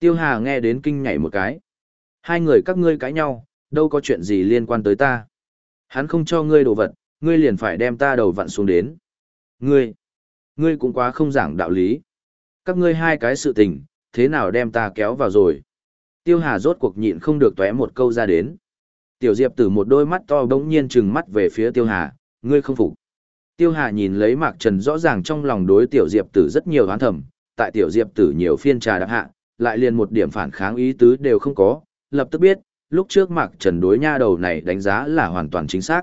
Tiêu Hà nghe đến kinh nhảy một cái. Hai người các ngươi cãi nhau, đâu có chuyện gì liên quan tới ta. Hắn không cho ngươi đồ vật, ngươi liền phải đem ta đầu vặn xuống đến. Ngươi, ngươi cũng quá không giảng đạo lý. Các ngươi hai cái sự tình, thế nào đem ta kéo vào rồi. Tiêu Hà rốt cuộc nhịn không được tóe một câu ra đến. Tiểu Diệp tử một đôi mắt to bỗng nhiên trừng mắt về phía Tiêu Hà, ngươi không phục. Tiêu Hà nhìn lấy Mạc Trần rõ ràng trong lòng đối Tiểu Diệp tử rất nhiều hoán thầm, tại Tiểu Diệp tử nhiều phiên trà đạp hạ, lại liền một điểm phản kháng ý tứ đều không có, lập tức biết, lúc trước Mạc Trần đối nha đầu này đánh giá là hoàn toàn chính xác.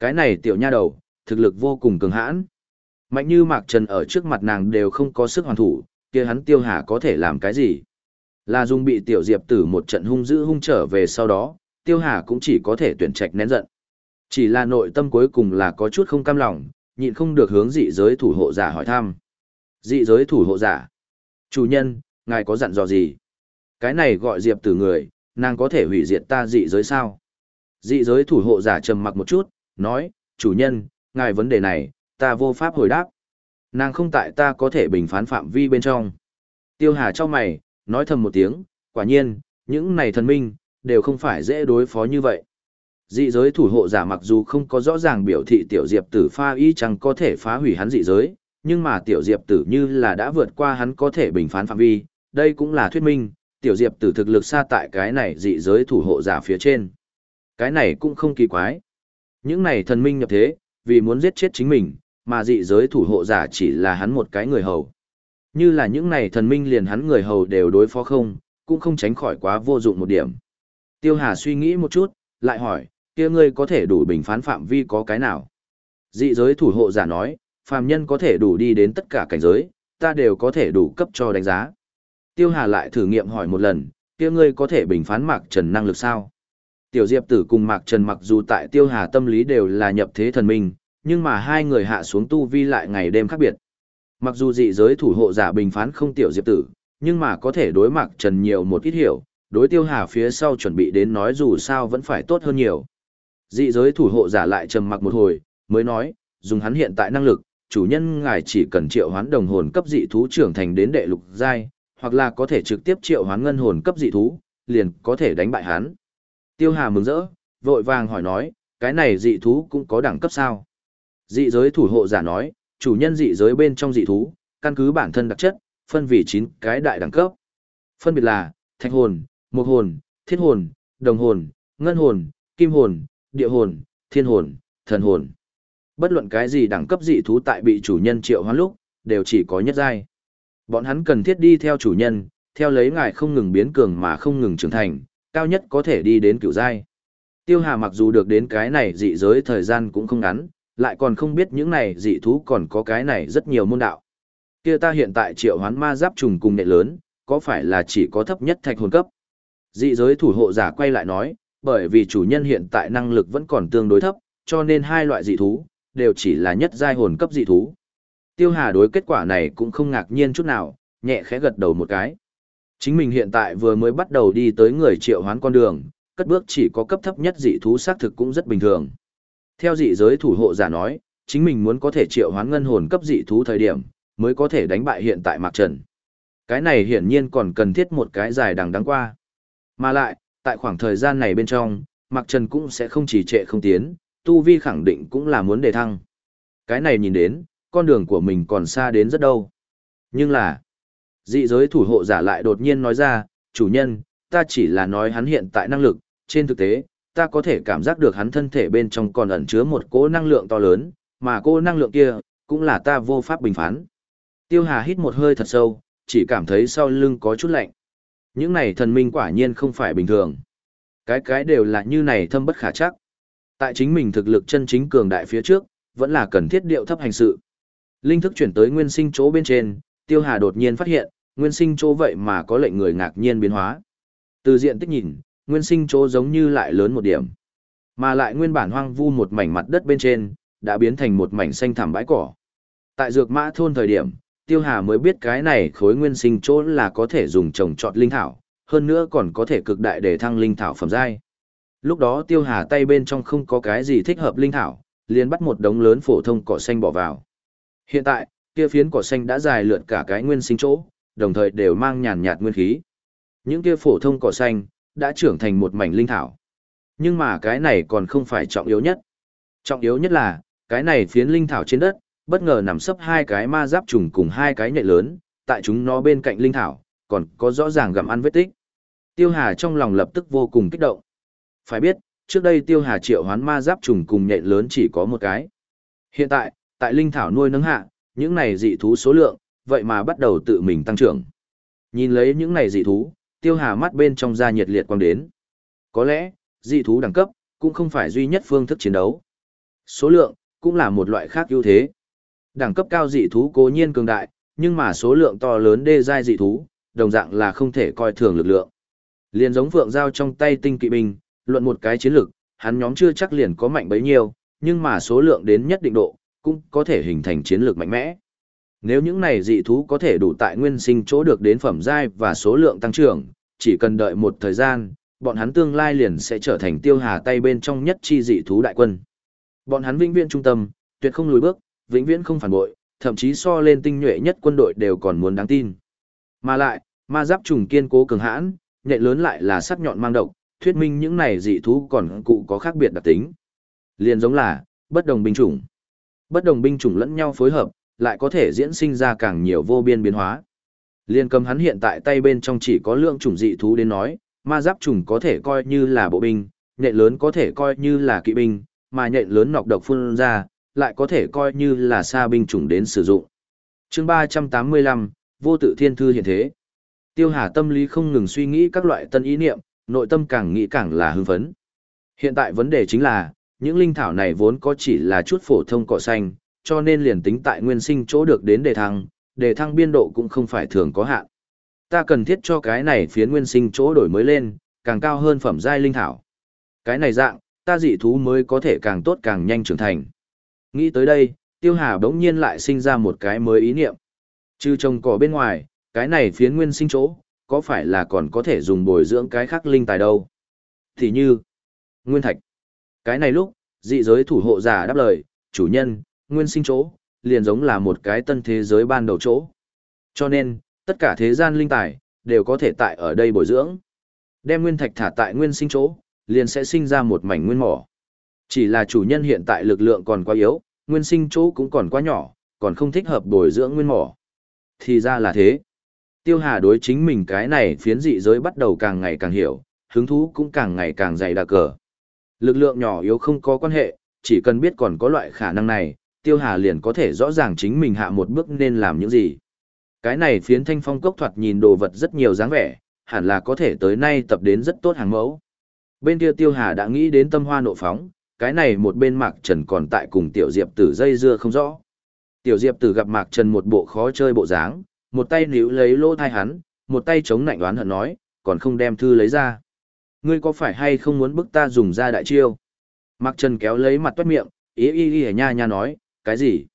Cái này tiểu nha đầu, thực lực vô cùng cường hãn. Mạnh như Mạc Trần ở trước mặt nàng đều không có sức hoàn thủ, kia hắn Tiêu Hà có thể làm cái gì? Là dung bị tiểu diệp tử một trận hung dữ hung trở về sau đó, Tiêu Hà cũng chỉ có thể tuyển trạch nén giận. Chỉ là nội tâm cuối cùng là có chút không cam lòng, nhịn không được hướng dị giới thủ hộ giả hỏi thăm. Dị giới thủ hộ giả. Chủ nhân, ngài có dặn dò gì? Cái này gọi diệp tử người, nàng có thể hủy diệt ta dị giới sao? Dị giới thủ hộ giả trầm mặc một chút, nói, chủ nhân, ngài vấn đề này, ta vô pháp hồi đáp. Nàng không tại ta có thể bình phán phạm vi bên trong. Tiêu Hà cho mày, nói thầm một tiếng, quả nhiên, những này thần minh, đều không phải dễ đối phó như vậy. Dị giới thủ hộ giả mặc dù không có rõ ràng biểu thị tiểu diệp tử pha y chẳng có thể phá hủy hắn dị giới, nhưng mà tiểu diệp tử như là đã vượt qua hắn có thể bình phán phạm vi, đây cũng là thuyết minh, tiểu diệp tử thực lực xa tại cái này dị giới thủ hộ giả phía trên. Cái này cũng không kỳ quái. Những này thần minh nhập thế, vì muốn giết chết chính mình, mà dị giới thủ hộ giả chỉ là hắn một cái người hầu. Như là những này thần minh liền hắn người hầu đều đối phó không, cũng không tránh khỏi quá vô dụng một điểm. Tiêu Hà suy nghĩ một chút, lại hỏi, kia ngươi có thể đủ bình phán phạm vi có cái nào? Dị giới thủ hộ giả nói, phàm nhân có thể đủ đi đến tất cả cảnh giới, ta đều có thể đủ cấp cho đánh giá. Tiêu Hà lại thử nghiệm hỏi một lần, kia ngươi có thể bình phán Mạc Trần năng lực sao? Tiểu Diệp Tử cùng Mạc Trần mặc dù tại Tiêu Hà tâm lý đều là nhập thế thần minh, nhưng mà hai người hạ xuống tu vi lại ngày đêm khác biệt. Mặc dù dị giới thủ hộ giả bình phán không Tiểu Diệp Tử, nhưng mà có thể đối Mạc Trần nhiều một ít hiểu, đối Tiêu Hà phía sau chuẩn bị đến nói dù sao vẫn phải tốt hơn nhiều. Dị giới thủ hộ giả lại trầm mặc một hồi, mới nói, dùng hắn hiện tại năng lực, chủ nhân ngài chỉ cần triệu hoán đồng hồn cấp dị thú trưởng thành đến đệ lục giai, hoặc là có thể trực tiếp triệu hoán ngân hồn cấp dị thú, liền có thể đánh bại hắn. Tiêu Hà mừng rỡ, vội vàng hỏi nói, cái này dị thú cũng có đẳng cấp sao? Dị giới thủ hộ giả nói, chủ nhân dị giới bên trong dị thú, căn cứ bản thân đặc chất, phân vì 9 cái đại đẳng cấp. Phân biệt là, thạch hồn, mộc hồn, thiết hồn, đồng hồn, ngân hồn, kim hồn, địa hồn, thiên hồn, thần hồn. Bất luận cái gì đẳng cấp dị thú tại bị chủ nhân triệu hoán lúc, đều chỉ có nhất giai. Bọn hắn cần thiết đi theo chủ nhân, theo lấy ngài không ngừng biến cường mà không ngừng trưởng thành, cao nhất có thể đi đến cửu giai. Tiêu Hà mặc dù được đến cái này dị giới thời gian cũng không ngắn, lại còn không biết những này dị thú còn có cái này rất nhiều môn đạo. Kia ta hiện tại triệu hoán ma giáp trùng cùng nệ lớn, có phải là chỉ có thấp nhất thạch hồn cấp? Dị giới thủ hộ giả quay lại nói, bởi vì chủ nhân hiện tại năng lực vẫn còn tương đối thấp, cho nên hai loại dị thú, đều chỉ là nhất giai hồn cấp dị thú. Tiêu Hà đối kết quả này cũng không ngạc nhiên chút nào, nhẹ khẽ gật đầu một cái. Chính mình hiện tại vừa mới bắt đầu đi tới người triệu hoán con đường, cất bước chỉ có cấp thấp nhất dị thú xác thực cũng rất bình thường. Theo dị giới thủ hộ giả nói, chính mình muốn có thể triệu hoán ngân hồn cấp dị thú thời điểm, mới có thể đánh bại hiện tại Mạc Trần. Cái này hiển nhiên còn cần thiết một cái dài đằng đắng qua. Mà lại, tại khoảng thời gian này bên trong, Mạc Trần cũng sẽ không chỉ trệ không tiến, tu vi khẳng định cũng là muốn đề thăng. Cái này nhìn đến, con đường của mình còn xa đến rất đâu. Nhưng là, dị giới thủ hộ giả lại đột nhiên nói ra, chủ nhân, ta chỉ là nói hắn hiện tại năng lực, trên thực tế, ta có thể cảm giác được hắn thân thể bên trong còn ẩn chứa một cỗ năng lượng to lớn, mà cỗ năng lượng kia, cũng là ta vô pháp bình phán. Tiêu Hà hít một hơi thật sâu, chỉ cảm thấy sau lưng có chút lạnh. Những này thần minh quả nhiên không phải bình thường. Cái cái đều là như này thâm bất khả chắc. Tại chính mình thực lực chân chính cường đại phía trước, vẫn là cần thiết điệu thấp hành sự. Linh thức chuyển tới nguyên sinh chỗ bên trên, Tiêu Hà đột nhiên phát hiện, nguyên sinh chỗ vậy mà có lệnh người ngạc nhiên biến hóa. Từ diện tích nhìn, nguyên sinh chỗ giống như lại lớn một điểm. Mà lại nguyên bản hoang vu một mảnh mặt đất bên trên, đã biến thành một mảnh xanh thảm bãi cỏ. Tại dược mã thôn thời điểm, Tiêu Hà mới biết cái này khối nguyên sinh chỗ là có thể dùng trồng trọt linh thảo, hơn nữa còn có thể cực đại để thăng linh thảo phẩm giai. Lúc đó Tiêu Hà tay bên trong không có cái gì thích hợp linh thảo, liền bắt một đống lớn phổ thông cỏ xanh bỏ vào. Hiện tại, kia phiến cỏ xanh đã dài lượn cả cái nguyên sinh chỗ, đồng thời đều mang nhàn nhạt nguyên khí. Những kia phổ thông cỏ xanh, đã trưởng thành một mảnh linh thảo. Nhưng mà cái này còn không phải trọng yếu nhất. Trọng yếu nhất là, cái này phiến linh thảo trên đất, bất ngờ nằm sấp hai cái ma giáp trùng cùng hai cái nhạy lớn, tại chúng nó bên cạnh linh thảo, còn có rõ ràng gặm ăn vết tích. Tiêu Hà trong lòng lập tức vô cùng kích động. Phải biết, trước đây Tiêu Hà triệu hoán ma giáp trùng cùng nhạy lớn chỉ có một cái. Hiện tại, tại linh thảo nuôi nấng hạ, những này dị thú số lượng, vậy mà bắt đầu tự mình tăng trưởng. Nhìn lấy những này dị thú, Tiêu Hà mắt bên trong da nhiệt liệt quang đến. Có lẽ, dị thú đẳng cấp, cũng không phải duy nhất phương thức chiến đấu. Số lượng, cũng là một loại khác ưu thế. Đẳng cấp cao dị thú cố nhiên cường đại, nhưng mà số lượng to lớn đê giai dị thú, đồng dạng là không thể coi thường lực lượng. Liên giống vượng giao trong tay tinh kỵ binh, luận một cái chiến lực, hắn nhóm chưa chắc liền có mạnh bấy nhiêu, nhưng mà số lượng đến nhất định độ, cũng có thể hình thành chiến lược mạnh mẽ. Nếu những này dị thú có thể đủ tại nguyên sinh chỗ được đến phẩm giai và số lượng tăng trưởng, chỉ cần đợi một thời gian, bọn hắn tương lai liền sẽ trở thành tiêu hà tay bên trong nhất chi dị thú đại quân. Bọn hắn vĩnh viễn trung tâm, tuyệt không lùi bước, vĩnh viễn không phản bội, thậm chí so lên tinh nhuệ nhất quân đội đều còn muốn đáng tin. Mà lại, ma giáp trùng kiên cố cường hãn, nhện lớn lại là sắc nhọn mang độc, thuyết minh những này dị thú còn cụ có khác biệt đặc tính. Liền giống là, bất đồng binh chủng. Bất đồng binh chủng lẫn nhau phối hợp, lại có thể diễn sinh ra càng nhiều vô biên biến hóa. Liên cầm hắn hiện tại tay bên trong chỉ có lượng chủng dị thú đến nói, ma giáp chủng có thể coi như là bộ binh, nhện lớn có thể coi như là kỵ binh, mà nhện lớn nọc độc phun ra, lại có thể coi như là xa binh chủng đến sử dụng. chương 385, vô tự thiên thư hiện thế. Tiêu Hà tâm lý không ngừng suy nghĩ các loại tân ý niệm, nội tâm càng nghĩ càng là hưng phấn. Hiện tại vấn đề chính là, những linh thảo này vốn có chỉ là chút phổ thông cỏ xanh, cho nên liền tính tại nguyên sinh chỗ được đến đề thăng, đề thăng biên độ cũng không phải thường có hạn. Ta cần thiết cho cái này phiến nguyên sinh chỗ đổi mới lên, càng cao hơn phẩm giai linh thảo. Cái này dạng, ta dị thú mới có thể càng tốt càng nhanh trưởng thành. Nghĩ tới đây, Tiêu Hà bỗng nhiên lại sinh ra một cái mới ý niệm. Chứ trồng cỏ bên ngoài, cái này phiến nguyên sinh chỗ, có phải là còn có thể dùng bồi dưỡng cái khác linh tài đâu? Thì như, nguyên thạch. Cái này lúc, dị giới thủ hộ giả đáp lời, chủ nhân, nguyên sinh chỗ, liền giống là một cái tân thế giới ban đầu chỗ. Cho nên, tất cả thế gian linh tài, đều có thể tại ở đây bồi dưỡng. Đem nguyên thạch thả tại nguyên sinh chỗ, liền sẽ sinh ra một mảnh nguyên mỏ. Chỉ là chủ nhân hiện tại lực lượng còn quá yếu, nguyên sinh chỗ cũng còn quá nhỏ, còn không thích hợp bồi dưỡng nguyên mỏ. Thì ra là thế. Tiêu Hà đối chính mình cái này phiến dị giới bắt đầu càng ngày càng hiểu, hứng thú cũng càng ngày càng dày đặc cờ. Lực lượng nhỏ yếu không có quan hệ, chỉ cần biết còn có loại khả năng này, Tiêu Hà liền có thể rõ ràng chính mình hạ một bước nên làm những gì. Cái này phiến thanh phong cốc thoạt nhìn đồ vật rất nhiều dáng vẻ, hẳn là có thể tới nay tập đến rất tốt hàng mẫu. Bên kia Tiêu Hà đã nghĩ đến tâm hoa nộ phóng, cái này một bên Mạc Trần còn tại cùng Tiểu Diệp Tử dây dưa không rõ. Tiểu Diệp Tử gặp Mạc Trần một bộ khó chơi bộ dáng, một tay níu lấy lỗ thai hắn, một tay chống nạnh đoán hận nói, còn không đem thư lấy ra. Ngươi có phải hay không muốn bức ta dùng ra đại chiêu? Mạc Trần kéo lấy mặt toát miệng, ý ý ý nha nha nói, cái gì?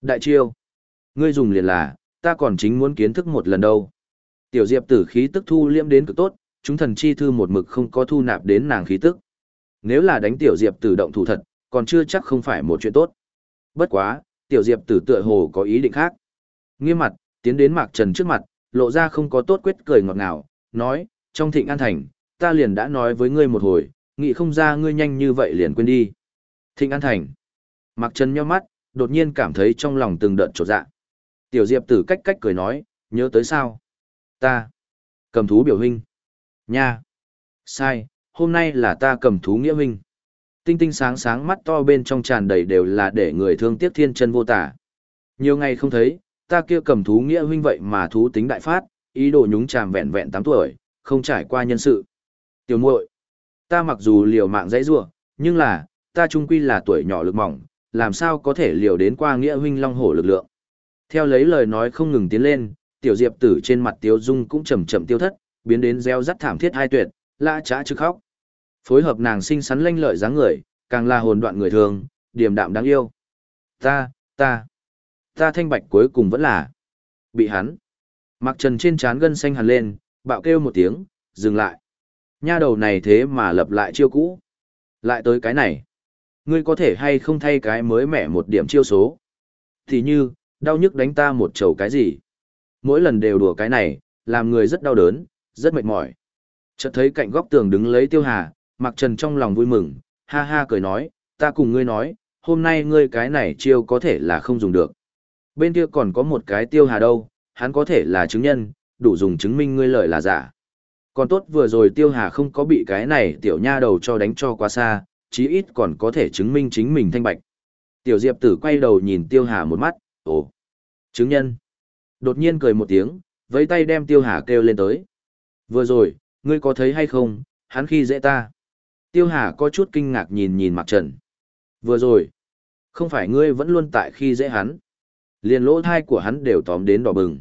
Đại chiêu? Ngươi dùng liền là, ta còn chính muốn kiến thức một lần đâu. Tiểu Diệp tử khí tức thu liễm đến cực tốt, chúng thần chi thư một mực không có thu nạp đến nàng khí tức. Nếu là đánh Tiểu Diệp tử động thủ thật, còn chưa chắc không phải một chuyện tốt. Bất quá, Tiểu Diệp tử tựa hồ có ý định khác. Nghiêm mặt, tiến đến Mạc Trần trước mặt, lộ ra không có tốt quyết cười ngọt ngào, nói, trong thịnh an thành, ta liền đã nói với ngươi một hồi, nghĩ không ra ngươi nhanh như vậy liền quên đi. Thịnh an thành. Mặc Trần nhíu mắt, đột nhiên cảm thấy trong lòng từng đợt chột dạ. Tiểu Diệp tử cách cách cười nói, nhớ tới sao? Ta. Cầm thú biểu huynh. Nha. Sai, hôm nay là ta cầm thú nghĩa huynh. Tinh tinh sáng sáng mắt to bên trong tràn đầy đều là để người thương tiếc thiên chân vô tả. Nhiều ngày không thấy, ta kia cầm thú nghĩa huynh vậy mà thú tính đại phát, ý đồ nhúng chàm vẹn vẹn 8 tuổi, không trải qua nhân sự. Tiểu muội, ta mặc dù liều mạng dãy rủa, nhưng là, ta trung quy là tuổi nhỏ lực mỏng, làm sao có thể liều đến qua nghĩa huynh long hổ lực lượng. Theo lấy lời nói không ngừng tiến lên, tiểu diệp tử trên mặt tiêu dung cũng chậm chậm tiêu thất, biến đến reo rắt thảm thiết hai tuyệt, lã chã chứ khóc. Phối hợp nàng xinh xắn lanh lợi dáng người, càng là hồn đoạn người thường, điềm đạm đáng yêu. Ta, ta, ta thanh bạch cuối cùng vẫn là bị hắn. Mặc trần trên trán gân xanh hẳn lên, bạo kêu một tiếng, dừng lại. Nha đầu này thế mà lập lại chiêu cũ. Lại tới cái này. Ngươi có thể hay không thay cái mới mẻ một điểm chiêu số. Thì như, đau nhức đánh ta một chầu cái gì. Mỗi lần đều đùa cái này, làm người rất đau đớn, rất mệt mỏi. Chợt thấy cạnh góc tường đứng lấy Tiêu Hà, mặc Trần trong lòng vui mừng, ha ha cười nói, ta cùng ngươi nói, hôm nay ngươi cái này chiêu có thể là không dùng được. Bên kia còn có một cái Tiêu Hà đâu, hắn có thể là chứng nhân, đủ dùng chứng minh ngươi lời là giả. Còn tốt vừa rồi Tiêu Hà không có bị cái này tiểu nha đầu cho đánh cho quá xa, chí ít còn có thể chứng minh chính mình thanh bạch. Tiểu Diệp tử quay đầu nhìn Tiêu Hà một mắt, ồ, chứng nhân. Đột nhiên cười một tiếng, với tay đem Tiêu Hà kêu lên tới. Vừa rồi, ngươi có thấy hay không, hắn khi dễ ta. Tiêu Hà có chút kinh ngạc nhìn nhìn Mạc Trần. Vừa rồi, không phải ngươi vẫn luôn tại khi dễ hắn. Liền lỗ thai của hắn đều tóm đến đỏ bừng.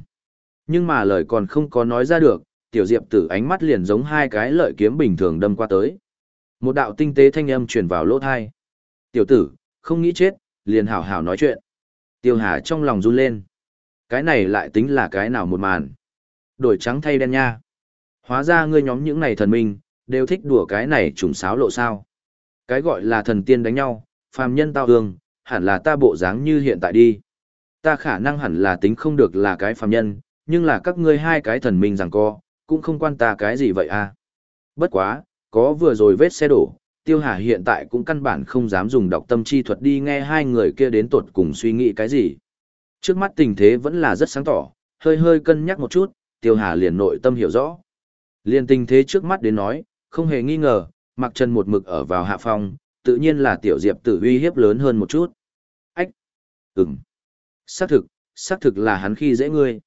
Nhưng mà lời còn không có nói ra được, tiểu diệp tử ánh mắt liền giống hai cái lợi kiếm bình thường đâm qua tới. Một đạo tinh tế thanh âm truyền vào lỗ thai. Tiểu tử, không nghĩ chết, liền hảo hảo nói chuyện. Tiêu Hà trong lòng run lên. Cái này lại tính là cái nào một màn. Đổi trắng thay đen nha. Hóa ra ngươi nhóm những này thần minh, đều thích đùa cái này trùng sáo lộ sao. Cái gọi là thần tiên đánh nhau, phàm nhân tao hương, hẳn là ta bộ dáng như hiện tại đi. Ta khả năng hẳn là tính không được là cái phàm nhân, nhưng là các ngươi hai cái thần minh rằng co, cũng không quan ta cái gì vậy à. Bất quá, có vừa rồi vết xe đổ, Tiêu Hà hiện tại cũng căn bản không dám dùng đọc tâm chi thuật đi nghe hai người kia đến tột cùng suy nghĩ cái gì. Trước mắt tình thế vẫn là rất sáng tỏ, hơi hơi cân nhắc một chút, Tiêu Hà liền nội tâm hiểu rõ. liền tình thế trước mắt đến nói, không hề nghi ngờ, Mặc Trần một mực ở vào hạ phong, tự nhiên là tiểu diệp tử uy hiếp lớn hơn một chút. Ách! Ừm! Xác thực, xác thực là hắn khi dễ ngươi.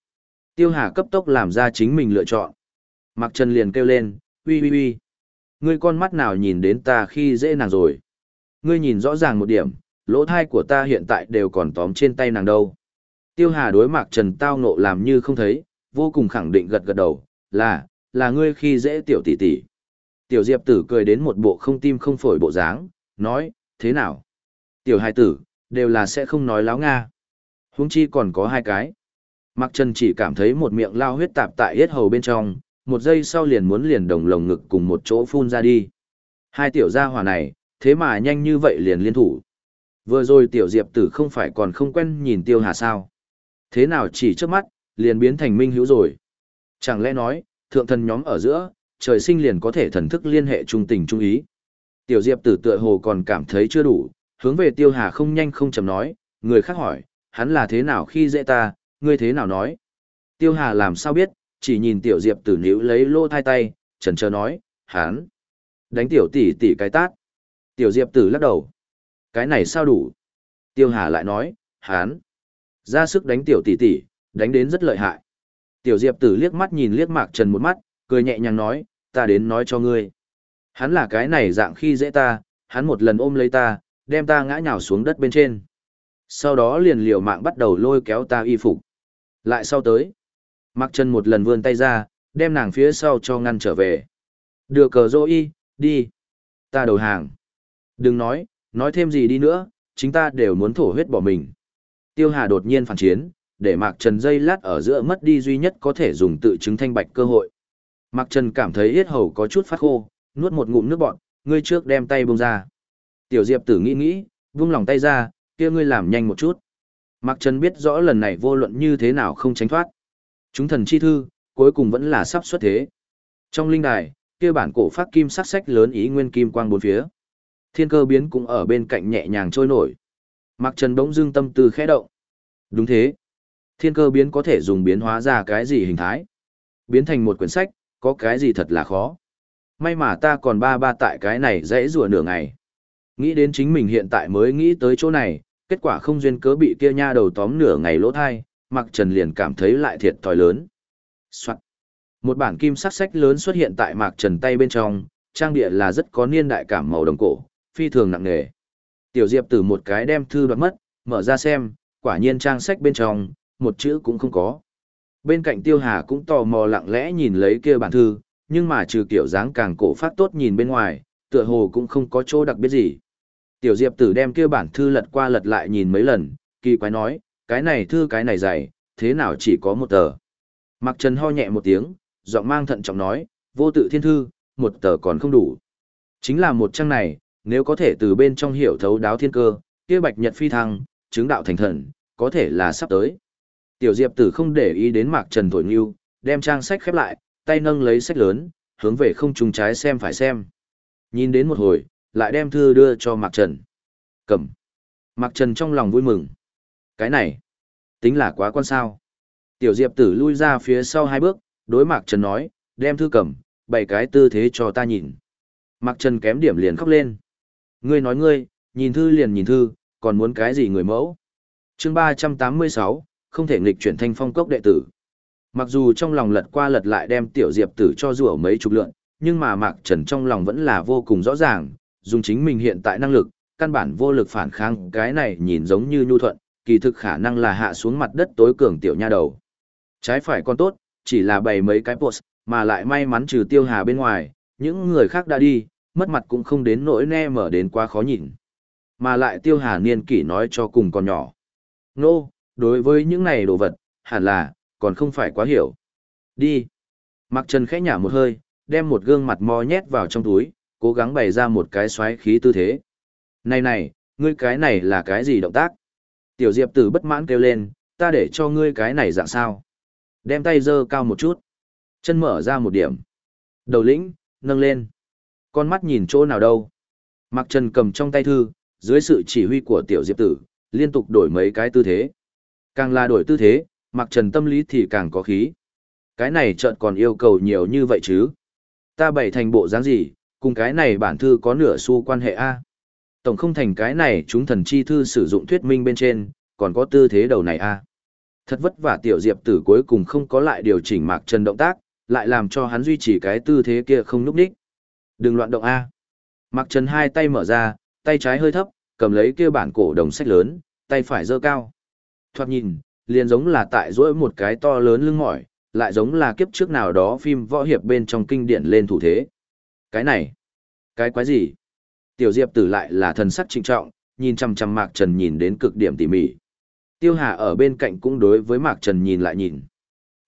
Tiêu Hà cấp tốc làm ra chính mình lựa chọn. Mặc Trần liền kêu lên, uy uy uy. Ngươi con mắt nào nhìn đến ta khi dễ nàng rồi. Ngươi nhìn rõ ràng một điểm, lỗ thai của ta hiện tại đều còn tóm trên tay nàng đâu. Tiêu Hà đối Mạc Trần tao nộ làm như không thấy, vô cùng khẳng định gật gật đầu, là, là ngươi khi dễ tiểu tỷ tỷ. Tiểu Diệp tử cười đến một bộ không tim không phổi bộ dáng, nói, thế nào? Tiểu hai tử, đều là sẽ không nói láo Nga. Huống chi còn có hai cái. Mạc Trần chỉ cảm thấy một miệng lao huyết tạp tại yết hầu bên trong, một giây sau liền muốn liền đồng lồng ngực cùng một chỗ phun ra đi. Hai tiểu gia hỏa này, thế mà nhanh như vậy liền liên thủ. Vừa rồi tiểu diệp tử không phải còn không quen nhìn tiêu hà sao. Thế nào chỉ trước mắt, liền biến thành minh hữu rồi. Chẳng lẽ nói, thượng thần nhóm ở giữa, trời sinh liền có thể thần thức liên hệ trung tình trung ý. Tiểu diệp tử tựa hồ còn cảm thấy chưa đủ, hướng về tiêu hà không nhanh không chậm nói, người khác hỏi, hắn là thế nào khi dễ ta, ngươi thế nào nói. Tiêu hà làm sao biết, chỉ nhìn tiểu diệp tử níu lấy lô thai tay, trần trơ nói, hán. Đánh tiểu tỷ tỷ cái tát. Tiểu diệp tử lắc đầu. Cái này sao đủ? Tiêu hà lại nói, hán. Ra sức đánh tiểu tỷ tỷ, đánh đến rất lợi hại. Tiểu diệp tử liếc mắt nhìn liếc mạc trần một mắt, cười nhẹ nhàng nói, ta đến nói cho ngươi. Hắn là cái này dạng khi dễ ta, hắn một lần ôm lấy ta, đem ta ngã nhào xuống đất bên trên. Sau đó liền liều mạng bắt đầu lôi kéo ta y phục. Lại sau tới, Mặc chân một lần vươn tay ra, đem nàng phía sau cho ngăn trở về. Đưa cờ dô y, đi. Ta đầu hàng. Đừng nói, nói thêm gì đi nữa, chính ta đều muốn thổ huyết bỏ mình. Tiêu Hà đột nhiên phản chiến, để Mạc Trần dây lát ở giữa mất đi duy nhất có thể dùng tự chứng thanh bạch cơ hội. Mạc Trần cảm thấy yết hầu có chút phát khô, nuốt một ngụm nước bọt, ngươi trước đem tay buông ra. Tiểu Diệp tử nghĩ nghĩ, buông lòng tay ra, kia ngươi làm nhanh một chút. Mạc Trần biết rõ lần này vô luận như thế nào không tránh thoát. Chúng thần chi thư, cuối cùng vẫn là sắp xuất thế. Trong linh đài, kia bản cổ phát kim sắc sách lớn ý nguyên kim quang bốn phía. Thiên cơ biến cũng ở bên cạnh nhẹ nhàng trôi nổi. Mặc Trần bỗng dưng tâm tư khẽ động. Đúng thế. Thiên cơ biến có thể dùng biến hóa ra cái gì hình thái. Biến thành một quyển sách, có cái gì thật là khó. May mà ta còn ba ba tại cái này dễ rùa nửa ngày. Nghĩ đến chính mình hiện tại mới nghĩ tới chỗ này, kết quả không duyên cớ bị kia nha đầu tóm nửa ngày lỗ thai, Mạc Trần liền cảm thấy lại thiệt thòi lớn. Soạn. Một bản kim sắc sách lớn xuất hiện tại Mạc Trần tay bên trong, trang địa là rất có niên đại cảm màu đồng cổ, phi thường nặng nề. Tiểu Diệp từ một cái đem thư đoạt mất, mở ra xem, quả nhiên trang sách bên trong, một chữ cũng không có. Bên cạnh Tiêu Hà cũng tò mò lặng lẽ nhìn lấy kia bản thư, nhưng mà trừ kiểu dáng càng cổ phát tốt nhìn bên ngoài, tựa hồ cũng không có chỗ đặc biệt gì. Tiểu Diệp tử đem kia bản thư lật qua lật lại nhìn mấy lần, kỳ quái nói, cái này thư cái này dày, thế nào chỉ có một tờ. Mặc Trần ho nhẹ một tiếng, giọng mang thận trọng nói, vô tự thiên thư, một tờ còn không đủ. Chính là một trang này, nếu có thể từ bên trong hiểu thấu đáo thiên cơ, kia bạch nhật phi thăng, chứng đạo thành thần, có thể là sắp tới. Tiểu Diệp tử không để ý đến Mạc Trần thổi nghiêu, đem trang sách khép lại, tay nâng lấy sách lớn, hướng về không trùng trái xem phải xem. Nhìn đến một hồi, lại đem thư đưa cho Mạc Trần. Cầm. Mạc Trần trong lòng vui mừng. Cái này, tính là quá quan sao. Tiểu Diệp tử lui ra phía sau hai bước, đối Mạc Trần nói, đem thư cầm, bảy cái tư thế cho ta nhìn. Mạc Trần kém điểm liền khóc lên. Ngươi nói ngươi, nhìn thư liền nhìn thư, còn muốn cái gì người mẫu? chương 386, không thể nghịch chuyển thanh phong cốc đệ tử. Mặc dù trong lòng lật qua lật lại đem tiểu diệp tử cho rủa mấy chục lượng, nhưng mà Mạc Trần trong lòng vẫn là vô cùng rõ ràng, dùng chính mình hiện tại năng lực, căn bản vô lực phản kháng cái này nhìn giống như nhu thuận, kỳ thực khả năng là hạ xuống mặt đất tối cường tiểu nha đầu. Trái phải con tốt, chỉ là bày mấy cái post, mà lại may mắn trừ tiêu hà bên ngoài, những người khác đã đi, mất mặt cũng không đến nỗi ne mở đến quá khó nhìn. Mà lại tiêu hà niên kỷ nói cho cùng còn nhỏ. Nô, no, đối với những này đồ vật, hẳn là, còn không phải quá hiểu. Đi. Mặc Trần khẽ nhả một hơi, đem một gương mặt mò nhét vào trong túi, cố gắng bày ra một cái xoáy khí tư thế. Này này, ngươi cái này là cái gì động tác? Tiểu Diệp tử bất mãn kêu lên, ta để cho ngươi cái này dạng sao? Đem tay dơ cao một chút. Chân mở ra một điểm. Đầu lĩnh, nâng lên. Con mắt nhìn chỗ nào đâu? Mặc Trần cầm trong tay thư, dưới sự chỉ huy của tiểu Diệp tử, liên tục đổi mấy cái tư thế. Càng là đổi tư thế, Mặc Trần tâm lý thì càng có khí. Cái này chợt còn yêu cầu nhiều như vậy chứ? Ta bày thành bộ dáng gì, cùng cái này bản thư có nửa xu quan hệ a. Tổng không thành cái này chúng thần chi thư sử dụng thuyết minh bên trên, còn có tư thế đầu này a. Thật vất vả tiểu diệp tử cuối cùng không có lại điều chỉnh Mạc Trần động tác, lại làm cho hắn duy trì cái tư thế kia không núp đích. Đừng loạn động a. Mạc Trần hai tay mở ra, tay trái hơi thấp, cầm lấy kia bản cổ đồng sách lớn, tay phải giơ cao. Thoạt nhìn, liền giống là tại rỗi một cái to lớn lưng mỏi, lại giống là kiếp trước nào đó phim võ hiệp bên trong kinh điển lên thủ thế. Cái này, cái quái gì? Tiểu Diệp tử lại là thần sắc trịnh trọng, nhìn chằm chằm Mạc Trần nhìn đến cực điểm tỉ mỉ. Tiêu Hà ở bên cạnh cũng đối với Mạc Trần nhìn lại nhìn.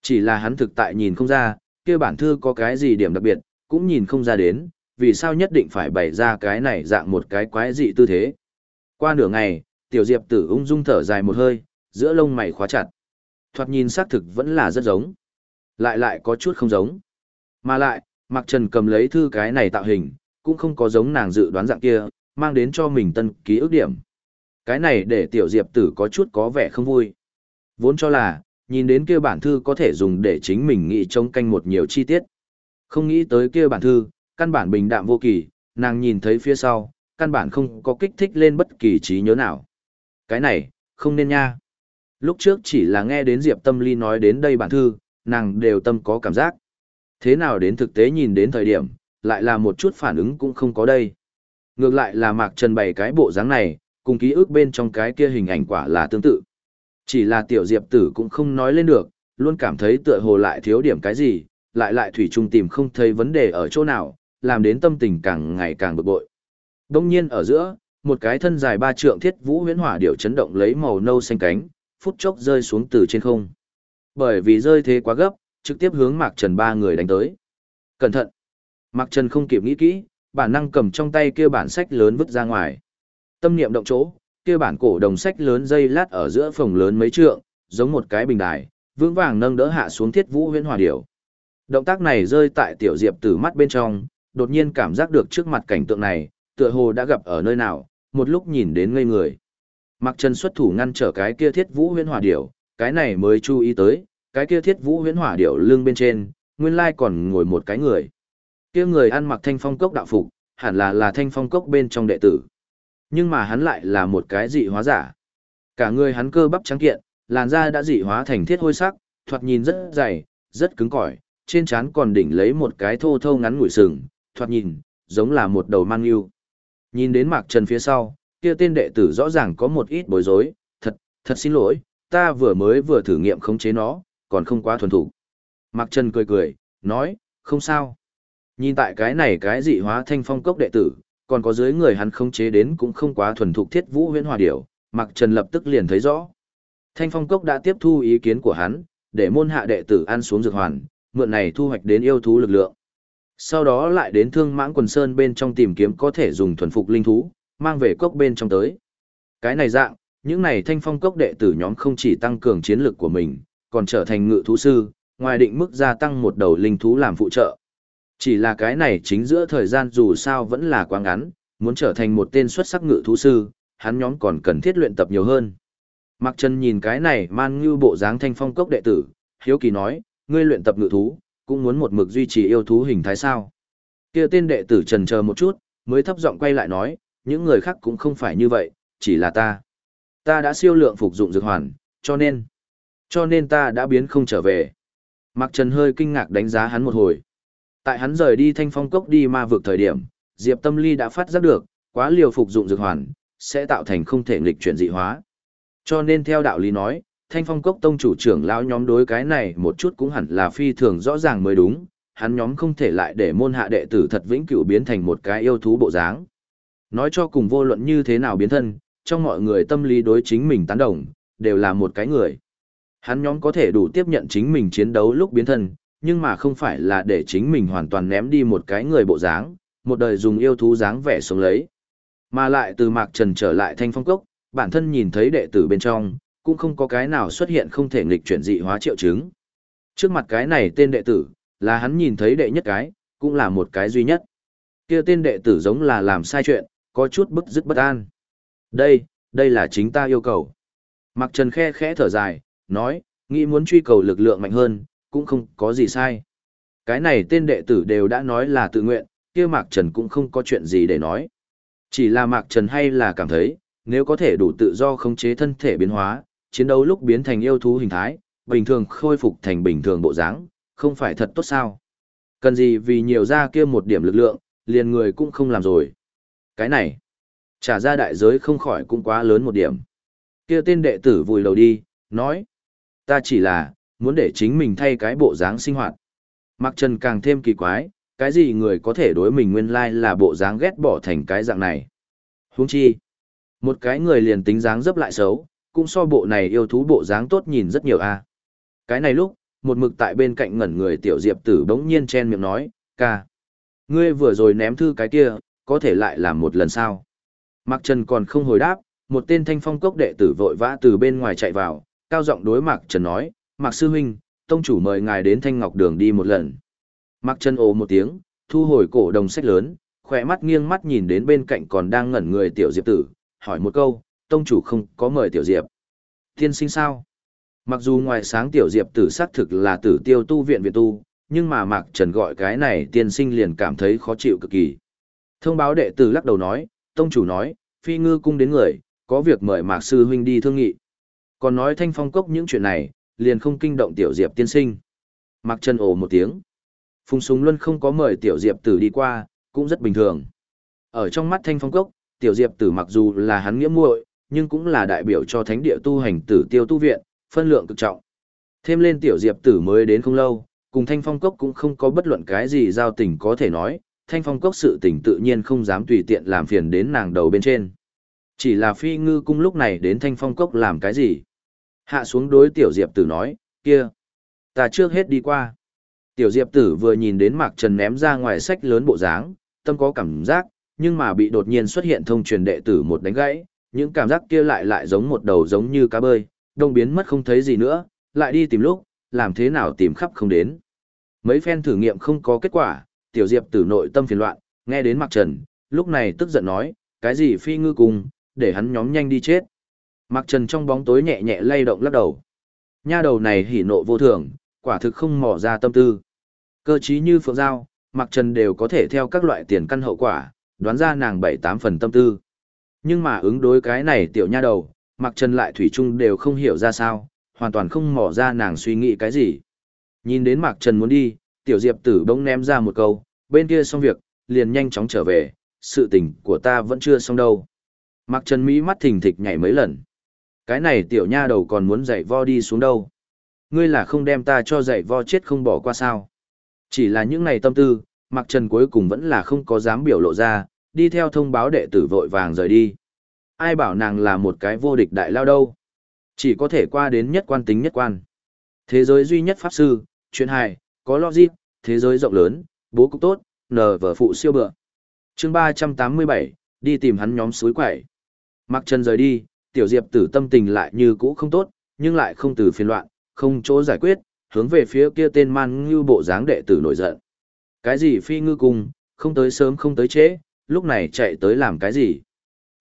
Chỉ là hắn thực tại nhìn không ra, kia bản thư có cái gì điểm đặc biệt, cũng nhìn không ra đến, vì sao nhất định phải bày ra cái này dạng một cái quái dị tư thế. Qua nửa ngày, Tiểu Diệp tử ung dung thở dài một hơi, giữa lông mày khóa chặt. Thoạt nhìn xác thực vẫn là rất giống. Lại lại có chút không giống. Mà lại, Mặc Trần cầm lấy thư cái này tạo hình, cũng không có giống nàng dự đoán dạng kia, mang đến cho mình tân ký ức điểm. Cái này để tiểu diệp tử có chút có vẻ không vui. Vốn cho là, nhìn đến kia bản thư có thể dùng để chính mình nghĩ trông canh một nhiều chi tiết. Không nghĩ tới kia bản thư, căn bản bình đạm vô kỳ, nàng nhìn thấy phía sau, căn bản không có kích thích lên bất kỳ trí nhớ nào. Cái này, không nên nha. Lúc trước chỉ là nghe đến Diệp Tâm Ly nói đến đây bản thư, nàng đều tâm có cảm giác. Thế nào đến thực tế nhìn đến thời điểm, lại là một chút phản ứng cũng không có đây. Ngược lại là Mạc Trần bày cái bộ dáng này, cùng ký ức bên trong cái kia hình ảnh quả là tương tự. Chỉ là tiểu diệp tử cũng không nói lên được, luôn cảm thấy tựa hồ lại thiếu điểm cái gì, lại lại thủy chung tìm không thấy vấn đề ở chỗ nào, làm đến tâm tình càng ngày càng bực bội. Đông nhiên ở giữa, một cái thân dài ba trượng thiết vũ huyễn hỏa điều chấn động lấy màu nâu xanh cánh, phút chốc rơi xuống từ trên không. Bởi vì rơi thế quá gấp, trực tiếp hướng Mạc Trần ba người đánh tới. Cẩn thận! Mạc Trần không kịp nghĩ kỹ, bản năng cầm trong tay kia bản sách lớn vứt ra ngoài. Tâm niệm động chỗ, kia bản cổ đồng sách lớn dây lát ở giữa phòng lớn mấy trượng, giống một cái bình đài, vững vàng nâng đỡ hạ xuống thiết vũ huyễn hỏa điểu. Động tác này rơi tại tiểu diệp tử mắt bên trong, đột nhiên cảm giác được trước mặt cảnh tượng này, tựa hồ đã gặp ở nơi nào, một lúc nhìn đến ngây người. Mặc Trần xuất thủ ngăn trở cái kia thiết vũ huyễn hỏa điểu, cái này mới chú ý tới, cái kia thiết vũ huyễn hỏa điểu lưng bên trên, nguyên lai còn ngồi một cái người. Kia người ăn mặc thanh phong cốc đạo phục, hẳn là là thanh phong cốc bên trong đệ tử. Nhưng mà hắn lại là một cái dị hóa giả. Cả người hắn cơ bắp trắng kiện, làn da đã dị hóa thành thiết hôi sắc, thoạt nhìn rất dày, rất cứng cỏi, trên trán còn đỉnh lấy một cái thô thô ngắn ngủi sừng, thoạt nhìn, giống là một đầu mang yêu. Nhìn đến Mạc Trần phía sau, kia tên đệ tử rõ ràng có một ít bối rối, thật, thật xin lỗi, ta vừa mới vừa thử nghiệm khống chế nó, còn không quá thuần thủ. Mạc Trần cười cười, nói, không sao. Nhìn tại cái này cái dị hóa thanh phong cốc đệ tử, còn có dưới người hắn không chế đến cũng không quá thuần thục thiết vũ huyễn hòa điểu, Mạc Trần lập tức liền thấy rõ. Thanh phong cốc đã tiếp thu ý kiến của hắn, để môn hạ đệ tử ăn xuống dược hoàn, mượn này thu hoạch đến yêu thú lực lượng. Sau đó lại đến thương mãng quần sơn bên trong tìm kiếm có thể dùng thuần phục linh thú, mang về cốc bên trong tới. Cái này dạng, những này thanh phong cốc đệ tử nhóm không chỉ tăng cường chiến lực của mình, còn trở thành ngự thú sư, ngoài định mức gia tăng một đầu linh thú làm phụ trợ. Chỉ là cái này chính giữa thời gian dù sao vẫn là quá ngắn, muốn trở thành một tên xuất sắc ngự thú sư, hắn nhóm còn cần thiết luyện tập nhiều hơn. Mạc Trần nhìn cái này man như bộ dáng thanh phong cốc đệ tử, hiếu kỳ nói, ngươi luyện tập ngự thú, cũng muốn một mực duy trì yêu thú hình thái sao. Kia tên đệ tử trần chờ một chút, mới thấp giọng quay lại nói, những người khác cũng không phải như vậy, chỉ là ta. Ta đã siêu lượng phục dụng dược hoàn, cho nên, cho nên ta đã biến không trở về. Mạc Trần hơi kinh ngạc đánh giá hắn một hồi. Tại hắn rời đi thanh phong cốc đi ma vực thời điểm, Diệp Tâm Ly đã phát giác được, quá liều phục dụng dược hoàn, sẽ tạo thành không thể nghịch chuyển dị hóa. Cho nên theo đạo lý nói, thanh phong cốc tông chủ trưởng lão nhóm đối cái này một chút cũng hẳn là phi thường rõ ràng mới đúng, hắn nhóm không thể lại để môn hạ đệ tử thật vĩnh cửu biến thành một cái yêu thú bộ dáng. Nói cho cùng vô luận như thế nào biến thân, trong mọi người tâm lý đối chính mình tán đồng, đều là một cái người. Hắn nhóm có thể đủ tiếp nhận chính mình chiến đấu lúc biến thân, nhưng mà không phải là để chính mình hoàn toàn ném đi một cái người bộ dáng, một đời dùng yêu thú dáng vẻ sống lấy. Mà lại từ Mạc Trần trở lại thanh phong cốc, bản thân nhìn thấy đệ tử bên trong, cũng không có cái nào xuất hiện không thể nghịch chuyển dị hóa triệu chứng. Trước mặt cái này tên đệ tử, là hắn nhìn thấy đệ nhất cái, cũng là một cái duy nhất. Kia tên đệ tử giống là làm sai chuyện, có chút bức dứt bất an. Đây, đây là chính ta yêu cầu. Mạc Trần khe khẽ thở dài, nói, nghĩ muốn truy cầu lực lượng mạnh hơn, cũng không có gì sai. Cái này tên đệ tử đều đã nói là tự nguyện, kia Mạc Trần cũng không có chuyện gì để nói. Chỉ là Mạc Trần hay là cảm thấy, nếu có thể đủ tự do khống chế thân thể biến hóa, chiến đấu lúc biến thành yêu thú hình thái, bình thường khôi phục thành bình thường bộ dáng, không phải thật tốt sao? Cần gì vì nhiều ra kia một điểm lực lượng, liền người cũng không làm rồi. Cái này, trả ra đại giới không khỏi cũng quá lớn một điểm. Kia tên đệ tử vùi đầu đi, nói, ta chỉ là, muốn để chính mình thay cái bộ dáng sinh hoạt. Mặc Trần càng thêm kỳ quái, cái gì người có thể đối mình nguyên lai là bộ dáng ghét bỏ thành cái dạng này. Huống chi, một cái người liền tính dáng dấp lại xấu, cũng so bộ này yêu thú bộ dáng tốt nhìn rất nhiều a. Cái này lúc, một mực tại bên cạnh ngẩn người tiểu diệp tử bỗng nhiên chen miệng nói, ca. Ngươi vừa rồi ném thư cái kia, có thể lại làm một lần sao? Mạc Trần còn không hồi đáp, một tên thanh phong cốc đệ tử vội vã từ bên ngoài chạy vào, cao giọng đối Mạc Trần nói, Mạc Sư Huynh, tông chủ mời ngài đến thanh ngọc đường đi một lần. Mạc Trần ồ một tiếng, thu hồi cổ đồng sách lớn, khỏe mắt nghiêng mắt nhìn đến bên cạnh còn đang ngẩn người tiểu diệp tử, hỏi một câu, tông chủ không có mời tiểu diệp. Tiên sinh sao? Mặc dù ngoài sáng tiểu diệp tử xác thực là tử tiêu tu viện viện tu, nhưng mà Mạc Trần gọi cái này tiên sinh liền cảm thấy khó chịu cực kỳ. Thông báo đệ tử lắc đầu nói, tông chủ nói, phi ngư cung đến người, có việc mời Mạc Sư Huynh đi thương nghị. Còn nói thanh phong cốc những chuyện này, liền không kinh động tiểu diệp tiên sinh. mặc chân ồ một tiếng. Phùng Súng Luân không có mời tiểu diệp tử đi qua, cũng rất bình thường. Ở trong mắt thanh phong cốc, tiểu diệp tử mặc dù là hắn nghĩa muội, nhưng cũng là đại biểu cho thánh địa tu hành tử tiêu tu viện, phân lượng cực trọng. Thêm lên tiểu diệp tử mới đến không lâu, cùng thanh phong cốc cũng không có bất luận cái gì giao tình có thể nói, thanh phong cốc sự tình tự nhiên không dám tùy tiện làm phiền đến nàng đầu bên trên. Chỉ là phi ngư cung lúc này đến thanh phong cốc làm cái gì? Hạ xuống đối tiểu diệp tử nói, kia, ta trước hết đi qua. Tiểu diệp tử vừa nhìn đến mạc trần ném ra ngoài sách lớn bộ dáng, tâm có cảm giác, nhưng mà bị đột nhiên xuất hiện thông truyền đệ tử một đánh gãy, những cảm giác kia lại lại giống một đầu giống như cá bơi, đông biến mất không thấy gì nữa, lại đi tìm lúc, làm thế nào tìm khắp không đến. Mấy phen thử nghiệm không có kết quả, tiểu diệp tử nội tâm phiền loạn, nghe đến Mạc Trần, lúc này tức giận nói, cái gì phi ngư cùng, để hắn nhóm nhanh đi chết. Mạc Trần trong bóng tối nhẹ nhẹ lay động lắc đầu. Nha đầu này hỉ nộ vô thường, quả thực không mò ra tâm tư. Cơ trí như phượng giao, Mạc Trần đều có thể theo các loại tiền căn hậu quả, đoán ra nàng bảy tám phần tâm tư. Nhưng mà ứng đối cái này tiểu nha đầu, Mạc Trần lại thủy chung đều không hiểu ra sao, hoàn toàn không mò ra nàng suy nghĩ cái gì. Nhìn đến Mạc Trần muốn đi, tiểu diệp tử bỗng ném ra một câu, bên kia xong việc, liền nhanh chóng trở về, sự tình của ta vẫn chưa xong đâu. Mạc Trần Mỹ mắt thình thịch nhảy mấy lần. Cái này tiểu nha đầu còn muốn dạy vo đi xuống đâu. Ngươi là không đem ta cho dạy vo chết không bỏ qua sao. Chỉ là những này tâm tư, Mạc Trần cuối cùng vẫn là không có dám biểu lộ ra, đi theo thông báo đệ tử vội vàng rời đi. Ai bảo nàng là một cái vô địch đại lao đâu. Chỉ có thể qua đến nhất quan tính nhất quan. Thế giới duy nhất pháp sư, chuyện hài, có logic, thế giới rộng lớn, bố cục tốt, nờ vở phụ siêu bựa. chương 387, đi tìm hắn nhóm suối quẩy. Mặc Trần rời đi, tiểu diệp tử tâm tình lại như cũ không tốt, nhưng lại không từ phiền loạn, không chỗ giải quyết, hướng về phía kia tên man Ngư bộ dáng đệ tử nổi giận. Cái gì phi ngư cung, không tới sớm không tới trễ, lúc này chạy tới làm cái gì?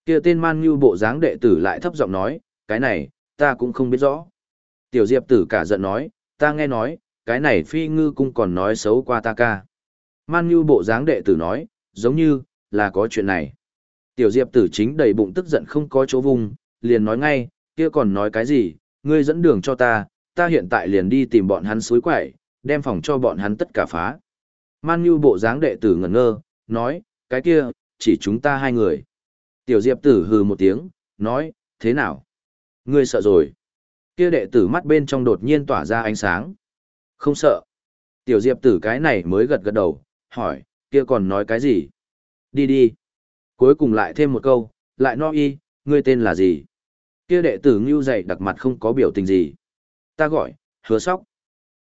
Kia tên man Ngư bộ dáng đệ tử lại thấp giọng nói, cái này, ta cũng không biết rõ. Tiểu Diệp tử cả giận nói, ta nghe nói, cái này phi ngư cung còn nói xấu qua ta ca. Man Ngư bộ dáng đệ tử nói, giống như, là có chuyện này. Tiểu Diệp tử chính đầy bụng tức giận không có chỗ vùng, liền nói ngay, kia còn nói cái gì, ngươi dẫn đường cho ta, ta hiện tại liền đi tìm bọn hắn suối quậy, đem phòng cho bọn hắn tất cả phá. Man Nhu bộ dáng đệ tử ngẩn ngơ, nói, cái kia, chỉ chúng ta hai người. Tiểu Diệp tử hừ một tiếng, nói, thế nào? Ngươi sợ rồi. Kia đệ tử mắt bên trong đột nhiên tỏa ra ánh sáng. Không sợ. Tiểu Diệp tử cái này mới gật gật đầu, hỏi, kia còn nói cái gì? Đi đi. Cuối cùng lại thêm một câu, lại no y, ngươi tên là gì? Kia đệ tử ngưu dậy đặc mặt không có biểu tình gì. Ta gọi, hứa sóc.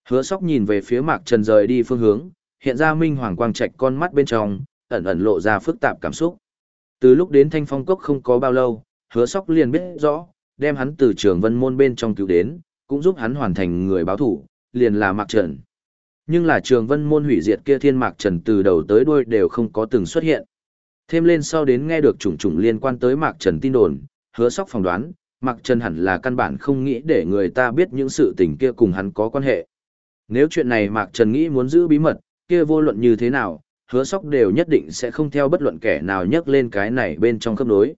Hứa sóc nhìn về phía mạc trần rời đi phương hướng, hiện ra minh hoàng quang trạch con mắt bên trong, ẩn ẩn lộ ra phức tạp cảm xúc. Từ lúc đến thanh phong cốc không có bao lâu, hứa sóc liền biết rõ, đem hắn từ trường vân môn bên trong cứu đến, cũng giúp hắn hoàn thành người báo thủ, liền là mạc trần. Nhưng là trường vân môn hủy diệt kia thiên mạc trần từ đầu tới đuôi đều không có từng xuất hiện. Thêm lên sau đến nghe được chủng chủng liên quan tới mạc trần tin đồn, hứa sóc phỏng đoán, mạc trần hẳn là căn bản không nghĩ để người ta biết những sự tình kia cùng hắn có quan hệ. Nếu chuyện này mạc trần nghĩ muốn giữ bí mật, kia vô luận như thế nào, hứa sóc đều nhất định sẽ không theo bất luận kẻ nào nhắc lên cái này bên trong khớp nối.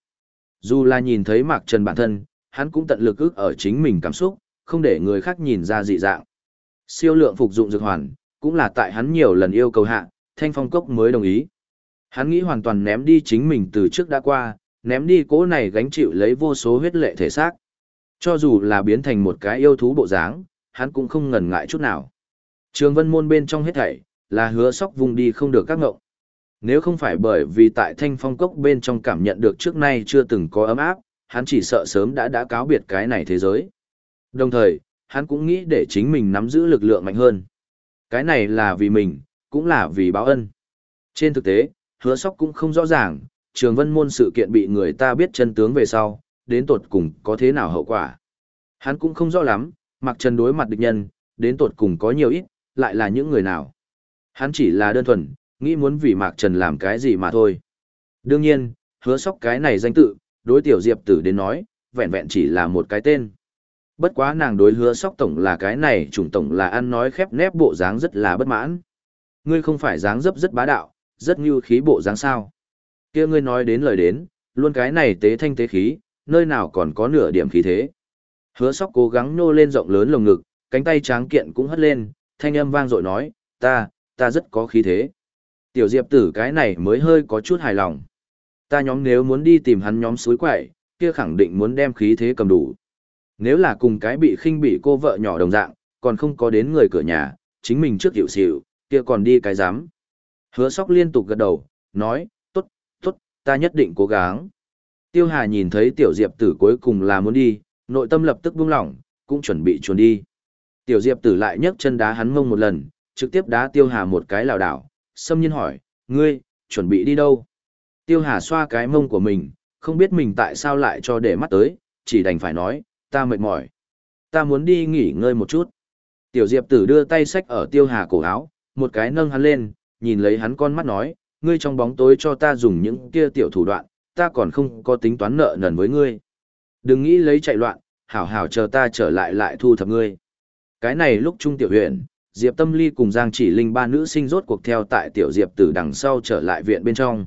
Dù là nhìn thấy Mạc Trần bản thân, hắn cũng tận lực ức ở chính mình cảm xúc, không để người khác nhìn ra dị dạng. Siêu lượng phục dụng dược hoàn, cũng là tại hắn nhiều lần yêu cầu hạ, Thanh Phong Cốc mới đồng ý. Hắn nghĩ hoàn toàn ném đi chính mình từ trước đã qua, ném đi cỗ này gánh chịu lấy vô số huyết lệ thể xác. Cho dù là biến thành một cái yêu thú bộ dáng, hắn cũng không ngần ngại chút nào. Trường vân môn bên trong hết thảy, là hứa sóc vùng đi không được các ngộng. Nếu không phải bởi vì tại thanh phong cốc bên trong cảm nhận được trước nay chưa từng có ấm áp, hắn chỉ sợ sớm đã đã cáo biệt cái này thế giới. Đồng thời, hắn cũng nghĩ để chính mình nắm giữ lực lượng mạnh hơn. Cái này là vì mình, cũng là vì báo ân. Trên thực tế, hứa sóc cũng không rõ ràng, trường vân môn sự kiện bị người ta biết chân tướng về sau, đến tột cùng có thế nào hậu quả. Hắn cũng không rõ lắm, mặc trần đối mặt địch nhân, đến tột cùng có nhiều ít, lại là những người nào. Hắn chỉ là đơn thuần, nghĩ muốn vì Mạc Trần làm cái gì mà thôi. Đương nhiên, hứa sóc cái này danh tự, đối tiểu diệp tử đến nói, vẹn vẹn chỉ là một cái tên. Bất quá nàng đối hứa sóc tổng là cái này trùng tổng là ăn nói khép nép bộ dáng rất là bất mãn. Ngươi không phải dáng dấp rất bá đạo, rất như khí bộ dáng sao kia ngươi nói đến lời đến, luôn cái này tế thanh tế khí, nơi nào còn có nửa điểm khí thế. Hứa sóc cố gắng nô lên rộng lớn lồng ngực, cánh tay tráng kiện cũng hất lên, thanh âm vang dội nói, ta, ta rất có khí thế. Tiểu Diệp tử cái này mới hơi có chút hài lòng. Ta nhóm nếu muốn đi tìm hắn nhóm suối quậy, kia khẳng định muốn đem khí thế cầm đủ. Nếu là cùng cái bị khinh bị cô vợ nhỏ đồng dạng, còn không có đến người cửa nhà, chính mình trước hiểu xỉu, kia còn đi cái dám. Hứa sóc liên tục gật đầu, nói, ta nhất định cố gắng. Tiêu Hà nhìn thấy Tiểu Diệp tử cuối cùng là muốn đi, nội tâm lập tức buông lỏng, cũng chuẩn bị chuồn đi. Tiểu Diệp tử lại nhấc chân đá hắn mông một lần, trực tiếp đá tiêu hà một cái lảo đảo, xâm nhiên hỏi, ngươi, chuẩn bị đi đâu? Tiêu hà xoa cái mông của mình, không biết mình tại sao lại cho để mắt tới, chỉ đành phải nói, ta mệt mỏi. Ta muốn đi nghỉ ngơi một chút. Tiểu Diệp tử đưa tay xách ở tiêu hà cổ áo, một cái nâng hắn lên, nhìn lấy hắn con mắt nói, ngươi trong bóng tối cho ta dùng những kia tiểu thủ đoạn, ta còn không có tính toán nợ nần với ngươi. Đừng nghĩ lấy chạy loạn, hảo hảo chờ ta trở lại lại thu thập ngươi. Cái này lúc trung tiểu huyện, Diệp Tâm Ly cùng Giang Chỉ Linh ba nữ sinh rốt cuộc theo tại tiểu Diệp Tử đằng sau trở lại viện bên trong.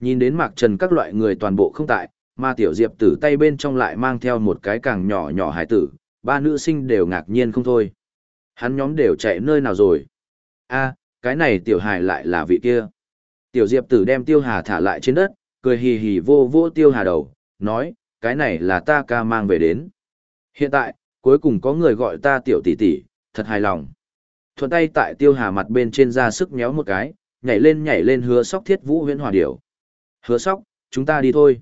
Nhìn đến Mạc Trần các loại người toàn bộ không tại, mà tiểu Diệp Tử tay bên trong lại mang theo một cái càng nhỏ nhỏ hải tử, ba nữ sinh đều ngạc nhiên không thôi. Hắn nhóm đều chạy nơi nào rồi? A, cái này tiểu hải lại là vị kia. Tiểu Diệp Tử đem Tiêu Hà thả lại trên đất, cười hì hì vô vô Tiêu Hà đầu, nói, cái này là ta ca mang về đến. Hiện tại, cuối cùng có người gọi ta tiểu tỷ tỷ, thật hài lòng thuận tay tại tiêu hà mặt bên trên ra sức méo một cái, nhảy lên nhảy lên hứa sóc thiết vũ huyễn hỏa điểu. Hứa sóc, chúng ta đi thôi.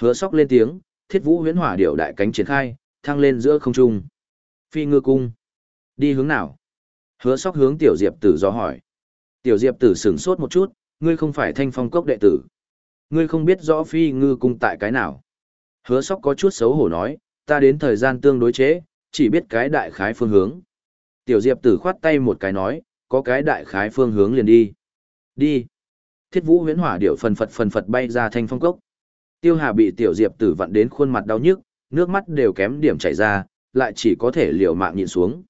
Hứa sóc lên tiếng, thiết vũ huyễn hỏa điểu đại cánh triển khai, thăng lên giữa không trung. Phi ngư cung. Đi hướng nào? Hứa sóc hướng tiểu diệp tử do hỏi. Tiểu diệp tử sửng sốt một chút, ngươi không phải thanh phong cốc đệ tử. Ngươi không biết rõ phi ngư cung tại cái nào. Hứa sóc có chút xấu hổ nói, ta đến thời gian tương đối chế, chỉ biết cái đại khái phương hướng. Tiểu Diệp tử khoát tay một cái nói, có cái đại khái phương hướng liền đi. Đi. Thiết vũ huyễn hỏa điệu phần phật phần phật bay ra thanh phong cốc. Tiêu Hà bị Tiểu Diệp tử vặn đến khuôn mặt đau nhức, nước mắt đều kém điểm chảy ra, lại chỉ có thể liều mạng nhìn xuống.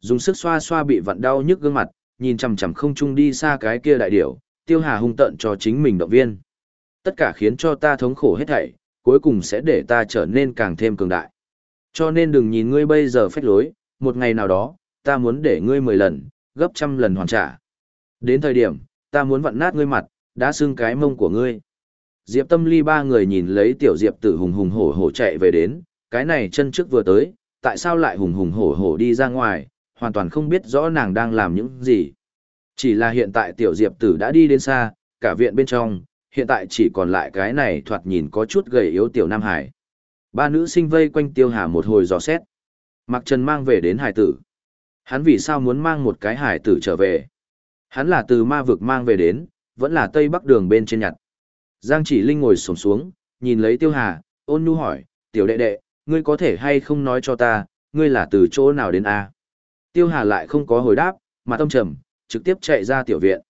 Dùng sức xoa xoa bị vặn đau nhức gương mặt, nhìn chằm chằm không trung đi xa cái kia đại điểu, Tiêu Hà hung tận cho chính mình động viên. Tất cả khiến cho ta thống khổ hết thảy, cuối cùng sẽ để ta trở nên càng thêm cường đại. Cho nên đừng nhìn ngươi bây giờ phách lối, một ngày nào đó, ta muốn để ngươi mười lần, gấp trăm lần hoàn trả. Đến thời điểm, ta muốn vặn nát ngươi mặt, đã xưng cái mông của ngươi. Diệp Tâm Ly ba người nhìn lấy tiểu Diệp tử hùng hùng hổ hổ chạy về đến, cái này chân trước vừa tới, tại sao lại hùng hùng hổ hổ đi ra ngoài, hoàn toàn không biết rõ nàng đang làm những gì. Chỉ là hiện tại tiểu Diệp tử đã đi đến xa, cả viện bên trong, hiện tại chỉ còn lại cái này thoạt nhìn có chút gầy yếu tiểu Nam Hải. Ba nữ sinh vây quanh tiêu hà một hồi dò xét. Mặc Trần mang về đến hải tử. Hắn vì sao muốn mang một cái hải tử trở về? Hắn là từ ma vực mang về đến, vẫn là tây bắc đường bên trên nhặt. Giang chỉ linh ngồi sổm xuống, nhìn lấy tiêu hà, ôn nhu hỏi, tiểu đệ đệ, ngươi có thể hay không nói cho ta, ngươi là từ chỗ nào đến A? Tiêu hà lại không có hồi đáp, mà tâm trầm, trực tiếp chạy ra tiểu viện.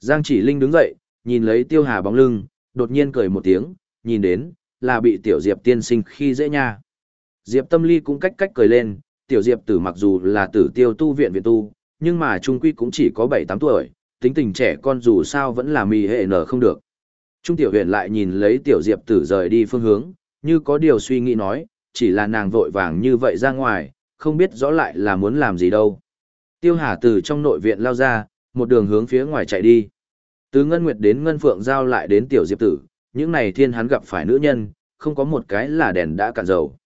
Giang chỉ linh đứng dậy, nhìn lấy tiêu hà bóng lưng, đột nhiên cười một tiếng, nhìn đến, là bị tiểu diệp tiên sinh khi dễ nha. Diệp tâm ly cũng cách cách cười lên, tiểu diệp tử mặc dù là tử tiêu tu viện viện tu, nhưng mà trung quy cũng chỉ có 7-8 tuổi, tính tình trẻ con dù sao vẫn là mì hệ nở không được. Trung tiểu huyền lại nhìn lấy tiểu diệp tử rời đi phương hướng, như có điều suy nghĩ nói, chỉ là nàng vội vàng như vậy ra ngoài, không biết rõ lại là muốn làm gì đâu. Tiêu Hà từ trong nội viện lao ra, một đường hướng phía ngoài chạy đi. Từ Ngân Nguyệt đến Ngân Phượng giao lại đến Tiểu Diệp Tử, những này thiên hắn gặp phải nữ nhân, không có một cái là đèn đã cạn dầu.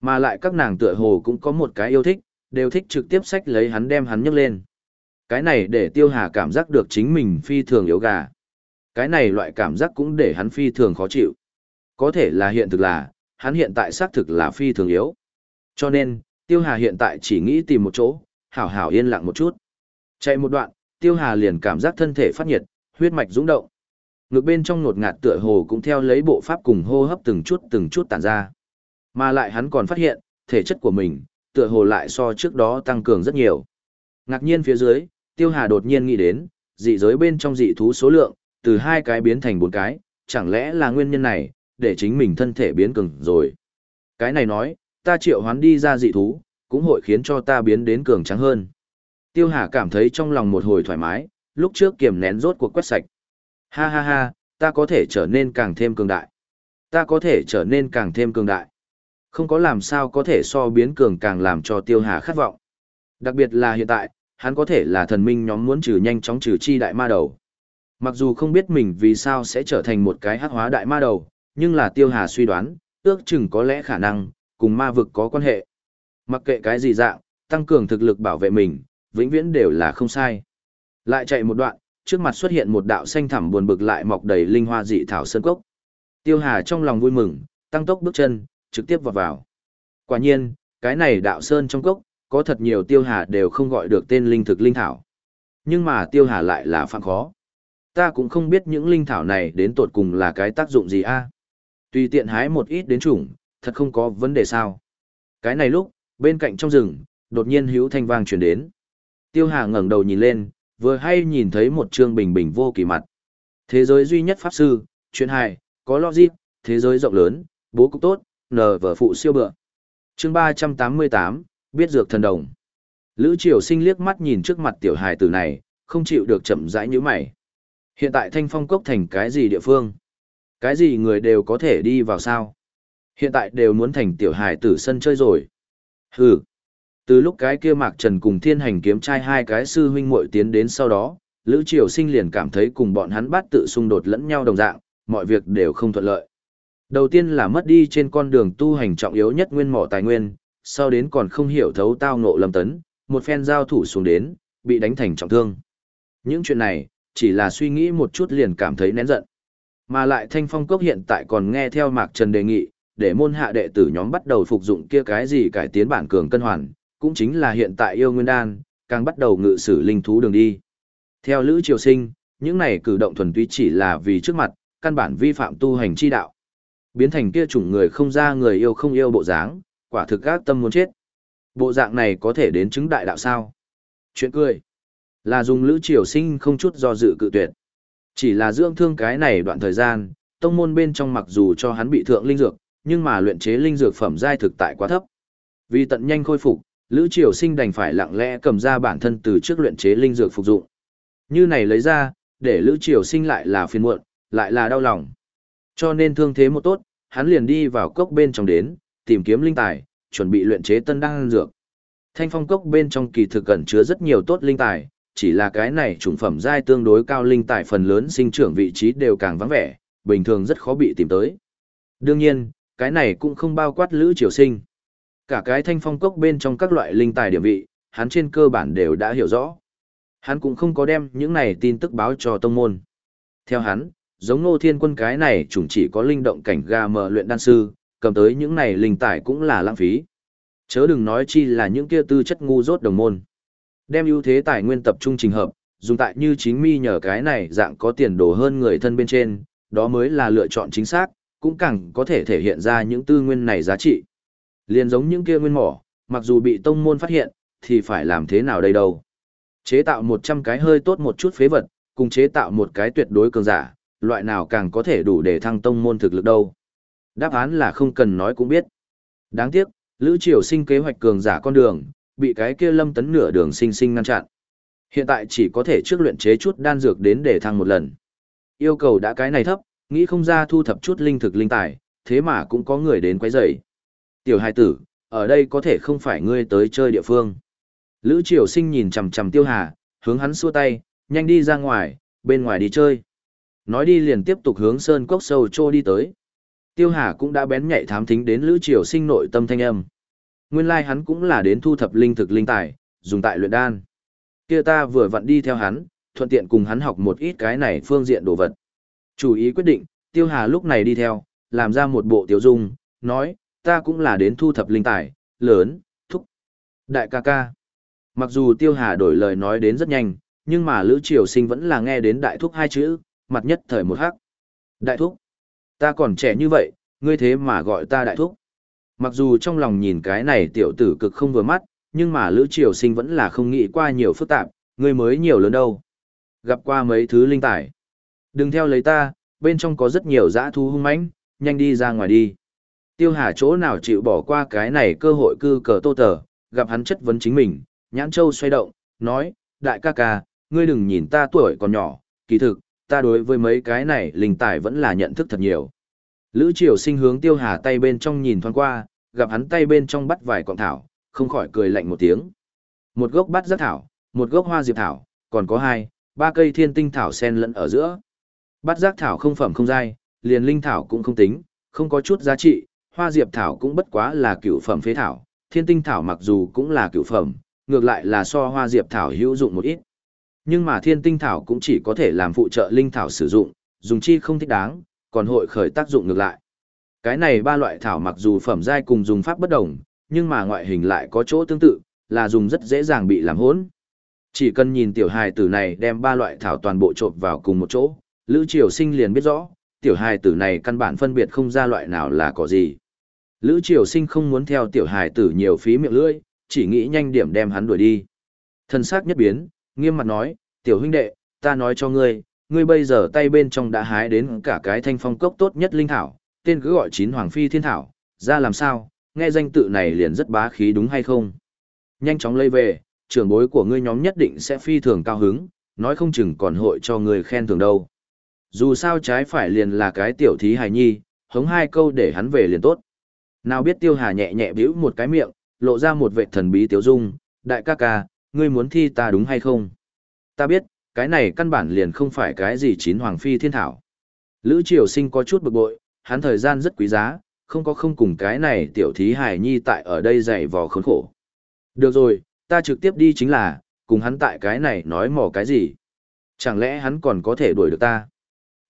Mà lại các nàng tựa hồ cũng có một cái yêu thích, đều thích trực tiếp sách lấy hắn đem hắn nhấc lên. Cái này để Tiêu Hà cảm giác được chính mình phi thường yếu gà. Cái này loại cảm giác cũng để hắn phi thường khó chịu. Có thể là hiện thực là, hắn hiện tại xác thực là phi thường yếu. Cho nên, Tiêu Hà hiện tại chỉ nghĩ tìm một chỗ, hảo hảo yên lặng một chút. Chạy một đoạn, Tiêu Hà liền cảm giác thân thể phát nhiệt, huyết mạch dũng động. Ngực bên trong nột ngạt tựa hồ cũng theo lấy bộ pháp cùng hô hấp từng chút từng chút tản ra. Mà lại hắn còn phát hiện, thể chất của mình, tựa hồ lại so trước đó tăng cường rất nhiều. Ngạc nhiên phía dưới, Tiêu Hà đột nhiên nghĩ đến, dị giới bên trong dị thú số lượng, từ hai cái biến thành bốn cái, chẳng lẽ là nguyên nhân này, để chính mình thân thể biến cường rồi. Cái này nói, ta triệu hoán đi ra dị thú, cũng hội khiến cho ta biến đến cường trắng hơn. Tiêu Hà cảm thấy trong lòng một hồi thoải mái, lúc trước kiềm nén rốt cuộc quét sạch. Ha ha ha, ta có thể trở nên càng thêm cường đại. Ta có thể trở nên càng thêm cường đại. Không có làm sao có thể so biến cường càng làm cho Tiêu Hà khát vọng. Đặc biệt là hiện tại, hắn có thể là thần minh nhóm muốn trừ nhanh chóng trừ chi đại ma đầu. Mặc dù không biết mình vì sao sẽ trở thành một cái hắc hóa đại ma đầu, nhưng là Tiêu Hà suy đoán, ước chừng có lẽ khả năng, cùng ma vực có quan hệ. Mặc kệ cái gì dạng, tăng cường thực lực bảo vệ mình, vĩnh viễn đều là không sai. Lại chạy một đoạn, trước mặt xuất hiện một đạo xanh thẳm buồn bực lại mọc đầy linh hoa dị thảo sơn cốc. Tiêu Hà trong lòng vui mừng, tăng tốc bước chân, trực tiếp vào vào. Quả nhiên, cái này đạo sơn trong cốc, có thật nhiều Tiêu Hà đều không gọi được tên linh thực linh thảo. Nhưng mà Tiêu Hà lại là phạm khó. Ta cũng không biết những linh thảo này đến tột cùng là cái tác dụng gì a. Tùy tiện hái một ít đến chủng, thật không có vấn đề sao. Cái này lúc, bên cạnh trong rừng, đột nhiên hữu thanh vang truyền đến. Tiêu Hà ngẩng đầu nhìn lên, vừa hay nhìn thấy một trương bình bình vô kỳ mặt. Thế giới duy nhất pháp sư, chuyện hài, có logic, thế giới rộng lớn, bố cục tốt, nờ vở phụ siêu bựa. Chương 388, biết dược thần đồng. Lữ Triều Sinh liếc mắt nhìn trước mặt tiểu hài tử này, không chịu được chậm rãi như mày. Hiện tại Thanh Phong Cốc thành cái gì địa phương? Cái gì người đều có thể đi vào sao? Hiện tại đều muốn thành tiểu hài tử sân chơi rồi. Hừ. Từ lúc cái kia Mạc Trần cùng Thiên Hành kiếm trai hai cái sư huynh muội tiến đến sau đó, Lữ Triều Sinh liền cảm thấy cùng bọn hắn bắt tự xung đột lẫn nhau đồng dạng, mọi việc đều không thuận lợi. Đầu tiên là mất đi trên con đường tu hành trọng yếu nhất nguyên mỏ tài nguyên, sau đến còn không hiểu thấu tao ngộ lâm tấn, một phen giao thủ xuống đến, bị đánh thành trọng thương. Những chuyện này, chỉ là suy nghĩ một chút liền cảm thấy nén giận. Mà lại Thanh Phong Cốc hiện tại còn nghe theo Mạc Trần đề nghị, để môn hạ đệ tử nhóm bắt đầu phục dụng kia cái gì cải tiến bản cường cân hoàn, cũng chính là hiện tại yêu nguyên đan, càng bắt đầu ngự sử linh thú đường đi. Theo Lữ Triều Sinh, những này cử động thuần túy chỉ là vì trước mặt, căn bản vi phạm tu hành chi đạo. Biến thành kia chủng người không ra người yêu không yêu bộ dáng, quả thực ác tâm muốn chết. Bộ dạng này có thể đến chứng đại đạo sao? Chuyện cười. Là dùng Lữ Triều Sinh không chút do dự cự tuyệt. Chỉ là dưỡng thương cái này đoạn thời gian, tông môn bên trong mặc dù cho hắn bị thượng linh dược, nhưng mà luyện chế linh dược phẩm giai thực tại quá thấp. Vì tận nhanh khôi phục, Lữ Triều Sinh đành phải lặng lẽ cầm ra bản thân từ trước luyện chế linh dược phục dụng. Như này lấy ra, để Lữ Triều Sinh lại là phiền muộn, lại là đau lòng. Cho nên thương thế một tốt, hắn liền đi vào cốc bên trong đến, tìm kiếm linh tài, chuẩn bị luyện chế tân đan dược. Thanh phong cốc bên trong kỳ thực cẩn chứa rất nhiều tốt linh tài, chỉ là cái này chủng phẩm giai tương đối cao linh tài phần lớn sinh trưởng vị trí đều càng vắng vẻ, bình thường rất khó bị tìm tới. Đương nhiên, cái này cũng không bao quát lữ triều sinh. Cả cái thanh phong cốc bên trong các loại linh tài địa vị, hắn trên cơ bản đều đã hiểu rõ. Hắn cũng không có đem những này tin tức báo cho tông môn. Theo hắn, giống nô thiên quân cái này chủng chỉ có linh động cảnh ga mờ luyện đan sư, cầm tới những này linh tài cũng là lãng phí. Chớ đừng nói chi là những kia tư chất ngu dốt đồng môn. Đem ưu thế tài nguyên tập trung trình hợp, dùng tại như chính mi nhờ cái này dạng có tiền đồ hơn người thân bên trên, đó mới là lựa chọn chính xác, cũng càng có thể thể hiện ra những tư nguyên này giá trị. Liên giống những kia nguyên mỏ, mặc dù bị tông môn phát hiện, thì phải làm thế nào đây đâu. Chế tạo 100 cái hơi tốt một chút phế vật, cùng chế tạo một cái tuyệt đối cường giả, loại nào càng có thể đủ để thăng tông môn thực lực đâu. Đáp án là không cần nói cũng biết. Đáng tiếc, Lữ Triều sinh kế hoạch cường giả con đường, bị cái kia lâm tấn nửa đường sinh sinh ngăn chặn. Hiện tại chỉ có thể trước luyện chế chút đan dược đến để thăng một lần. Yêu cầu đã cái này thấp, nghĩ không ra thu thập chút linh thực linh tài, thế mà cũng có người đến quấy rầy. Tiểu hài tử, ở đây có thể không phải ngươi tới chơi địa phương. Lữ Triều Sinh nhìn chằm chằm Tiêu Hà, hướng hắn xua tay, nhanh đi ra ngoài, bên ngoài đi chơi. Nói đi liền tiếp tục hướng sơn cốc sâu trô đi tới. Tiêu Hà cũng đã bén nhạy thám thính đến Lữ Triều Sinh nội tâm thanh âm. Nguyên lai hắn cũng là đến thu thập linh thực linh tài, dùng tại luyện đan. Kia ta vừa vặn đi theo hắn, thuận tiện cùng hắn học một ít cái này phương diện đồ vật. Chủ ý quyết định, Tiêu Hà lúc này đi theo, làm ra một bộ tiểu dung, nói, ta cũng là đến thu thập linh tài, lớn, thúc. Đại ca ca. Mặc dù Tiêu Hà đổi lời nói đến rất nhanh, nhưng mà Lữ Triều Sinh vẫn là nghe đến đại thúc hai chữ, mặt nhất thời một hắc. Đại thúc. Ta còn trẻ như vậy, ngươi thế mà gọi ta đại thúc. Mặc dù trong lòng nhìn cái này tiểu tử cực không vừa mắt, nhưng mà Lữ Triều Sinh vẫn là không nghĩ qua nhiều phức tạp, ngươi mới nhiều lớn đâu. Gặp qua mấy thứ linh tài. Đừng theo lấy ta, bên trong có rất nhiều dã thú hung mãnh, nhanh đi ra ngoài đi. Tiêu Hà chỗ nào chịu bỏ qua cái này cơ hội cư cờ tô tờ, gặp hắn chất vấn chính mình, nhãn châu xoay động, nói, đại ca ca, ngươi đừng nhìn ta tuổi còn nhỏ, kỳ thực, ta đối với mấy cái này linh tài vẫn là nhận thức thật nhiều. Lữ Triều sinh hướng Tiêu Hà tay bên trong nhìn thoáng qua, gặp hắn tay bên trong bắt vài cọng thảo, không khỏi cười lạnh một tiếng. Một gốc bắt giác thảo, một gốc hoa diệp thảo, còn có hai, ba cây thiên tinh thảo sen lẫn ở giữa. Bắt giác thảo không phẩm không dai, liền linh thảo cũng không tính, không có chút giá trị, hoa diệp thảo cũng bất quá là cựu phẩm phế thảo, thiên tinh thảo mặc dù cũng là cựu phẩm, ngược lại là so hoa diệp thảo hữu dụng một ít. Nhưng mà thiên tinh thảo cũng chỉ có thể làm phụ trợ linh thảo sử dụng, dùng chi không thích đáng, còn hội khởi tác dụng ngược lại. Cái này ba loại thảo mặc dù phẩm giai cùng dùng pháp bất đồng, nhưng mà ngoại hình lại có chỗ tương tự, là dùng rất dễ dàng bị làm hỗn. Chỉ cần nhìn tiểu hài tử này đem ba loại thảo toàn bộ trộn vào cùng một chỗ, Lữ Triều Sinh liền biết rõ, tiểu hài tử này căn bản phân biệt không ra loại nào là có gì. Lữ Triều Sinh không muốn theo tiểu hài tử nhiều phí miệng lưỡi, chỉ nghĩ nhanh điểm đem hắn đuổi đi. Thần sắc nhất biến, nghiêm mặt nói, tiểu huynh đệ, ta nói cho ngươi, ngươi bây giờ tay bên trong đã hái đến cả cái thanh phong cốc tốt nhất linh thảo, tên cứ gọi chín hoàng phi thiên thảo, ra làm sao, nghe danh tự này liền rất bá khí đúng hay không? Nhanh chóng lây về, trưởng bối của ngươi nhóm nhất định sẽ phi thường cao hứng, nói không chừng còn hội cho ngươi khen thưởng đâu. Dù sao trái phải liền là cái tiểu thí hài nhi, hống hai câu để hắn về liền tốt. Nào biết tiêu hà nhẹ nhẹ bĩu một cái miệng, lộ ra một vệ thần bí tiếu dung, đại ca ca, ngươi muốn thi ta đúng hay không? Ta biết, cái này căn bản liền không phải cái gì chín hoàng phi thiên thảo. Lữ triều sinh có chút bực bội, hắn thời gian rất quý giá, không có không cùng cái này tiểu thí hài nhi tại ở đây dạy vò khốn khổ. Được rồi, ta trực tiếp đi chính là, cùng hắn tại cái này nói mò cái gì. Chẳng lẽ hắn còn có thể đuổi được ta?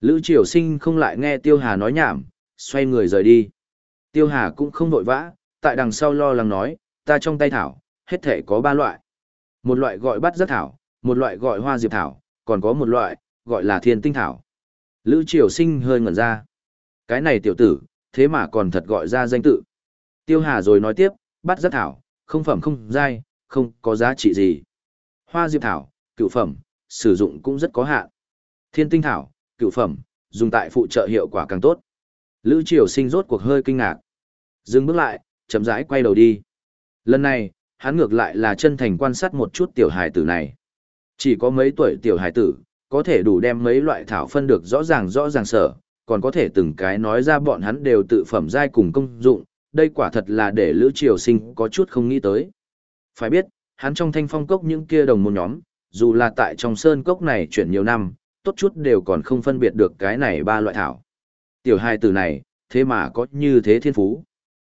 Lữ triều sinh không lại nghe tiêu hà nói nhảm, xoay người rời đi. Tiêu hà cũng không vội vã, tại đằng sau lo lắng nói, ta trong tay thảo, hết thể có ba loại. Một loại gọi bắt rất thảo, một loại gọi hoa diệp thảo, còn có một loại, gọi là thiên tinh thảo. Lữ triều sinh hơi ngẩn ra. Cái này tiểu tử, thế mà còn thật gọi ra danh tự. Tiêu Hà rồi nói tiếp, bắt rất thảo, không phẩm không dai, không có giá trị gì. Hoa diệp thảo, cựu phẩm, sử dụng cũng rất có hạn. Thiên tinh thảo, cựu phẩm, dùng tại phụ trợ hiệu quả càng tốt. Lữ Triều Sinh rốt cuộc hơi kinh ngạc. Dừng bước lại, chậm rãi quay đầu đi. Lần này, hắn ngược lại là chân thành quan sát một chút tiểu hài tử này. Chỉ có mấy tuổi tiểu hài tử, có thể đủ đem mấy loại thảo phân được rõ ràng rõ ràng sở, còn có thể từng cái nói ra bọn hắn đều tự phẩm giai cùng công dụng, đây quả thật là để Lữ Triều Sinh có chút không nghĩ tới. Phải biết, hắn trong thanh phong cốc những kia đồng môn nhóm, dù là tại trong sơn cốc này chuyển nhiều năm, tốt chút đều còn không phân biệt được cái này ba loại thảo. Tiểu hai từ này, thế mà có như thế thiên phú.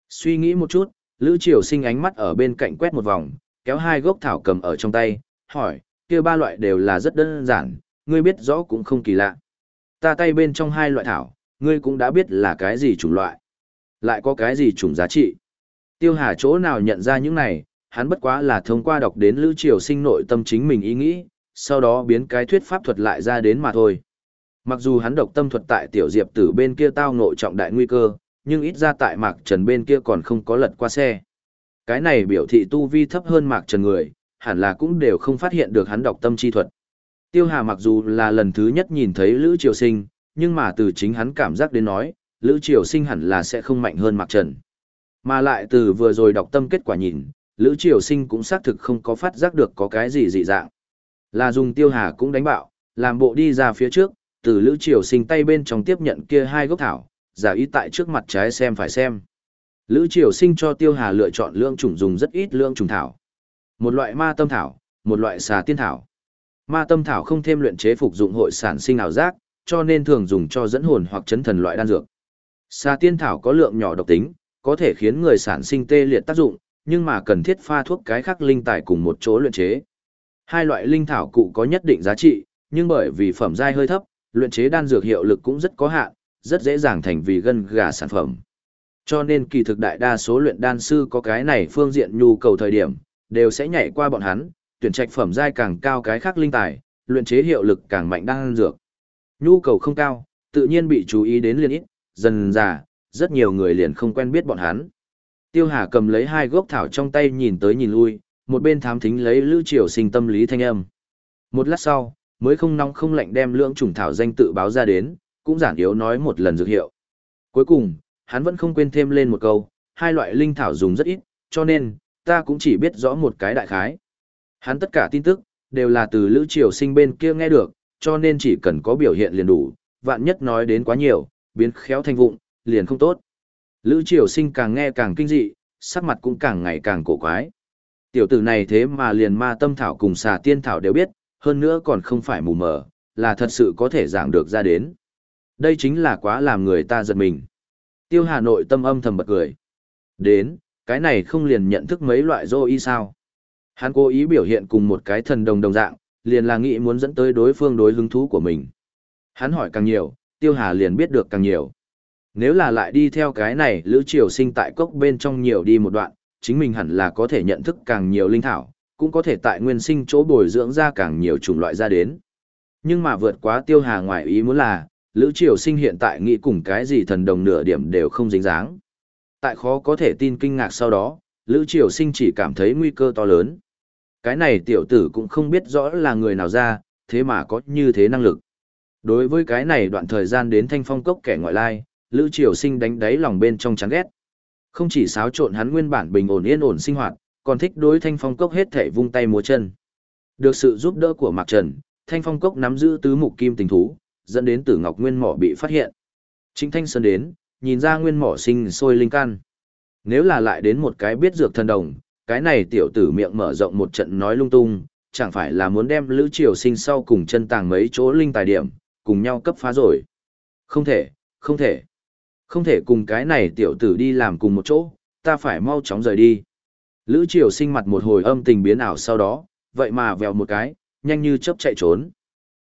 Suy nghĩ một chút, Lữ Triều sinh ánh mắt ở bên cạnh quét một vòng, kéo hai gốc thảo cầm ở trong tay, hỏi, kia ba loại đều là rất đơn giản, ngươi biết rõ cũng không kỳ lạ. Ta tay bên trong hai loại thảo, ngươi cũng đã biết là cái gì chủng loại. Lại có cái gì chủng giá trị. Tiêu Hà chỗ nào nhận ra những này, hắn bất quá là thông qua đọc đến Lữ Triều sinh nội tâm chính mình ý nghĩ, sau đó biến cái thuyết pháp thuật lại ra đến mà thôi. Mặc dù hắn độc tâm thuật tại tiểu diệp tử bên kia tao ngộ trọng đại nguy cơ, nhưng ít ra tại Mạc Trần bên kia còn không có lật qua xe. Cái này biểu thị tu vi thấp hơn Mạc Trần người, hẳn là cũng đều không phát hiện được hắn độc tâm chi thuật. Tiêu Hà mặc dù là lần thứ nhất nhìn thấy Lữ Triều Sinh, nhưng mà từ chính hắn cảm giác đến nói, Lữ Triều Sinh hẳn là sẽ không mạnh hơn Mạc Trần. Mà lại từ vừa rồi đọc tâm kết quả nhìn, Lữ Triều Sinh cũng xác thực không có phát giác được có cái gì dị dạng. Là dùng Tiêu Hà cũng đánh bạo, làm bộ đi ra phía trước, từ Lữ Triều Sinh tay bên trong tiếp nhận kia hai gốc thảo, giả ý tại trước mặt trái xem phải xem. Lữ Triều Sinh cho Tiêu Hà lựa chọn lương trùng dùng rất ít lương trùng thảo. Một loại ma tâm thảo, một loại xà tiên thảo. Ma tâm thảo không thêm luyện chế phục dụng hội sản sinh ảo giác, cho nên thường dùng cho dẫn hồn hoặc chấn thần loại đan dược. Xà tiên thảo có lượng nhỏ độc tính, có thể khiến người sản sinh tê liệt tác dụng, nhưng mà cần thiết pha thuốc cái khác linh tài cùng một chỗ luyện chế. Hai loại linh thảo cụ có nhất định giá trị, nhưng bởi vì phẩm giai hơi thấp, luyện chế đan dược hiệu lực cũng rất có hạn, rất dễ dàng thành vì gân gà sản phẩm. Cho nên kỳ thực đại đa số luyện đan sư có cái này phương diện nhu cầu thời điểm, đều sẽ nhảy qua bọn hắn, tuyển trạch phẩm giai càng cao cái khác linh tài, luyện chế hiệu lực càng mạnh đan dược. Nhu cầu không cao, tự nhiên bị chú ý đến liền ít, dần dà, rất nhiều người liền không quen biết bọn hắn. Tiêu Hà cầm lấy hai gốc thảo trong tay nhìn tới nhìn lui, một bên thám thính lấy Lữ Triều Sinh tâm lý thanh âm. Một lát sau, mới không nóng không lạnh đem lưỡng trùng thảo danh tự báo ra đến, cũng giản yếu nói một lần dược hiệu. Cuối cùng, hắn vẫn không quên thêm lên một câu, hai loại linh thảo dùng rất ít, cho nên, ta cũng chỉ biết rõ một cái đại khái. Hắn tất cả tin tức, đều là từ Lữ Triều Sinh bên kia nghe được, cho nên chỉ cần có biểu hiện liền đủ, vạn nhất nói đến quá nhiều, biến khéo thành vụng, liền không tốt. Lữ Triều Sinh càng nghe càng kinh dị, sắc mặt cũng càng ngày càng cổ quái. Tiểu tử này thế mà liền ma tâm thảo cùng xà tiên thảo đều biết, hơn nữa còn không phải mù mờ, là thật sự có thể giảng được ra đến. Đây chính là quá làm người ta giật mình. Tiêu Hà Nội tâm âm thầm bật cười. Đến, cái này không liền nhận thức mấy loại dô y sao. Hắn cố ý biểu hiện cùng một cái thần đồng đồng dạng, liền là nghĩ muốn dẫn tới đối phương đối hứng thú của mình. Hắn hỏi càng nhiều, Tiêu Hà liền biết được càng nhiều. Nếu là lại đi theo cái này Lữ Triều sinh tại cốc bên trong nhiều đi một đoạn, chính mình hẳn là có thể nhận thức càng nhiều linh thảo, cũng có thể tại nguyên sinh chỗ bồi dưỡng ra càng nhiều chủng loại ra đến. Nhưng mà vượt quá Tiêu Hà ngoài ý muốn là, Lữ Triều sinh hiện tại nghĩ cùng cái gì thần đồng nửa điểm đều không dính dáng. Tại khó có thể tin kinh ngạc sau đó, Lữ Triều sinh chỉ cảm thấy nguy cơ to lớn. Cái này tiểu tử cũng không biết rõ là người nào ra, thế mà có như thế năng lực. Đối với cái này đoạn thời gian đến thanh phong cốc kẻ ngoại lai, Lữ Triều Sinh đánh đáy lòng bên trong chán ghét. Không chỉ xáo trộn hắn nguyên bản bình ổn yên ổn sinh hoạt, còn thích đối thanh phong cốc hết thể vung tay múa chân. Được sự giúp đỡ của Mạc Trần, thanh phong cốc nắm giữ tứ mục kim tình thú, dẫn đến tử ngọc nguyên mỏ bị phát hiện. Chính thanh sơn đến, nhìn ra nguyên mỏ sinh sôi linh can. Nếu là lại đến một cái biết dược thần đồng, cái này tiểu tử miệng mở rộng một trận nói lung tung, chẳng phải là muốn đem Lữ Triều Sinh sau cùng chân tàng mấy chỗ linh tài điểm, cùng nhau cấp phá rồi. Không thể, không thể. Không thể cùng cái này tiểu tử đi làm cùng một chỗ, ta phải mau chóng rời đi. Lữ Triều sinh mặt một hồi âm tình biến ảo sau đó, vậy mà vèo một cái, nhanh như chớp chạy trốn.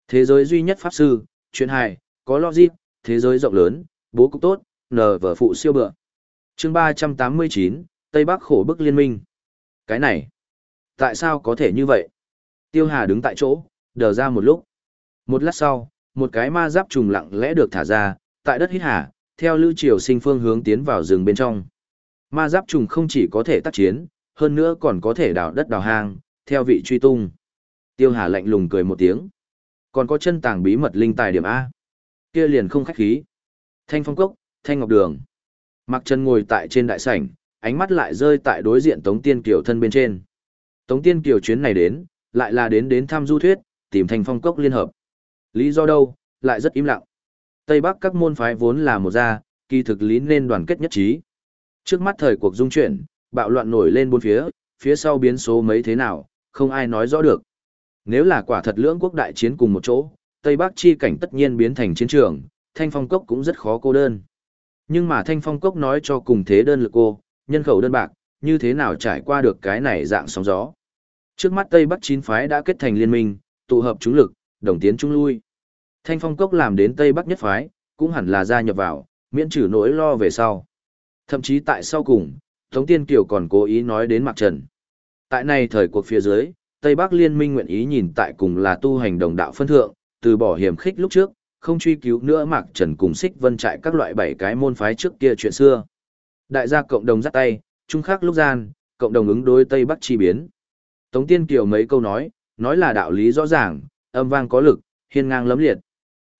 Thế giới duy nhất pháp sư, chuyện hài, có logic, thế giới rộng lớn, bố cục tốt, nờ vở phụ siêu bựa. chương 389, Tây Bắc khổ bức liên minh. Cái này, tại sao có thể như vậy? Tiêu Hà đứng tại chỗ, đờ ra một lúc. Một lát sau, một cái ma giáp trùng lặng lẽ được thả ra, tại đất hít hà, theo Lữ Triều Sinh phương hướng tiến vào rừng bên trong. Ma giáp trùng không chỉ có thể tác chiến, hơn nữa còn có thể đào đất đào hang, theo vị truy tung. Tiêu Hà lạnh lùng cười một tiếng. Còn có chân tàng bí mật linh tài điểm A. Kia liền không khách khí. Thanh phong cốc, thanh ngọc đường. Mặc chân ngồi tại trên đại sảnh, ánh mắt lại rơi tại đối diện Tống Tiên Kiều thân bên trên. Tống Tiên Kiều chuyến này đến, lại là đến đến thăm du thuyết, tìm thanh phong cốc liên hợp. Lý do đâu, lại rất im lặng. Tây Bắc các môn phái vốn là một gia, kỳ thực lý nên đoàn kết nhất trí. Trước mắt thời cuộc dung chuyển, bạo loạn nổi lên bốn phía, phía sau biến số mấy thế nào, không ai nói rõ được. Nếu là quả thật lưỡng quốc đại chiến cùng một chỗ, Tây Bắc chi cảnh tất nhiên biến thành chiến trường, Thanh Phong Cốc cũng rất khó cô đơn. Nhưng mà Thanh Phong Cốc nói cho cùng thế đơn lực cô, nhân khẩu đơn bạc, như thế nào trải qua được cái này dạng sóng gió. Trước mắt Tây Bắc chín phái đã kết thành liên minh, tụ hợp chúng lực, đồng tiến chung lui. Thanh Phong Cốc làm đến Tây Bắc nhất phái, cũng hẳn là gia nhập vào, miễn trừ nỗi lo về sau. Thậm chí tại sau cùng, Tống Tiên Kiều còn cố ý nói đến Mạc Trần. Tại này thời cuộc phía dưới, Tây Bắc Liên minh nguyện ý nhìn tại cùng là tu hành đồng đạo phân thượng, từ bỏ hiểm khích lúc trước, không truy cứu nữa Mạc Trần cùng Xích Vân trại các loại bảy cái môn phái trước kia chuyện xưa. Đại gia cộng đồng dắt tay, chung khắc lúc gian, cộng đồng ứng đối Tây Bắc chi biến. Tống Tiên Kiều mấy câu nói, nói là đạo lý rõ ràng, âm vang có lực, hiên ngang lấm liệt.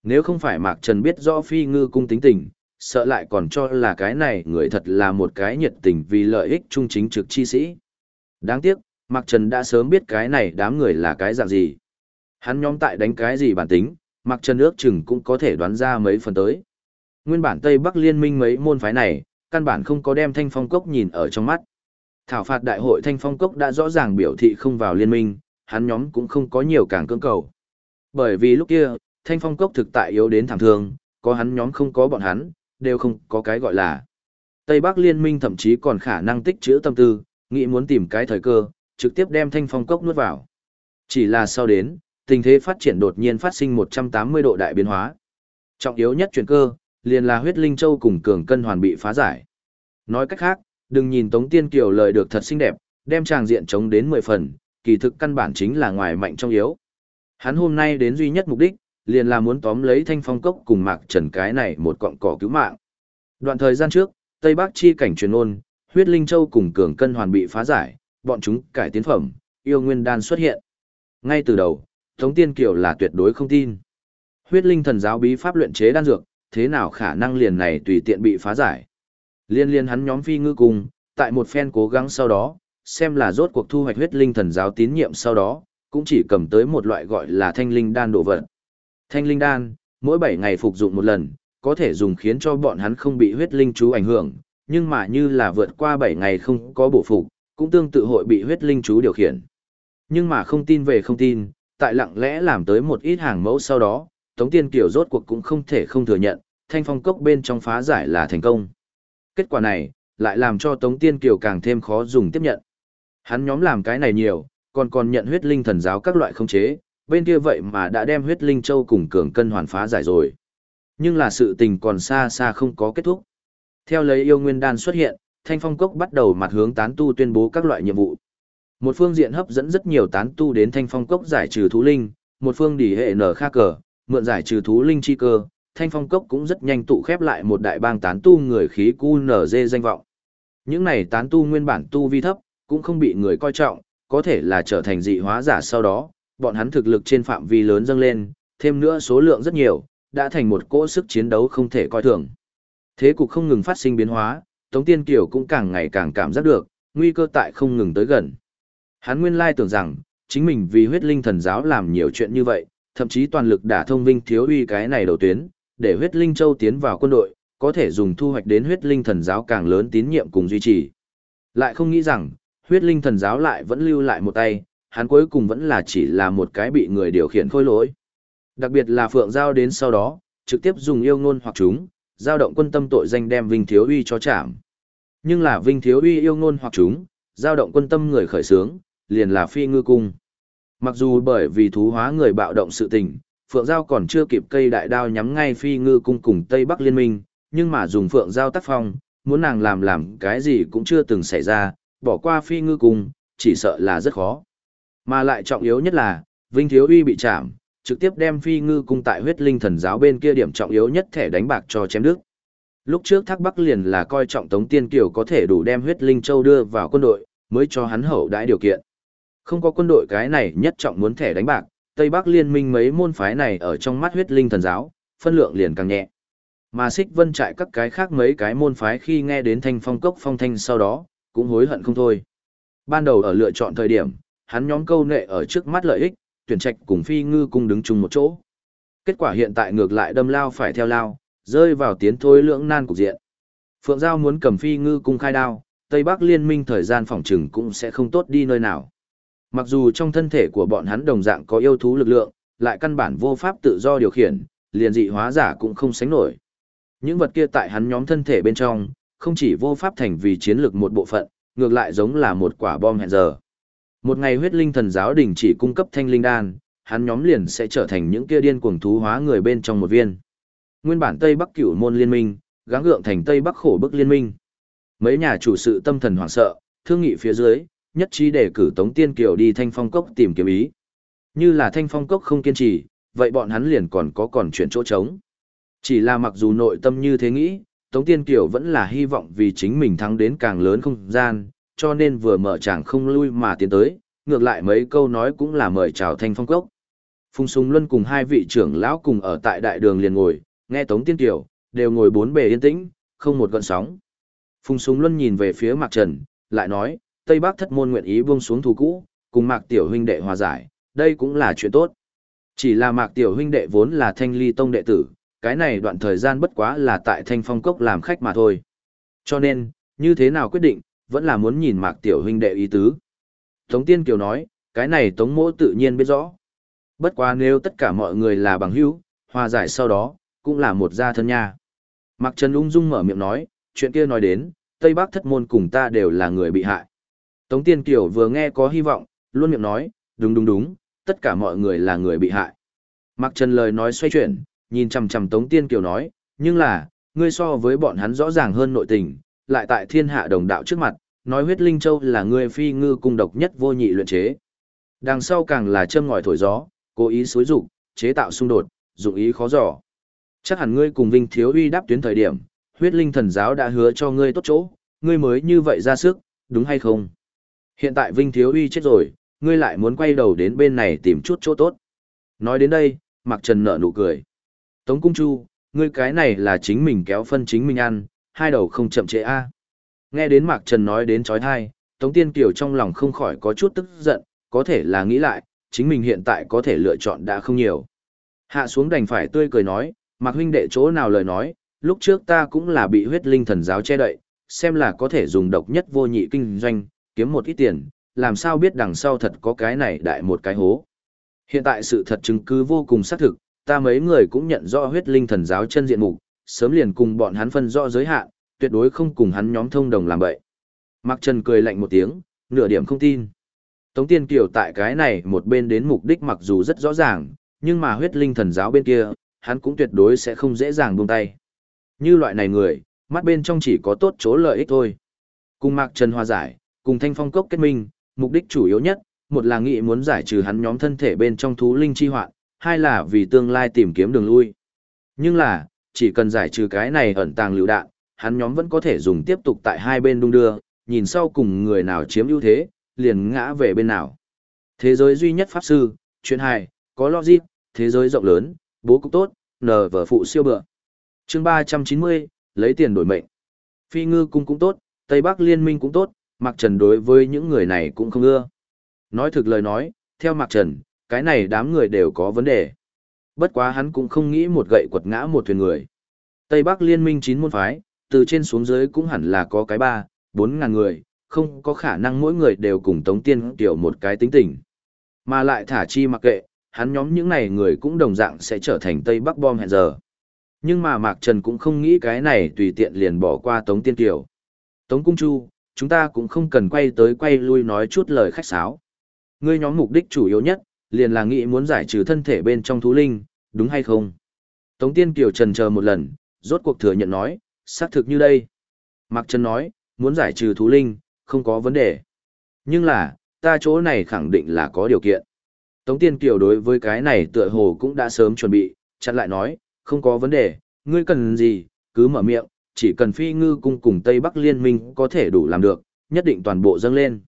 Nếu không phải Mạc Trần biết rõ phi ngư cung tính tình, sợ lại còn cho là cái này người thật là một cái nhiệt tình vì lợi ích trung chính trực chi sĩ. Đáng tiếc, Mạc Trần đã sớm biết cái này đám người là cái dạng gì. Hắn nhóm tại đánh cái gì bản tính, Mạc Trần ước chừng cũng có thể đoán ra mấy phần tới. Nguyên bản Tây Bắc liên minh mấy môn phái này, căn bản không có đem Thanh Phong Cốc nhìn ở trong mắt. Thảo phạt đại hội Thanh Phong Cốc đã rõ ràng biểu thị không vào liên minh, hắn nhóm cũng không có nhiều càng cưỡng cầu. Bởi vì lúc kia, Thanh Phong Cốc thực tại yếu đến thảm thương, có hắn nhóm không có bọn hắn, đều không có cái gọi là. Tây Bắc liên minh thậm chí còn khả năng tích trữ tâm tư, nghĩ muốn tìm cái thời cơ, trực tiếp đem Thanh Phong Cốc nuốt vào. Chỉ là sau đến, tình thế phát triển đột nhiên phát sinh 180 độ đại biến hóa. Trọng yếu nhất chuyển cơ, liền là huyết linh châu cùng cường cân hoàn bị phá giải. Nói cách khác, đừng nhìn Tống Tiên Kiều lời được thật xinh đẹp, đem tràng diện chống đến 10 phần, kỳ thực căn bản chính là ngoài mạnh trong yếu. Hắn hôm nay đến duy nhất mục đích, liền là muốn tóm lấy thanh phong cốc cùng mạc trần cái này một cọng cỏ cứu mạng. Đoạn thời gian trước, Tây Bắc chi cảnh truyền ôn, huyết linh châu cùng cường cân hoàn bị phá giải, bọn chúng cải tiến phẩm, yêu nguyên đan xuất hiện. Ngay từ đầu, Tống Tiên Kiều là tuyệt đối không tin. Huyết linh thần giáo bí pháp luyện chế đan dược, thế nào khả năng liền này tùy tiện bị phá giải. Liên liên hắn nhóm phi ngư cùng, tại một phen cố gắng sau đó, xem là rốt cuộc thu hoạch huyết linh thần giáo tín nhiệm sau đó, cũng chỉ cầm tới một loại gọi là thanh linh đan đồ vật. Thanh linh đan, mỗi 7 ngày phục dụng một lần, có thể dùng khiến cho bọn hắn không bị huyết linh chú ảnh hưởng, nhưng mà như là vượt qua 7 ngày không có bổ phục, cũng tương tự hội bị huyết linh chú điều khiển. Nhưng mà không tin về không tin, tại lặng lẽ làm tới một ít hàng mẫu sau đó, Tống Tiên Kiều rốt cuộc cũng không thể không thừa nhận, thanh phong cốc bên trong phá giải là thành công. Kết quả này, lại làm cho Tống Tiên Kiều càng thêm khó dùng tiếp nhận. Hắn nhóm làm cái này nhiều, còn còn nhận huyết linh thần giáo các loại không chế, bên kia vậy mà đã đem huyết linh châu cùng cường cân hoàn phá giải rồi. Nhưng là sự tình còn xa xa không có kết thúc. Theo lấy yêu nguyên đan xuất hiện, thanh phong cốc bắt đầu mặt hướng tán tu tuyên bố các loại nhiệm vụ. Một phương diện hấp dẫn rất nhiều tán tu đến thanh phong cốc giải trừ thú linh, một phương đỉ hệ nở kha cờ, mượn giải trừ thú linh chi cơ, thanh phong cốc cũng rất nhanh tụ khép lại một đại bang tán tu người khí cu nở dê danh vọng. Những này tán tu nguyên bản tu vi thấp, cũng không bị người coi trọng, có thể là trở thành dị hóa giả sau đó, bọn hắn thực lực trên phạm vi lớn dâng lên, thêm nữa số lượng rất nhiều, đã thành một cỗ sức chiến đấu không thể coi thường. Thế cục không ngừng phát sinh biến hóa, Tống Tiên Kiều cũng càng ngày càng cảm giác được, nguy cơ tại không ngừng tới gần. Hắn nguyên lai tưởng rằng, chính mình vì huyết linh thần giáo làm nhiều chuyện như vậy, thậm chí toàn lực đả thông vinh thiếu uy cái này đầu tuyến, để huyết linh châu tiến vào quân đội, có thể dùng thu hoạch đến huyết linh thần giáo càng lớn tín nhiệm cùng duy trì. Lại không nghĩ rằng, huyết linh thần giáo lại vẫn lưu lại một tay, hắn cuối cùng vẫn là chỉ là một cái bị người điều khiển khôi lỗi. Đặc biệt là Phượng Giao đến sau đó, trực tiếp dùng yêu ngôn hoặc chúng, giao động quân tâm tội danh đem Vinh Thiếu Uy cho chạm. Nhưng là Vinh Thiếu Uy yêu ngôn hoặc chúng, giao động quân tâm người khởi sướng, liền là phi ngư cung. Mặc dù bởi vì thú hóa người bạo động sự tình, Phượng Giao còn chưa kịp cây đại đao nhắm ngay phi ngư cung cùng Tây Bắc Liên minh, nhưng mà dùng Phượng Giao tác phong, muốn nàng làm làm cái gì cũng chưa từng xảy ra, bỏ qua phi ngư cung, chỉ sợ là rất khó. Mà lại trọng yếu nhất là, Vinh Thiếu Uy bị chạm, trực tiếp đem phi ngư cung tại huyết linh thần giáo bên kia điểm trọng yếu nhất thẻ đánh bạc cho chém đức. Lúc trước Thác Bắc liền là coi trọng Tống Tiên Kiều có thể đủ đem huyết linh châu đưa vào quân đội, mới cho hắn hậu đãi điều kiện. Không có quân đội cái này nhất trọng muốn thẻ đánh bạc, Tây Bắc liên minh mấy môn phái này ở trong mắt huyết linh thần giáo, phân lượng liền càng nhẹ. Mà xích vân trại các cái khác mấy cái môn phái khi nghe đến thanh phong cốc phong thanh sau đó, cũng hối hận không thôi. Ban đầu ở lựa chọn thời điểm, hắn nhóm câu nệ ở trước mắt lợi ích, tuyển trạch cùng phi ngư cung đứng chung một chỗ. Kết quả hiện tại ngược lại đâm lao phải theo lao, rơi vào tiến thối lưỡng nan cục diện. Phượng Giao muốn cầm phi ngư cung khai đao, Tây Bắc liên minh thời gian phòng trừng cũng sẽ không tốt đi nơi nào. Mặc dù trong thân thể của bọn hắn đồng dạng có yêu thú lực lượng, lại căn bản vô pháp tự do điều khiển, liền dị hóa giả cũng không sánh nổi. Những vật kia tại hắn nhóm thân thể bên trong, không chỉ vô pháp thành vì chiến lược một bộ phận, ngược lại giống là một quả bom hẹn giờ. Một ngày huyết linh thần giáo đình chỉ cung cấp thanh linh đan, hắn nhóm liền sẽ trở thành những kia điên cuồng thú hóa người bên trong một viên. Nguyên bản Tây Bắc cửu môn liên minh, gắng gượng thành Tây Bắc khổ bức liên minh. Mấy nhà chủ sự tâm thần hoảng sợ, thương nghị phía dưới, nhất trí để cử Tống Tiên Kiều đi Thanh Phong Cốc tìm kiếm ý. Như là Thanh Phong Cốc không kiên trì, vậy bọn hắn liền còn có còn chuyển chỗ trống. Chỉ là mặc dù nội tâm như thế nghĩ, Tống Tiên Kiều vẫn là hy vọng vì chính mình thắng đến càng lớn không gian, cho nên vừa mở chàng không lui mà tiến tới, ngược lại mấy câu nói cũng là mời chào Thanh Phong Cốc. Phùng Sùng Luân cùng hai vị trưởng lão cùng ở tại đại đường liền ngồi, nghe Tống Tiên Kiều, đều ngồi bốn bề yên tĩnh, không một gợn sóng. Phùng Sùng Luân nhìn về phía Mạc Trần, lại nói, Tây Bắc thất môn nguyện ý buông xuống thù cũ, cùng Mạc Tiểu huynh đệ hòa giải, đây cũng là chuyện tốt. Chỉ là Mạc Tiểu huynh đệ vốn là thanh ly tông đệ tử, cái này đoạn thời gian bất quá là tại thanh phong cốc làm khách mà thôi. Cho nên, như thế nào quyết định, vẫn là muốn nhìn Mạc Tiểu huynh đệ ý tứ. Tống Tiên Kiều nói, cái này Tống Mỗ tự nhiên biết rõ. Bất quá nếu tất cả mọi người là bằng hữu, hòa giải sau đó, cũng là một gia thân nha. Mạc Trần ung dung mở miệng nói, chuyện kia nói đến, Tây Bắc thất môn cùng ta đều là người bị hại. Tống Tiên Kiều vừa nghe có hy vọng, luôn miệng nói, đúng đúng đúng, tất cả mọi người là người bị hại. Mạc Trần lời nói xoay chuyển, nhìn chằm chằm Tống Tiên Kiều nói, nhưng là, ngươi so với bọn hắn rõ ràng hơn nội tình, lại tại thiên hạ đồng đạo trước mặt, nói huyết linh châu là ngươi phi ngư cung độc nhất vô nhị luyện chế. Đằng sau càng là châm ngòi thổi gió, cố ý xúi rụng, chế tạo xung đột, dụng ý khó dò. Chắc hẳn ngươi cùng Vinh Thiếu Uy đáp tuyến thời điểm, huyết linh thần giáo đã hứa cho ngươi tốt chỗ, ngươi mới như vậy ra sức, đúng hay không? Hiện tại Vinh Thiếu Uy chết rồi, ngươi lại muốn quay đầu đến bên này tìm chút chỗ tốt. Nói đến đây, Mạc Trần nở nụ cười. Tống Cung Chu, ngươi cái này là chính mình kéo phân chính mình ăn, hai đầu không chậm trễ a. Nghe đến Mạc Trần nói đến chói tai, Tống Tiên Kiều trong lòng không khỏi có chút tức giận, có thể là nghĩ lại, chính mình hiện tại có thể lựa chọn đã không nhiều. Hạ xuống đành phải tươi cười nói, Mạc huynh đệ chỗ nào lời nói, lúc trước ta cũng là bị huyết linh thần giáo che đậy, xem là có thể dùng độc nhất vô nhị kinh doanh, kiếm một ít tiền, làm sao biết đằng sau thật có cái này đại một cái hố. Hiện tại sự thật chứng cứ vô cùng xác thực, ta mấy người cũng nhận rõ huyết linh thần giáo chân diện mục, sớm liền cùng bọn hắn phân rõ giới hạn, tuyệt đối không cùng hắn nhóm thông đồng làm bậy. Mạc Trần cười lạnh một tiếng, nửa điểm không tin. Tống Tiên Kiều tại cái này một bên đến mục đích mặc dù rất rõ ràng, nhưng mà huyết linh thần giáo bên kia, hắn cũng tuyệt đối sẽ không dễ dàng buông tay. Như loại này người, mắt bên trong chỉ có tốt chỗ lợi ích thôi. Cùng Mạc Trần hòa giải, cùng Thanh Phong Cốc kết minh, mục đích chủ yếu nhất, một là nghĩ muốn giải trừ hắn nhóm thân thể bên trong thú linh chi hoạn, hai là vì tương lai tìm kiếm đường lui. Nhưng là, chỉ cần giải trừ cái này ẩn tàng lưu đạn, hắn nhóm vẫn có thể dùng tiếp tục tại hai bên đung đưa, nhìn sau cùng người nào chiếm ưu thế, liền ngã về bên nào. Thế giới duy nhất pháp sư, chuyện hài, có logic, thế giới rộng lớn, bố cục tốt, nờ vở phụ siêu bựa. chương 390, lấy tiền đổi mệnh. Phi ngư cung cũng tốt, Tây Bắc liên minh cũng tốt, Mạc Trần đối với những người này cũng không ưa. Nói thực lời nói, theo Mạc Trần, cái này đám người đều có vấn đề. Bất quá hắn cũng không nghĩ một gậy quật ngã một thuyền người. Tây Bắc liên minh chín môn phái, từ trên xuống dưới cũng hẳn là có cái ba, bốn ngàn người, không có khả năng mỗi người đều cùng Tống Tiên tiểu một cái tính tình. Mà lại thả chi mặc kệ, hắn nhóm những này người cũng đồng dạng sẽ trở thành Tây Bắc bom hẹn giờ. Nhưng mà Mạc Trần cũng không nghĩ cái này tùy tiện liền bỏ qua Tống Tiên tiểu, Tống Cung Chu, chúng ta cũng không cần quay tới quay lui nói chút lời khách sáo. Ngươi nhóm mục đích chủ yếu nhất, liền là nghĩ muốn giải trừ thân thể bên trong thú linh, đúng hay không? Tống Tiên Kiều trần chờ một lần, rốt cuộc thừa nhận nói, xác thực như đây. Mạc Trần nói, muốn giải trừ thú linh, không có vấn đề. Nhưng là, ta chỗ này khẳng định là có điều kiện. Tống Tiên Kiều đối với cái này tựa hồ cũng đã sớm chuẩn bị, chặn lại nói, không có vấn đề, ngươi cần gì, cứ mở miệng, chỉ cần phi ngư cung cùng Tây Bắc liên minh có thể đủ làm được, nhất định toàn bộ dâng lên.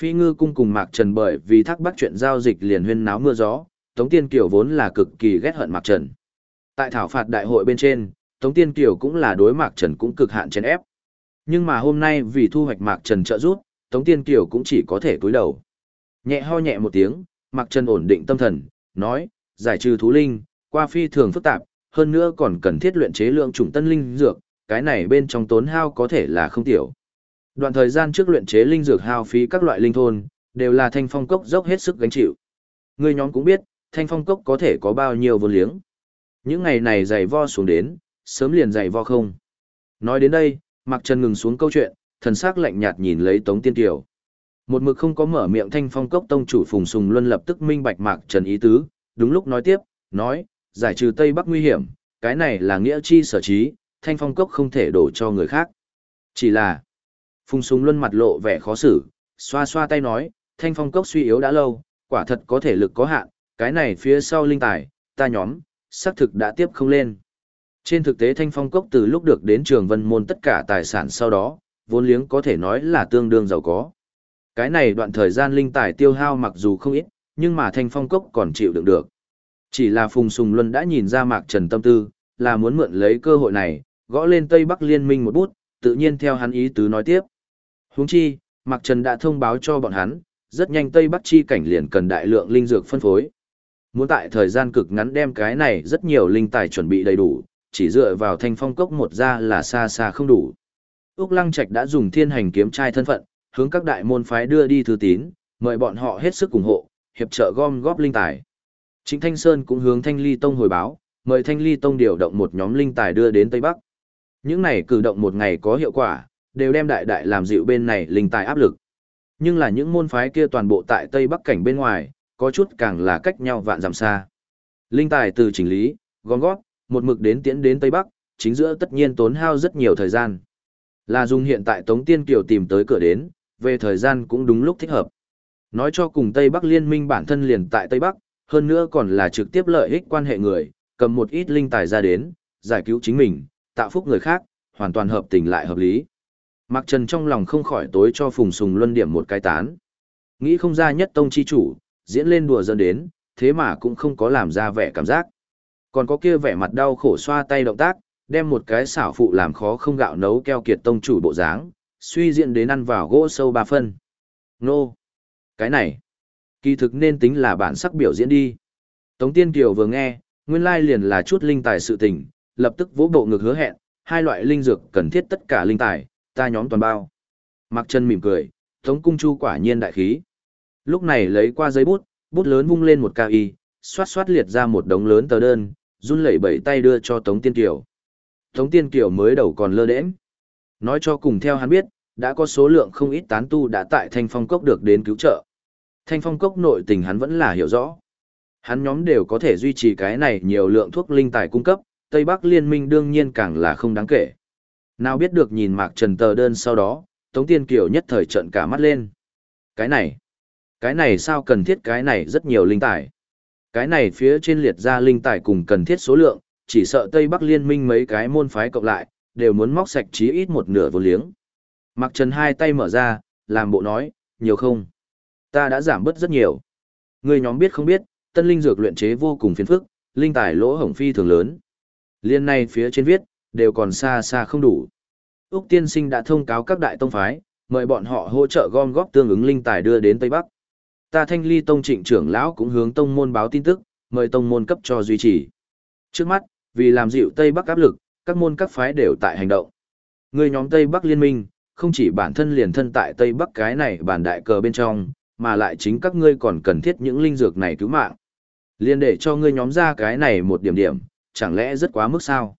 Phi ngư cung cùng Mạc Trần bởi vì thác bắt chuyện giao dịch liền huyên náo mưa gió, Tống Tiên Kiều vốn là cực kỳ ghét hận Mạc Trần. Tại thảo phạt đại hội bên trên, Tống Tiên Kiều cũng là đối Mạc Trần cũng cực hạn chèn ép. Nhưng mà hôm nay vì thu hoạch Mạc Trần trợ giúp, Tống Tiên Kiều cũng chỉ có thể cúi đầu. Nhẹ ho nhẹ một tiếng, Mạc Trần ổn định tâm thần, nói, giải trừ thú linh, qua phi thường phức tạp, hơn nữa còn cần thiết luyện chế lượng chủng tân linh dược, cái này bên trong tốn hao có thể là không tiểu. Đoạn thời gian trước luyện chế linh dược hao phí các loại linh thôn, đều là thanh phong cốc dốc hết sức gánh chịu. Người nhóm cũng biết, thanh phong cốc có thể có bao nhiêu vốn liếng. Những ngày này dày vo xuống đến, sớm liền dạy vo không. Nói đến đây, Mạc Trần ngừng xuống câu chuyện, thần sắc lạnh nhạt nhìn lấy Tống Tiên Kiều. Một mực không có mở miệng thanh phong cốc tông chủ Phùng Sùng Luân lập tức minh bạch Mạc Trần ý tứ, đúng lúc nói tiếp, nói, giải trừ Tây Bắc nguy hiểm, cái này là nghĩa chi sở trí, thanh phong cốc không thể đổ cho người khác. Chỉ là, Phùng Sùng Luân mặt lộ vẻ khó xử, xoa xoa tay nói, thanh phong cốc suy yếu đã lâu, quả thật có thể lực có hạn, cái này phía sau linh tài, ta nhóm, xác thực đã tiếp không lên. Trên thực tế thanh phong cốc từ lúc được đến trường vân môn tất cả tài sản sau đó, vốn liếng có thể nói là tương đương giàu có. Cái này đoạn thời gian linh tài tiêu hao mặc dù không ít, nhưng mà thanh phong cốc còn chịu đựng được. Chỉ là Phùng Sùng Luân đã nhìn ra Mạc Trần tâm tư, là muốn mượn lấy cơ hội này, gõ lên Tây Bắc Liên minh một bút, tự nhiên theo hắn ý tứ nói tiếp. Huống chi, Mạc Trần đã thông báo cho bọn hắn, rất nhanh Tây Bắc chi cảnh liền cần đại lượng linh dược phân phối. Muốn tại thời gian cực ngắn đem cái này rất nhiều linh tài chuẩn bị đầy đủ, chỉ dựa vào thanh phong cốc một ra là xa xa không đủ. Úc Lăng Trạch đã dùng thiên hành kiếm trai thân phận, hướng các đại môn phái đưa đi thư tín, mời bọn họ hết sức ủng hộ, hiệp trợ gom góp linh tài. Chính Thanh Sơn cũng hướng Thanh Ly Tông hồi báo, mời Thanh Ly Tông điều động một nhóm linh tài đưa đến Tây Bắc. Những này cử động một ngày có hiệu quả, đều đem đại đại làm dịu bên này linh tài áp lực. Nhưng là những môn phái kia toàn bộ tại Tây Bắc cảnh bên ngoài, có chút càng là cách nhau vạn dặm xa. Linh tài từ chỉnh lý, gom góp, một mực đến tiễn đến Tây Bắc, chính giữa tất nhiên tốn hao rất nhiều thời gian. Là dùng hiện tại Tống Tiên Kiều tìm tới cửa đến, về thời gian cũng đúng lúc thích hợp. Nói cho cùng Tây Bắc liên minh bản thân liền tại Tây Bắc, hơn nữa còn là trực tiếp lợi ích quan hệ người, cầm một ít linh tài ra đến, giải cứu chính mình, tạo phúc người khác, hoàn toàn hợp tình lại hợp lý. Mạc Trần trong lòng không khỏi tối cho Phùng Sùng Luân điểm một cái tán. Nghĩ không ra nhất tông chi chủ, diễn lên đùa dẫn đến, thế mà cũng không có làm ra vẻ cảm giác. Còn có kia vẻ mặt đau khổ xoa tay động tác, đem một cái xảo phụ làm khó không gạo nấu keo kiệt tông chủ bộ dáng, suy diện đến ăn vào gỗ sâu ba phân. Nô! Cái này! Kỳ thực nên tính là bản sắc biểu diễn đi. Tống Tiên Kiều vừa nghe, nguyên lai liền là chút linh tài sự tình, lập tức vỗ bộ ngực hứa hẹn, hai loại linh dược cần thiết tất cả linh tài, ta nhóm toàn bao. Mặc chân mỉm cười, Tống Cung Chu quả nhiên đại khí. Lúc này lấy qua giấy bút, bút lớn vung lên một cao y, xoát xoát liệt ra một đống lớn tờ đơn, run lẩy bẩy tay đưa cho Tống Tiên Kiều. Tống Tiên Kiều mới đầu còn lơ đễnh. Nói cho cùng theo hắn biết, đã có số lượng không ít tán tu đã tại Thanh Phong Cốc được đến cứu trợ. Thanh Phong Cốc nội tình hắn vẫn là hiểu rõ. Hắn nhóm đều có thể duy trì cái này nhiều lượng thuốc linh tài cung cấp, Tây Bắc liên minh đương nhiên càng là không đáng kể. Nào biết được nhìn Mạc Trần tờ đơn sau đó, Tống Tiên Kiều nhất thời trận cả mắt lên. Cái này, cái này sao cần thiết cái này rất nhiều linh tài. Cái này phía trên liệt ra linh tài cùng cần thiết số lượng, chỉ sợ Tây Bắc liên minh mấy cái môn phái cộng lại, đều muốn móc sạch chí ít một nửa vô liếng. Mạc Trần hai tay mở ra, làm bộ nói, nhiều không? Ta đã giảm bớt rất nhiều. Người nhóm biết không biết, tân linh dược luyện chế vô cùng phiền phức, linh tài lỗ hổng phi thường lớn. Liên này phía trên viết, đều còn xa xa không đủ. Úc tiên sinh đã thông cáo các đại tông phái, mời bọn họ hỗ trợ gom góp tương ứng linh tài đưa đến Tây Bắc. Ta thanh ly tông trịnh trưởng lão cũng hướng tông môn báo tin tức, mời tông môn cấp cho duy trì. Trước mắt, vì làm dịu Tây Bắc áp lực, các môn các phái đều tại hành động. Người nhóm Tây Bắc liên minh, không chỉ bản thân liền thân tại Tây Bắc cái này bản đại cờ bên trong, mà lại chính các ngươi còn cần thiết những linh dược này cứu mạng. Liên để cho ngươi nhóm ra cái này một điểm điểm, chẳng lẽ rất quá mức sao?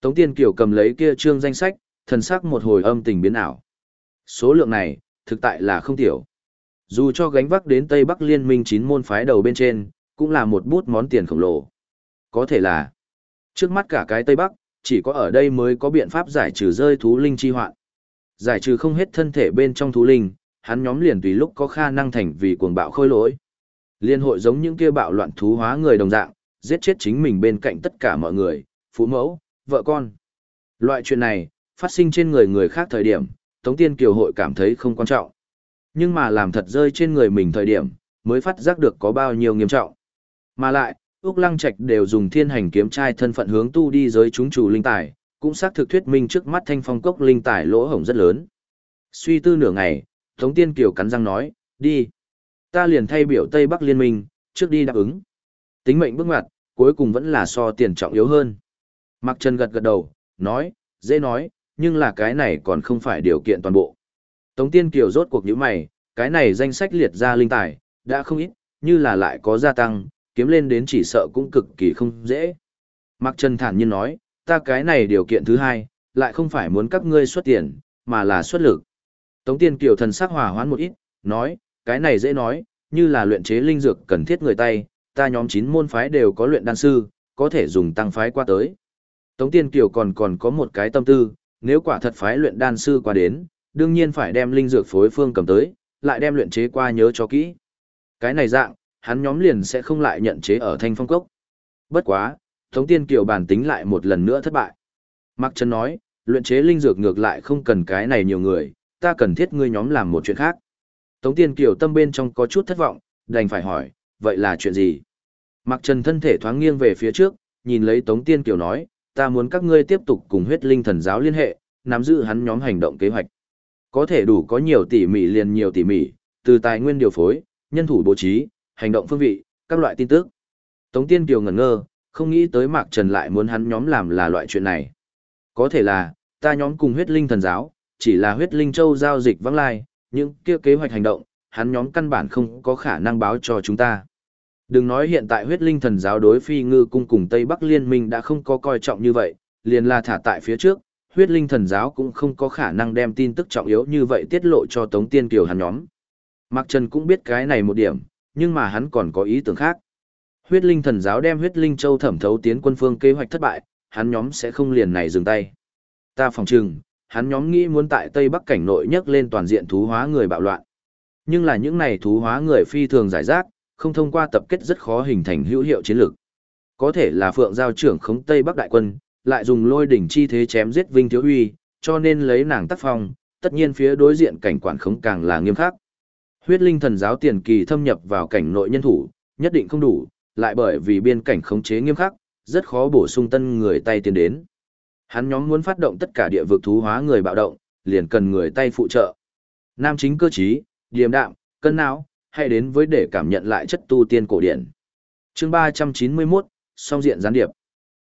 Tống Tiên Kiều cầm lấy kia trương danh sách, thần sắc một hồi âm tình biến ảo. Số lượng này, thực tại là không tiểu. Dù cho gánh vác đến Tây Bắc Liên minh chín môn phái đầu bên trên, cũng là một bút món tiền khổng lồ. Có thể là, trước mắt cả cái Tây Bắc, chỉ có ở đây mới có biện pháp giải trừ rơi thú linh chi hoạn. Giải trừ không hết thân thể bên trong thú linh, hắn nhóm liền tùy lúc có khả năng thành vì cuồng bạo khôi lỗi. Liên hội giống những kia bạo loạn thú hóa người đồng dạng, giết chết chính mình bên cạnh tất cả mọi người, phú mẫu, vợ con. Loại chuyện này, phát sinh trên người người khác thời điểm, Tống Tiên Kiều hội cảm thấy không quan trọng. Nhưng mà làm thật rơi trên người mình thời điểm, mới phát giác được có bao nhiêu nghiêm trọng. Mà lại, Úc Lăng Trạch đều dùng thiên hành kiếm trai thân phận hướng tu đi giới chúng chủ linh tài, cũng xác thực thuyết minh trước mắt thanh phong cốc linh tài lỗ hổng rất lớn. Suy tư nửa ngày, Tống Tiên Kiều cắn răng nói, đi. Ta liền thay biểu Tây Bắc Liên minh, trước đi đáp ứng. Tính mệnh bước ngoặt, cuối cùng vẫn là so tiền trọng yếu hơn. Mạc Trần gật gật đầu, nói, dễ nói, nhưng là cái này còn không phải điều kiện toàn bộ. Tống Tiên Kiều rốt cuộc những mày, cái này danh sách liệt ra linh tài, đã không ít, như là lại có gia tăng, kiếm lên đến chỉ sợ cũng cực kỳ không dễ. Mạc Trần thản nhiên nói, ta cái này điều kiện thứ hai, lại không phải muốn các ngươi xuất tiền, mà là xuất lực. Tống Tiên Kiều thần sắc hòa hoãn một ít, nói, cái này dễ nói, như là luyện chế linh dược cần thiết người tay, ta nhóm 9 môn phái đều có luyện đan sư, có thể dùng tăng phái qua tới. Tống Tiên Kiều còn còn có một cái tâm tư, nếu quả thật phái luyện đan sư qua đến, đương nhiên phải đem linh dược phối phương cầm tới, lại đem luyện chế qua nhớ cho kỹ. Cái này dạng, hắn nhóm liền sẽ không lại nhận chế ở thanh phong cốc. Bất quá, Tống Tiên Kiều bản tính lại một lần nữa thất bại. Mạc Trần nói, luyện chế linh dược ngược lại không cần cái này nhiều người, ta cần thiết ngươi nhóm làm một chuyện khác. Tống Tiên Kiều tâm bên trong có chút thất vọng, đành phải hỏi, vậy là chuyện gì? Mạc Trần thân thể thoáng nghiêng về phía trước, nhìn lấy Tống Tiên Kiều nói, ta muốn các ngươi tiếp tục cùng huyết linh thần giáo liên hệ, nắm giữ hắn nhóm hành động kế hoạch. Có thể đủ có nhiều tỉ mỉ liền nhiều tỉ mỉ, từ tài nguyên điều phối, nhân thủ bố trí, hành động phương vị, các loại tin tức. Tống Tiên Kiều ngẩn ngơ, không nghĩ tới Mạc Trần lại muốn hắn nhóm làm là loại chuyện này. Có thể là, ta nhóm cùng huyết linh thần giáo, chỉ là huyết linh châu giao dịch vắng lai, những kia kế hoạch hành động, hắn nhóm căn bản không có khả năng báo cho chúng ta. Đừng nói hiện tại huyết linh thần giáo đối phi ngư cung cùng Tây Bắc liên minh đã không có coi trọng như vậy, liền là thả tại phía trước, huyết linh thần giáo cũng không có khả năng đem tin tức trọng yếu như vậy tiết lộ cho Tống Tiên Kiều hắn nhóm. Mạc Trần cũng biết cái này một điểm, nhưng mà hắn còn có ý tưởng khác. Huyết linh thần giáo đem huyết linh châu thẩm thấu tiến quân phương kế hoạch thất bại, hắn nhóm sẽ không liền này dừng tay. Ta phòng trừng, hắn nhóm nghĩ muốn tại Tây Bắc cảnh nội nhấc lên toàn diện thú hóa người bạo loạn. Nhưng là những này thú hóa người phi thường giải rác, không thông qua tập kết rất khó hình thành hữu hiệu chiến lược. Có thể là Phượng giao trưởng khống Tây Bắc đại quân, lại dùng lôi đỉnh chi thế chém giết Vinh Thiếu Huy, cho nên lấy nàng tác phong, tất nhiên phía đối diện cảnh quản khống càng là nghiêm khắc. Huyết linh thần giáo tiền kỳ thâm nhập vào cảnh nội nhân thủ, nhất định không đủ, lại bởi vì biên cảnh khống chế nghiêm khắc, rất khó bổ sung tân người tay tiến đến. Hắn nhóm muốn phát động tất cả địa vực thú hóa người bạo động, liền cần người tay phụ trợ. Nam chính cơ trí, điềm đạm, cân não, hay đến với để cảm nhận lại chất tu tiên cổ điển. Chương 391, song diện gián điệp.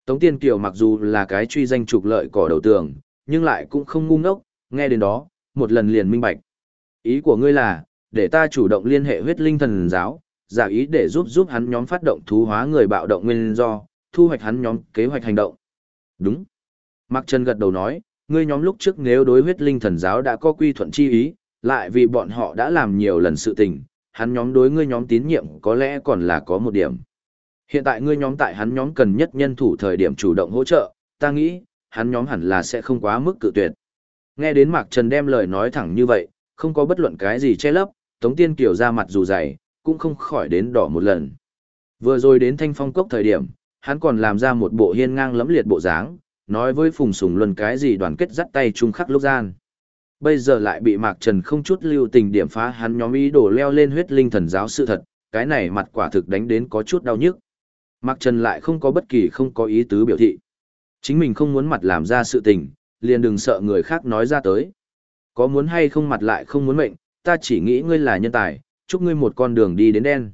Tống Tiên Kiều mặc dù là cái truy danh trục lợi cỏ đầu tường, nhưng lại cũng không ngu ngốc, nghe đến đó, một lần liền minh bạch. Ý của ngươi là, để ta chủ động liên hệ huyết linh thần giáo, giả ý để giúp giúp hắn nhóm phát động thú hóa người bạo động nguyên do, thu hoạch hắn nhóm kế hoạch hành động. Đúng. Mạc Trần gật đầu nói, ngươi nhóm lúc trước nếu đối huyết linh thần giáo đã có quy thuận chi ý, lại vì bọn họ đã làm nhiều lần sự tình, hắn nhóm đối ngươi nhóm tín nhiệm có lẽ còn là có một điểm. Hiện tại ngươi nhóm tại hắn nhóm cần nhất nhân thủ thời điểm chủ động hỗ trợ, ta nghĩ, hắn nhóm hẳn là sẽ không quá mức cự tuyệt. Nghe đến Mạc Trần đem lời nói thẳng như vậy, không có bất luận cái gì che lấp, Tống Tiên Kiều ra mặt dù dày, cũng không khỏi đến đỏ một lần. Vừa rồi đến thanh phong cốc thời điểm, hắn còn làm ra một bộ hiên ngang lẫm liệt bộ dáng, nói với Phùng Sùng Luân cái gì đoàn kết dắt tay chung khắc lúc gian. Bây giờ lại bị Mạc Trần không chút lưu tình điểm phá hắn nhóm ý đổ leo lên huyết linh thần giáo sự thật, cái này mặt quả thực đánh đến có chút đau nhức. Mạc Trần lại không có bất kỳ không có ý tứ biểu thị. Chính mình không muốn mặt làm ra sự tình, liền đừng sợ người khác nói ra tới. Có muốn hay không mặt lại không muốn mệnh, ta chỉ nghĩ ngươi là nhân tài, chúc ngươi một con đường đi đến đen.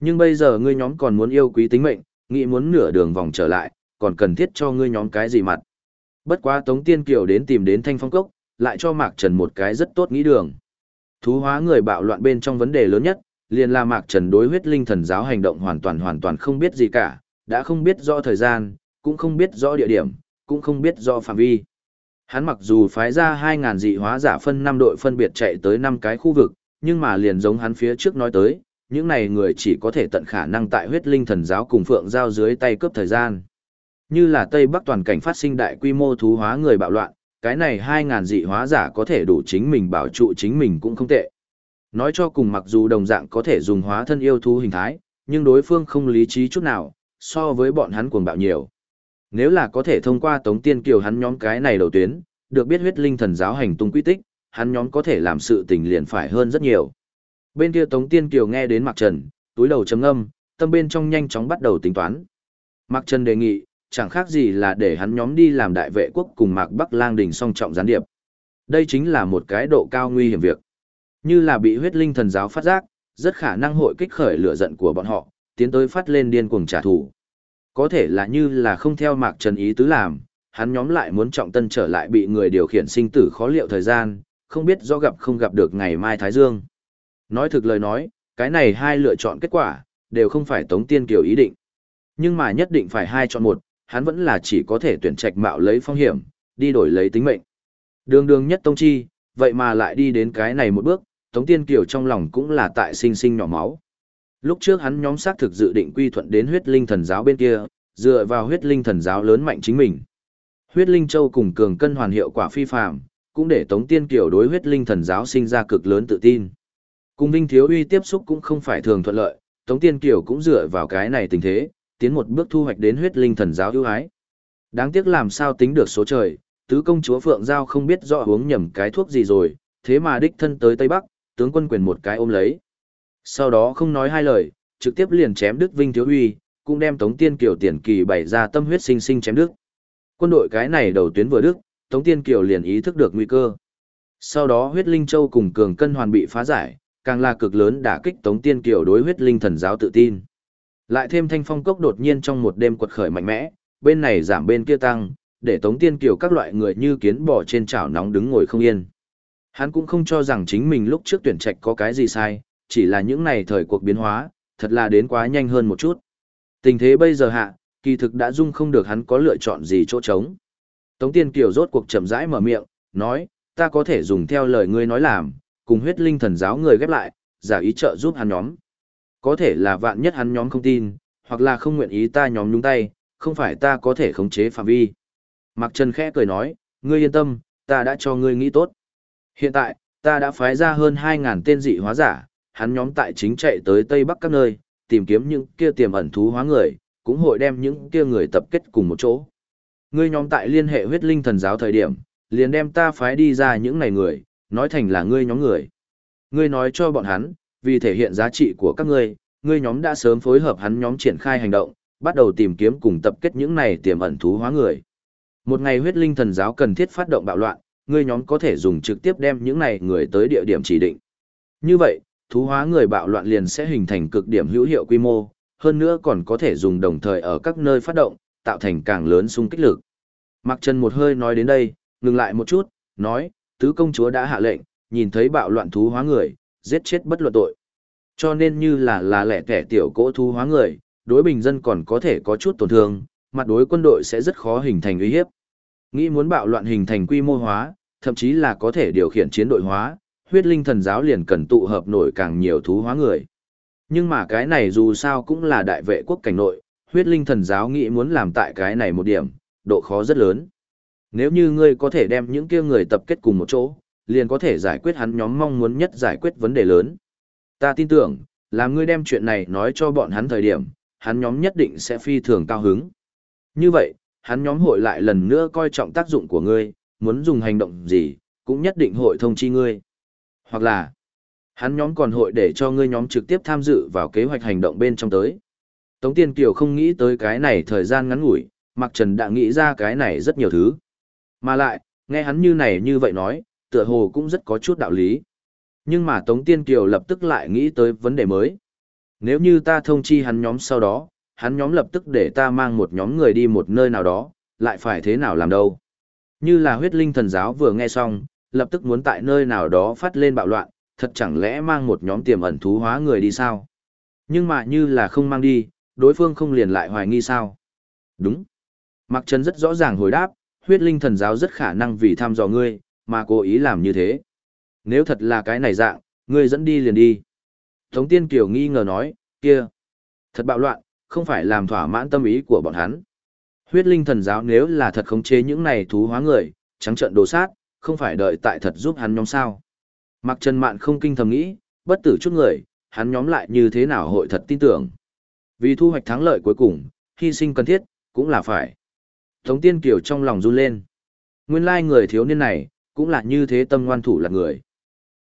Nhưng bây giờ ngươi nhóm còn muốn yêu quý tính mệnh, nghĩ muốn nửa đường vòng trở lại, còn cần thiết cho ngươi nhóm cái gì mặt. Bất quá Tống Tiên Kiều đến tìm đến Thanh Phong Cốc, lại cho Mạc Trần một cái rất tốt nghĩ đường. Thú hóa người bạo loạn bên trong vấn đề lớn nhất, liền là Mạc Trần đối huyết linh thần giáo hành động hoàn toàn hoàn toàn không biết gì cả, đã không biết rõ thời gian, cũng không biết rõ địa điểm, cũng không biết rõ phạm vi. Hắn mặc dù phái ra hai ngàn dị hóa giả phân năm đội phân biệt chạy tới năm cái khu vực, nhưng mà liền giống hắn phía trước nói tới, những này người chỉ có thể tận khả năng tại huyết linh thần giáo cùng phượng giao dưới tay cướp thời gian. Như là Tây Bắc toàn cảnh phát sinh đại quy mô thú hóa người bạo loạn, cái này hai ngàn dị hóa giả có thể đủ chính mình bảo trụ chính mình cũng không tệ. Nói cho cùng mặc dù đồng dạng có thể dùng hóa thân yêu thú hình thái, nhưng đối phương không lý trí chút nào, so với bọn hắn cuồng bạo nhiều. Nếu là có thể thông qua Tống Tiên Kiều hắn nhóm cái này đầu tuyến, được biết huyết linh thần giáo hành tung quy tích, hắn nhóm có thể làm sự tình liền phải hơn rất nhiều. Bên kia Tống Tiên Kiều nghe đến Mạc Trần, túi đầu chấm âm, tâm bên trong nhanh chóng bắt đầu tính toán. Mạc Trần đề nghị, chẳng khác gì là để hắn nhóm đi làm đại vệ quốc cùng Mạc Bắc Lang Đình song trọng gián điệp. Đây chính là một cái độ cao nguy hiểm việc. Như là bị huyết linh thần giáo phát giác, rất khả năng hội kích khởi lửa giận của bọn họ, tiến tới phát lên điên cuồng trả thù. Có thể là như là không theo Mạc Trần ý tứ làm, hắn nhóm lại muốn trọng tân trở lại bị người điều khiển sinh tử khó liệu thời gian, không biết do gặp không gặp được ngày mai Thái Dương. Nói thực lời nói, cái này hai lựa chọn kết quả, đều không phải Tống Tiên Kiều ý định. Nhưng mà nhất định phải hai chọn một, hắn vẫn là chỉ có thể tuyển trạch mạo lấy phong hiểm, đi đổi lấy tính mệnh. Đường đường nhất Tông Chi, vậy mà lại đi đến cái này một bước, Tống Tiên Kiều trong lòng cũng là tại sinh sinh nhỏ máu. Lúc trước hắn nhóm xác thực dự định quy thuận đến huyết linh thần giáo bên kia, dựa vào huyết linh thần giáo lớn mạnh chính mình. Huyết linh châu cùng cường cân hoàn hiệu quả phi phạm, cũng để Tống Tiên Kiều đối huyết linh thần giáo sinh ra cực lớn tự tin. Cùng Vinh Thiếu Uy tiếp xúc cũng không phải thường thuận lợi, Tống Tiên Kiều cũng dựa vào cái này tình thế, tiến một bước thu hoạch đến huyết linh thần giáo ưu ái. Đáng tiếc làm sao tính được số trời, tứ công chúa Phượng Giao không biết rõ uống nhầm cái thuốc gì rồi, thế mà đích thân tới Tây Bắc, tướng quân quyền một cái ôm lấy. Sau đó không nói hai lời, trực tiếp liền chém Đức Vinh Thiếu Uy, cũng đem Tống Tiên Kiều tiền kỳ bày ra tâm huyết sinh sinh chém Đức. Quân đội cái này đầu tuyến vừa Đức, Tống Tiên Kiều liền ý thức được nguy cơ. Sau đó huyết linh châu cùng cường cân hoàn bị phá giải, càng là cực lớn đả kích Tống Tiên Kiều đối huyết linh thần giáo tự tin. Lại thêm thanh phong cốc đột nhiên trong một đêm quật khởi mạnh mẽ, bên này giảm bên kia tăng, để Tống Tiên Kiều các loại người như kiến bò trên chảo nóng đứng ngồi không yên. Hắn cũng không cho rằng chính mình lúc trước tuyển trạch có cái gì sai, chỉ là những này thời cuộc biến hóa, thật là đến quá nhanh hơn một chút. Tình thế bây giờ hạ, kỳ thực đã dung không được hắn có lựa chọn gì chỗ trống. Tống Tiên Kiều rốt cuộc chậm rãi mở miệng, nói, ta có thể dùng theo lời ngươi nói làm, cùng huyết linh thần giáo người ghép lại, giả ý trợ giúp hắn nhóm. Có thể là vạn nhất hắn nhóm không tin, hoặc là không nguyện ý ta nhóm nhúng tay, không phải ta có thể khống chế phạm vi. Mạc Trần khẽ cười nói, ngươi yên tâm, ta đã cho ngươi nghĩ tốt. Hiện tại, ta đã phái ra hơn 2.000 tên dị hóa giả, hắn nhóm tại chính chạy tới Tây Bắc các nơi, tìm kiếm những kia tiềm ẩn thú hóa người, cũng hội đem những kia người tập kết cùng một chỗ. Ngươi nhóm tại liên hệ huyết linh thần giáo thời điểm, liền đem ta phái đi ra những này người, nói thành là ngươi nhóm người. Ngươi nói cho bọn hắn, vì thể hiện giá trị của các ngươi, ngươi nhóm đã sớm phối hợp hắn nhóm triển khai hành động, bắt đầu tìm kiếm cùng tập kết những này tiềm ẩn thú hóa người. Một ngày huyết linh thần giáo cần thiết phát động bạo loạn, ngươi nhóm có thể dùng trực tiếp đem những này người tới địa điểm chỉ định. Như vậy, thú hóa người bạo loạn liền sẽ hình thành cực điểm hữu hiệu quy mô, hơn nữa còn có thể dùng đồng thời ở các nơi phát động, tạo thành càng lớn xung kích lực. Mạc Trần một hơi nói đến đây, ngừng lại một chút, nói, tứ công chúa đã hạ lệnh, nhìn thấy bạo loạn thú hóa người, giết chết bất luận tội. Cho nên như là là lẻ kẻ tiểu cỗ thú hóa người, đối bình dân còn có thể có chút tổn thương, mặt đối quân đội sẽ rất khó hình thành uy hiếp. Nghĩ muốn bạo loạn hình thành quy mô hóa, thậm chí là có thể điều khiển chiến đội hóa, huyết linh thần giáo liền cần tụ hợp nổi càng nhiều thú hóa người. Nhưng mà cái này dù sao cũng là đại vệ quốc cảnh nội, huyết linh thần giáo nghĩ muốn làm tại cái này một điểm, độ khó rất lớn. Nếu như ngươi có thể đem những kia người tập kết cùng một chỗ, liền có thể giải quyết hắn nhóm mong muốn nhất giải quyết vấn đề lớn. Ta tin tưởng, là ngươi đem chuyện này nói cho bọn hắn thời điểm, hắn nhóm nhất định sẽ phi thường cao hứng. Như vậy, hắn nhóm hội lại lần nữa coi trọng tác dụng của ngươi, muốn dùng hành động gì, cũng nhất định hội thông chi ngươi. Hoặc là, hắn nhóm còn hội để cho ngươi nhóm trực tiếp tham dự vào kế hoạch hành động bên trong tới. Tống Tiên Kiều không nghĩ tới cái này thời gian ngắn ngủi, Mạc Trần đã nghĩ ra cái này rất nhiều thứ. Mà lại, nghe hắn như này như vậy nói, tựa hồ cũng rất có chút đạo lý. Nhưng mà Tống Tiên Kiều lập tức lại nghĩ tới vấn đề mới. Nếu như ta thông chi hắn nhóm sau đó, hắn nhóm lập tức để ta mang một nhóm người đi một nơi nào đó, lại phải thế nào làm đâu. Như là huyết linh thần giáo vừa nghe xong, lập tức muốn tại nơi nào đó phát lên bạo loạn, thật chẳng lẽ mang một nhóm tiềm ẩn thú hóa người đi sao? Nhưng mà như là không mang đi, đối phương không liền lại hoài nghi sao? Đúng. Mạc Trần rất rõ ràng hồi đáp, huyết linh thần giáo rất khả năng vì thăm dò ngươi, mà cố ý làm như thế. Nếu thật là cái này dạng, ngươi dẫn đi liền đi. Tống Tiên Kiều nghi ngờ nói, kia, thật bạo loạn, không phải làm thỏa mãn tâm ý của bọn hắn. Huyết linh thần giáo nếu là thật khống chế những này thú hóa người, trắng trận đồ sát, không phải đợi tại thật giúp hắn nhóm sao. Mặc Trần Mạn không kinh thầm nghĩ, bất tử chút người, hắn nhóm lại như thế nào hội thật tin tưởng. Vì thu hoạch thắng lợi cuối cùng, hy sinh cần thiết, cũng là phải. Tống Tiên Kiều trong lòng run lên. Nguyên lai người thiếu niên này, cũng là như thế tâm ngoan thủ là người.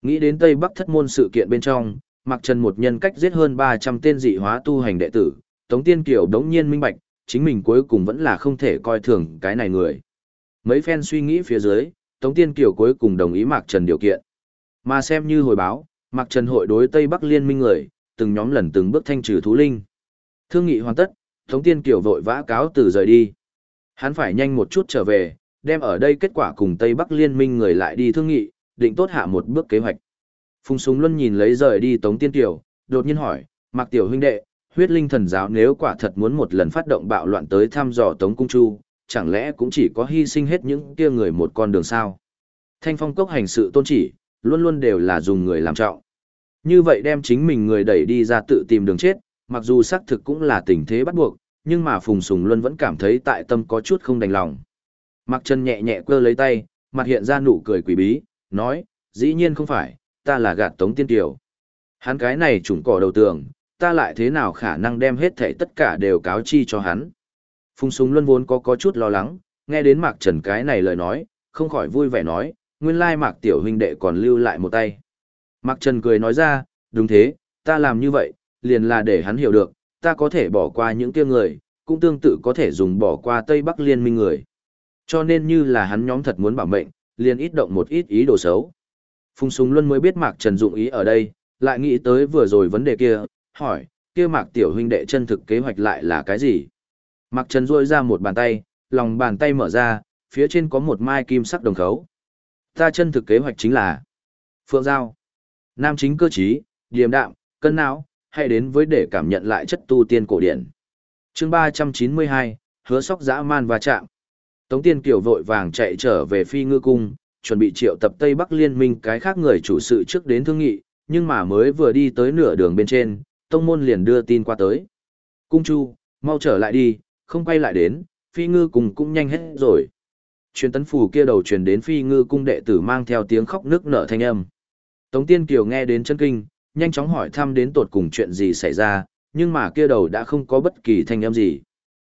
Nghĩ đến Tây Bắc thất môn sự kiện bên trong, Mạc Trần một nhân cách giết hơn 300 tên dị hóa tu hành đệ tử, Tống Tiên Kiều đống nhiên minh bạch, chính mình cuối cùng vẫn là không thể coi thường cái này người. Mấy phen suy nghĩ phía dưới, Tống Tiên Kiều cuối cùng đồng ý Mạc Trần điều kiện. Mà xem như hồi báo, Mạc Trần hội đối Tây Bắc liên minh người, từng nhóm lần từng bước thanh trừ thú linh. Thương nghị hoàn tất, Tống Tiên Kiều vội vã cáo từ rời đi. Hắn phải nhanh một chút trở về, đem ở đây kết quả cùng Tây Bắc liên minh người lại đi thương nghị, định tốt hạ một bước kế hoạch. Phùng Súng Luân nhìn lấy rời đi Tống Tiên Kiều, đột nhiên hỏi, Mạc Tiểu huynh đệ, huyết linh thần giáo nếu quả thật muốn một lần phát động bạo loạn tới thăm dò Tống Cung Chu, chẳng lẽ cũng chỉ có hy sinh hết những kia người một con đường sao? Thanh phong cốc hành sự tôn chỉ, luôn luôn đều là dùng người làm trọng. Như vậy đem chính mình người đẩy đi ra tự tìm đường chết, mặc dù xác thực cũng là tình thế bắt buộc, nhưng mà Phùng Sùng Luân vẫn cảm thấy tại tâm có chút không đành lòng. Mặc chân nhẹ nhẹ quơ lấy tay, mặt hiện ra nụ cười quỷ bí, nói, dĩ nhiên không phải, ta là gạt tống tiên tiểu. Hắn cái này trùng cỏ đầu tường, ta lại thế nào khả năng đem hết thảy tất cả đều cáo chi cho hắn. Phùng Sùng Luân vốn có có chút lo lắng, nghe đến Mạc Trần cái này lời nói, không khỏi vui vẻ nói, nguyên lai Mạc Tiểu huynh đệ còn lưu lại một tay. Mạc Trần cười nói ra, đúng thế, ta làm như vậy, liền là để hắn hiểu được, ta có thể bỏ qua những kia người, cũng tương tự có thể dùng bỏ qua Tây Bắc liên minh người. Cho nên như là hắn nhóm thật muốn bảo mệnh, liền ít động một ít ý đồ xấu. Phùng Sùng Luân mới biết Mạc Trần dụng ý ở đây, lại nghĩ tới vừa rồi vấn đề kia, hỏi, kia Mạc Tiểu huynh đệ chân thực kế hoạch lại là cái gì? Mạc Trần duỗi ra một bàn tay, lòng bàn tay mở ra, phía trên có một mai kim sắc đồng khấu. Ta chân thực kế hoạch chính là Phượng Giao. Nam chính cơ trí, điềm đạm, cân não, hãy đến với để cảm nhận lại chất tu tiên cổ điển. chương 392, hứa sóc dã man và chạm. Tống Tiên Kiều vội vàng chạy trở về phi ngư cung, chuẩn bị triệu tập Tây Bắc Liên minh cái khác người chủ sự trước đến thương nghị, nhưng mà mới vừa đi tới nửa đường bên trên, Tông Môn liền đưa tin qua tới. Cung Chu, mau trở lại đi, không quay lại đến, phi ngư cung cũng nhanh hết rồi. Truyền tấn phủ kia đầu truyền đến phi ngư cung đệ tử mang theo tiếng khóc nước nở thanh âm. Tống Tiên Kiều nghe đến chân kinh, nhanh chóng hỏi thăm đến tột cùng chuyện gì xảy ra, nhưng mà kia đầu đã không có bất kỳ thanh âm gì.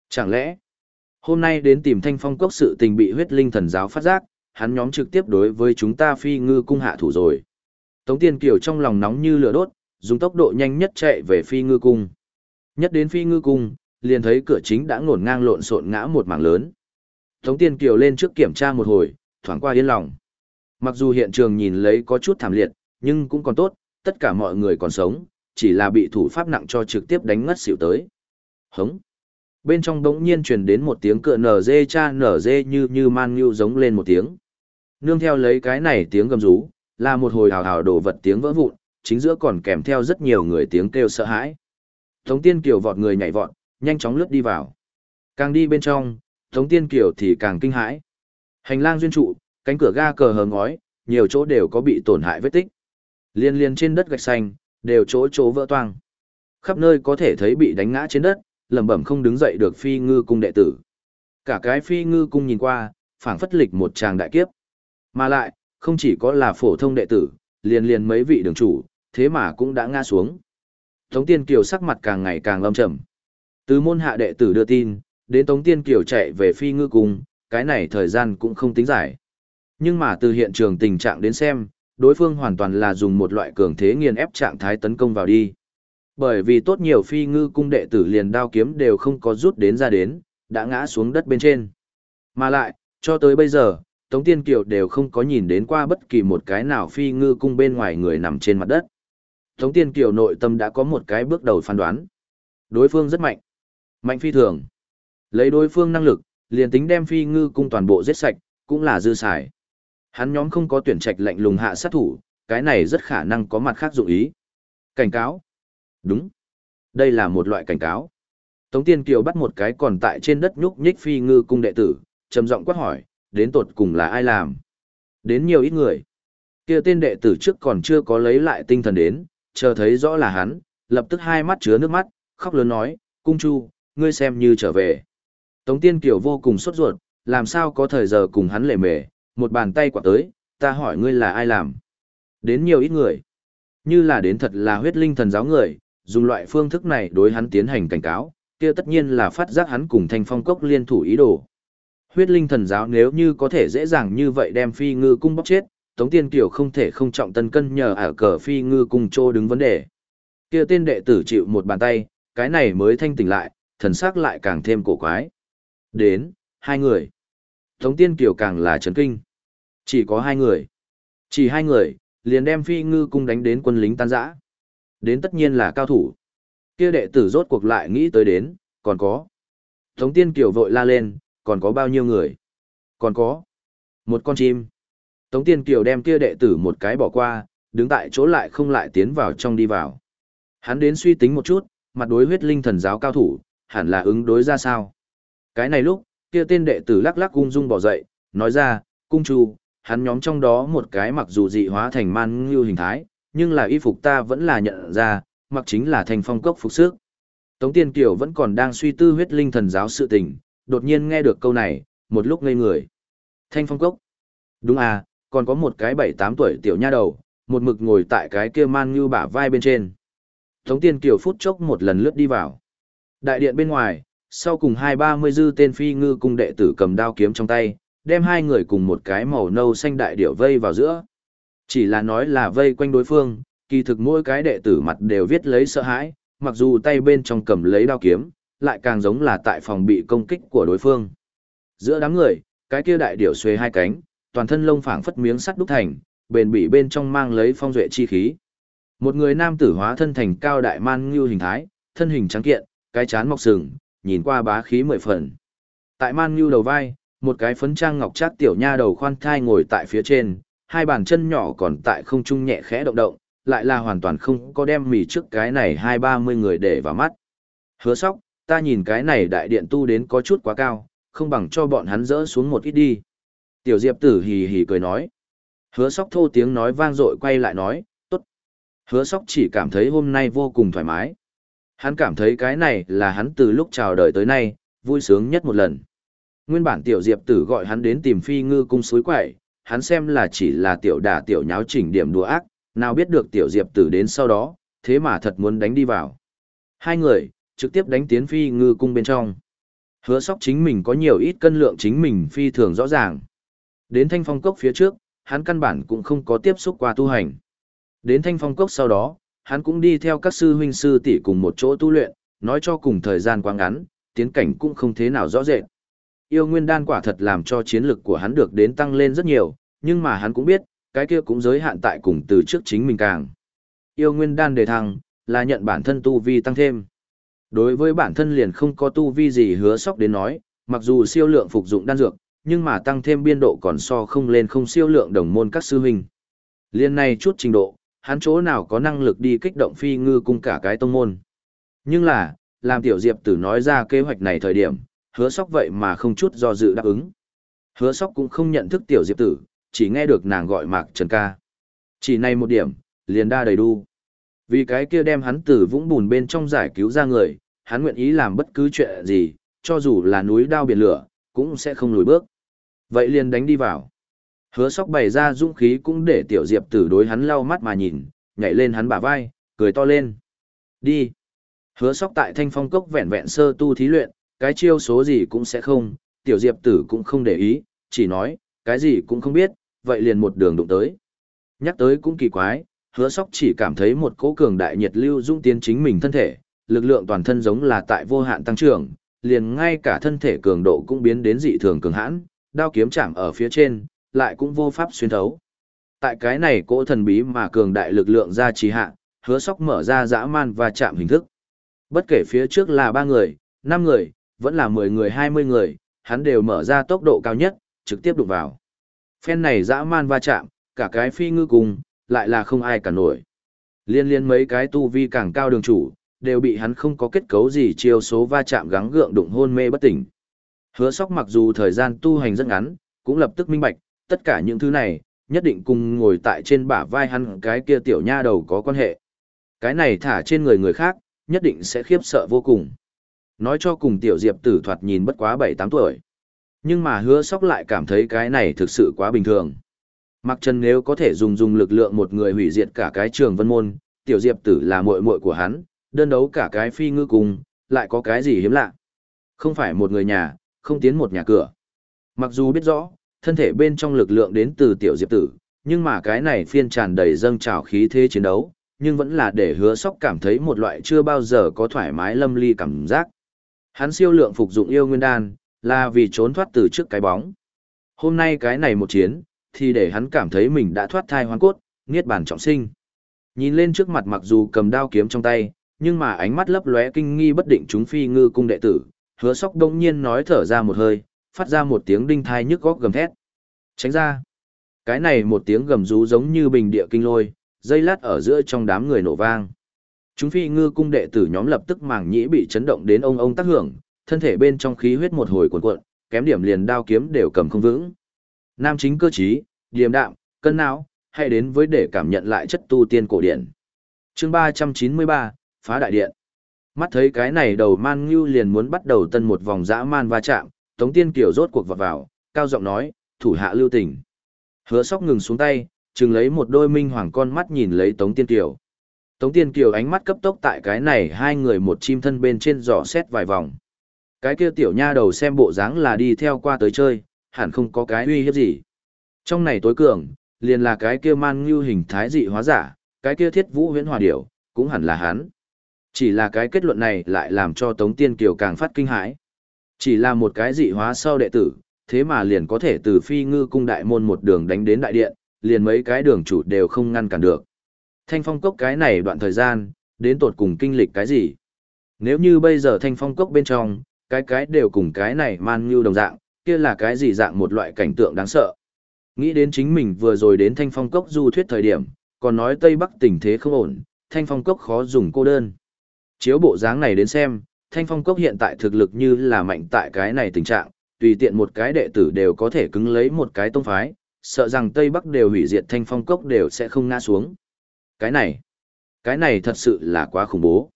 Chẳng lẽ, hôm nay đến tìm thanh phong cốc sự tình bị huyết linh thần giáo phát giác, hắn nhóm trực tiếp đối với chúng ta phi ngư cung hạ thủ rồi. Tống Tiên Kiều trong lòng nóng như lửa đốt, dùng tốc độ nhanh nhất chạy về phi ngư cung. Nhất đến phi ngư cung, liền thấy cửa chính đã ngổn ngang lộn xộn ngã một mảng lớn. Tống Tiên Kiều lên trước kiểm tra một hồi, thoáng qua yên lòng. Mặc dù hiện trường nhìn lấy có chút thảm liệt, nhưng cũng còn tốt, tất cả mọi người còn sống, chỉ là bị thủ pháp nặng cho trực tiếp đánh ngất xỉu tới. Hống. Bên trong đống nhiên truyền đến một tiếng cựa nở dê cha nở dê như như man như giống lên một tiếng. Nương theo lấy cái này tiếng gầm rú, là một hồi hào hào đổ vật tiếng vỡ vụn, chính giữa còn kèm theo rất nhiều người tiếng kêu sợ hãi. Tống Tiên Kiều vọt người nhảy vọt, nhanh chóng lướt đi vào. Càng đi bên trong, Tống Tiên Kiều thì càng kinh hãi. Hành lang duyên trụ, cánh cửa ga cờ hờ ngói, nhiều chỗ đều có bị tổn hại vết tích. Liên liên trên đất gạch xanh, đều chỗ chỗ vỡ toang. Khắp nơi có thể thấy bị đánh ngã trên đất, lẩm bẩm không đứng dậy được phi ngư cung đệ tử. Cả cái phi ngư cung nhìn qua, phảng phất lịch một tràng đại kiếp. Mà lại, không chỉ có là phổ thông đệ tử, liền liền mấy vị đường chủ, thế mà cũng đã ngã xuống. Tống Tiên Kiều sắc mặt càng ngày càng lâm trầm. Từ môn hạ đệ tử đưa tin, đến Tống Tiên Kiều chạy về phi ngư cung, cái này thời gian cũng không tính giải. Nhưng mà từ hiện trường tình trạng đến xem, đối phương hoàn toàn là dùng một loại cường thế nghiền ép trạng thái tấn công vào đi. Bởi vì tốt nhiều phi ngư cung đệ tử liền đao kiếm đều không có rút đến ra đến, đã ngã xuống đất bên trên. Mà lại, cho tới bây giờ, Tống Tiên Kiều đều không có nhìn đến qua bất kỳ một cái nào phi ngư cung bên ngoài người nằm trên mặt đất. Tống Tiên Kiều nội tâm đã có một cái bước đầu phán đoán. Đối phương rất mạnh. Mạnh phi thường. Lấy đối phương năng lực, liền tính đem phi ngư cung toàn bộ giết sạch, cũng là dư xài. Hắn nhóm không có tuyển trạch lệnh lùng hạ sát thủ, cái này rất khả năng có mặt khác dụng ý. Cảnh cáo. Đúng. Đây là một loại cảnh cáo. Tống Tiên Kiều bắt một cái còn tại trên đất nhúc nhích phi ngư cung đệ tử, trầm giọng quát hỏi, đến tột cùng là ai làm? Đến nhiều ít người. Kia tên đệ tử trước còn chưa có lấy lại tinh thần đến, chờ thấy rõ là hắn, lập tức hai mắt chứa nước mắt, khóc lớn nói, cung chu, ngươi xem như trở về. Tống Tiên Kiều vô cùng sốt ruột, làm sao có thời giờ cùng hắn lề mề, một bàn tay quạt tới, ta hỏi ngươi là ai làm. Đến nhiều ít người. Như là đến thật là huyết linh thần giáo người, dùng loại phương thức này đối hắn tiến hành cảnh cáo, kia tất nhiên là phát giác hắn cùng thanh phong cốc liên thủ ý đồ. Huyết linh thần giáo nếu như có thể dễ dàng như vậy đem phi ngư cung bóc chết, Tống Tiên Kiều không thể không trọng tân cân nhờ ở cờ phi ngư cung trô đứng vấn đề. Kia tên đệ tử chịu một bàn tay, cái này mới thanh tỉnh lại, thần sắc lại càng thêm cổ quái. Đến, hai người. Tống Tiên Kiều càng là chấn kinh. Chỉ có hai người. Chỉ hai người, liền đem phi ngư cung đánh đến quân lính tan rã. Đến tất nhiên là cao thủ. Kia đệ tử rốt cuộc lại nghĩ tới đến, còn có. Tống Tiên Kiều vội la lên, còn có bao nhiêu người? Còn có. Một con chim. Tống Tiên Kiều đem kia đệ tử một cái bỏ qua, đứng tại chỗ lại không lại tiến vào trong đi vào. Hắn đến suy tính một chút, mặt đối huyết linh thần giáo cao thủ, hẳn là ứng đối ra sao. Cái này lúc, kia tên đệ tử lắc lắc cung dung bỏ dậy, nói ra, cung chủ, hắn nhóm trong đó một cái mặc dù dị hóa thành man như hình thái, nhưng là y phục ta vẫn là nhận ra, mặc chính là thành phong cốc phục sức. Tống Tiên Kiều vẫn còn đang suy tư huyết linh thần giáo sự tình, đột nhiên nghe được câu này, một lúc ngây người. Thanh phong cốc. Đúng à, còn có một cái bảy tám tuổi tiểu nha đầu, một mực ngồi tại cái kia man như bả vai bên trên. Tống Tiên Kiều phút chốc một lần lướt đi vào. Đại điện bên ngoài, sau cùng hai ba mươi dư tên phi ngư cung đệ tử cầm đao kiếm trong tay, đem hai người cùng một cái màu nâu xanh đại điểu vây vào giữa. Chỉ là nói là vây quanh đối phương, kỳ thực mỗi cái đệ tử mặt đều viết lấy sợ hãi, mặc dù tay bên trong cầm lấy đao kiếm, lại càng giống là tại phòng bị công kích của đối phương. Giữa đám người, cái kia đại điểu xuê hai cánh, toàn thân lông phảng phất miếng sắt đúc thành, bền bỉ bên trong mang lấy phong duệ chi khí. Một người nam tử hóa thân thành cao đại man ngưu hình thái, thân hình trắng kiện, cái chán mọc sừng, nhìn qua bá khí mười phần. Tại man ngưu đầu vai, một cái phấn trang ngọc chát tiểu nha đầu khoan thai ngồi tại phía trên, hai bàn chân nhỏ còn tại không trung nhẹ khẽ động động, lại là hoàn toàn không có đem mì trước cái này hai ba mươi người để vào mắt. Hứa sóc, ta nhìn cái này đại điện tu đến có chút quá cao, không bằng cho bọn hắn dỡ xuống một ít đi. Tiểu Diệp tử hì hì cười nói. Hứa sóc thô tiếng nói vang dội quay lại nói, tốt. Hứa sóc chỉ cảm thấy hôm nay vô cùng thoải mái. Hắn cảm thấy cái này là hắn từ lúc chào đời tới nay, vui sướng nhất một lần. Nguyên bản tiểu diệp tử gọi hắn đến tìm phi ngư cung suối quậy, hắn xem là chỉ là tiểu đả tiểu nháo chỉnh điểm đùa ác, nào biết được tiểu diệp tử đến sau đó, thế mà thật muốn đánh đi vào. Hai người, trực tiếp đánh tiến phi ngư cung bên trong. Hứa sóc chính mình có nhiều ít cân lượng chính mình phi thường rõ ràng. Đến thanh phong cốc phía trước, hắn căn bản cũng không có tiếp xúc qua tu hành. Đến thanh phong cốc sau đó, hắn cũng đi theo các sư huynh sư tỷ cùng một chỗ tu luyện, nói cho cùng thời gian quá ngắn, tiến cảnh cũng không thế nào rõ rệt. Yêu nguyên đan quả thật làm cho chiến lực của hắn được đến tăng lên rất nhiều, nhưng mà hắn cũng biết, cái kia cũng giới hạn tại cùng từ trước chính mình càng. Yêu nguyên đan đề thăng, là nhận bản thân tu vi tăng thêm. Đối với bản thân liền không có tu vi gì hứa sóc đến nói, mặc dù siêu lượng phục dụng đan dược, nhưng mà tăng thêm biên độ còn so không lên không siêu lượng đồng môn các sư huynh. Liên này chút trình độ, hắn chỗ nào có năng lực đi kích động phi ngư cung cả cái tông môn. Nhưng là, làm tiểu diệp tử nói ra kế hoạch này thời điểm, hứa sóc vậy mà không chút do dự đáp ứng. Hứa sóc cũng không nhận thức tiểu diệp tử, chỉ nghe được nàng gọi mạc trần ca. Chỉ này một điểm, liền đa đầy đu. Vì cái kia đem hắn từ vũng bùn bên trong giải cứu ra người, hắn nguyện ý làm bất cứ chuyện gì, cho dù là núi đao biển lửa, cũng sẽ không lùi bước. Vậy liền đánh đi vào. Hứa sóc bày ra dũng khí cũng để tiểu diệp tử đối hắn lau mắt mà nhìn, nhảy lên hắn bả vai, cười to lên. Đi. Hứa sóc tại thanh phong cốc vẹn vẹn sơ tu thí luyện, cái chiêu số gì cũng sẽ không, tiểu diệp tử cũng không để ý, chỉ nói, cái gì cũng không biết, vậy liền một đường đụng tới. Nhắc tới cũng kỳ quái, hứa sóc chỉ cảm thấy một cỗ cường đại nhiệt lưu dung tiến chính mình thân thể, lực lượng toàn thân giống là tại vô hạn tăng trưởng, liền ngay cả thân thể cường độ cũng biến đến dị thường cường hãn, đao kiếm chạm ở phía trên, lại cũng vô pháp xuyên thấu. Tại cái này cỗ thần bí mà cường đại lực lượng ra trì hạ, hứa sóc mở ra dã man và chạm hình thức. Bất kể phía trước là ba người, năm người, vẫn là mười người hai mươi người, hắn đều mở ra tốc độ cao nhất, trực tiếp đụng vào. Phen này dã man va chạm, cả cái phi ngư cùng, lại là không ai cả nổi. Liên liên mấy cái tu vi càng cao đường chủ, đều bị hắn không có kết cấu gì chiêu số va chạm gắng gượng đụng hôn mê bất tỉnh. Hứa sóc mặc dù thời gian tu hành rất ngắn, cũng lập tức minh bạch, tất cả những thứ này, nhất định cùng ngồi tại trên bả vai hắn cái kia tiểu nha đầu có quan hệ. Cái này thả trên người người khác, nhất định sẽ khiếp sợ vô cùng. Nói cho cùng tiểu diệp tử thoạt nhìn bất quá 7-8 tuổi. Nhưng mà hứa sóc lại cảm thấy cái này thực sự quá bình thường. Mặc chân nếu có thể dùng dùng lực lượng một người hủy diệt cả cái trường vân môn, tiểu diệp tử là muội muội của hắn, đơn đấu cả cái phi ngư cùng, lại có cái gì hiếm lạ. Không phải một người nhà, không tiến một nhà cửa. Mặc dù biết rõ, thân thể bên trong lực lượng đến từ tiểu diệp tử, nhưng mà cái này phiên tràn đầy dâng trào khí thế chiến đấu, nhưng vẫn là để hứa sóc cảm thấy một loại chưa bao giờ có thoải mái lâm ly cảm giác. Hắn siêu lượng phục dụng yêu nguyên đan, là vì trốn thoát từ trước cái bóng. Hôm nay cái này một chiến, thì để hắn cảm thấy mình đã thoát thai hoàn cốt, niết bàn trọng sinh. Nhìn lên trước mặt mặc dù cầm đao kiếm trong tay, nhưng mà ánh mắt lấp lóe kinh nghi bất định chúng phi ngư cung đệ tử, hứa sóc đông nhiên nói thở ra một hơi, phát ra một tiếng đinh thai nhức góc gầm thét. Tránh ra. Cái này một tiếng gầm rú giống như bình địa kinh lôi, dây lát ở giữa trong đám người nổ vang. Chúng phi ngư cung đệ tử nhóm lập tức màng nhĩ bị chấn động đến ông ông tác hưởng, thân thể bên trong khí huyết một hồi cuộn cuộn, kém điểm liền đao kiếm đều cầm không vững. Nam chính cơ trí, điềm đạm, cân não, hãy đến với để cảm nhận lại chất tu tiên cổ điển. Chương 393, phá đại điện. Mắt thấy cái này đầu man ngưu liền muốn bắt đầu tân một vòng dã man va chạm, Tống Tiên Kiều rốt cuộc vào vào, cao giọng nói, thủ hạ lưu tình. Hứa sóc ngừng xuống tay, chừng lấy một đôi minh hoàng con mắt nhìn lấy Tống Tiên Kiều. Tống Tiên Kiều ánh mắt cấp tốc tại cái này hai người một chim thân bên trên giỏ xét vài vòng. Cái kia tiểu nha đầu xem bộ dáng là đi theo qua tới chơi, hẳn không có cái uy hiếp gì. Trong này tối cường, liền là cái kia man ngưu hình thái dị hóa giả, cái kia thiết vũ huyễn hòa điểu, cũng hẳn là hắn. Chỉ là cái kết luận này lại làm cho Tống Tiên Kiều càng phát kinh hãi. Chỉ là một cái dị hóa sau đệ tử, thế mà liền có thể từ phi ngư cung đại môn một đường đánh đến đại điện, liền mấy cái đường chủ đều không ngăn cản được. Thanh phong cốc cái này đoạn thời gian, đến tột cùng kinh lịch cái gì? Nếu như bây giờ thanh phong cốc bên trong, cái cái đều cùng cái này man như đồng dạng, kia là cái gì dạng một loại cảnh tượng đáng sợ. Nghĩ đến chính mình vừa rồi đến thanh phong cốc du thuyết thời điểm, còn nói Tây Bắc tình thế không ổn, thanh phong cốc khó dùng cô đơn. Chiếu bộ dáng này đến xem, thanh phong cốc hiện tại thực lực như là mạnh tại cái này tình trạng, tùy tiện một cái đệ tử đều có thể cứng lấy một cái tông phái, sợ rằng Tây Bắc đều hủy diệt thanh phong cốc đều sẽ không ngã xuống. Cái này, cái này thật sự là quá khủng bố.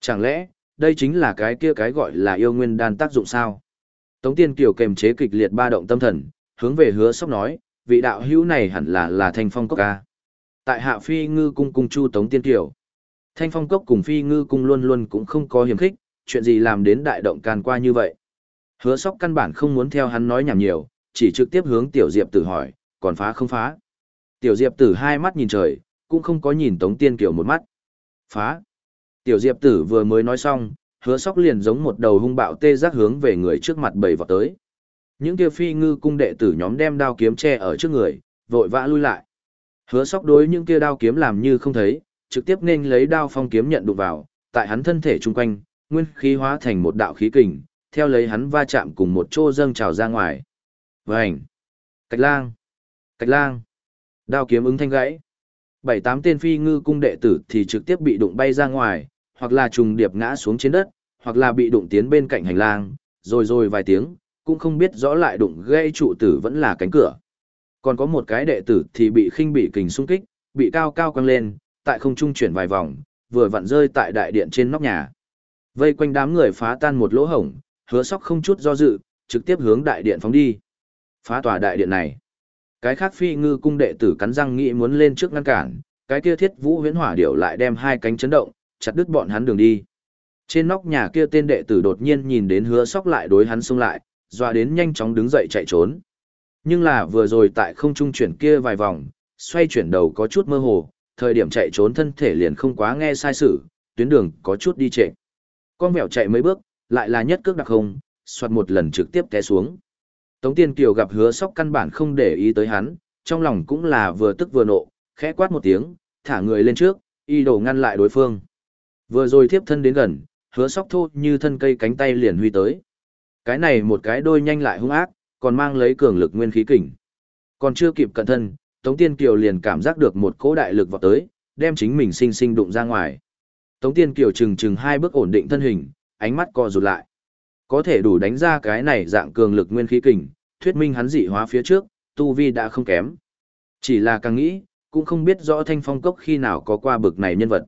Chẳng lẽ, đây chính là cái kia cái gọi là yêu nguyên đan tác dụng sao? Tống Tiên Kiều kềm chế kịch liệt ba động tâm thần, hướng về hứa sóc nói, vị đạo hữu này hẳn là là thanh phong cốc ca. Tại hạ phi ngư cung cung chu Tống Tiên Kiều. Thanh phong cốc cùng phi ngư cung luôn luôn cũng không có hiểm khích, chuyện gì làm đến đại động can qua như vậy. Hứa sóc căn bản không muốn theo hắn nói nhảm nhiều, chỉ trực tiếp hướng tiểu diệp tử hỏi, còn phá không phá. Tiểu diệp tử hai mắt nhìn trời, cũng không có nhìn Tống Tiên Kiều một mắt. Phá. Tiểu diệp tử vừa mới nói xong, hứa sóc liền giống một đầu hung bạo tê giác hướng về người trước mặt bầy vọt tới. Những kia phi ngư cung đệ tử nhóm đem đao kiếm che ở trước người, vội vã lui lại. Hứa sóc đối những kia đao kiếm làm như không thấy, trực tiếp nên lấy đao phong kiếm nhận đụng vào, tại hắn thân thể chung quanh, nguyên khí hóa thành một đạo khí kình, theo lấy hắn va chạm cùng một chỗ dâng trào ra ngoài. Vành! Cạch lang! Cạch lang! Đao kiếm ứng thanh gãy. Bảy tám tên phi ngư cung đệ tử thì trực tiếp bị đụng bay ra ngoài, hoặc là trùng điệp ngã xuống trên đất, hoặc là bị đụng tiến bên cạnh hành lang, rồi rồi vài tiếng, cũng không biết rõ lại đụng gây trụ tử vẫn là cánh cửa. Còn có một cái đệ tử thì bị khinh bị kình xung kích, bị cao cao quăng lên, tại không trung chuyển vài vòng, vừa vặn rơi tại đại điện trên nóc nhà. Vây quanh đám người phá tan một lỗ hổng, hứa sóc không chút do dự, trực tiếp hướng đại điện phóng đi. Phá tòa đại điện này. Cái khác phi ngư cung đệ tử cắn răng nghĩ muốn lên trước ngăn cản, cái kia thiết vũ huyễn hỏa điệu lại đem hai cánh chấn động, chặt đứt bọn hắn đường đi. Trên nóc nhà kia tên đệ tử đột nhiên nhìn đến hứa sóc lại đối hắn xông lại, dọa đến nhanh chóng đứng dậy chạy trốn. Nhưng là vừa rồi tại không trung chuyển kia vài vòng, xoay chuyển đầu có chút mơ hồ, thời điểm chạy trốn thân thể liền không quá nghe sai sự, tuyến đường có chút đi trệ. Con mèo chạy mấy bước, lại là nhất cước đặc không, xoạt một lần trực tiếp té xuống. Tống Tiên Kiều gặp hứa sóc căn bản không để ý tới hắn, trong lòng cũng là vừa tức vừa nộ, khẽ quát một tiếng, thả người lên trước, y đồ ngăn lại đối phương. Vừa rồi tiếp thân đến gần, hứa sóc thô như thân cây cánh tay liền huy tới. Cái này một cái đôi nhanh lại hung ác, còn mang lấy cường lực nguyên khí kình. Còn chưa kịp cận thân, Tống Tiên Kiều liền cảm giác được một cỗ đại lực vọt tới, đem chính mình sinh sinh đụng ra ngoài. Tống Tiên Kiều chừng chừng hai bước ổn định thân hình, ánh mắt co rụt lại. Có thể đủ đánh ra cái này dạng cường lực nguyên khí kình, thuyết minh hắn dị hóa phía trước, tu vi đã không kém. Chỉ là càng nghĩ, cũng không biết rõ thanh phong cốc khi nào có qua bực này nhân vật.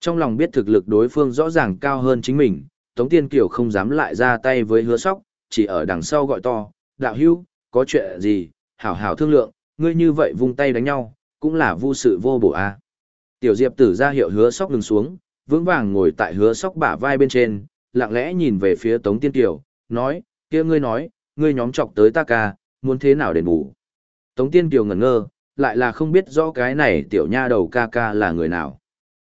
Trong lòng biết thực lực đối phương rõ ràng cao hơn chính mình, Tống Tiên Kiều không dám lại ra tay với hứa sóc, chỉ ở đằng sau gọi to, đạo hưu, có chuyện gì, hảo hảo thương lượng, ngươi như vậy vung tay đánh nhau, cũng là vô sự vô bổ a. À. Tiểu Diệp tử ra hiệu hứa sóc đứng xuống, vững vàng ngồi tại hứa sóc bả vai bên trên, lặng lẽ nhìn về phía Tống Tiên Kiều, nói, kia ngươi nói, ngươi nhóm chọc tới ta ca, muốn thế nào đền bù. Tống Tiên Kiều ngẩn ngơ, lại là không biết rõ cái này tiểu nha đầu ca ca là người nào.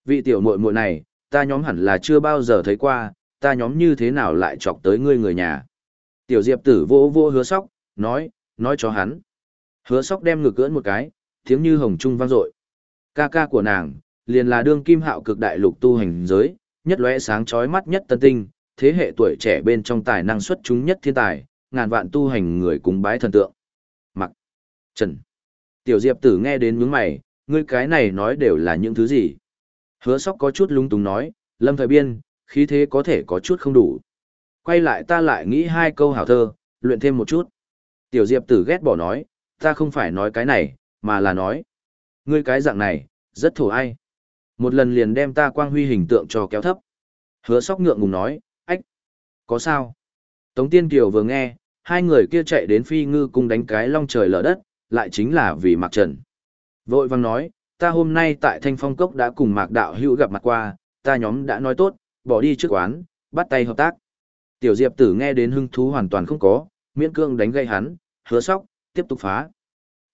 Vị tiểu muội muội này, ta nhóm hẳn là chưa bao giờ thấy qua, ta nhóm như thế nào lại chọc tới ngươi người nhà. Tiểu Diệp tử vỗ vỗ hứa sóc, nói, nói cho hắn. Hứa sóc đem ngực cưỡn một cái, tiếng như hồng trung vang dội. Ca ca của nàng, liền là đương kim hạo cực đại lục tu hành giới, nhất lóe sáng chói mắt nhất tân tinh, thế hệ tuổi trẻ bên trong tài năng xuất chúng nhất thiên tài, ngàn vạn tu hành người cùng bái thần tượng. Mặc. Trần. Tiểu Diệp tử nghe đến nhướng mày, ngươi cái này nói đều là những thứ gì? Hứa sóc có chút lung túng nói, lâm thời biên, khí thế có thể có chút không đủ. Quay lại ta lại nghĩ hai câu hảo thơ, luyện thêm một chút. Tiểu Diệp tử ghét bỏ nói, ta không phải nói cái này, mà là nói. Ngươi cái dạng này, rất thổ ai. Một lần liền đem ta quang huy hình tượng cho kéo thấp. Hứa sóc ngượng ngùng nói, ách, có sao? Tống Tiên Kiều vừa nghe, hai người kia chạy đến phi ngư cung đánh cái long trời lở đất, lại chính là vì Mạc Trần. Vội vang nói, ta hôm nay tại Thanh Phong Cốc đã cùng Mạc Đạo Hữu gặp mặt qua, ta nhóm đã nói tốt, bỏ đi trước quán, bắt tay hợp tác. Tiểu Diệp Tử nghe đến hưng thú hoàn toàn không có, miễn cương đánh gây hắn, hứa sóc, tiếp tục phá.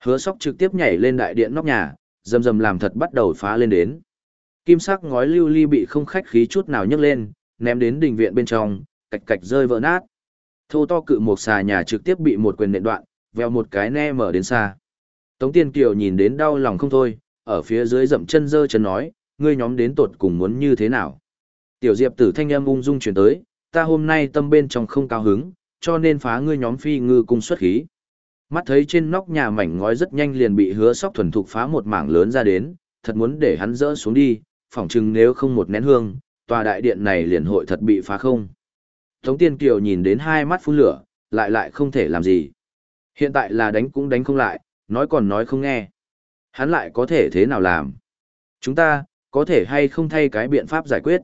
Hứa sóc trực tiếp nhảy lên đại điện nóc nhà, dầm dầm làm thật bắt đầu phá lên đến. Kim sắc ngói lưu ly bị không khách khí chút nào nhấc lên, ném đến đình viện bên trong, cạch cạch rơi vỡ nát. Thô to cự một xà nhà trực tiếp bị một quyền nện đoạn, veo một cái ne mở đến xa. Tống Tiên Kiều nhìn đến đau lòng không thôi, ở phía dưới dậm chân dơ chân nói, ngươi nhóm đến tột cùng muốn như thế nào. Tiểu Diệp tử thanh âm ung dung chuyển tới, ta hôm nay tâm bên trong không cao hứng, cho nên phá ngươi nhóm phi ngư cung xuất khí. Mắt thấy trên nóc nhà mảnh ngói rất nhanh liền bị hứa sóc thuần thục phá một mảng lớn ra đến, thật muốn để hắn dỡ xuống đi, phỏng chừng nếu không một nén hương, tòa đại điện này liền hội thật bị phá không. Tống Tiên Kiều nhìn đến hai mắt phun lửa, lại lại không thể làm gì. Hiện tại là đánh cũng đánh không lại, nói còn nói không nghe. Hắn lại có thể thế nào làm? Chúng ta, có thể hay không thay cái biện pháp giải quyết?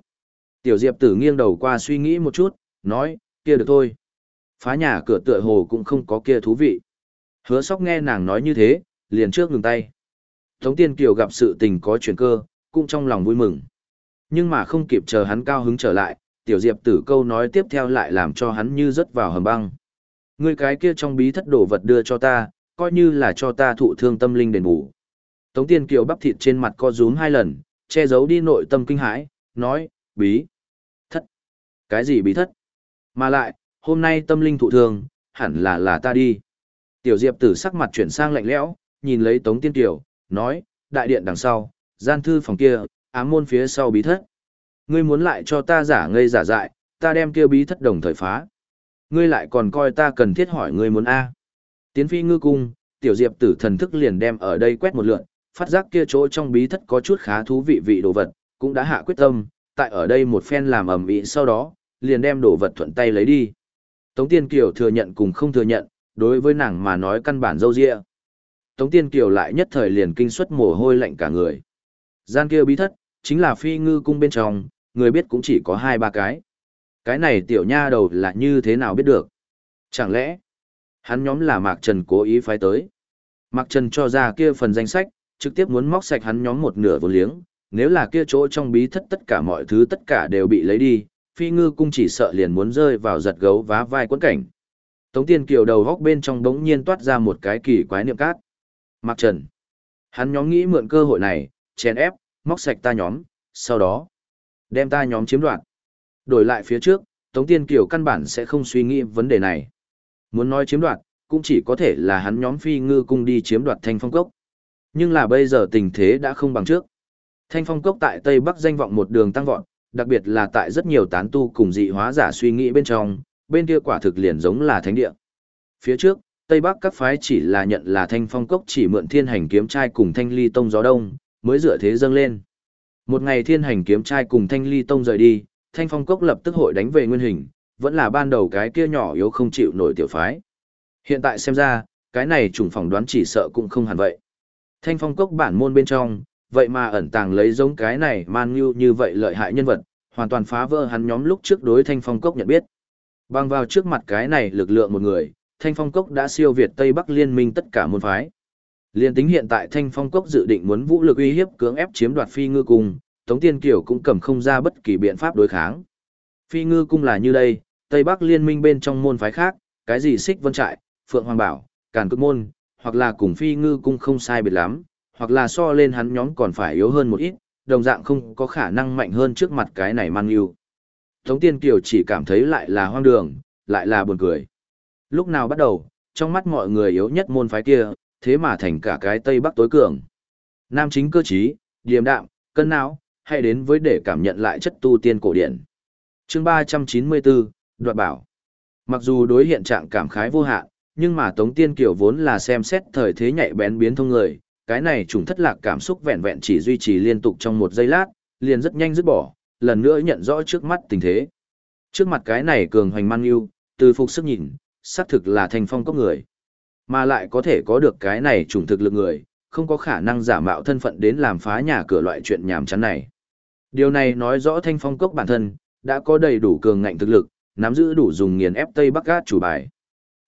Tiểu Diệp tử nghiêng đầu qua suy nghĩ một chút, nói, kia được thôi. Phá nhà cửa tựa hồ cũng không có kia thú vị. Hứa sóc nghe nàng nói như thế, liền trước ngừng tay. Tống Tiên Kiều gặp sự tình có chuyển cơ, cũng trong lòng vui mừng. Nhưng mà không kịp chờ hắn cao hứng trở lại, tiểu diệp tử câu nói tiếp theo lại làm cho hắn như rớt vào hầm băng. Người cái kia trong bí thất đồ vật đưa cho ta, coi như là cho ta thụ thương tâm linh đền bù. Tống Tiên Kiều bắp thịt trên mặt co rúm hai lần, che giấu đi nội tâm kinh hãi, nói, bí. Thất. Cái gì bí thất? Mà lại, hôm nay tâm linh thụ thương, hẳn là là ta đi. Tiểu Diệp tử sắc mặt chuyển sang lạnh lẽo, nhìn lấy Tống Tiên Kiều, nói, đại điện đằng sau, gian thư phòng kia, ám môn phía sau bí thất. Ngươi muốn lại cho ta giả ngây giả dại, ta đem kia bí thất đồng thời phá. Ngươi lại còn coi ta cần thiết hỏi ngươi muốn A. Tiến phi ngư cung, tiểu diệp tử thần thức liền đem ở đây quét một lượn, phát giác kia chỗ trong bí thất có chút khá thú vị vị đồ vật, cũng đã hạ quyết tâm, tại ở đây một phen làm ẩm ĩ sau đó, liền đem đồ vật thuận tay lấy đi. Tống Tiên Kiều thừa nhận cùng không thừa nhận, đối với nàng mà nói căn bản dâu dịa. Tống Tiên Kiều lại nhất thời liền kinh suất mồ hôi lạnh cả người. Gian kia bí thất, chính là phi ngư cung bên trong, người biết cũng chỉ có hai ba cái. Cái này tiểu nha đầu là như thế nào biết được? Chẳng lẽ, hắn nhóm là Mạc Trần cố ý phái tới? Mạc Trần cho ra kia phần danh sách, trực tiếp muốn móc sạch hắn nhóm một nửa vốn liếng, nếu là kia chỗ trong bí thất tất cả mọi thứ tất cả đều bị lấy đi, phi ngư cung chỉ sợ liền muốn rơi vào giật gấu vá vai quấn cảnh. Tống Tiên Kiều đầu góc bên trong đống nhiên toát ra một cái kỳ quái niệm cát. Mạc Trần. Hắn nhóm nghĩ mượn cơ hội này, chèn ép, móc sạch ta nhóm, sau đó đem ta nhóm chiếm đoạt. Đổi lại phía trước, Tống Tiên Kiều căn bản sẽ không suy nghĩ vấn đề này. Muốn nói chiếm đoạt, cũng chỉ có thể là hắn nhóm phi ngư cung đi chiếm đoạt thanh phong cốc. Nhưng là bây giờ tình thế đã không bằng trước. Thanh phong cốc tại Tây Bắc danh vọng một đường tăng vọt, đặc biệt là tại rất nhiều tán tu cùng dị hóa giả suy nghĩ bên trong, bên kia quả thực liền giống là thánh địa. Phía trước, Tây Bắc các phái chỉ là nhận là thanh phong cốc chỉ mượn thiên hành kiếm trai cùng thanh ly tông gió đông, mới dựa thế dâng lên. Một ngày thiên hành kiếm trai cùng thanh ly tông rời đi, thanh phong cốc lập tức hội đánh về nguyên hình, vẫn là ban đầu cái kia nhỏ yếu không chịu nổi tiểu phái. Hiện tại xem ra, cái này trùng phỏng đoán chỉ sợ cũng không hẳn vậy. Thanh phong cốc bản môn bên trong, vậy mà ẩn tàng lấy giống cái này man như như vậy lợi hại nhân vật, hoàn toàn phá vỡ hắn nhóm lúc trước đối thanh phong cốc nhận biết. Bằng vào trước mặt cái này lực lượng một người, thanh phong cốc đã siêu việt Tây Bắc liên minh tất cả môn phái. Liên tính hiện tại Thanh Phong Cốc dự định muốn vũ lực uy hiếp cưỡng ép chiếm đoạt Phi Ngư Cung, Tống Tiên Kiều cũng cầm không ra bất kỳ biện pháp đối kháng. Phi Ngư Cung là như đây, Tây Bắc liên minh bên trong môn phái khác, cái gì xích vân trại, phượng hoàng bảo, càn cực môn, hoặc là cùng phi ngư cung không sai biệt lắm, hoặc là so lên hắn nhóm còn phải yếu hơn một ít, đồng dạng không có khả năng mạnh hơn trước mặt cái này mang yêu. Tống Tiên Kiều chỉ cảm thấy lại là hoang đường, lại là buồn cười. Lúc nào bắt đầu, trong mắt mọi người yếu nhất môn phái kia, thế mà thành cả cái Tây Bắc tối cường. Nam chính cơ trí, điềm đạm, cân não, hay đến với để cảm nhận lại chất tu tiên cổ điển. Chương 394, Đoạt bảo. Mặc dù đối hiện trạng cảm khái vô hạn, nhưng mà Tống Tiên Kiều vốn là xem xét thời thế nhạy bén biến thông người, cái này trùng thất lạc cảm xúc vẹn vẹn chỉ duy trì liên tục trong một giây lát, liền rất nhanh dứt bỏ, lần nữa nhận rõ trước mắt tình thế. Trước mặt cái này cường hoành man yêu, từ phục sức nhìn, xác thực là thành phong cốc người. Mà lại có thể có được cái này trùng thực lực người, không có khả năng giả mạo thân phận đến làm phá nhà cửa loại chuyện nhảm chán này. Điều này nói rõ thanh phong cốc bản thân, đã có đầy đủ cường ngạnh thực lực, nắm giữ đủ dùng nghiền ép Tây Bắc Gát chủ bài.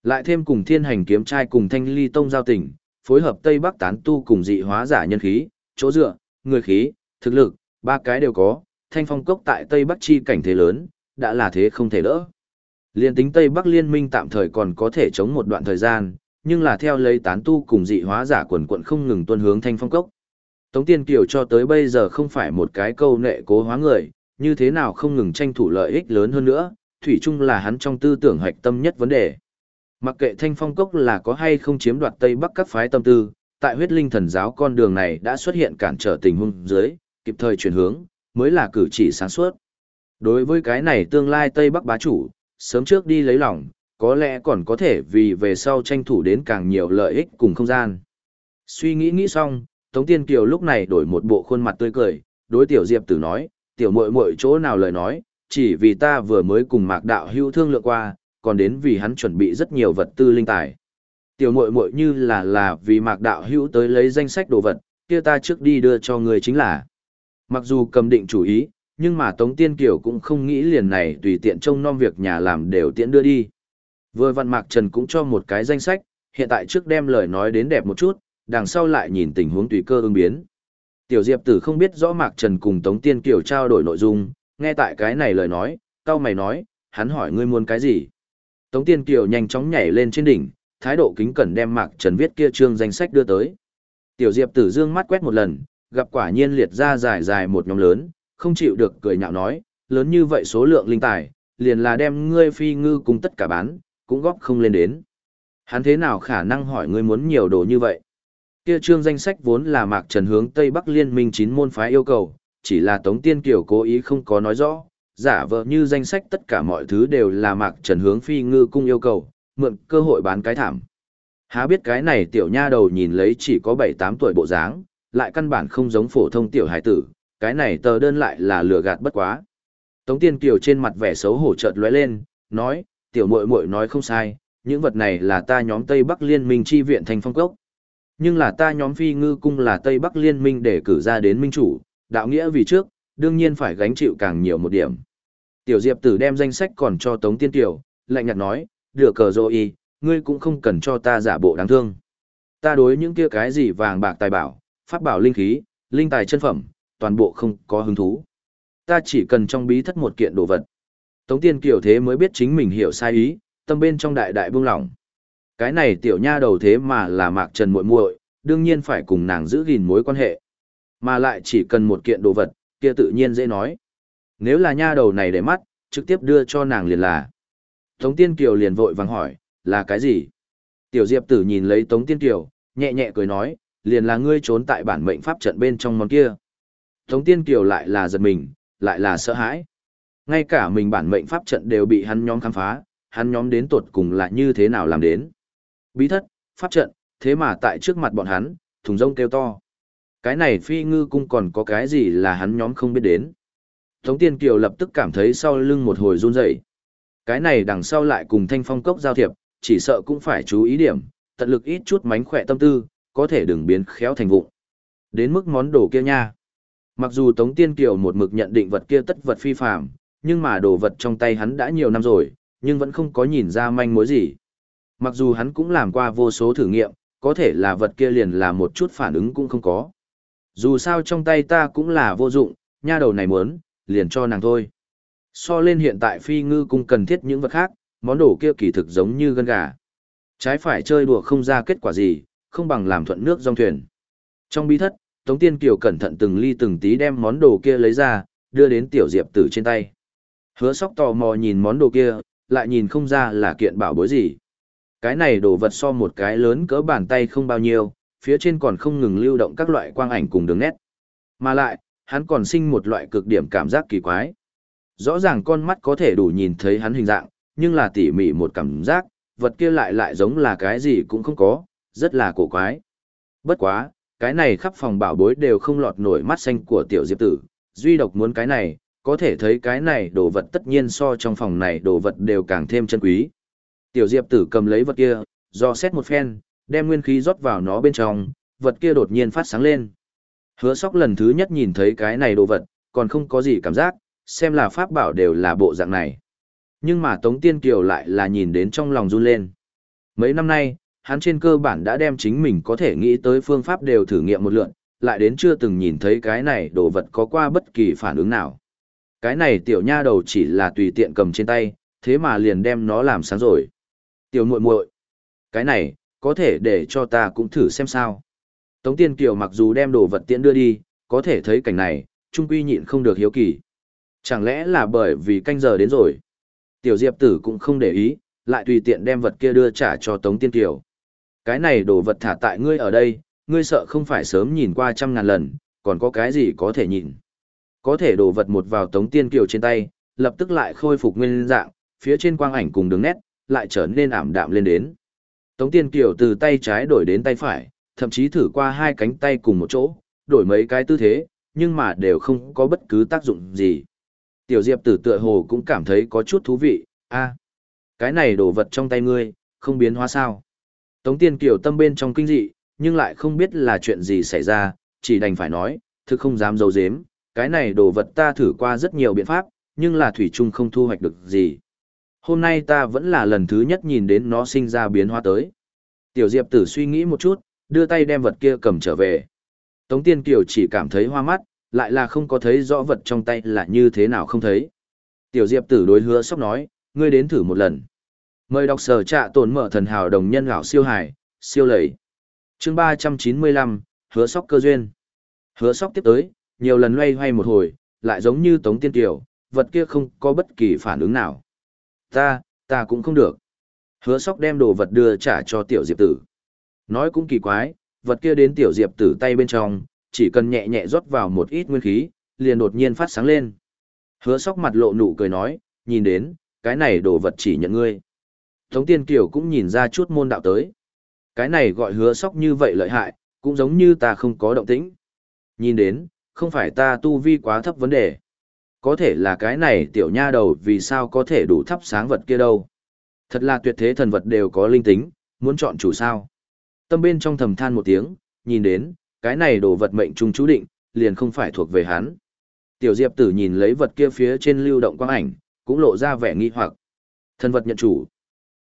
Lại thêm cùng thiên hành kiếm trai cùng thanh ly tông giao tình, phối hợp Tây Bắc tán tu cùng dị hóa giả nhân khí, chỗ dựa, người khí, thực lực, ba cái đều có, thanh phong cốc tại Tây Bắc chi cảnh thế lớn, đã là thế không thể đỡ. Liên tính Tây Bắc liên minh tạm thời còn có thể chống một đoạn thời gian, nhưng là theo lấy tán tu cùng dị hóa giả quần quận không ngừng tuân hướng thanh phong cốc. Tống Tiên Kiều cho tới bây giờ không phải một cái câu nệ cố hóa người, như thế nào không ngừng tranh thủ lợi ích lớn hơn nữa, thủy chung là hắn trong tư tưởng hoạch tâm nhất vấn đề. Mặc kệ thanh phong cốc là có hay không chiếm đoạt Tây Bắc các phái tâm tư, tại huyết linh thần giáo con đường này đã xuất hiện cản trở tình huống dưới, kịp thời chuyển hướng, mới là cử chỉ sáng suốt. Đối với cái này tương lai Tây Bắc bá chủ, sớm trước đi lấy lòng, có lẽ còn có thể vì về sau tranh thủ đến càng nhiều lợi ích cùng không gian. Suy nghĩ nghĩ xong, Tống Tiên Kiều lúc này đổi một bộ khuôn mặt tươi cười, đối tiểu Diệp Tử nói, tiểu muội muội chỗ nào lời nói, chỉ vì ta vừa mới cùng Mạc Đạo Hữu thương lượng qua, còn đến vì hắn chuẩn bị rất nhiều vật tư linh tài. Tiểu muội muội như là là vì Mạc Đạo Hữu tới lấy danh sách đồ vật, kia ta trước đi đưa cho người chính là. Mặc dù cầm định chủ ý, nhưng mà Tống Tiên Kiều cũng không nghĩ liền này tùy tiện trông nom việc nhà làm đều tiện đưa đi. Vừa vặn Mạc Trần cũng cho một cái danh sách, hiện tại trước đem lời nói đến đẹp một chút, đằng sau lại nhìn tình huống tùy cơ ứng biến. Tiểu Diệp Tử không biết rõ Mạc Trần cùng Tống Tiên Kiều trao đổi nội dung, nghe tại cái này lời nói, cao mày nói, hắn hỏi ngươi muốn cái gì. Tống Tiên Kiều nhanh chóng nhảy lên trên đỉnh, thái độ kính cẩn đem Mạc Trần viết kia trương danh sách đưa tới. Tiểu Diệp Tử dương mắt quét một lần, gặp quả nhiên liệt ra dài dài một nhóm lớn, không chịu được cười nhạo nói, lớn như vậy số lượng linh tài, liền là đem ngươi phi ngư cùng tất cả bán, cũng góp không lên đến. Hắn thế nào khả năng hỏi ngươi muốn nhiều đồ như vậy? Kia trương danh sách vốn là Mạc Trần hướng Tây Bắc Liên minh chín môn phái yêu cầu, chỉ là Tống Tiên Kiều cố ý không có nói rõ, giả vờ như danh sách tất cả mọi thứ đều là Mạc Trần hướng phi ngư cung yêu cầu, mượn cơ hội bán cái thảm. Há biết cái này tiểu nha đầu nhìn lấy chỉ có 7-8 tuổi bộ dáng, lại căn bản không giống phổ thông tiểu hải tử, cái này tờ đơn lại là lừa gạt bất quá. Tống Tiên Kiều trên mặt vẻ xấu hổ chợt lóe lên, nói, tiểu muội muội nói không sai, những vật này là ta nhóm Tây Bắc Liên minh chi viện thành phong cốc. Nhưng là ta nhóm phi ngư cung là Tây Bắc Liên minh để cử ra đến minh chủ, đạo nghĩa vì trước, đương nhiên phải gánh chịu càng nhiều một điểm. Tiểu Diệp Tử đem danh sách còn cho Tống Tiên kiều lạnh nhạt nói, được cờ rồi y, ngươi cũng không cần cho ta giả bộ đáng thương. Ta đối những kia cái gì vàng bạc tài bảo, pháp bảo linh khí, linh tài chân phẩm, toàn bộ không có hứng thú. Ta chỉ cần trong bí thất một kiện đồ vật. Tống Tiên Kiều thế mới biết chính mình hiểu sai ý, tâm bên trong đại đại buông lỏng. Cái này tiểu nha đầu thế mà là Mạc Trần muội muội, đương nhiên phải cùng nàng giữ gìn mối quan hệ. Mà lại chỉ cần một kiện đồ vật, kia tự nhiên dễ nói. Nếu là nha đầu này để mắt, trực tiếp đưa cho nàng liền là. Tống Tiên Kiều liền vội vàng hỏi, là cái gì? Tiểu Diệp tử nhìn lấy Tống Tiên Kiều, nhẹ nhẹ cười nói, liền là ngươi trốn tại bản mệnh pháp trận bên trong món kia. Tống Tiên Kiều lại là giật mình, lại là sợ hãi. Ngay cả mình bản mệnh pháp trận đều bị hắn nhóm khám phá, hắn nhóm đến tột cùng là như thế nào làm đến. Bí thất, pháp trận, thế mà tại trước mặt bọn hắn, thùng rông kêu to. Cái này phi ngư cung còn có cái gì là hắn nhóm không biết đến. Tống Tiên Kiều lập tức cảm thấy sau lưng một hồi run rẩy. Cái này đằng sau lại cùng thanh phong cốc giao thiệp, chỉ sợ cũng phải chú ý điểm, tận lực ít chút mánh khỏe tâm tư, có thể đừng biến khéo thành vụng. Đến mức món đồ kia nha. Mặc dù Tống Tiên Kiều một mực nhận định vật kia tất vật phi phàm, nhưng mà đồ vật trong tay hắn đã nhiều năm rồi, nhưng vẫn không có nhìn ra manh mối gì. Mặc dù hắn cũng làm qua vô số thử nghiệm, có thể là vật kia liền là một chút phản ứng cũng không có. Dù sao trong tay ta cũng là vô dụng, nha đầu này muốn, liền cho nàng thôi. So lên hiện tại phi ngư cung cần thiết những vật khác, món đồ kia kỳ thực giống như gân gà. Trái phải chơi đùa không ra kết quả gì, không bằng làm thuận nước dòng thuyền. Trong bí thất, Tống Tiên Kiều cẩn thận từng ly từng tí đem món đồ kia lấy ra, đưa đến tiểu diệp tử trên tay. Hứa sóc tò mò nhìn món đồ kia, lại nhìn không ra là kiện bảo bối gì. Cái này đồ vật so một cái lớn cỡ bàn tay không bao nhiêu, phía trên còn không ngừng lưu động các loại quang ảnh cùng đường nét. Mà lại, hắn còn sinh một loại cực điểm cảm giác kỳ quái. Rõ ràng con mắt có thể đủ nhìn thấy hắn hình dạng, nhưng là tỉ mỉ một cảm giác, vật kia lại lại giống là cái gì cũng không có, rất là cổ quái. Bất quá, cái này khắp phòng bảo bối đều không lọt nổi mắt xanh của tiểu diệp tử, duy độc muốn cái này, có thể thấy cái này đồ vật tất nhiên so trong phòng này đồ vật đều càng thêm chân quý. Tiểu diệp tử cầm lấy vật kia, do xét một phen, đem nguyên khí rót vào nó bên trong, vật kia đột nhiên phát sáng lên. Hứa sóc lần thứ nhất nhìn thấy cái này đồ vật, còn không có gì cảm giác, xem là pháp bảo đều là bộ dạng này. Nhưng mà Tống Tiên Kiều lại là nhìn đến trong lòng run lên. Mấy năm nay, hắn trên cơ bản đã đem chính mình có thể nghĩ tới phương pháp đều thử nghiệm một lượn, lại đến chưa từng nhìn thấy cái này đồ vật có qua bất kỳ phản ứng nào. Cái này tiểu nha đầu chỉ là tùy tiện cầm trên tay, thế mà liền đem nó làm sáng rồi. Tiểu muội muội, cái này, có thể để cho ta cũng thử xem sao. Tống Tiên Kiều mặc dù đem đồ vật tiễn đưa đi, có thể thấy cảnh này, trung quy nhịn không được hiếu kỳ. Chẳng lẽ là bởi vì canh giờ đến rồi? Tiểu Diệp tử cũng không để ý, lại tùy tiện đem vật kia đưa trả cho Tống Tiên Kiều. Cái này đồ vật thả tại ngươi ở đây, ngươi sợ không phải sớm nhìn qua trăm ngàn lần, còn có cái gì có thể nhìn. Có thể đồ vật một vào Tống Tiên Kiều trên tay, lập tức lại khôi phục nguyên dạng, phía trên quang ảnh cùng đường nét, lại trở nên ảm đạm lên đến. Tống Tiên Kiều từ tay trái đổi đến tay phải, thậm chí thử qua hai cánh tay cùng một chỗ, đổi mấy cái tư thế, nhưng mà đều không có bất cứ tác dụng gì. Tiểu Diệp tử tựa hồ cũng cảm thấy có chút thú vị, a cái này đồ vật trong tay ngươi, không biến hóa sao. Tống Tiên Kiều tâm bên trong kinh dị, nhưng lại không biết là chuyện gì xảy ra, chỉ đành phải nói, thực không dám dấu dếm, cái này đồ vật ta thử qua rất nhiều biện pháp, nhưng là thủy chung không thu hoạch được gì. Hôm nay ta vẫn là lần thứ nhất nhìn đến nó sinh ra biến hóa tới. Tiểu Diệp tử suy nghĩ một chút, đưa tay đem vật kia cầm trở về. Tống Tiên Kiều chỉ cảm thấy hoa mắt, lại là không có thấy rõ vật trong tay là như thế nào không thấy. Tiểu Diệp tử đối hứa sóc nói, ngươi đến thử một lần. Mời đọc sở trạ tổn mở thần hào đồng nhân gạo siêu hải, siêu lầy. chương 395, hứa sóc cơ duyên. Hứa sóc tiếp tới, nhiều lần loay hoay một hồi, lại giống như Tống Tiên Kiều, vật kia không có bất kỳ phản ứng nào. Ta, ta cũng không được. Hứa sóc đem đồ vật đưa trả cho tiểu diệp tử. Nói cũng kỳ quái, vật kia đến tiểu diệp tử tay bên trong, chỉ cần nhẹ nhẹ rót vào một ít nguyên khí, liền đột nhiên phát sáng lên. Hứa sóc mặt lộ nụ cười nói, nhìn đến, cái này đồ vật chỉ nhận ngươi. Tống Tiên Kiều cũng nhìn ra chút môn đạo tới. Cái này gọi hứa sóc như vậy lợi hại, cũng giống như ta không có động tĩnh. Nhìn đến, không phải ta tu vi quá thấp vấn đề. Có thể là cái này tiểu nha đầu vì sao có thể đủ thắp sáng vật kia đâu. Thật là tuyệt thế thần vật đều có linh tính, muốn chọn chủ sao. Tâm bên trong thầm than một tiếng, nhìn đến, cái này đồ vật mệnh trung chú định, liền không phải thuộc về hắn. Tiểu Diệp tử nhìn lấy vật kia phía trên lưu động quang ảnh, cũng lộ ra vẻ nghi hoặc. Thần vật nhận chủ.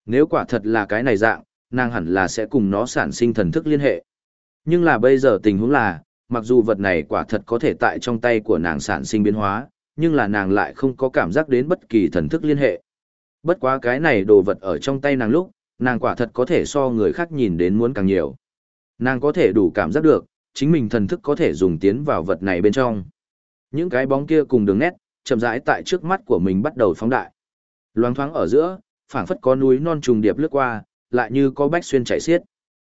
Nếu quả thật là cái này dạng, nàng hẳn là sẽ cùng nó sản sinh thần thức liên hệ. Nhưng là bây giờ tình huống là, mặc dù vật này quả thật có thể tại trong tay của nàng sản sinh biến hóa, nhưng là nàng lại không có cảm giác đến bất kỳ thần thức liên hệ. Bất quá cái này đồ vật ở trong tay nàng lúc, nàng quả thật có thể so người khác nhìn đến muốn càng nhiều. Nàng có thể đủ cảm giác được, chính mình thần thức có thể dùng tiến vào vật này bên trong. Những cái bóng kia cùng đường nét, chậm rãi tại trước mắt của mình bắt đầu phóng đại. Loáng thoáng ở giữa, phảng phất có núi non trùng điệp lướt qua, lại như có bách xuyên chảy xiết.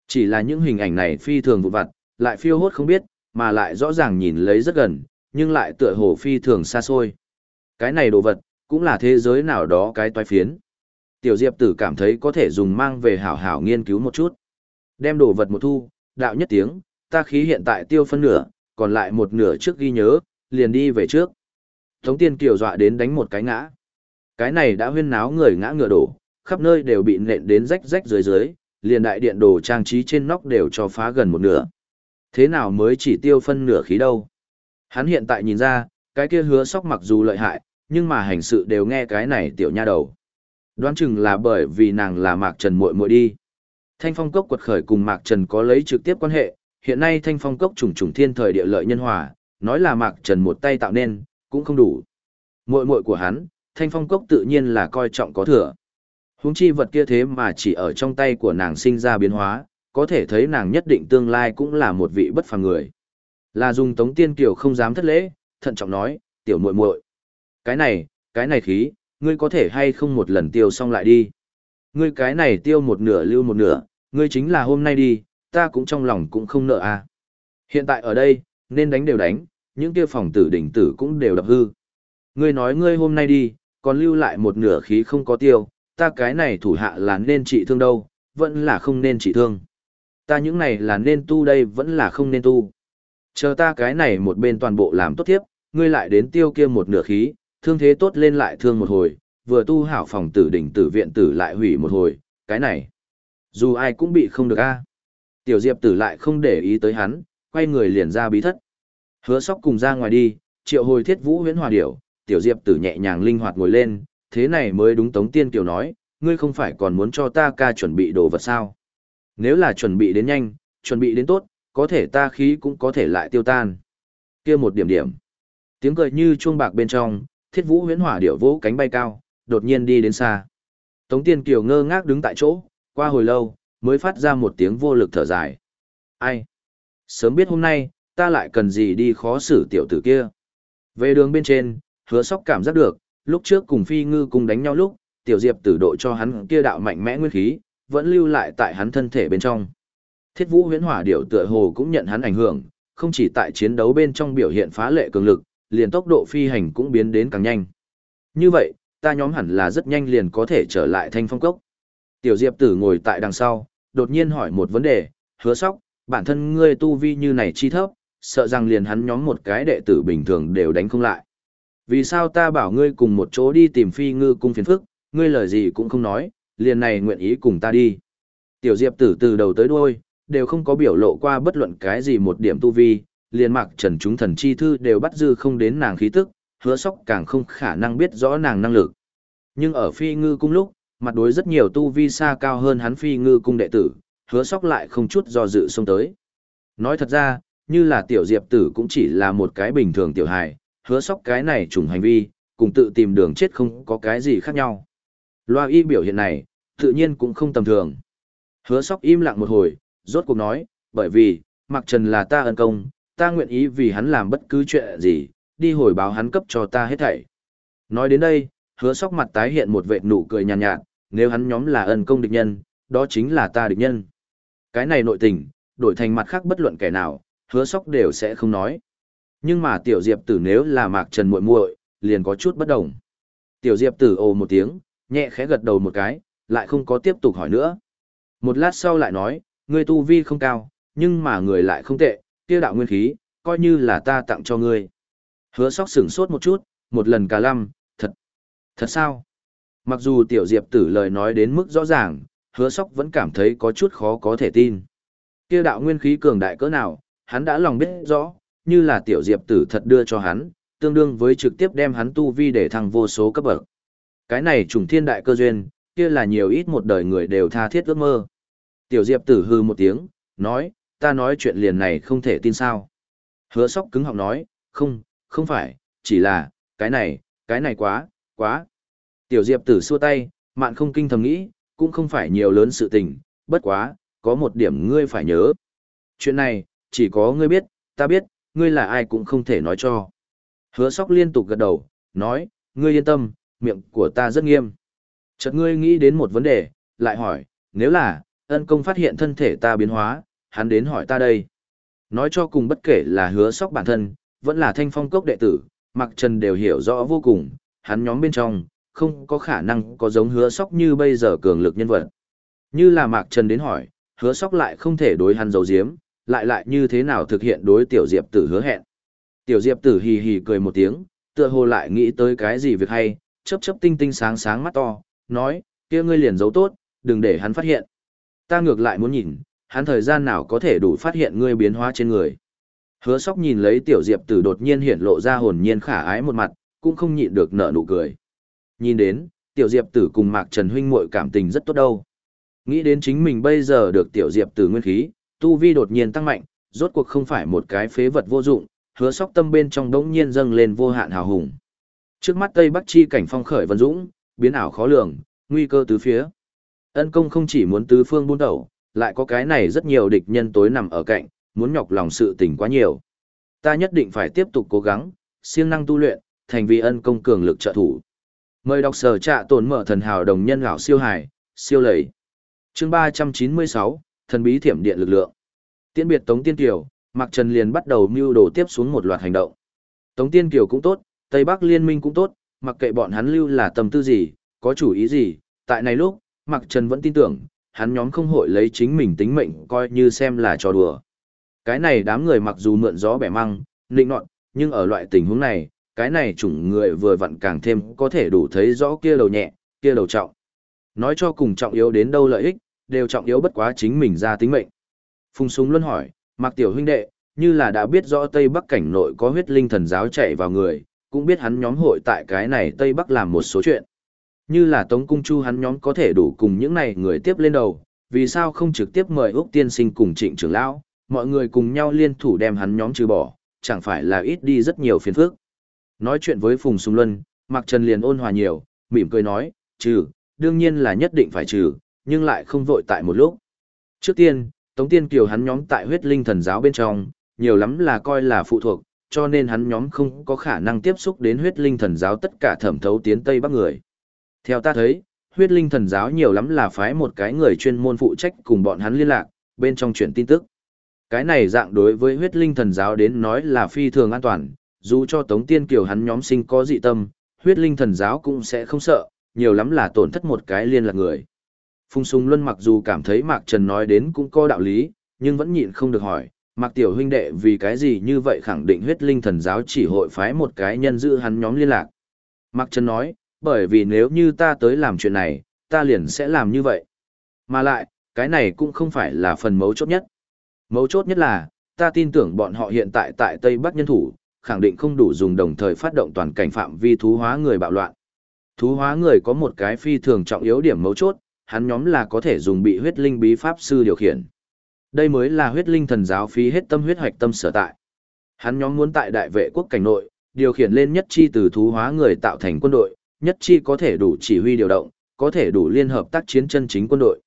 Chỉ là những hình ảnh này phi thường vụ vặt, lại phiêu hốt không biết, mà lại rõ ràng nhìn lấy rất gần, nhưng lại tựa hồ phi thường xa xôi. Cái này đồ vật, cũng là thế giới nào đó cái toái phiến. Tiểu Diệp tử cảm thấy có thể dùng mang về hảo hảo nghiên cứu một chút. Đem đồ vật một thu, đạo nhất tiếng, ta khí hiện tại tiêu phân nửa, còn lại một nửa trước ghi nhớ, liền đi về trước. Tống tiên kiều dọa đến đánh một cái ngã. Cái này đã huyên náo người ngã ngựa đổ, khắp nơi đều bị nện đến rách rách dưới dưới, liền đại điện đồ trang trí trên nóc đều cho phá gần một nửa. Thế nào mới chỉ tiêu phân nửa khí đâu? Hắn hiện tại nhìn ra, cái kia hứa sóc mặc dù lợi hại, nhưng mà hành sự đều nghe cái này tiểu nha đầu. Đoán chừng là bởi vì nàng là Mạc Trần muội muội đi. Thanh phong cốc quật khởi cùng Mạc Trần có lấy trực tiếp quan hệ, hiện nay thanh phong cốc trùng trùng thiên thời địa lợi nhân hòa, nói là Mạc Trần một tay tạo nên, cũng không đủ. Muội muội của hắn, thanh phong cốc tự nhiên là coi trọng có thừa. Huống chi vật kia thế mà chỉ ở trong tay của nàng sinh ra biến hóa, có thể thấy nàng nhất định tương lai cũng là một vị bất phàm người. Là dùng Tống Tiên Kiều không dám thất lễ, thận trọng nói, tiểu muội muội, cái này, cái này khí, ngươi có thể hay không một lần tiêu xong lại đi. Ngươi cái này tiêu một nửa lưu một nửa, ngươi chính là hôm nay đi, ta cũng trong lòng cũng không nợ à. Hiện tại ở đây, nên đánh đều đánh, những kia phòng tử đỉnh tử cũng đều đập hư. Ngươi nói ngươi hôm nay đi, còn lưu lại một nửa khí không có tiêu, ta cái này thủ hạ là nên trị thương đâu, vẫn là không nên trị thương. Ta những này là nên tu đây vẫn là không nên tu. Chờ ta cái này một bên toàn bộ làm tốt tiếp, ngươi lại đến tiêu kia một nửa khí, thương thế tốt lên lại thương một hồi, vừa tu hảo phòng tử đỉnh tử viện tử lại hủy một hồi, cái này. Dù ai cũng bị không được a. Tiểu Diệp tử lại không để ý tới hắn, quay người liền ra bí thất. Hứa sóc cùng ra ngoài đi, triệu hồi thiết vũ huyễn hòa điểu, tiểu Diệp tử nhẹ nhàng linh hoạt ngồi lên, thế này mới đúng Tống Tiên Kiều nói, ngươi không phải còn muốn cho ta ca chuẩn bị đồ vật sao. Nếu là chuẩn bị đến nhanh, chuẩn bị đến tốt, có thể ta khí cũng có thể lại tiêu tan. kia một điểm điểm. Tiếng cười như chuông bạc bên trong, thiết vũ huyễn hỏa điệu vỗ cánh bay cao, đột nhiên đi đến xa. Tống Tiên Kiều ngơ ngác đứng tại chỗ, qua hồi lâu, mới phát ra một tiếng vô lực thở dài. Ai? Sớm biết hôm nay, ta lại cần gì đi khó xử tiểu tử kia. Về đường bên trên, hứa sóc cảm giác được, lúc trước cùng phi ngư cùng đánh nhau lúc, tiểu diệp tử độ cho hắn kia đạo mạnh mẽ nguyên khí, vẫn lưu lại tại hắn thân thể bên trong. Thiết vũ huyễn hỏa Điểu tựa hồ cũng nhận hắn ảnh hưởng, không chỉ tại chiến đấu bên trong biểu hiện phá lệ cường lực, liền tốc độ phi hành cũng biến đến càng nhanh. Như vậy, ta nhóm hẳn là rất nhanh liền có thể trở lại thanh phong cốc. Tiểu Diệp tử ngồi tại đằng sau, đột nhiên hỏi một vấn đề, hứa sóc, bản thân ngươi tu vi như này chi thấp, sợ rằng liền hắn nhóm một cái đệ tử bình thường đều đánh không lại. Vì sao ta bảo ngươi cùng một chỗ đi tìm phi ngư cung phiền phức, ngươi lời gì cũng không nói, liền này nguyện ý cùng ta đi. Tiểu Diệp tử từ đầu tới đuôi, đều không có biểu lộ qua bất luận cái gì một điểm tu vi, liền mặc trần chúng thần chi thư đều bắt dư không đến nàng khí tức, hứa sóc càng không khả năng biết rõ nàng năng lực. Nhưng ở phi ngư cung lúc, mặt đối rất nhiều tu vi xa cao hơn hắn phi ngư cung đệ tử, hứa sóc lại không chút do dự xông tới. Nói thật ra, như là tiểu diệp tử cũng chỉ là một cái bình thường tiểu hài, hứa sóc cái này trùng hành vi, cùng tự tìm đường chết không có cái gì khác nhau. Loa y biểu hiện này, tự nhiên cũng không tầm thường. Hứa sóc im lặng một hồi, rốt cuộc nói, bởi vì, Mạc Trần là ta ân công, ta nguyện ý vì hắn làm bất cứ chuyện gì, đi hồi báo hắn cấp cho ta hết thảy. Nói đến đây, hứa sóc mặt tái hiện một vệt nụ cười nhàn nhạt, nhạt, nếu hắn nhóm là ân công địch nhân, đó chính là ta địch nhân. Cái này nội tình, đổi thành mặt khác bất luận kẻ nào, hứa sóc đều sẽ không nói. Nhưng mà tiểu diệp tử nếu là mạc trần muội muội liền có chút bất đồng. Tiểu diệp tử ồ một tiếng, nhẹ khẽ gật đầu một cái, lại không có tiếp tục hỏi nữa. Một lát sau lại nói, ngươi tu vi không cao, nhưng mà người lại không tệ, kia đạo nguyên khí, coi như là ta tặng cho ngươi. Hứa sóc sửng sốt một chút, một lần cả lăm, thật. Thật sao? Mặc dù tiểu diệp tử lời nói đến mức rõ ràng, hứa sóc vẫn cảm thấy có chút khó có thể tin. Kia đạo nguyên khí cường đại cỡ nào, hắn đã lòng biết rõ, như là tiểu diệp tử thật đưa cho hắn, tương đương với trực tiếp đem hắn tu vi để thăng vô số cấp bậc. Cái này trùng thiên đại cơ duyên, kia là nhiều ít một đời người đều tha thiết ước mơ. Tiểu diệp tử hư một tiếng, nói, ta nói chuyện liền này không thể tin sao. Hứa sóc cứng họng nói, không, không phải, chỉ là, cái này, cái này quá, quá. Tiểu Diệp tử xua tay, mạn không kinh thầm nghĩ, cũng không phải nhiều lớn sự tình, bất quá, có một điểm ngươi phải nhớ. Chuyện này, chỉ có ngươi biết, ta biết, ngươi là ai cũng không thể nói cho. Hứa sóc liên tục gật đầu, nói, ngươi yên tâm, miệng của ta rất nghiêm. Chợt ngươi nghĩ đến một vấn đề, lại hỏi, nếu là, ân công phát hiện thân thể ta biến hóa, hắn đến hỏi ta đây. Nói cho cùng bất kể là hứa sóc bản thân, vẫn là thanh phong cốc đệ tử, Mặc Trần đều hiểu rõ vô cùng, hắn nhóm bên trong, không có khả năng có giống hứa sóc như bây giờ cường lực nhân vật. Như là Mạc Trần đến hỏi, hứa sóc lại không thể đối hắn giấu giếm, lại lại như thế nào thực hiện đối tiểu diệp tử hứa hẹn. Tiểu diệp tử hì hì cười một tiếng, tựa hồ lại nghĩ tới cái gì việc hay, chớp chớp tinh tinh sáng sáng mắt to, nói, kia ngươi liền giấu tốt, đừng để hắn phát hiện. Ta ngược lại muốn nhìn, hắn thời gian nào có thể đủ phát hiện ngươi biến hóa trên người. Hứa sóc nhìn lấy tiểu diệp tử đột nhiên hiện lộ ra hồn nhiên khả ái một mặt, cũng không nhịn được nở nụ cười. Nhìn đến, tiểu diệp tử cùng mạc trần huynh muội cảm tình rất tốt đâu. Nghĩ đến chính mình bây giờ được tiểu diệp tử nguyên khí, tu vi đột nhiên tăng mạnh, rốt cuộc không phải một cái phế vật vô dụng, hứa sóc tâm bên trong đống nhiên dâng lên vô hạn hào hùng. Trước mắt Tây Bắc chi cảnh phong khởi vân dũng, biến ảo khó lường, nguy cơ tứ phía. Ân công không chỉ muốn tứ phương buôn đầu, lại có cái này rất nhiều địch nhân tối nằm ở cạnh, muốn nhọc lòng sự tình quá nhiều. Ta nhất định phải tiếp tục cố gắng, siêng năng tu luyện, thành vì ân công cường lực trợ thủ. Mời đọc sở trạ tổn mở thần hào đồng nhân gạo siêu hải, siêu lầy. chương 396, thần bí thiểm điện lực lượng. Tiễn biệt Tống Tiên Kiều, Mạc Trần liền bắt đầu mưu đồ tiếp xuống một loạt hành động. Tống Tiên Kiều cũng tốt, Tây Bắc Liên minh cũng tốt, mặc kệ bọn hắn lưu là tâm tư gì, có chủ ý gì, tại này lúc, Mạc Trần vẫn tin tưởng, hắn nhóm không hội lấy chính mình tính mệnh coi như xem là trò đùa. Cái này đám người mặc dù mượn gió bẻ măng, nịnh nọt, nhưng ở loại tình huống này, cái này chủng người vừa vặn càng thêm có thể đủ thấy rõ kia đầu nhẹ, kia đầu trọng. Nói cho cùng trọng yếu đến đâu lợi ích, đều trọng yếu bất quá chính mình ra tính mệnh. Phùng Súng luôn hỏi, Mạc Tiểu huynh đệ, như là đã biết rõ Tây Bắc cảnh nội có huyết linh thần giáo chạy vào người, cũng biết hắn nhóm hội tại cái này Tây Bắc làm một số chuyện. Như là Tống Cung Chu hắn nhóm có thể đủ cùng những này người tiếp lên đầu, vì sao không trực tiếp mời Úc Tiên Sinh cùng Trịnh trưởng lão, mọi người cùng nhau liên thủ đem hắn nhóm trừ bỏ, chẳng phải là ít đi rất nhiều phiền phức. Nói chuyện với Phùng Sùng Luân, Mạc Trần liền ôn hòa nhiều, mỉm cười nói, trừ, đương nhiên là nhất định phải trừ, nhưng lại không vội tại một lúc. Trước tiên, Tống Tiên Kiều hắn nhóm tại huyết linh thần giáo bên trong, nhiều lắm là coi là phụ thuộc, cho nên hắn nhóm không có khả năng tiếp xúc đến huyết linh thần giáo tất cả thẩm thấu tiến Tây Bắc người. Theo ta thấy, huyết linh thần giáo nhiều lắm là phái một cái người chuyên môn phụ trách cùng bọn hắn liên lạc, bên trong chuyển tin tức. Cái này dạng đối với huyết linh thần giáo đến nói là phi thường an toàn, dù cho Tống Tiên Kiều hắn nhóm sinh có dị tâm, huyết linh thần giáo cũng sẽ không sợ, nhiều lắm là tổn thất một cái liên lạc người. Phùng Sùng Luân mặc dù cảm thấy Mạc Trần nói đến cũng có đạo lý, nhưng vẫn nhịn không được hỏi, Mạc Tiểu huynh đệ vì cái gì như vậy khẳng định huyết linh thần giáo chỉ hội phái một cái nhân giữ hắn nhóm liên lạc. Mạc Trần nói, bởi vì nếu như ta tới làm chuyện này, ta liền sẽ làm như vậy. Mà lại, cái này cũng không phải là phần mấu chốt nhất. Mấu chốt nhất là, ta tin tưởng bọn họ hiện tại tại Tây Bắc nhân thủ, khẳng định không đủ dùng đồng thời phát động toàn cảnh phạm vi thú hóa người bạo loạn. Thú hóa người có một cái phi thường trọng yếu điểm mấu chốt, hắn nhóm là có thể dùng bị huyết linh bí pháp sư điều khiển. Đây mới là huyết linh thần giáo phí hết tâm huyết hoạch tâm sở tại. Hắn nhóm muốn tại đại vệ quốc cảnh nội, điều khiển lên nhất chi từ thú hóa người tạo thành quân đội, nhất chi có thể đủ chỉ huy điều động, có thể đủ liên hợp tác chiến chân chính quân đội.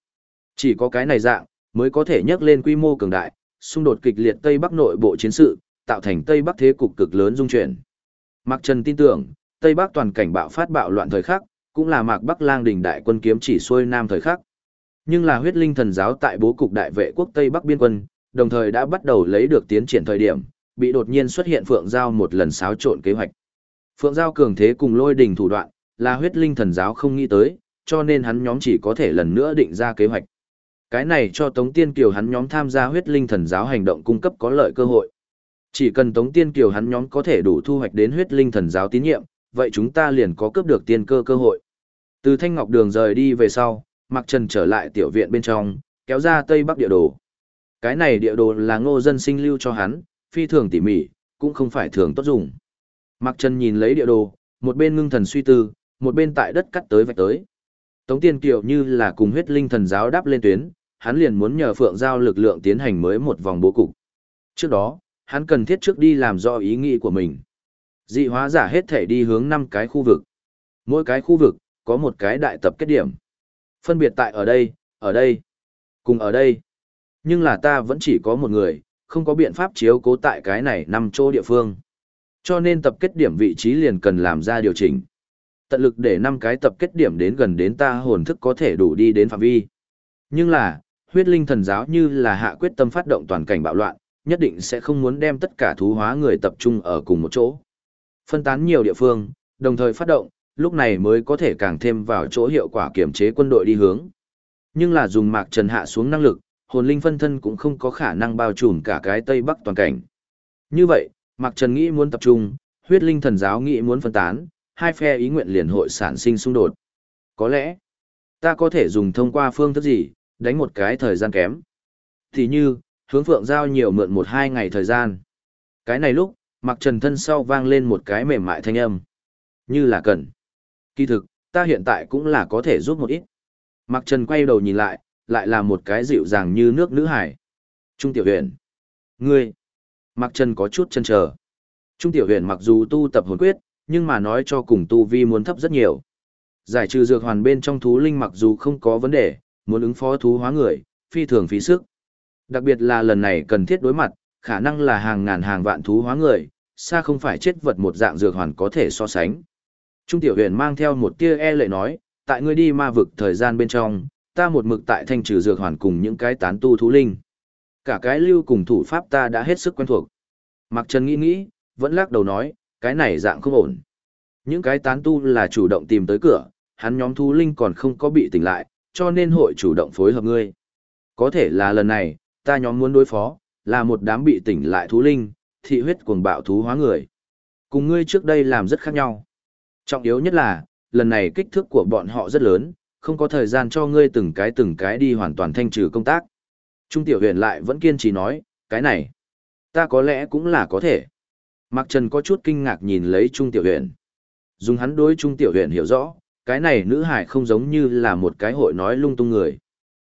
Chỉ có cái này dạng, mới có thể nhắc lên quy mô cường đại, xung đột kịch liệt Tây Bắc nội bộ chiến sự, tạo thành Tây Bắc thế cục cực lớn dung chuyển. Mạc Trần tin tưởng, Tây Bắc toàn cảnh bạo phát bạo loạn thời khắc, cũng là Mạc Bắc Lang đình đại quân kiếm chỉ xuôi nam thời khắc. Nhưng là huyết linh thần giáo tại bố cục đại vệ quốc Tây Bắc biên quân, đồng thời đã bắt đầu lấy được tiến triển thời điểm, bị đột nhiên xuất hiện Phượng Giao một lần xáo trộn kế hoạch. Phượng Giao cường thế cùng lôi đình thủ đoạn, là huyết linh thần giáo không nghĩ tới, cho nên hắn nhóm chỉ có thể lần nữa định ra kế hoạch. Cái này cho Tống Tiên Kiều hắn nhóm tham gia huyết linh thần giáo hành động cung cấp có lợi cơ hội. Chỉ cần Tống Tiên Kiều hắn nhóm có thể đủ thu hoạch đến huyết linh thần giáo tín nhiệm, vậy chúng ta liền có cướp được tiên cơ cơ hội. Từ Thanh Ngọc Đường rời đi về sau, Mạc Trần trở lại tiểu viện bên trong, kéo ra Tây Bắc địa đồ. Cái này địa đồ là ngô dân sinh lưu cho hắn, phi thường tỉ mỉ, cũng không phải thường tốt dùng. Mạc Trần nhìn lấy địa đồ, một bên ngưng thần suy tư, một bên tại đất cắt tới vạch tới. Tống Tiên Kiều như là cùng huyết linh thần giáo đáp lên tuyến, hắn liền muốn nhờ Phượng Giao lực lượng tiến hành mới một vòng bố cục. Trước đó, hắn cần thiết trước đi làm rõ ý nghĩ của mình. Dị hóa giả hết thể đi hướng năm cái khu vực. Mỗi cái khu vực, có một cái đại tập kết điểm. Phân biệt tại ở đây, ở đây, cùng ở đây. Nhưng là ta vẫn chỉ có một người, không có biện pháp chiếu cố tại cái này năm chỗ địa phương. Cho nên tập kết điểm vị trí liền cần làm ra điều chỉnh. Tận lực để năm cái tập kết điểm đến gần đến ta hồn thức có thể đủ đi đến phạm vi. Nhưng là, huyết linh thần giáo như là hạ quyết tâm phát động toàn cảnh bạo loạn, nhất định sẽ không muốn đem tất cả thú hóa người tập trung ở cùng một chỗ. Phân tán nhiều địa phương, đồng thời phát động, lúc này mới có thể càng thêm vào chỗ hiệu quả kiểm chế quân đội đi hướng. Nhưng là dùng mạc trần hạ xuống năng lực, hồn linh phân thân cũng không có khả năng bao trùm cả cái Tây Bắc toàn cảnh. Như vậy, mạc trần nghĩ muốn tập trung, huyết linh thần giáo nghĩ muốn phân tán, hai phe ý nguyện liền hội sản sinh xung đột. Có lẽ, ta có thể dùng thông qua phương thức gì, đánh một cái thời gian kém. Thì như, hướng phượng giao nhiều mượn một hai ngày thời gian. Cái này lúc, mặc trần thân sau vang lên một cái mềm mại thanh âm. Như là cần. Kỳ thực, ta hiện tại cũng là có thể giúp một ít. Mặc trần quay đầu nhìn lại, lại là một cái dịu dàng như nước nữ hải. Trung tiểu huyền. Ngươi. Mặc trần có chút chân chờ. Trung tiểu huyền mặc dù tu tập hồn quyết, nhưng mà nói cho cùng tu vi muốn thấp rất nhiều. Giải trừ dược hoàn bên trong thú linh mặc dù không có vấn đề, muốn ứng phó thú hóa người, phi thường phí sức. Đặc biệt là lần này cần thiết đối mặt, khả năng là hàng ngàn hàng vạn thú hóa người, xa không phải chết vật một dạng dược hoàn có thể so sánh. Trung tiểu huyền mang theo một tia e lệ nói, tại ngươi đi ma vực thời gian bên trong, ta một mực tại thanh trừ dược hoàn cùng những cái tán tu thú linh. Cả cái lưu cùng thủ pháp ta đã hết sức quen thuộc. Mặc Trần nghĩ nghĩ, vẫn lắc đầu nói, cái này dạng không ổn. Những cái tán tu là chủ động tìm tới cửa, hắn nhóm thú linh còn không có bị tỉnh lại, cho nên hội chủ động phối hợp ngươi. Có thể là lần này, ta nhóm muốn đối phó, là một đám bị tỉnh lại thú linh, thị huyết cuồng bạo thú hóa người. Cùng ngươi trước đây làm rất khác nhau. Trọng yếu nhất là, lần này kích thước của bọn họ rất lớn, không có thời gian cho ngươi từng cái từng cái đi hoàn toàn thanh trừ công tác. Trung tiểu huyền lại vẫn kiên trì nói, cái này, ta có lẽ cũng là có thể. Mạc Trần có chút kinh ngạc nhìn lấy Trung tiểu huyền. Dùng hắn đối Trung tiểu huyền hiểu rõ, cái này nữ hải không giống như là một cái hội nói lung tung người.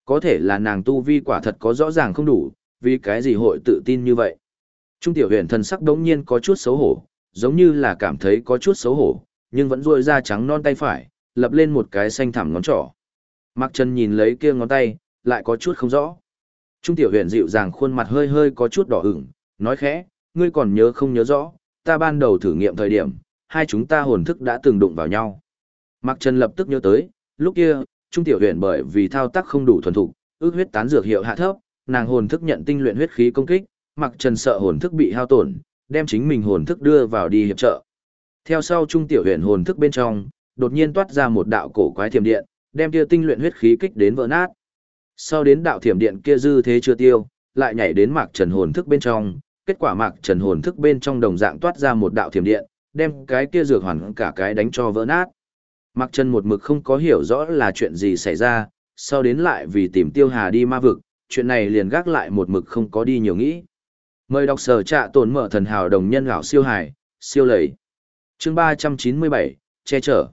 Có thể là nàng tu vi quả thật có rõ ràng không đủ, vì cái gì hội tự tin như vậy. Trung tiểu huyền thần sắc đống nhiên có chút xấu hổ, giống như là cảm thấy có chút xấu hổ, nhưng vẫn ruôi ra trắng non tay phải, lập lên một cái xanh thẳm ngón trỏ. Mạc Trần nhìn lấy kia ngón tay, lại có chút không rõ. Trung tiểu huyền dịu dàng khuôn mặt hơi hơi có chút đỏ ửng, nói khẽ, ngươi còn nhớ không nhớ rõ, ta ban đầu thử nghiệm thời điểm, hai chúng ta hồn thức đã từng đụng vào nhau. Mạc Trần lập tức nhớ tới, lúc kia, Trung tiểu huyền bởi vì thao tác không đủ thuần thục, ước huyết tán dược hiệu hạ thấp, nàng hồn thức nhận tinh luyện huyết khí công kích, Mạc Trần sợ hồn thức bị hao tổn, đem chính mình hồn thức đưa vào đi hiệp trợ. Theo sau Trung tiểu huyền hồn thức bên trong, đột nhiên toát ra một đạo cổ quái thiểm điện, đem kia tinh luyện huyết khí kích đến vỡ nát. Sau đến đạo thiểm điện kia dư thế chưa tiêu, lại nhảy đến Mạc Trần hồn thức bên trong, kết quả Mạc Trần hồn thức bên trong đồng dạng toát ra một đạo thiểm điện, đem cái kia dược hoàn cả cái đánh cho vỡ nát. Mạc Trần một mực không có hiểu rõ là chuyện gì xảy ra, sau đến lại vì tìm Tiêu Hà đi ma vực, chuyện này liền gác lại một mực không có đi nhiều nghĩ. Mời đọc sở trạ tổn mở thần hào đồng nhân gạo siêu hải, siêu lầy chương 397, che chở.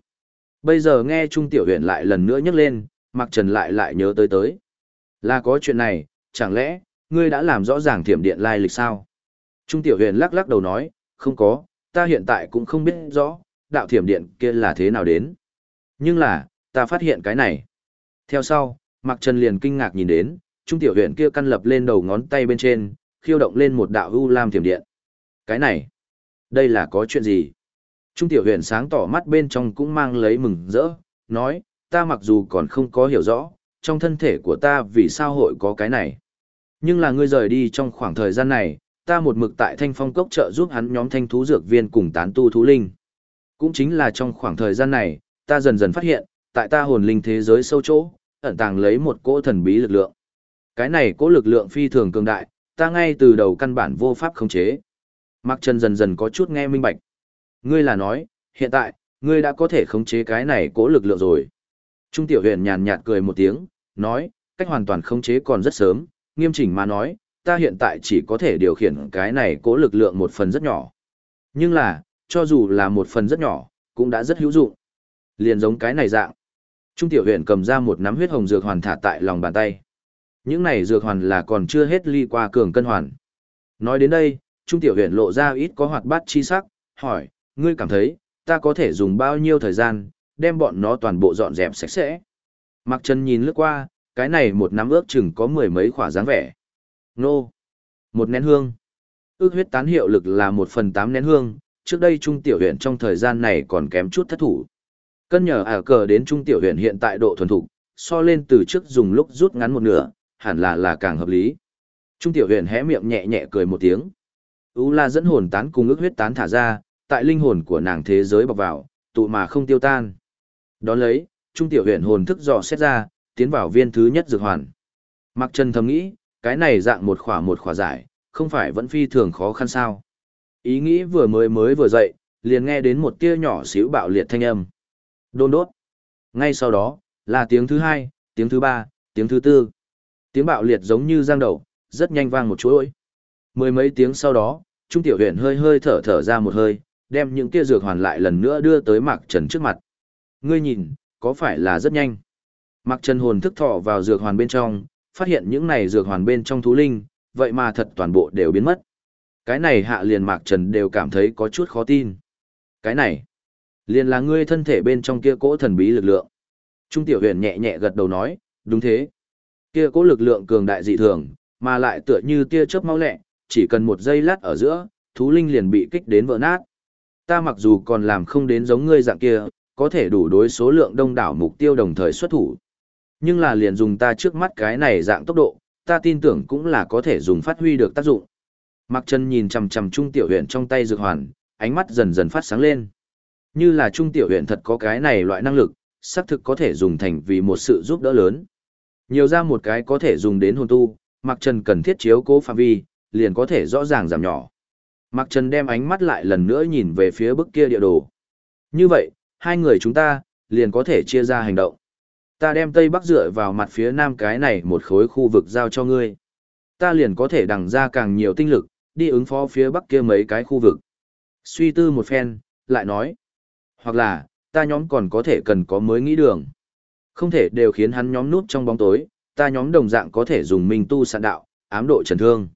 Bây giờ nghe Trung Tiểu Huyền lại lần nữa nhắc lên, Mạc Trần lại lại nhớ tới tới. Là có chuyện này, chẳng lẽ, ngươi đã làm rõ ràng thiểm điện lai lịch sao? Trung Tiểu Huyền lắc lắc đầu nói, không có, ta hiện tại cũng không biết rõ, đạo thiểm điện kia là thế nào đến. Nhưng là, ta phát hiện cái này. Theo sau, Mạc Trần liền kinh ngạc nhìn đến, Trung Tiểu Huyền kia căn lập lên đầu ngón tay bên trên, khiêu động lên một đạo u lam thiểm điện. Cái này, đây là có chuyện gì? Trung tiểu huyền sáng tỏ mắt bên trong cũng mang lấy mừng rỡ, nói, ta mặc dù còn không có hiểu rõ, trong thân thể của ta vì sao hội có cái này. Nhưng là ngươi rời đi trong khoảng thời gian này, ta một mực tại thanh phong cốc trợ giúp hắn nhóm thanh thú dược viên cùng tán tu thú linh. Cũng chính là trong khoảng thời gian này, ta dần dần phát hiện, tại ta hồn linh thế giới sâu chỗ, ẩn tàng lấy một cỗ thần bí lực lượng. Cái này cỗ lực lượng phi thường cường đại, ta ngay từ đầu căn bản vô pháp khống chế. Mạc Trần dần dần có chút nghe minh bạch. Ngươi là nói, hiện tại, ngươi đã có thể khống chế cái này cố lực lượng rồi. Trung tiểu huyền nhàn nhạt cười một tiếng, nói, cách hoàn toàn khống chế còn rất sớm, nghiêm chỉnh mà nói, ta hiện tại chỉ có thể điều khiển cái này cố lực lượng một phần rất nhỏ. Nhưng là, cho dù là một phần rất nhỏ, cũng đã rất hữu dụng. Liền giống cái này dạng. Trung tiểu huyền cầm ra một nắm huyết hồng dược hoàn thả tại lòng bàn tay. Những này dược hoàn là còn chưa hết ly qua cường cân hoàn. Nói đến đây, Trung tiểu huyền lộ ra ít có hoạt bát chi sắc, hỏi, ngươi cảm thấy, ta có thể dùng bao nhiêu thời gian, đem bọn nó toàn bộ dọn dẹp sạch sẽ. Mặc Trần nhìn lướt qua, cái này một nắm ước chừng có mười mấy khỏa dáng vẻ. Nô! Một nén hương. Ước huyết tán hiệu lực là một phần tám nén hương, trước đây Trung Tiểu huyện trong thời gian này còn kém chút thất thủ. Cân nhờ ả cờ đến Trung Tiểu huyện hiện tại độ thuần thục, so lên từ trước dùng lúc rút ngắn một nửa, hẳn là là càng hợp lý. Trung Tiểu huyện hé miệng nhẹ nhẹ cười một tiếng. U La dẫn hồn tán cùng ước huyết tán thả ra, tại linh hồn của nàng thế giới bọc vào, tụ mà không tiêu tan. Đón lấy, trung tiểu huyền hồn thức dò xét ra, tiến vào viên thứ nhất dược hoàn. Mặc Trần thầm nghĩ, cái này dạng một khỏa một khỏa giải, không phải vẫn phi thường khó khăn sao. Ý nghĩ vừa mới mới vừa dậy, liền nghe đến một tia nhỏ xíu bạo liệt thanh âm. Đôn đốt. Ngay sau đó, là tiếng thứ hai, tiếng thứ ba, tiếng thứ tư. Tiếng bạo liệt giống như giang đầu, rất nhanh vang một chuỗi. Mười mấy tiếng sau đó, Trung Tiểu Huyền hơi hơi thở thở ra một hơi, đem những kia dược hoàn lại lần nữa đưa tới Mạc Trần trước mặt. Ngươi nhìn, có phải là rất nhanh? Mạc Trần hồn thức thọ vào dược hoàn bên trong, phát hiện những này dược hoàn bên trong thú linh, vậy mà thật toàn bộ đều biến mất. Cái này hạ liền Mạc Trần đều cảm thấy có chút khó tin. Cái này, Liền là ngươi thân thể bên trong kia cỗ thần bí lực lượng. Trung tiểu huyền nhẹ nhẹ gật đầu nói, đúng thế. Kia cỗ lực lượng cường đại dị thường, mà lại tựa như tia chớp máu lẹ, chỉ cần một giây lát ở giữa, thú linh liền bị kích đến vỡ nát. Ta mặc dù còn làm không đến giống ngươi dạng kia, có thể đủ đối số lượng đông đảo mục tiêu đồng thời xuất thủ. Nhưng là liền dùng ta trước mắt cái này dạng tốc độ, ta tin tưởng cũng là có thể dùng phát huy được tác dụng. Mạc Trần nhìn chằm chằm Trung Tiểu Huyền trong tay dược hoàn, ánh mắt dần dần phát sáng lên. Như là Trung Tiểu Huyền thật có cái này loại năng lực, xác thực có thể dùng thành vì một sự giúp đỡ lớn. Nhiều ra một cái có thể dùng đến hồn tu, Mạc Trần cần thiết chiếu cố phạm vi, liền có thể rõ ràng giảm nhỏ. Mạc Trần đem ánh mắt lại lần nữa nhìn về phía bức kia địa đồ. Như vậy, hai người chúng ta, liền có thể chia ra hành động. Ta đem Tây Bắc dựa vào mặt phía nam cái này một khối khu vực giao cho ngươi. Ta liền có thể đằng ra càng nhiều tinh lực, đi ứng phó phía Bắc kia mấy cái khu vực. Suy tư một phen, lại nói. Hoặc là, ta nhóm còn có thể cần có mới nghĩ đường. Không thể đều khiến hắn nhóm núp trong bóng tối, ta nhóm đồng dạng có thể dùng minh tu sạn đạo, ám độ trần thương.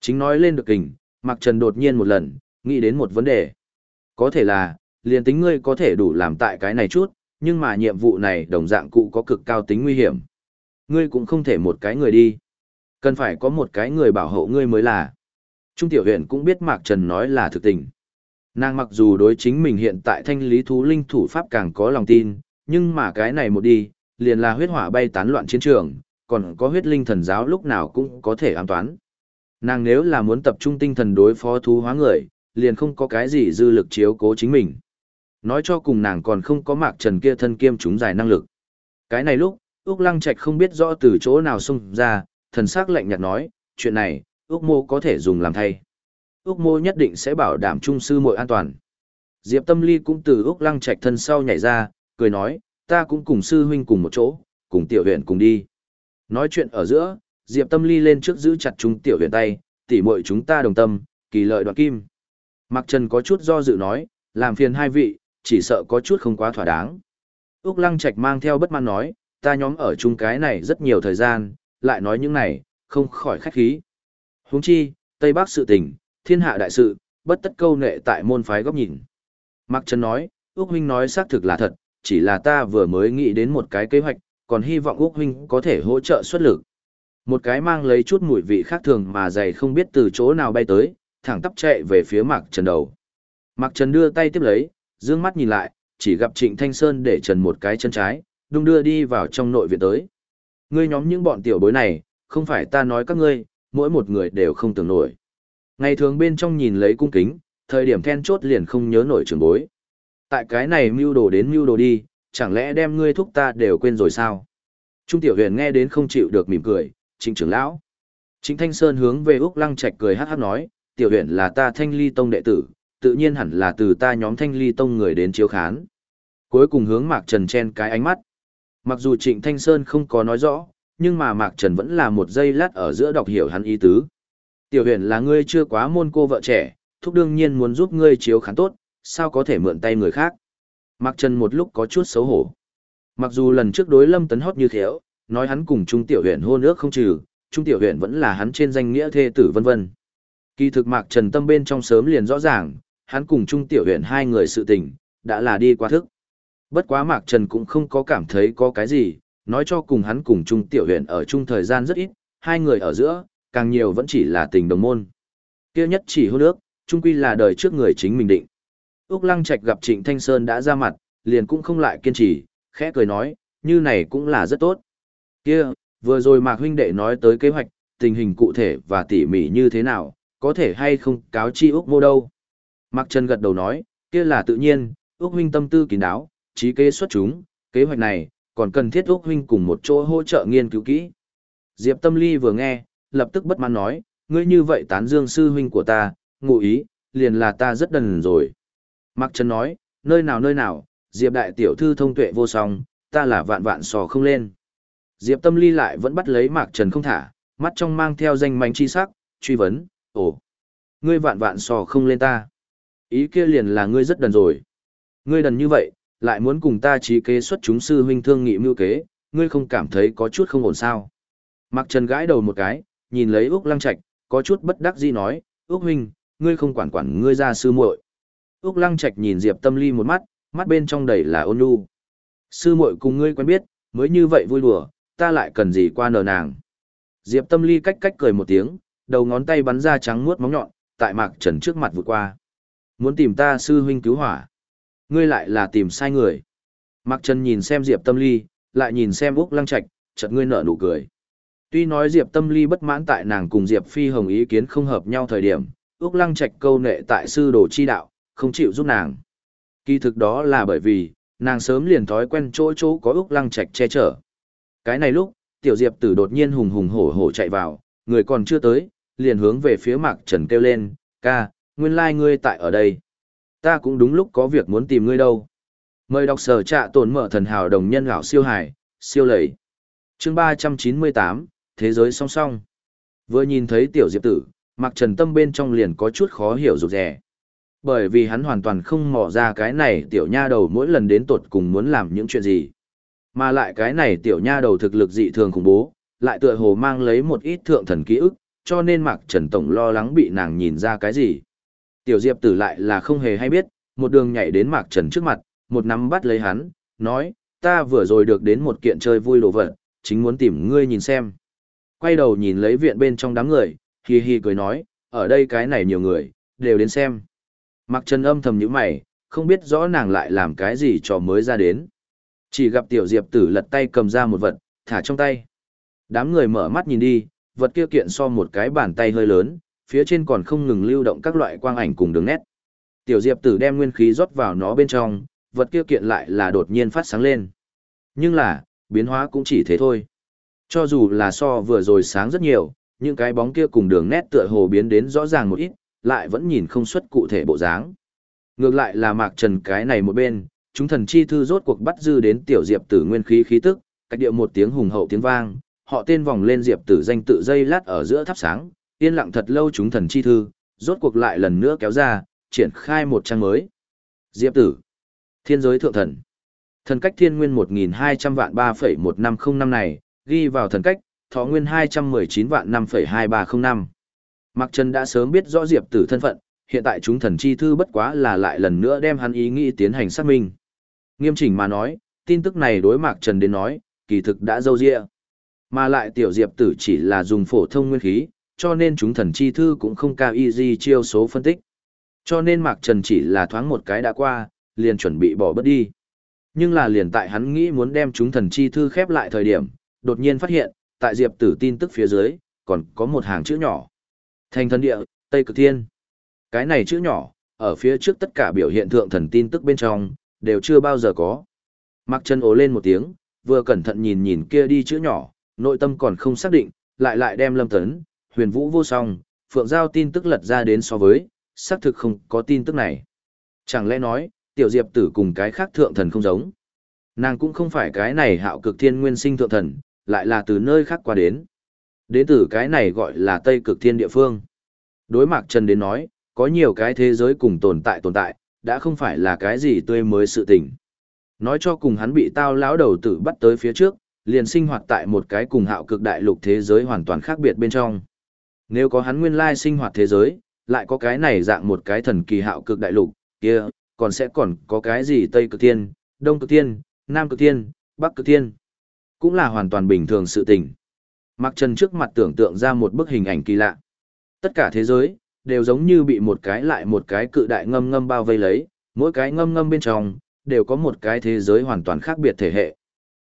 Chính nói lên được kình, Mạc Trần đột nhiên một lần, nghĩ đến một vấn đề. Có thể là, liền tính ngươi có thể đủ làm tại cái này chút, nhưng mà nhiệm vụ này đồng dạng cụ có cực cao tính nguy hiểm. Ngươi cũng không thể một cái người đi. Cần phải có một cái người bảo hộ ngươi mới là. Trung tiểu huyện cũng biết Mạc Trần nói là thực tình. Nàng mặc dù đối chính mình hiện tại thanh lý thú linh thủ pháp càng có lòng tin, nhưng mà cái này một đi, liền là huyết hỏa bay tán loạn chiến trường, còn có huyết linh thần giáo lúc nào cũng có thể ám toán. Nàng nếu là muốn tập trung tinh thần đối phó thú hóa người, liền không có cái gì dư lực chiếu cố chính mình. Nói cho cùng nàng còn không có mạc trần kia thân kiêm chúng dài năng lực. Cái này lúc, Úc Lăng Trạch không biết rõ từ chỗ nào xung ra, thần sắc lạnh nhạt nói, chuyện này, Úc Mô có thể dùng làm thay. Úc Mô nhất định sẽ bảo đảm trung sư muội an toàn. Diệp Tâm Ly cũng từ Úc Lăng Trạch thân sau nhảy ra, cười nói, ta cũng cùng sư huynh cùng một chỗ, cùng tiểu huyện cùng đi. Nói chuyện ở giữa, Diệp Tâm Ly lên trước giữ chặt chúng tiểu huyện tay, tỉ muội chúng ta đồng tâm, kỳ lợi đoạt kim. Mạc Trần có chút do dự nói, làm phiền hai vị, chỉ sợ có chút không quá thỏa đáng. Úc Lăng Trạch mang theo bất mãn nói, ta nhóm ở chung cái này rất nhiều thời gian, lại nói những này, không khỏi khách khí. Huống chi, Tây Bắc sự tình, thiên hạ đại sự, bất tất câu nệ tại môn phái góc nhìn. Mạc Trần nói, Úc Huynh nói xác thực là thật, chỉ là ta vừa mới nghĩ đến một cái kế hoạch, còn hy vọng Úc Huynh có thể hỗ trợ xuất lực. Một cái mang lấy chút mùi vị khác thường mà dày không biết từ chỗ nào bay tới, thẳng tắp chạy về phía Mạc Trần đầu. Mạc Trần đưa tay tiếp lấy, dương mắt nhìn lại, chỉ gặp Trịnh Thanh Sơn để trần một cái chân trái, đung đưa đi vào trong nội viện tới. Ngươi nhóm những bọn tiểu bối này, không phải ta nói các ngươi, mỗi một người đều không tưởng nổi. Ngày thường bên trong nhìn lấy cung kính, thời điểm then chốt liền không nhớ nổi trường bối. Tại cái này mưu đồ đến mưu đồ đi, chẳng lẽ đem ngươi thúc ta đều quên rồi sao? Trung tiểu huyền nghe đến không chịu được mỉm cười, trịnh trưởng lão. Trịnh Thanh Sơn hướng về Úc Lăng Trạch cười hát hát nói, tiểu huyền là ta thanh ly tông đệ tử, tự nhiên hẳn là từ ta nhóm thanh ly tông người đến chiếu khán. Cuối cùng hướng Mạc Trần chen cái ánh mắt. Mặc dù Trịnh Thanh Sơn không có nói rõ, nhưng mà Mạc Trần vẫn là một giây lát ở giữa đọc hiểu hắn ý tứ. Tiểu huyền là ngươi chưa quá môn cô vợ trẻ, thúc đương nhiên muốn giúp ngươi chiếu khán tốt, sao có thể mượn tay người khác. Mạc Trần một lúc có chút xấu hổ. Mặc dù lần trước đối Lâm Tấn hót như khéo, nói hắn cùng Trung Tiểu Huyền hôn ước không trừ, Trung Tiểu Huyền vẫn là hắn trên danh nghĩa thê tử vân vân. Kỳ thực Mạc Trần tâm bên trong sớm liền rõ ràng, hắn cùng Trung Tiểu Huyền hai người sự tình, đã là đi qua thức. Bất quá Mạc Trần cũng không có cảm thấy có cái gì, nói cho cùng hắn cùng Trung Tiểu Huyền ở chung thời gian rất ít, hai người ở giữa, càng nhiều vẫn chỉ là tình đồng môn. Kia nhất chỉ hôn ước, trung quy là đời trước người chính mình định. Úc Lăng Trạch gặp Trịnh Thanh Sơn đã ra mặt, liền cũng không lại kiên trì, khẽ cười nói, như này cũng là rất tốt. Kia, vừa rồi Mạc huynh đệ nói tới kế hoạch, tình hình cụ thể và tỉ mỉ như thế nào, có thể hay không cáo chi Úc mô đâu. Mạc Trần gật đầu nói, kia là tự nhiên, Úc huynh tâm tư kín đáo, trí kế xuất chúng, kế hoạch này, còn cần thiết Úc huynh cùng một chỗ hỗ trợ nghiên cứu kỹ. Diệp Tâm Ly vừa nghe, lập tức bất mãn nói, ngươi như vậy tán dương sư huynh của ta, ngụ ý, liền là ta rất đần rồi. Mạc Trần nói, nơi nào nơi nào, Diệp đại tiểu thư thông tuệ vô song, ta là vạn vạn sò không lên. Diệp tâm ly lại vẫn bắt lấy Mạc Trần không thả, mắt trong mang theo danh manh chi sắc, truy vấn, ồ, ngươi vạn vạn sò không lên ta. Ý kia liền là ngươi rất đần rồi. Ngươi đần như vậy, lại muốn cùng ta trí kế xuất chúng sư huynh thương nghị mưu kế, ngươi không cảm thấy có chút không ổn sao. Mạc Trần gãi đầu một cái, nhìn lấy Úc Lăng Trạch, có chút bất đắc dĩ nói, Úc huynh, ngươi không quản quản ngươi ra sư muội. Úc Lăng Trạch nhìn Diệp Tâm Ly một mắt, mắt bên trong đầy là ôn nhu. Sư muội cùng ngươi quen biết, mới như vậy vui đùa, ta lại cần gì qua nờ nàng. Diệp Tâm Ly cách cách cười một tiếng, đầu ngón tay bắn ra trắng muốt móng nhọn, tại Mạc Trần trước mặt vượt qua. Muốn tìm ta sư huynh cứu hỏa. Ngươi lại là tìm sai người. Mạc Trần nhìn xem Diệp Tâm Ly, lại nhìn xem Úc Lăng Trạch, chợt ngươi nở nụ cười. Tuy nói Diệp Tâm Ly bất mãn tại nàng cùng Diệp Phi Hồng ý kiến không hợp nhau thời điểm, Úc Lăng Trạch câu nệ tại sư đồ chi đạo, không chịu giúp nàng. Kỳ thực đó là bởi vì, nàng sớm liền thói quen chỗ chỗ có Úc Lăng Trạch che chở. Cái này lúc, tiểu Diệp tử đột nhiên hùng hùng hổ hổ chạy vào, người còn chưa tới, liền hướng về phía Mạc Trần kêu lên, ca, nguyên lai like ngươi tại ở đây. Ta cũng đúng lúc có việc muốn tìm ngươi đâu. Mời đọc sở trạ tồn mở thần hào đồng nhân gạo siêu hải, siêu lầy. chương 398, Thế giới song song. Vừa nhìn thấy tiểu diệp tử, mặc Trần tâm bên trong liền có chút khó hiểu rụt rè. Bởi vì hắn hoàn toàn không mò ra cái này tiểu nha đầu mỗi lần đến tột cùng muốn làm những chuyện gì. Mà lại cái này tiểu nha đầu thực lực dị thường khủng bố, lại tựa hồ mang lấy một ít thượng thần ký ức, cho nên Mạc Trần Tổng lo lắng bị nàng nhìn ra cái gì. Tiểu Diệp tử lại là không hề hay biết, một đường nhảy đến Mạc Trần trước mặt, một nắm bắt lấy hắn, nói, ta vừa rồi được đến một kiện chơi vui đồ vật, chính muốn tìm ngươi nhìn xem. Quay đầu nhìn lấy viện bên trong đám người, hi hi cười nói, ở đây cái này nhiều người, đều đến xem. Mạc Trần âm thầm nhíu mày, không biết rõ nàng lại làm cái gì cho mới ra đến. Chỉ gặp tiểu diệp tử lật tay cầm ra một vật, thả trong tay. Đám người mở mắt nhìn đi, vật kia kiện so một cái bàn tay hơi lớn, phía trên còn không ngừng lưu động các loại quang ảnh cùng đường nét. Tiểu diệp tử đem nguyên khí rót vào nó bên trong, vật kia kiện lại là đột nhiên phát sáng lên. Nhưng là, biến hóa cũng chỉ thế thôi. Cho dù là so vừa rồi sáng rất nhiều, những cái bóng kia cùng đường nét tựa hồ biến đến rõ ràng một ít, lại vẫn nhìn không xuất cụ thể bộ dáng. Ngược lại là Mạc Trần cái này một bên, chúng thần chi thư rốt cuộc bắt dư đến tiểu diệp tử nguyên khí khí tức, cách điệu một tiếng hùng hậu tiếng vang, họ tên vòng lên diệp tử danh tự dây lát ở giữa thắp sáng, yên lặng thật lâu chúng thần chi thư, rốt cuộc lại lần nữa kéo ra, triển khai một trang mới. Diệp tử, thiên giới thượng thần, thần cách thiên nguyên 1.200 vạn 3,1505 này, ghi vào thần cách, thọ nguyên 219 vạn 5,2305. Mạc Trần đã sớm biết rõ Diệp tử thân phận, hiện tại chúng thần chi thư bất quá là lại lần nữa đem hắn ý nghĩ tiến hành xác minh. Nghiêm chỉnh mà nói, tin tức này đối Mạc Trần đến nói, kỳ thực đã dâu dịa. Mà lại tiểu diệp tử chỉ là dùng phổ thông nguyên khí, cho nên chúng thần chi thư cũng không cao y di chiêu số phân tích. Cho nên Mạc Trần chỉ là thoáng một cái đã qua, liền chuẩn bị bỏ bớt đi. Nhưng là liền tại hắn nghĩ muốn đem chúng thần chi thư khép lại thời điểm, đột nhiên phát hiện, tại diệp tử tin tức phía dưới, còn có một hàng chữ nhỏ. Thành thần địa, Tây Cực Thiên. Cái này chữ nhỏ, ở phía trước tất cả biểu hiện thượng thần tin tức bên trong, đều chưa bao giờ có. Mạc Trần ố lên một tiếng, vừa cẩn thận nhìn nhìn kia đi chữ nhỏ, nội tâm còn không xác định, lại lại đem Lâm Tấn, Huyền Vũ vô song, Phượng Giao tin tức lật ra đến so với, xác thực không có tin tức này. Chẳng lẽ nói, tiểu diệp tử cùng cái khác thượng thần không giống. Nàng cũng không phải cái này hạo cực thiên nguyên sinh thượng thần, lại là từ nơi khác qua đến. Đến từ cái này gọi là Tây cực thiên địa phương. Đối mạc Trần đến nói, có nhiều cái thế giới cùng tồn tại tồn tại, đã không phải là cái gì tươi mới sự tình. Nói cho cùng hắn bị tao lão đầu tử bắt tới phía trước, liền sinh hoạt tại một cái cùng hạo cực đại lục thế giới hoàn toàn khác biệt bên trong. Nếu có hắn nguyên lai sinh hoạt thế giới, lại có cái này dạng một cái thần kỳ hạo cực đại lục, kia, còn sẽ còn có cái gì Tây cực thiên, Đông cực thiên, Nam cực thiên, Bắc cực thiên. Cũng là hoàn toàn bình thường sự tình. Mặc Trần trước mặt tưởng tượng ra một bức hình ảnh kỳ lạ. Tất cả thế giới, đều giống như bị một cái lại một cái cự đại ngâm ngâm bao vây lấy, mỗi cái ngâm ngâm bên trong, đều có một cái thế giới hoàn toàn khác biệt thể hệ.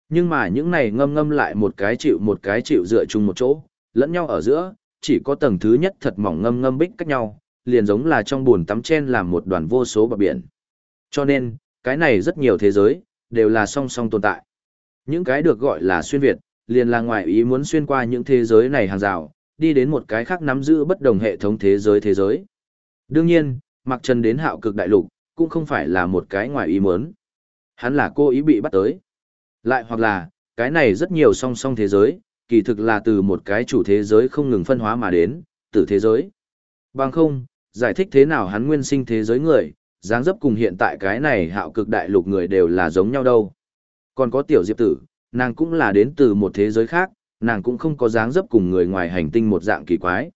Nhưng mà những này ngâm ngâm lại một cái chịu một cái chịu dựa chung một chỗ, lẫn nhau ở giữa, chỉ có tầng thứ nhất thật mỏng ngâm ngâm bích cách nhau, liền giống là trong buồn tắm chen làm một đoàn vô số bờ biển. Cho nên, cái này rất nhiều thế giới, đều là song song tồn tại. Những cái được gọi là xuyên Việt, liền là ngoài ý muốn xuyên qua những thế giới này hàng rào, đi đến một cái khác nắm giữ bất đồng hệ thống thế giới thế giới. Đương nhiên, mặc trần đến hạo cực đại lục, cũng không phải là một cái ngoài ý muốn. Hắn là cô ý bị bắt tới. Lại hoặc là, cái này rất nhiều song song thế giới, kỳ thực là từ một cái chủ thế giới không ngừng phân hóa mà đến, từ thế giới. Bằng không, giải thích thế nào hắn nguyên sinh thế giới người, dáng dấp cùng hiện tại cái này hạo cực đại lục người đều là giống nhau đâu. Còn có tiểu diệp tử, nàng cũng là đến từ một thế giới khác, nàng cũng không có dáng dấp cùng người ngoài hành tinh một dạng kỳ quái.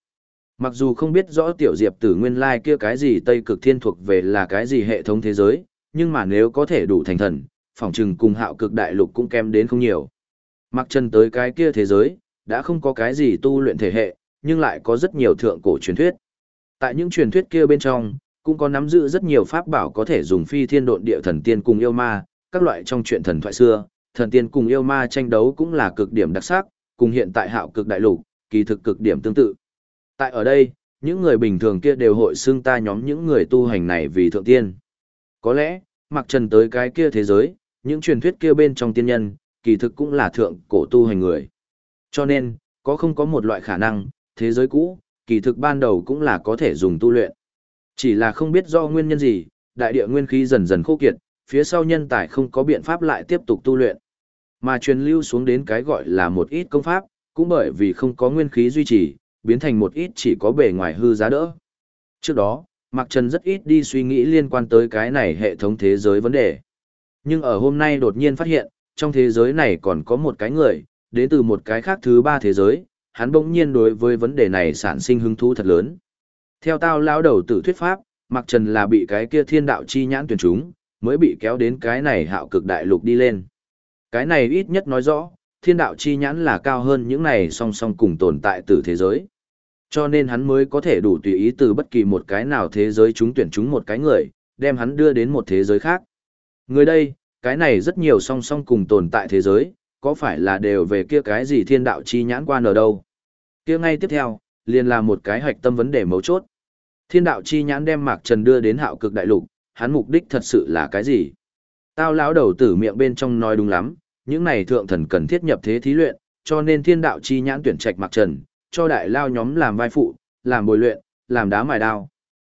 Mặc dù không biết rõ tiểu diệp tử nguyên lai kia cái gì Tây Cực Thiên thuộc về là cái gì hệ thống thế giới, nhưng mà nếu có thể đủ thành thần, phỏng chừng cùng hạo cực đại lục cũng kém đến không nhiều. Mặc chân tới cái kia thế giới, đã không có cái gì tu luyện thể hệ, nhưng lại có rất nhiều thượng cổ truyền thuyết. Tại những truyền thuyết kia bên trong, cũng có nắm giữ rất nhiều pháp bảo có thể dùng phi thiên độn địa thần tiên cùng yêu ma, các loại trong truyện thần thoại xưa, thần tiên cùng yêu ma tranh đấu cũng là cực điểm đặc sắc, cùng hiện tại hạo cực đại lục, kỳ thực cực điểm tương tự. Tại ở đây, những người bình thường kia đều hội xưng ta nhóm những người tu hành này vì thượng tiên. Có lẽ, mặc trần tới cái kia thế giới, những truyền thuyết kia bên trong tiên nhân, kỳ thực cũng là thượng cổ tu hành người. Cho nên, có không có một loại khả năng, thế giới cũ, kỳ thực ban đầu cũng là có thể dùng tu luyện. Chỉ là không biết do nguyên nhân gì, đại địa nguyên khí dần dần khô kiệt, phía sau nhân tài không có biện pháp lại tiếp tục tu luyện. Mà truyền lưu xuống đến cái gọi là một ít công pháp, cũng bởi vì không có nguyên khí duy trì, biến thành một ít chỉ có bề ngoài hư giá đỡ. Trước đó, Mạc Trần rất ít đi suy nghĩ liên quan tới cái này hệ thống thế giới vấn đề. Nhưng ở hôm nay đột nhiên phát hiện, trong thế giới này còn có một cái người, đến từ một cái khác thứ ba thế giới, hắn bỗng nhiên đối với vấn đề này sản sinh hứng thú thật lớn. Theo tao lão đầu tử thuyết pháp, Mạc Trần là bị cái kia thiên đạo chi nhãn tuyển chúng, mới bị kéo đến cái này hạo cực đại lục đi lên. Cái này ít nhất nói rõ, thiên đạo chi nhãn là cao hơn những này song song cùng tồn tại từ thế giới. Cho nên hắn mới có thể đủ tùy ý từ bất kỳ một cái nào thế giới chúng tuyển chúng một cái người, đem hắn đưa đến một thế giới khác. Người đây, cái này rất nhiều song song cùng tồn tại thế giới, có phải là đều về kia cái gì thiên đạo chi nhãn quan ở đâu? Kia ngay tiếp theo, liền là một cái hạch tâm vấn đề mấu chốt. Thiên đạo chi nhãn đem Mạc Trần đưa đến hạo cực đại lục, hắn mục đích thật sự là cái gì? Tao lão đầu tử miệng bên trong nói đúng lắm, những này thượng thần cần thiết nhập thế thí luyện, cho nên thiên đạo chi nhãn tuyển trạch Mặc Trần, cho đại lao nhóm làm vai phụ, làm bồi luyện, làm đá mài đao.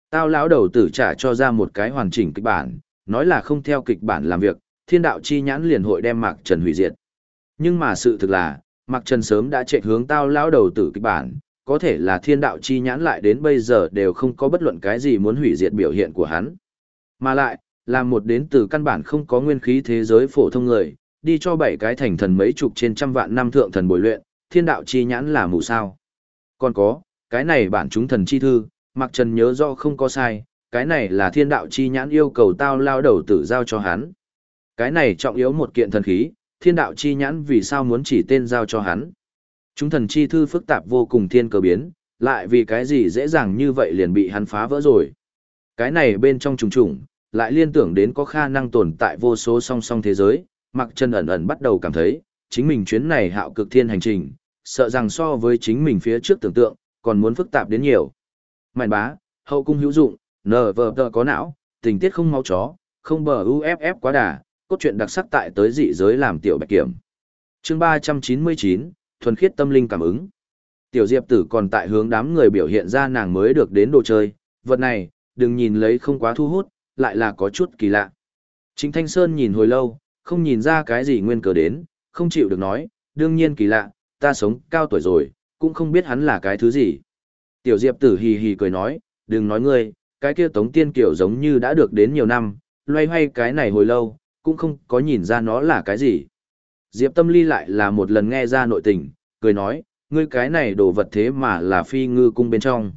Tao lão đầu tử trả cho ra một cái hoàn chỉnh kịch bản, nói là không theo kịch bản làm việc, thiên đạo chi nhãn liền hội đem Mạc Trần hủy diệt. Nhưng mà sự thực là, Mạc Trần sớm đã chạy hướng tao lão đầu tử kịch bản, có thể là thiên đạo chi nhãn lại đến bây giờ đều không có bất luận cái gì muốn hủy diệt biểu hiện của hắn. Mà lại, là một đến từ căn bản không có nguyên khí thế giới phổ thông người, đi cho bảy cái thành thần mấy chục trên trăm vạn năm thượng thần bồi luyện, thiên đạo chi nhãn là mù sao. Còn có, cái này bản chúng thần chi thư, Mạc Trần nhớ rõ không có sai, cái này là thiên đạo chi nhãn yêu cầu tao lao đầu tử giao cho hắn. Cái này trọng yếu một kiện thần khí, thiên đạo chi nhãn vì sao muốn chỉ tên giao cho hắn. Chúng thần chi thư phức tạp vô cùng thiên cơ biến, lại vì cái gì dễ dàng như vậy liền bị hắn phá vỡ rồi. Cái này bên trong trùng trùng, lại liên tưởng đến có khả năng tồn tại vô số song song thế giới, Mạc Trần ẩn ẩn bắt đầu cảm thấy, chính mình chuyến này hạo cực thiên hành trình, sợ rằng so với chính mình phía trước tưởng tượng, còn muốn phức tạp đến nhiều. Mạn bá, hậu cung hữu dụng, nờ vờ tờ có não, tình tiết không máu chó, không bờ uff quá đà, cốt truyện đặc sắc tại tới dị giới làm tiểu bạch kiểm. chương 399, thuần khiết tâm linh cảm ứng. Tiểu Diệp tử còn tại hướng đám người biểu hiện ra nàng mới được đến đồ chơi, vật này, đừng nhìn lấy không quá thu hút, lại là có chút kỳ lạ. Chính Thanh Sơn nhìn hồi lâu, không nhìn ra cái gì nguyên cờ đến, không chịu được nói, đương nhiên kỳ lạ, ta sống cao tuổi rồi, cũng không biết hắn là cái thứ gì. Tiểu Diệp tử hì hì cười nói, đừng nói ngươi, cái kia tống tiên kiểu giống như đã được đến nhiều năm, loay hoay cái này hồi lâu, cũng không có nhìn ra nó là cái gì. Diệp tâm ly lại là một lần nghe ra nội tình, cười nói, ngươi cái này đồ vật thế mà là phi ngư cung bên trong.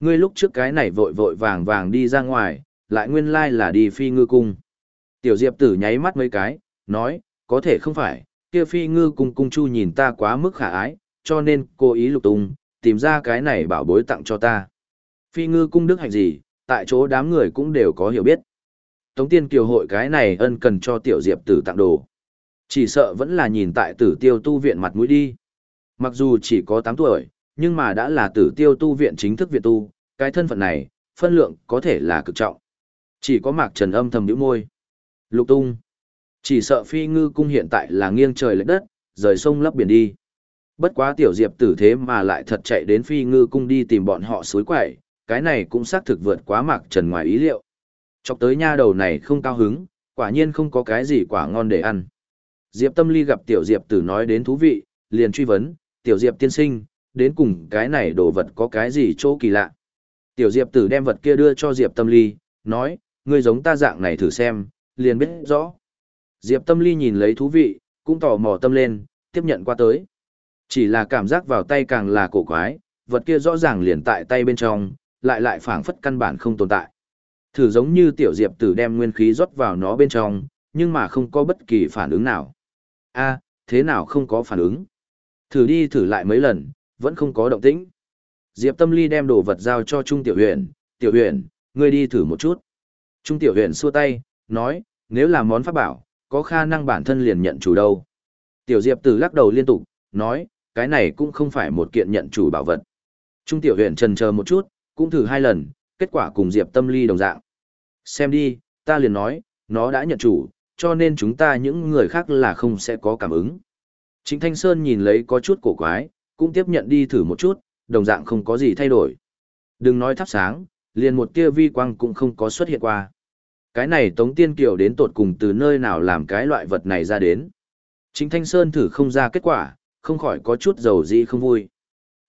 Ngươi lúc trước cái này vội vội vàng vàng đi ra ngoài, lại nguyên lai là đi phi ngư cung. Tiểu Diệp tử nháy mắt mấy cái, nói, có thể không phải, kia phi ngư cung cung chu nhìn ta quá mức khả ái, cho nên cô ý lục tung, tìm ra cái này bảo bối tặng cho ta. Phi ngư cung đức hạnh gì, tại chỗ đám người cũng đều có hiểu biết. Tống tiên kiều hội cái này ân cần cho tiểu diệp tử tặng đồ. Chỉ sợ vẫn là nhìn tại tử tiêu tu viện mặt mũi đi. Mặc dù chỉ có 8 tuổi, nhưng mà đã là tử tiêu tu viện chính thức viện tu, cái thân phận này, phân lượng có thể là cực trọng. Chỉ có mạc trần âm thầm nhíu môi. Lục tung. Chỉ sợ phi ngư cung hiện tại là nghiêng trời lệch đất, rời sông lấp biển đi. Bất quá tiểu diệp tử thế mà lại thật chạy đến phi ngư cung đi tìm bọn họ suối quậy cái này cũng xác thực vượt quá mạc trần ngoài ý liệu. Chọc tới nha đầu này không cao hứng, quả nhiên không có cái gì quả ngon để ăn. Diệp tâm ly gặp tiểu diệp tử nói đến thú vị, liền truy vấn, tiểu diệp tiên sinh, đến cùng cái này đồ vật có cái gì chỗ kỳ lạ. Tiểu diệp tử đem vật kia đưa cho diệp tâm ly, nói, ngươi giống ta dạng này thử xem, liền biết rõ. Diệp tâm ly nhìn lấy thú vị, cũng tò mò tâm lên, tiếp nhận qua tới. Chỉ là cảm giác vào tay càng là cổ quái, vật kia rõ ràng liền tại tay bên trong, lại lại phảng phất căn bản không tồn tại. Thử giống như tiểu diệp tử đem nguyên khí rót vào nó bên trong, nhưng mà không có bất kỳ phản ứng nào. a thế nào không có phản ứng? Thử đi thử lại mấy lần, vẫn không có động tĩnh. Diệp Tâm Ly đem đồ vật giao cho Trung Tiểu Huyền, Tiểu Huyền, ngươi đi thử một chút. Trung Tiểu Huyền xua tay, nói, nếu là món pháp bảo, có khả năng bản thân liền nhận chủ đâu. Tiểu Diệp Tử lắc đầu liên tục, nói, cái này cũng không phải một kiện nhận chủ bảo vật. Trung Tiểu Huyền trần chờ một chút, cũng thử hai lần, kết quả cùng Diệp Tâm Ly đồng dạng. Xem đi, ta liền nói, nó đã nhận chủ, cho nên chúng ta những người khác là không sẽ có cảm ứng. Trịnh Thanh Sơn nhìn lấy có chút cổ quái, cũng tiếp nhận đi thử một chút, đồng dạng không có gì thay đổi. Đừng nói thắp sáng, liền một tia vi quang cũng không có xuất hiện qua. Cái này Tống Tiên Kiều đến tột cùng từ nơi nào làm cái loại vật này ra đến. chính Thanh Sơn thử không ra kết quả, không khỏi có chút dầu dĩ không vui.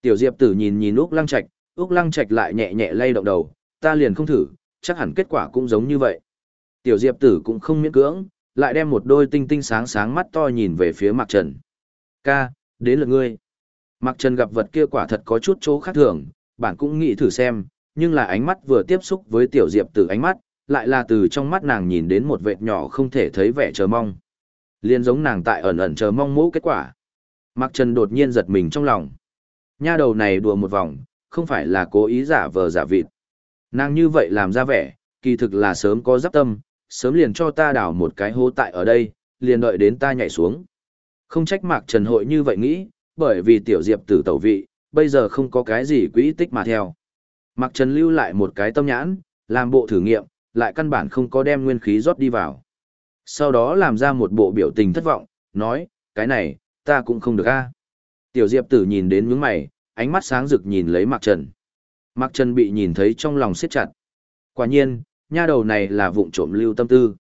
Tiểu Diệp tử nhìn nhìn Úc Lăng Trạch, Úc Lăng Trạch lại nhẹ nhẹ lay động đầu, ta liền không thử, chắc hẳn kết quả cũng giống như vậy. Tiểu Diệp tử cũng không miễn cưỡng, lại đem một đôi tinh tinh sáng sáng mắt to nhìn về phía Mạc Trần. Ca, đến lượt ngươi. Mạc Trần gặp vật kia quả thật có chút chỗ khác thường, bạn cũng nghĩ thử xem, nhưng là ánh mắt vừa tiếp xúc với Tiểu Diệp tử ánh mắt, lại là từ trong mắt nàng nhìn đến một vệt nhỏ không thể thấy vẻ chờ mong. Liên giống nàng tại ẩn ẩn chờ mong mẫu kết quả. Mạc Trần đột nhiên giật mình trong lòng. Nha đầu này đùa một vòng, không phải là cố ý giả vờ giả vịt. Nàng như vậy làm ra vẻ, kỳ thực là sớm có giáp tâm, sớm liền cho ta đào một cái hố tại ở đây, liền đợi đến ta nhảy xuống. Không trách Mạc Trần hội như vậy nghĩ, bởi vì tiểu diệp tử tẩu vị, bây giờ không có cái gì quỹ tích mà theo. Mạc Trần lưu lại một cái tâm nhãn, làm bộ thử nghiệm, lại căn bản không có đem nguyên khí rót đi vào. Sau đó làm ra một bộ biểu tình thất vọng, nói, cái này, ta cũng không được a. Tiểu Diệp tử nhìn đến nhướng mày, ánh mắt sáng rực nhìn lấy Mạc Trần. Mạc Trần bị nhìn thấy trong lòng siết chặt. Quả nhiên, nha đầu này là vụng trộm lưu tâm tư.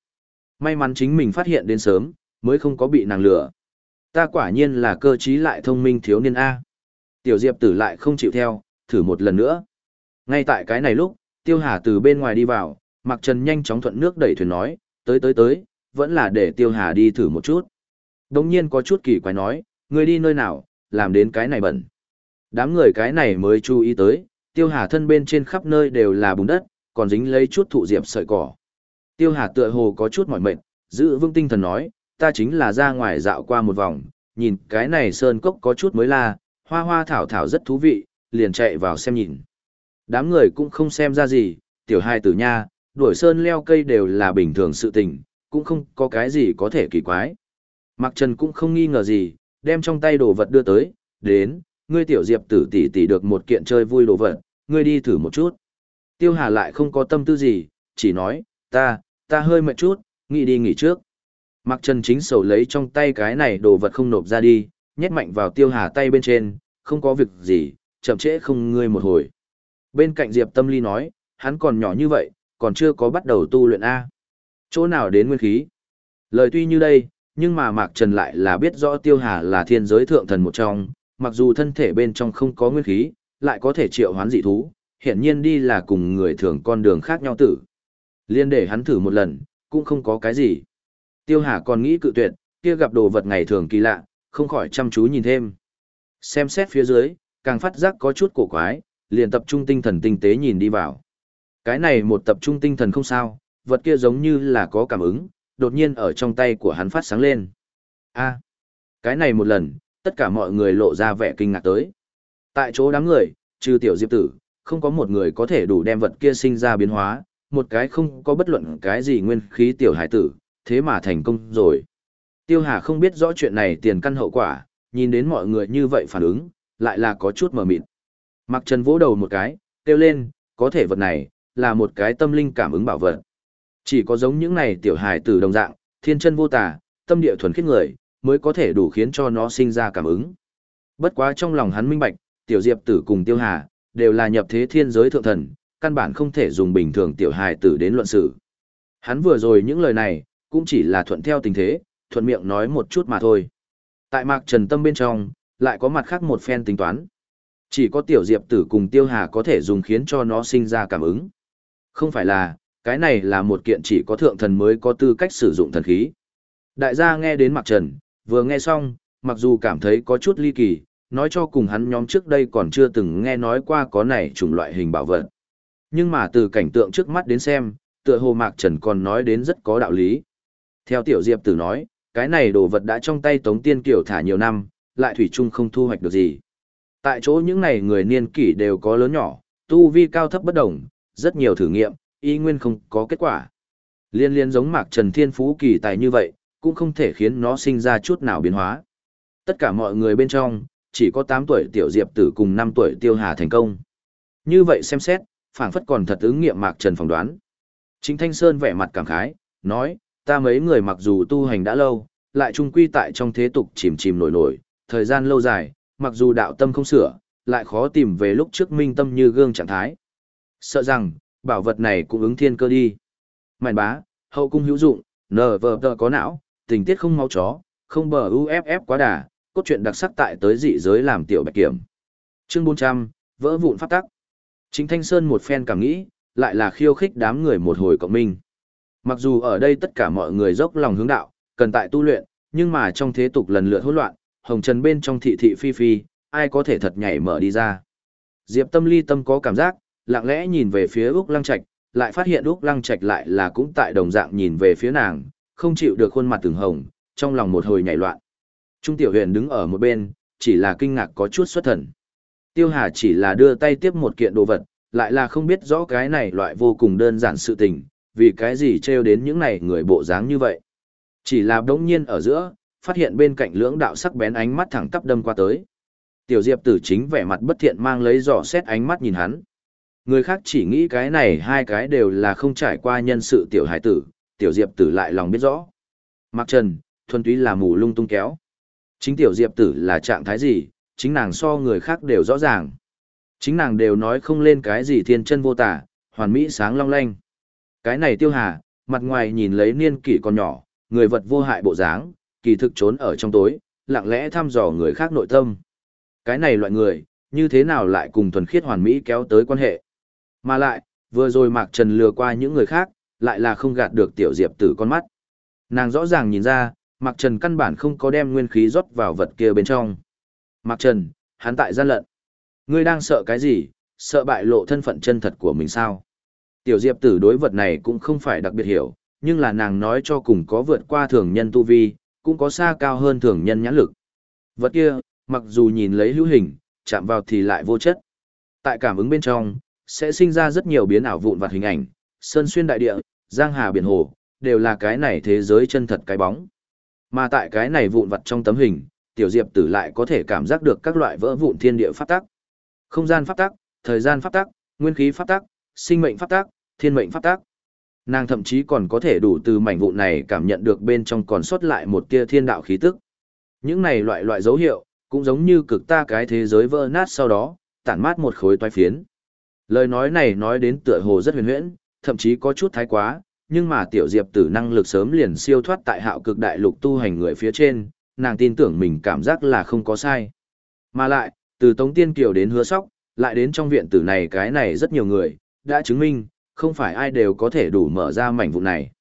May mắn chính mình phát hiện đến sớm, mới không có bị nàng lừa. Ta quả nhiên là cơ trí lại thông minh thiếu niên A. Tiểu Diệp tử lại không chịu theo, thử một lần nữa. Ngay tại cái này lúc, Tiêu Hà từ bên ngoài đi vào, Mạc Trần nhanh chóng thuận nước đẩy thuyền nói, tới tới tới, vẫn là để Tiêu Hà đi thử một chút. Đồng nhiên có chút kỳ quái nói, người đi nơi nào, làm đến cái này bẩn. Đám người cái này mới chú ý tới, Tiêu Hà thân bên trên khắp nơi đều là bùn đất, còn dính lấy chút thụ diệp sợi cỏ. Tiêu Hà tựa hồ có chút mỏi mệt, giữ vững tinh thần nói, ta chính là ra ngoài dạo qua một vòng, nhìn cái này sơn cốc có chút mới la, hoa hoa thảo thảo rất thú vị, liền chạy vào xem nhìn. Đám người cũng không xem ra gì, tiểu hai tử nha, đuổi sơn leo cây đều là bình thường sự tình, cũng không có cái gì có thể kỳ quái. Mạc Trần cũng không nghi ngờ gì, đem trong tay đồ vật đưa tới, đến, ngươi tiểu diệp tử tỷ tỷ được một kiện chơi vui đồ vật, ngươi đi thử một chút. Tiêu Hà lại không có tâm tư gì, chỉ nói, ta, ta hơi mệt chút, nghỉ đi nghỉ trước. Mạc Trần chính sầu lấy trong tay cái này đồ vật không nộp ra đi, nhét mạnh vào Tiêu Hà tay bên trên, không có việc gì, chậm trễ không ngươi một hồi. Bên cạnh Diệp Tâm Ly nói, hắn còn nhỏ như vậy, còn chưa có bắt đầu tu luyện A. Chỗ nào đến nguyên khí? Lời tuy như đây, nhưng mà Mạc Trần lại là biết rõ Tiêu Hà là thiên giới thượng thần một trong, mặc dù thân thể bên trong không có nguyên khí, lại có thể triệu hoán dị thú, hiện nhiên đi là cùng người thường con đường khác nhau tử. Liên để hắn thử một lần, cũng không có cái gì. Tiêu Hà còn nghĩ cự tuyệt, kia gặp đồ vật ngày thường kỳ lạ, không khỏi chăm chú nhìn thêm. Xem xét phía dưới, càng phát giác có chút cổ quái, liền tập trung tinh thần tinh tế nhìn đi vào. Cái này một tập trung tinh thần không sao, vật kia giống như là có cảm ứng, đột nhiên ở trong tay của hắn phát sáng lên. a cái này một lần, tất cả mọi người lộ ra vẻ kinh ngạc tới. Tại chỗ đám người, trừ tiểu diệp tử, không có một người có thể đủ đem vật kia sinh ra biến hóa, một cái không có bất luận cái gì nguyên khí tiểu hải tử, thế mà thành công rồi. Tiêu Hà không biết rõ chuyện này tiền căn hậu quả, nhìn đến mọi người như vậy phản ứng, lại là có chút mờ mịt. Mặc Trần vỗ đầu một cái, kêu lên, có thể vật này, là một cái tâm linh cảm ứng bảo vật. Chỉ có giống những này tiểu hài tử đồng dạng, thiên chân vô tà, tâm địa thuần khiết người, mới có thể đủ khiến cho nó sinh ra cảm ứng. Bất quá trong lòng hắn minh bạch, tiểu diệp tử cùng tiêu hà, đều là nhập thế thiên giới thượng thần, căn bản không thể dùng bình thường tiểu hài tử đến luận sự. Hắn vừa rồi những lời này, cũng chỉ là thuận theo tình thế, thuận miệng nói một chút mà thôi. Tại mạc trần tâm bên trong, lại có mặt khác một phen tính toán. Chỉ có tiểu diệp tử cùng tiêu hà có thể dùng khiến cho nó sinh ra cảm ứng. Không phải là, cái này là một kiện chỉ có thượng thần mới có tư cách sử dụng thần khí. Đại gia nghe đến Mạc Trần, vừa nghe xong, mặc dù cảm thấy có chút ly kỳ, nói cho cùng hắn nhóm trước đây còn chưa từng nghe nói qua có này chủng loại hình bảo vật. Nhưng mà từ cảnh tượng trước mắt đến xem, tựa hồ Mạc Trần còn nói đến rất có đạo lý. Theo Tiểu Diệp Tử nói, cái này đồ vật đã trong tay Tống Tiên Kiều thả nhiều năm, lại thủy chung không thu hoạch được gì. Tại chỗ những này người niên kỷ đều có lớn nhỏ, tu vi cao thấp bất đồng, rất nhiều thử nghiệm, y nguyên không có kết quả. Liên liên giống Mạc Trần Thiên Phú kỳ tài như vậy, cũng không thể khiến nó sinh ra chút nào biến hóa. Tất cả mọi người bên trong, chỉ có 8 tuổi Tiểu Diệp Tử cùng 5 tuổi Tiêu Hà thành công. Như vậy xem xét, phảng phất còn thật ứng nghiệm Mạc Trần phỏng đoán. Chính Thanh Sơn vẻ mặt cảm khái, nói, ta mấy người mặc dù tu hành đã lâu, lại trung quy tại trong thế tục chìm chìm nổi nổi, thời gian lâu dài, mặc dù đạo tâm không sửa, lại khó tìm về lúc trước minh tâm như gương trạng thái. Sợ rằng, bảo vật này cũng ứng thiên cơ đi. Mảnh bá, hậu cung hữu dụng, nờ vờ tờ có não, tình tiết không mau chó, không bờ uff quá đà, cốt truyện đặc sắc tại tới dị giới làm tiểu bạch kiểm. Chương 400, vỡ vụn pháp tắc. Chính Thanh Sơn một phen cảm nghĩ, lại là khiêu khích đám người một hồi cộng minh. Mặc dù ở đây tất cả mọi người dốc lòng hướng đạo, cần tại tu luyện, nhưng mà trong thế tục lần lượt hỗn loạn, hồng trần bên trong thị thị phi phi, ai có thể thật nhảy mở đi ra. Diệp tâm ly tâm có cảm giác, lặng lẽ nhìn về phía Úc Lăng Trạch, lại phát hiện Úc Lăng Trạch lại là cũng tại đồng dạng nhìn về phía nàng, không chịu được khuôn mặt từng hồng, trong lòng một hồi nhảy loạn. Trung tiểu huyền đứng ở một bên, chỉ là kinh ngạc có chút xuất thần. Tiêu Hà chỉ là đưa tay tiếp một kiện đồ vật, lại là không biết rõ cái này loại vô cùng đơn giản sự tình, vì cái gì trêu đến những này người bộ dáng như vậy. Chỉ là đống nhiên ở giữa, phát hiện bên cạnh lưỡng đạo sắc bén ánh mắt thẳng tắp đâm qua tới. Tiểu Diệp tử chính vẻ mặt bất thiện mang lấy dò xét ánh mắt nhìn hắn. Người khác chỉ nghĩ cái này hai cái đều là không trải qua nhân sự tiểu hải tử, tiểu Diệp tử lại lòng biết rõ. Mặc trần, thuần túy là mù lung tung kéo. Chính tiểu Diệp tử là trạng thái gì, chính nàng so người khác đều rõ ràng. Chính nàng đều nói không lên cái gì thiên chân vô tả, hoàn mỹ sáng long lanh. Cái này tiêu hà, mặt ngoài nhìn lấy niên kỷ còn nhỏ, người vật vô hại bộ dáng, kỳ thực trốn ở trong tối, lặng lẽ thăm dò người khác nội tâm. Cái này loại người, như thế nào lại cùng thuần khiết hoàn mỹ kéo tới quan hệ. Mà lại, vừa rồi Mạc Trần lừa qua những người khác, lại là không gạt được tiểu diệp tử con mắt. Nàng rõ ràng nhìn ra, Mạc Trần căn bản không có đem nguyên khí rót vào vật kia bên trong. Mạc Trần, hắn tại gian lận. Ngươi đang sợ cái gì, sợ bại lộ thân phận chân thật của mình sao? Tiểu Diệp tử đối vật này cũng không phải đặc biệt hiểu, nhưng là nàng nói cho cùng có vượt qua thường nhân tu vi, cũng có xa cao hơn thường nhân nhãn lực. Vật kia, mặc dù nhìn lấy hữu hình, chạm vào thì lại vô chất. Tại cảm ứng bên trong, sẽ sinh ra rất nhiều biến ảo vụn vặt hình ảnh, sơn xuyên đại địa, giang hà biển hồ, đều là cái này thế giới chân thật cái bóng. Mà tại cái này vụn vặt trong tấm hình, tiểu diệp tử lại có thể cảm giác được các loại vỡ vụn thiên địa pháp tắc. Không gian pháp tắc, thời gian pháp tắc, nguyên khí pháp tắc, sinh mệnh pháp tắc, thiên mệnh pháp tắc. Nàng thậm chí còn có thể đủ từ mảnh vụn này cảm nhận được bên trong còn sót lại một tia thiên đạo khí tức. Những này loại loại dấu hiệu, cũng giống như cực ta cái thế giới vỡ nát sau đó, tản mát một khối toái phiến. Lời nói này nói đến tựa hồ rất huyền huyễn, thậm chí có chút thái quá, nhưng mà tiểu diệp tử năng lực sớm liền siêu thoát tại hạo cực đại lục tu hành người phía trên, nàng tin tưởng mình cảm giác là không có sai. Mà lại, từ Tống Tiên Kiều đến hứa sóc, lại đến trong viện tử này cái này rất nhiều người, đã chứng minh, không phải ai đều có thể đủ mở ra mảnh vụ này.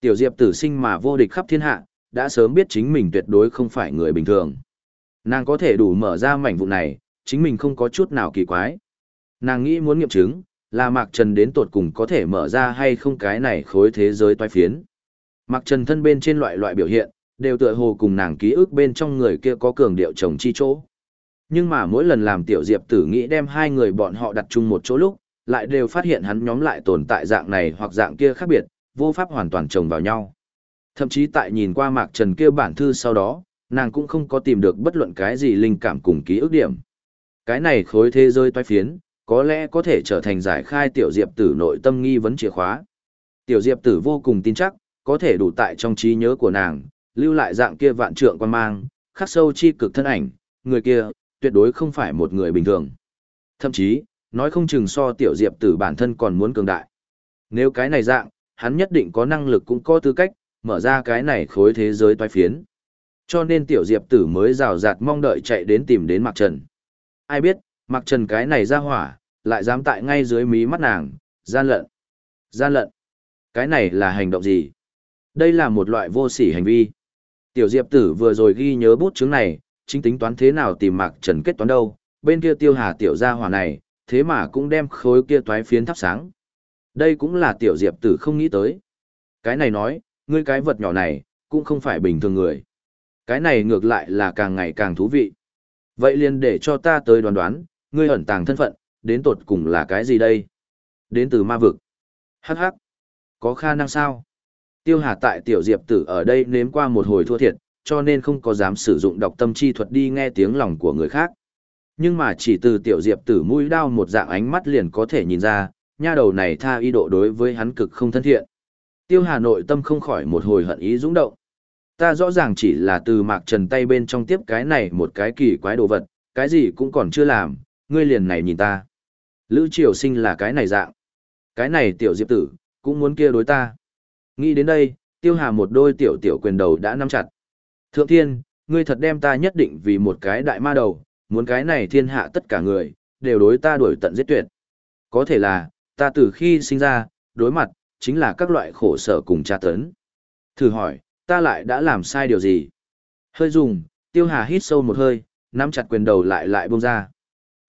Tiểu Diệp tử sinh mà vô địch khắp thiên hạ, đã sớm biết chính mình tuyệt đối không phải người bình thường. Nàng có thể đủ mở ra mảnh vụ này, chính mình không có chút nào kỳ quái. Nàng nghĩ muốn nghiệm chứng, là Mạc Trần đến tột cùng có thể mở ra hay không cái này khối thế giới toái phiến. Mạc Trần thân bên trên loại loại biểu hiện, đều tựa hồ cùng nàng ký ức bên trong người kia có cường điệu chồng chi chỗ. Nhưng mà mỗi lần làm tiểu diệp tử nghĩ đem hai người bọn họ đặt chung một chỗ lúc, lại đều phát hiện hắn nhóm lại tồn tại dạng này hoặc dạng kia khác biệt, vô pháp hoàn toàn chồng vào nhau. Thậm chí tại nhìn qua Mạc Trần kia bản thư sau đó, nàng cũng không có tìm được bất luận cái gì linh cảm cùng ký ức điểm. Cái này khối thế giới toái phiến, có lẽ có thể trở thành giải khai tiểu diệp tử nội tâm nghi vấn chìa khóa. Tiểu diệp tử vô cùng tin chắc, có thể đủ tại trong trí nhớ của nàng, lưu lại dạng kia vạn trượng quan mang, khắc sâu chi cực thân ảnh, người kia, tuyệt đối không phải một người bình thường. Thậm chí, nói không chừng so tiểu diệp tử bản thân còn muốn cường đại. Nếu cái này dạng, hắn nhất định có năng lực cũng có tư cách, mở ra cái này khối thế giới toái phiến. Cho nên tiểu diệp tử mới rào rạt mong đợi chạy đến tìm đến Mạc Trần. Ai biết, Mạc Trần cái này ra hỏa, lại dám tại ngay dưới mí mắt nàng, gian lận. Gian lận. Cái này là hành động gì? Đây là một loại vô sỉ hành vi. Tiểu diệp tử vừa rồi ghi nhớ bút chứng này, chính tính toán thế nào tìm Mạc Trần kết toán đâu, bên kia tiêu hà tiểu gia hỏa này, thế mà cũng đem khối kia toái phiến thắp sáng. Đây cũng là tiểu diệp tử không nghĩ tới. Cái này nói, ngươi cái vật nhỏ này, cũng không phải bình thường người. Cái này ngược lại là càng ngày càng thú vị. Vậy liền để cho ta tới đoán đoán, ngươi ẩn tàng thân phận, đến tột cùng là cái gì đây? Đến từ ma vực. Hắc hắc. Có khả năng sao? Tiêu Hà tại tiểu diệp tử ở đây nếm qua một hồi thua thiệt, cho nên không có dám sử dụng đọc tâm chi thuật đi nghe tiếng lòng của người khác. Nhưng mà chỉ từ tiểu diệp tử mũi đao một dạng ánh mắt liền có thể nhìn ra, nha đầu này tha ý độ đối với hắn cực không thân thiện. Tiêu Hà nội tâm không khỏi một hồi hận ý dũng động. Ta rõ ràng chỉ là từ mạc trần tay bên trong tiếp cái này một cái kỳ quái đồ vật, cái gì cũng còn chưa làm, ngươi liền này nhìn ta. Lữ triều sinh là cái này dạng. Cái này tiểu diệp tử, cũng muốn kia đối ta. Nghĩ đến đây, tiêu hà một đôi tiểu tiểu quyền đầu đã nắm chặt. Thượng thiên, ngươi thật đem ta nhất định vì một cái đại ma đầu, muốn cái này thiên hạ tất cả người, đều đối ta đuổi tận giết tuyệt. Có thể là, ta từ khi sinh ra, đối mặt, chính là các loại khổ sở cùng tra tấn. Thử hỏi, ta lại đã làm sai điều gì? Hơi dùng, tiêu hà hít sâu một hơi, nắm chặt quyền đầu lại lại buông ra.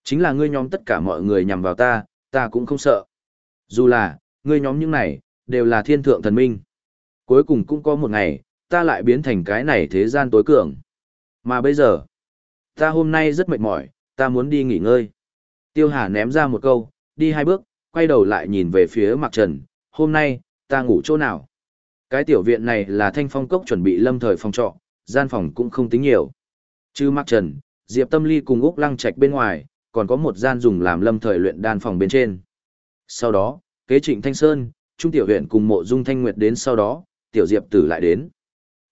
Chính là ngươi nhóm tất cả mọi người nhằm vào ta, ta cũng không sợ. Dù là, ngươi nhóm những này, đều là thiên thượng thần minh. Cuối cùng cũng có một ngày, ta lại biến thành cái này thế gian tối cường. Mà bây giờ, ta hôm nay rất mệt mỏi, ta muốn đi nghỉ ngơi. Tiêu Hà ném ra một câu, đi hai bước, quay đầu lại nhìn về phía Mạc Trần, hôm nay, ta ngủ chỗ nào? Cái tiểu viện này là thanh phong cốc chuẩn bị lâm thời phòng trọ, gian phòng cũng không tính nhiều. Chứ Mạc Trần, Diệp Tâm Ly cùng Úc Lăng Trạch bên ngoài, còn có một gian dùng làm lâm thời luyện đan phòng bên trên. Sau đó, kế trịnh Thanh Sơn, Trung Tiểu huyện cùng mộ dung Thanh Nguyệt đến sau đó, Tiểu Diệp Tử lại đến.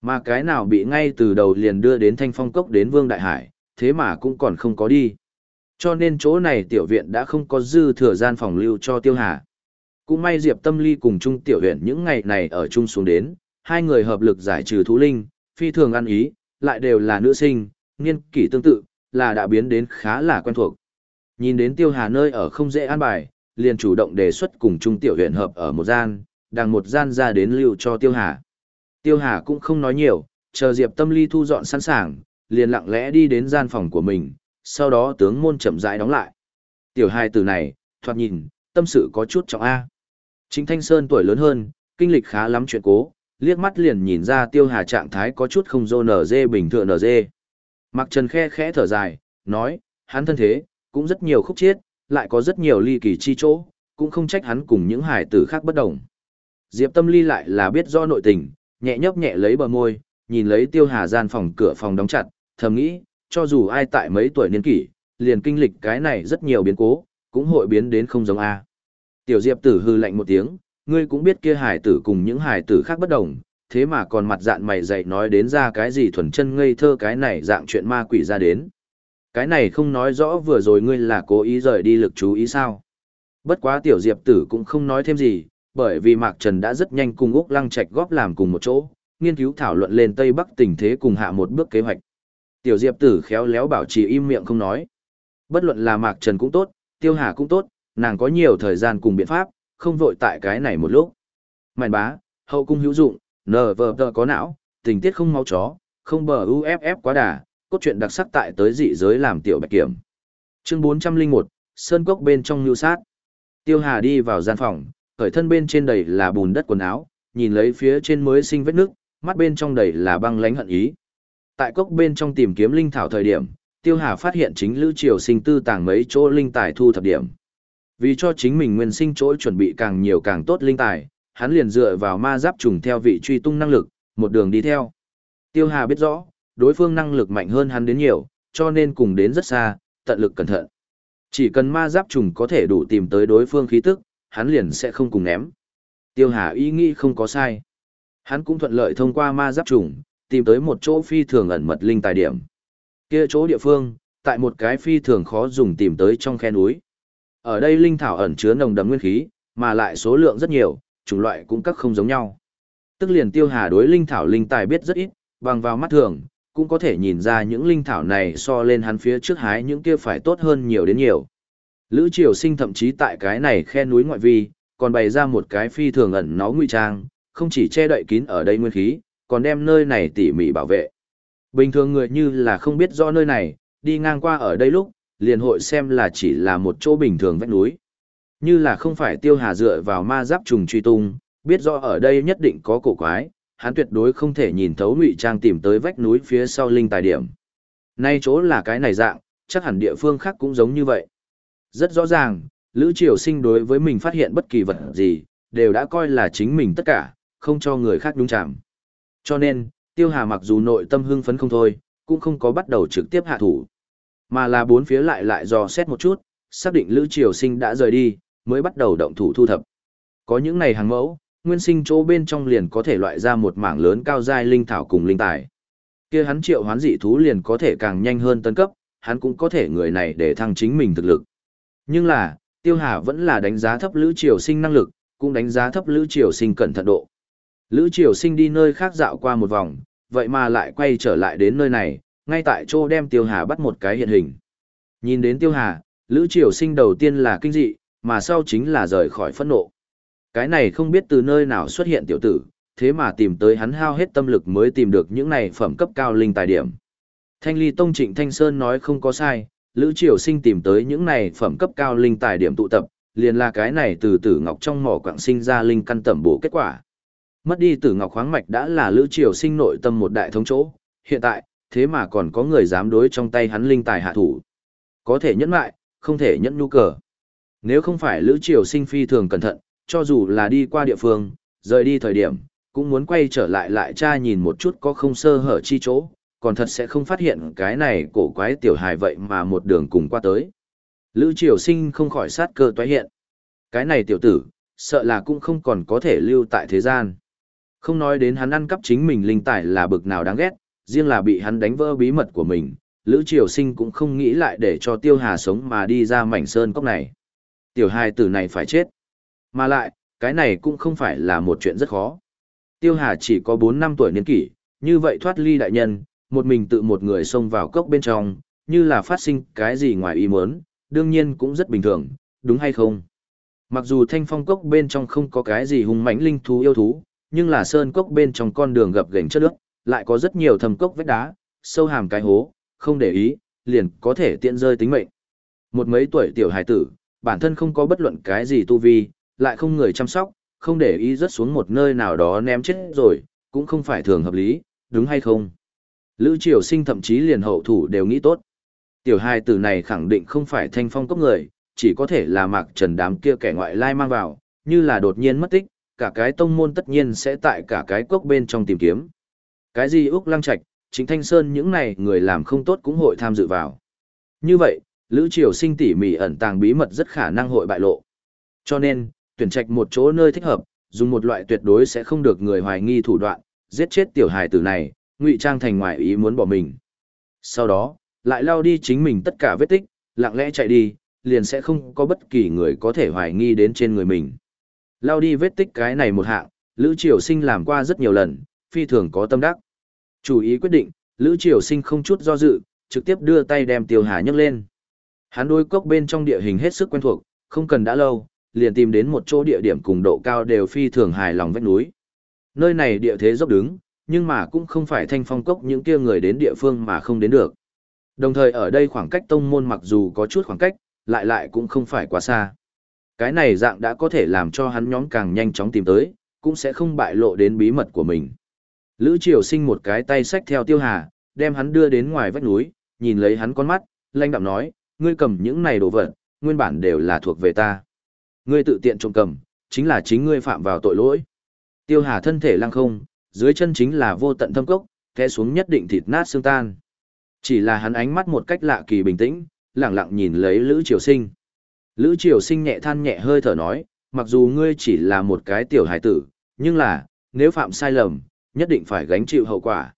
Mà cái nào bị ngay từ đầu liền đưa đến Thanh Phong Cốc đến Vương Đại Hải, thế mà cũng còn không có đi. Cho nên chỗ này Tiểu Viện đã không có dư thừa gian phòng lưu cho Tiêu Hà. Cũng may Diệp Tâm Ly cùng Trung Tiểu huyện những ngày này ở chung xuống đến, hai người hợp lực giải trừ thú linh, phi thường ăn ý, lại đều là nữ sinh, niên kỷ tương tự, là đã biến đến khá là quen thuộc. Nhìn đến Tiêu Hà nơi ở không dễ an bài, liền chủ động đề xuất cùng Trung Tiểu huyện hợp ở một gian, đằng một gian ra đến lưu cho Tiêu Hà. Tiêu Hà cũng không nói nhiều, chờ Diệp Tâm Ly thu dọn sẵn sàng, liền lặng lẽ đi đến gian phòng của mình, sau đó tướng môn chậm rãi đóng lại. Tiểu hai từ này, thoạt nhìn, tâm sự có chút trọng A. Chính Thanh Sơn tuổi lớn hơn, kinh lịch khá lắm chuyện cố, liếc mắt liền nhìn ra Tiêu Hà trạng thái có chút không dô nở dê bình thường nở dê. Mặc Trần khe khẽ thở dài, nói, hắn thân thế, cũng rất nhiều khúc chiết, lại có rất nhiều ly kỳ chi chỗ, cũng không trách hắn cùng những hải tử khác bất đồng. Diệp Tâm Ly lại là biết do nội tình, nhẹ nhấp nhẹ lấy bờ môi, nhìn lấy Tiêu Hà gian phòng cửa phòng đóng chặt, thầm nghĩ, cho dù ai tại mấy tuổi niên kỷ, liền kinh lịch cái này rất nhiều biến cố, cũng hội biến đến không giống a. Tiểu Diệp Tử hư lạnh một tiếng, ngươi cũng biết kia hải tử cùng những hải tử khác bất đồng, thế mà còn mặt dạn mày dạy nói đến ra cái gì thuần chân ngây thơ cái này dạng chuyện ma quỷ ra đến. Cái này không nói rõ vừa rồi ngươi là cố ý rời đi lực chú ý sao. Bất quá tiểu diệp tử cũng không nói thêm gì, bởi vì Mạc Trần đã rất nhanh cùng Úc Lăng Trạch góp làm cùng một chỗ, nghiên cứu thảo luận lên Tây Bắc tình thế cùng hạ một bước kế hoạch. Tiểu diệp tử khéo léo bảo trì im miệng không nói. Bất luận là Mạc Trần cũng tốt, Tiêu Hà cũng tốt, nàng có nhiều thời gian cùng biện pháp, không vội tại cái này một lúc. Mạn bá, hậu cung hữu dụng, nờ vờ tờ có não, tình tiết không mau chó, không bờ uff quá đà, cốt truyện đặc sắc tại tới dị giới làm tiểu bạch kiểm. Chương 401, Sơn Cốc bên trong nhu sát. Tiêu Hà đi vào gian phòng, khởi thân bên trên đầy là bùn đất quần áo, nhìn lấy phía trên mới sinh vết nước, mắt bên trong đầy là băng lánh hận ý. Tại cốc bên trong tìm kiếm linh thảo thời điểm, Tiêu Hà phát hiện chính Lữ Triều Sinh tư tàng mấy chỗ linh tài thu thập điểm. Vì cho chính mình nguyên sinh chỗ chuẩn bị càng nhiều càng tốt linh tài, hắn liền dựa vào ma giáp trùng theo vị truy tung năng lực, một đường đi theo. Tiêu Hà biết rõ, đối phương năng lực mạnh hơn hắn đến nhiều, cho nên cùng đến rất xa, tận lực cẩn thận. Chỉ cần ma giáp trùng có thể đủ tìm tới đối phương khí tức, hắn liền sẽ không cùng ném. Tiêu Hà ý nghĩ không có sai. Hắn cũng thuận lợi thông qua ma giáp trùng, tìm tới một chỗ phi thường ẩn mật linh tài điểm. Kia chỗ địa phương, tại một cái phi thường khó dùng tìm tới trong khe núi. Ở đây linh thảo ẩn chứa nồng đậm nguyên khí, mà lại số lượng rất nhiều, chủng loại cũng các không giống nhau. Tức liền Tiêu Hà đối linh thảo linh tài biết rất ít, bằng vào mắt thường, cũng có thể nhìn ra những linh thảo này so lên hắn phía trước hái những kia phải tốt hơn nhiều đến nhiều. Lữ Triều Sinh thậm chí tại cái này khe núi ngoại vi, còn bày ra một cái phi thường ẩn nó nguy trang, không chỉ che đậy kín ở đây nguyên khí, còn đem nơi này tỉ mỉ bảo vệ. Bình thường người như là không biết rõ nơi này, đi ngang qua ở đây lúc, liền hội xem là chỉ là một chỗ bình thường vách núi. Như là không phải tiêu hà dựa vào ma giáp trùng truy tung, biết rõ ở đây nhất định có cổ quái, hắn tuyệt đối không thể nhìn thấu ngụy trang tìm tới vách núi phía sau linh tài điểm. Nay chỗ là cái này dạng, chắc hẳn địa phương khác cũng giống như vậy. Rất rõ ràng, Lữ Triều Sinh đối với mình phát hiện bất kỳ vật gì, đều đã coi là chính mình tất cả, không cho người khác đúng chạm. Cho nên, Tiêu Hà mặc dù nội tâm hưng phấn không thôi, cũng không có bắt đầu trực tiếp hạ thủ. Mà là bốn phía lại lại dò xét một chút, xác định Lữ Triều Sinh đã rời đi, mới bắt đầu động thủ thu thập. Có những này hàng mẫu, nguyên sinh chỗ bên trong liền có thể loại ra một mảng lớn cao giai linh thảo cùng linh tài. Kia hắn triệu hoán dị thú liền có thể càng nhanh hơn tấn cấp, hắn cũng có thể người này để thăng chính mình thực lực. Nhưng là, Tiêu Hà vẫn là đánh giá thấp Lữ Triều Sinh năng lực, cũng đánh giá thấp Lữ Triều Sinh cẩn thận độ. Lữ Triều Sinh đi nơi khác dạo qua một vòng, vậy mà lại quay trở lại đến nơi này, ngay tại chỗ đem Tiêu Hà bắt một cái hiện hình. Nhìn đến Tiêu Hà, Lữ Triều Sinh đầu tiên là kinh dị, mà sau chính là rời khỏi phẫn nộ. Cái này không biết từ nơi nào xuất hiện tiểu tử, thế mà tìm tới hắn hao hết tâm lực mới tìm được những này phẩm cấp cao linh tài điểm. Thanh Ly Tông Trịnh Thanh Sơn nói không có sai, Lữ Triều Sinh tìm tới những này phẩm cấp cao linh tài điểm tụ tập, liền là cái này từ tử ngọc trong mỏ quạng sinh ra linh căn tẩm bổ kết quả. Mất đi tử ngọc khoáng mạch đã là Lữ Triều Sinh nội tâm một đại thống chỗ, hiện tại, thế mà còn có người dám đối trong tay hắn linh tài hạ thủ. Có thể nhẫn lại, không thể nhẫn nhu cờ. Nếu không phải Lữ Triều Sinh phi thường cẩn thận, cho dù là đi qua địa phương, rời đi thời điểm, cũng muốn quay trở lại lại tra nhìn một chút có không sơ hở chi chỗ, còn thật sẽ không phát hiện cái này cổ quái tiểu hài vậy mà một đường cùng qua tới. Lữ Triều Sinh không khỏi sát cơ toái hiện. Cái này tiểu tử, sợ là cũng không còn có thể lưu tại thế gian. Không nói đến hắn ăn cắp chính mình linh tài là bực nào đáng ghét, riêng là bị hắn đánh vỡ bí mật của mình, Lữ Triều Sinh cũng không nghĩ lại để cho Tiêu Hà sống mà đi ra mảnh sơn cốc này. Tiểu hai tử này phải chết. Mà lại, cái này cũng không phải là một chuyện rất khó. Tiêu Hà chỉ có 4 năm tuổi niên kỷ, như vậy thoát ly đại nhân, một mình tự một người xông vào cốc bên trong, như là phát sinh cái gì ngoài ý muốn, đương nhiên cũng rất bình thường, đúng hay không? Mặc dù thanh phong cốc bên trong không có cái gì hung mãnh linh thú yêu thú, nhưng là sơn cốc bên trong con đường gập ghềnh chất nước, lại có rất nhiều thầm cốc vách đá, sâu hàm cái hố, không để ý, liền có thể tiện rơi tính mệnh. Một mấy tuổi tiểu hải tử, bản thân không có bất luận cái gì tu vi, lại không người chăm sóc, không để ý rớt xuống một nơi nào đó ném chết rồi, cũng không phải thường hợp lý, đúng hay không? Lữ Triều Sinh thậm chí liền hậu thủ đều nghĩ tốt. Tiểu hài tử này khẳng định không phải thanh phong cốc người, chỉ có thể là mạc trần đám kia kẻ ngoại lai mang vào, như là đột nhiên mất tích, cả cái tông môn tất nhiên sẽ tại cả cái cốc bên trong tìm kiếm. Cái gì Úc Lăng Trạch, chính Thanh Sơn những này người làm không tốt cũng hội tham dự vào. Như vậy, Lữ Triều Sinh tỉ mỉ ẩn tàng bí mật rất khả năng hội bại lộ. Cho nên, tuyển trạch một chỗ nơi thích hợp, dùng một loại tuyệt đối sẽ không được người hoài nghi thủ đoạn, giết chết tiểu hài tử này, ngụy trang thành ngoại ý muốn bỏ mình. Sau đó, lại lao đi chính mình tất cả vết tích, lặng lẽ chạy đi, liền sẽ không có bất kỳ người có thể hoài nghi đến trên người mình. Lao đi vết tích cái này một hạng, Lữ Triều Sinh làm qua rất nhiều lần, phi thường có tâm đắc. Chủ ý quyết định, Lữ Triều Sinh không chút do dự, trực tiếp đưa tay đem Tiêu Hà nhấc lên. Hắn đôi cốc bên trong địa hình hết sức quen thuộc, không cần đã lâu, liền tìm đến một chỗ địa điểm cùng độ cao đều phi thường hài lòng vách núi. Nơi này địa thế dốc đứng, nhưng mà cũng không phải thanh phong cốc những kia người đến địa phương mà không đến được. Đồng thời ở đây khoảng cách tông môn mặc dù có chút khoảng cách, lại lại cũng không phải quá xa. Cái này dạng đã có thể làm cho hắn nhóm càng nhanh chóng tìm tới, cũng sẽ không bại lộ đến bí mật của mình. Lữ Triều sinh một cái tay xách theo tiêu hà, đem hắn đưa đến ngoài vách núi, nhìn lấy hắn con mắt, lanh đạm nói, ngươi cầm những này đồ vật, nguyên bản đều là thuộc về ta. Ngươi tự tiện trộm cầm, chính là chính ngươi phạm vào tội lỗi. Tiêu Hà thân thể lăng không, dưới chân chính là vô tận thâm cốc, té xuống nhất định thịt nát xương tan. Chỉ là hắn ánh mắt một cách lạ kỳ bình tĩnh, lặng lặng nhìn lấy Lữ Triều Sinh. Lữ Triều Sinh nhẹ than nhẹ hơi thở nói, mặc dù ngươi chỉ là một cái tiểu hải tử, nhưng là, nếu phạm sai lầm, nhất định phải gánh chịu hậu quả.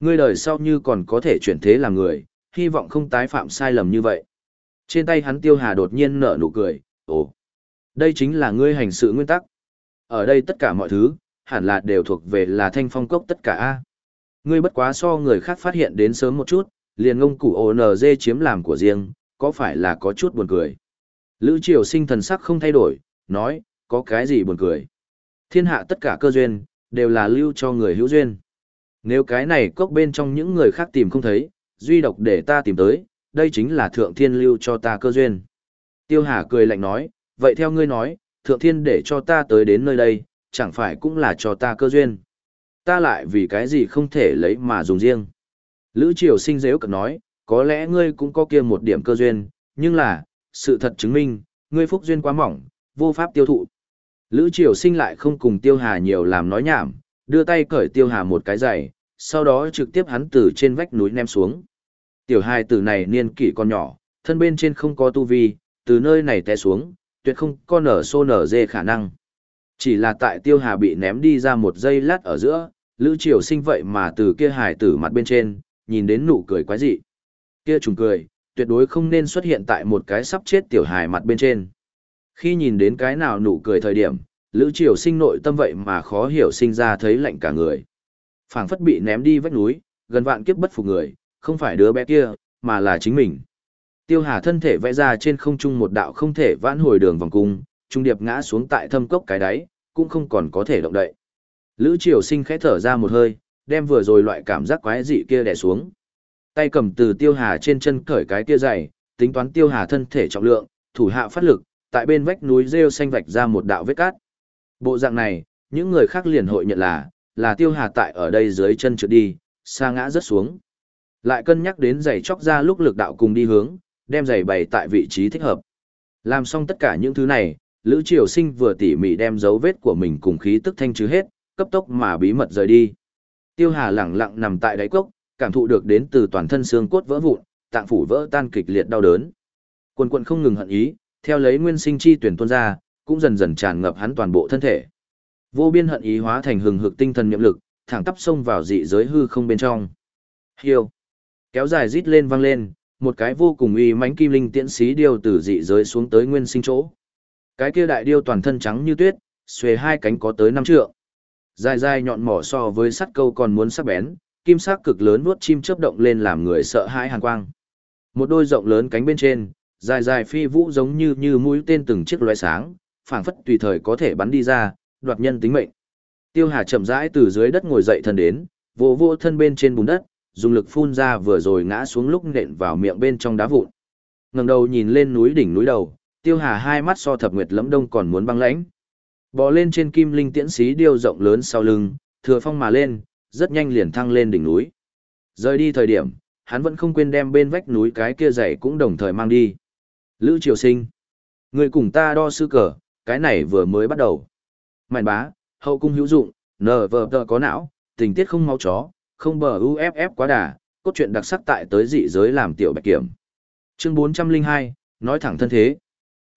Ngươi đời sau như còn có thể chuyển thế làm người, hy vọng không tái phạm sai lầm như vậy. Trên tay hắn Tiêu Hà đột nhiên nở nụ cười, ồ, đây chính là ngươi hành sự nguyên tắc. Ở đây tất cả mọi thứ, hẳn là đều thuộc về là thanh phong cốc tất cả A. Ngươi bất quá so người khác phát hiện đến sớm một chút, liền ngông củ ONG chiếm làm của riêng, có phải là có chút buồn cười. Lữ triều sinh thần sắc không thay đổi, nói, có cái gì buồn cười. Thiên hạ tất cả cơ duyên, đều là lưu cho người hữu duyên. Nếu cái này cốc bên trong những người khác tìm không thấy, duy độc để ta tìm tới, đây chính là thượng thiên lưu cho ta cơ duyên. Tiêu Hà cười lạnh nói, vậy theo ngươi nói, thượng thiên để cho ta tới đến nơi đây, chẳng phải cũng là cho ta cơ duyên. Ta lại vì cái gì không thể lấy mà dùng riêng. Lữ Triều sinh dễ cật nói, có lẽ ngươi cũng có kia một điểm cơ duyên, nhưng là, sự thật chứng minh, ngươi phúc duyên quá mỏng, vô pháp tiêu thụ. Lữ Triều sinh lại không cùng Tiêu Hà nhiều làm nói nhảm, đưa tay cởi Tiêu Hà một cái giày, sau đó trực tiếp hắn từ trên vách núi ném xuống. Tiểu hai tử này niên kỷ còn nhỏ, thân bên trên không có tu vi, từ nơi này té xuống, tuyệt không có nở xô nở dê khả năng. Chỉ là tại Tiêu Hà bị ném đi ra một giây lát ở giữa, Lữ Triều sinh vậy mà từ kia hài tử mặt bên trên, nhìn đến nụ cười quái dị. Kia trùng cười, tuyệt đối không nên xuất hiện tại một cái sắp chết tiểu hài mặt bên trên. Khi nhìn đến cái nào nụ cười thời điểm, Lữ Triều sinh nội tâm vậy mà khó hiểu sinh ra thấy lạnh cả người. phảng phất bị ném đi vách núi, gần vạn kiếp bất phục người, không phải đứa bé kia, mà là chính mình. Tiêu Hà thân thể vẽ ra trên không trung một đạo không thể vãn hồi đường vòng cung, trung điệp ngã xuống tại thâm cốc cái đáy, cũng không còn có thể động đậy. Lữ Triều Sinh khẽ thở ra một hơi, đem vừa rồi loại cảm giác quái dị kia đè xuống. Tay cầm từ Tiêu Hà trên chân cởi cái kia dày, tính toán Tiêu Hà thân thể trọng lượng, thủ hạ phát lực, tại bên vách núi rêu xanh vạch ra một đạo vết cát. Bộ dạng này, những người khác liền hội nhận là, là Tiêu Hà tại ở đây dưới chân trượt đi, xa ngã rất xuống. Lại cân nhắc đến giày chóc ra lúc lực đạo cùng đi hướng, đem giày bày tại vị trí thích hợp. Làm xong tất cả những thứ này, Lữ Triều Sinh vừa tỉ mỉ đem dấu vết của mình cùng khí tức thanh trừ hết, cấp tốc mà bí mật rời đi. Tiêu Hà lẳng lặng nằm tại đáy cốc, cảm thụ được đến từ toàn thân xương cốt vỡ vụn, tạng phủ vỡ tan kịch liệt đau đớn. Quân Quân không ngừng hận ý, theo lấy nguyên sinh chi tuyển tuôn ra, cũng dần dần tràn ngập hắn toàn bộ thân thể. Vô biên hận ý hóa thành hừng hực tinh thần niệm lực, thẳng tắp xông vào dị giới hư không bên trong. Hiêu. Kéo dài rít lên vang lên, một cái vô cùng uy mãnh kim linh tiễn sĩ điêu từ dị giới xuống tới nguyên sinh chỗ. Cái kia đại điêu toàn thân trắng như tuyết, xuề hai cánh có tới năm trượng. Dài dài nhọn mỏ so với sắt câu còn muốn sắc bén, kim sắc cực lớn nuốt chim chớp động lên làm người sợ hãi hàn quang. Một đôi rộng lớn cánh bên trên, dài dài phi vũ giống như như mũi tên từng chiếc lóe sáng, phảng phất tùy thời có thể bắn đi ra, đoạt nhân tính mệnh. Tiêu Hà chậm rãi từ dưới đất ngồi dậy thân đến, vỗ vỗ thân bên trên bùn đất, dùng lực phun ra vừa rồi ngã xuống lúc nện vào miệng bên trong đá vụn. Ngẩng đầu nhìn lên núi đỉnh núi đầu, Tiêu Hà hai mắt so thập nguyệt lẫm đông còn muốn băng lãnh. Bò lên trên kim linh tiễn xí điêu rộng lớn sau lưng, thừa phong mà lên, rất nhanh liền thăng lên đỉnh núi. Rời đi thời điểm, hắn vẫn không quên đem bên vách núi cái kia giày cũng đồng thời mang đi. Lữ Triều Sinh, người cùng ta đo sư cờ, cái này vừa mới bắt đầu. Mạn bá, hậu cung hữu dụng, nờ vờ tờ có não, tình tiết không máu chó, không bờ uff quá đà, cốt truyện đặc sắc tại tới dị giới làm tiểu bạch kiểm. Chương 402, nói thẳng thân thế.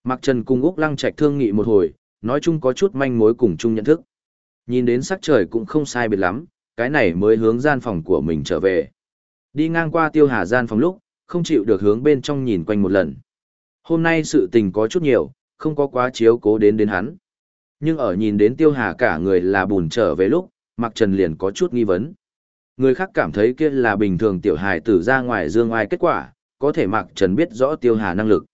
Mạc Trần cùng Úc Lăng Trạch thương nghị một hồi, nói chung có chút manh mối cùng chung nhận thức. Nhìn đến sắc trời cũng không sai biệt lắm, cái này mới hướng gian phòng của mình trở về. Đi ngang qua tiêu hà gian phòng lúc, không chịu được hướng bên trong nhìn quanh một lần. Hôm nay sự tình có chút nhiều, không có quá chiếu cố đến đến hắn. Nhưng ở nhìn đến tiêu hà cả người là bùn trở về lúc, mặc Trần liền có chút nghi vấn. Người khác cảm thấy kia là bình thường tiểu hài tử ra ngoài dương ai kết quả, có thể mặc Trần biết rõ tiêu hà năng lực.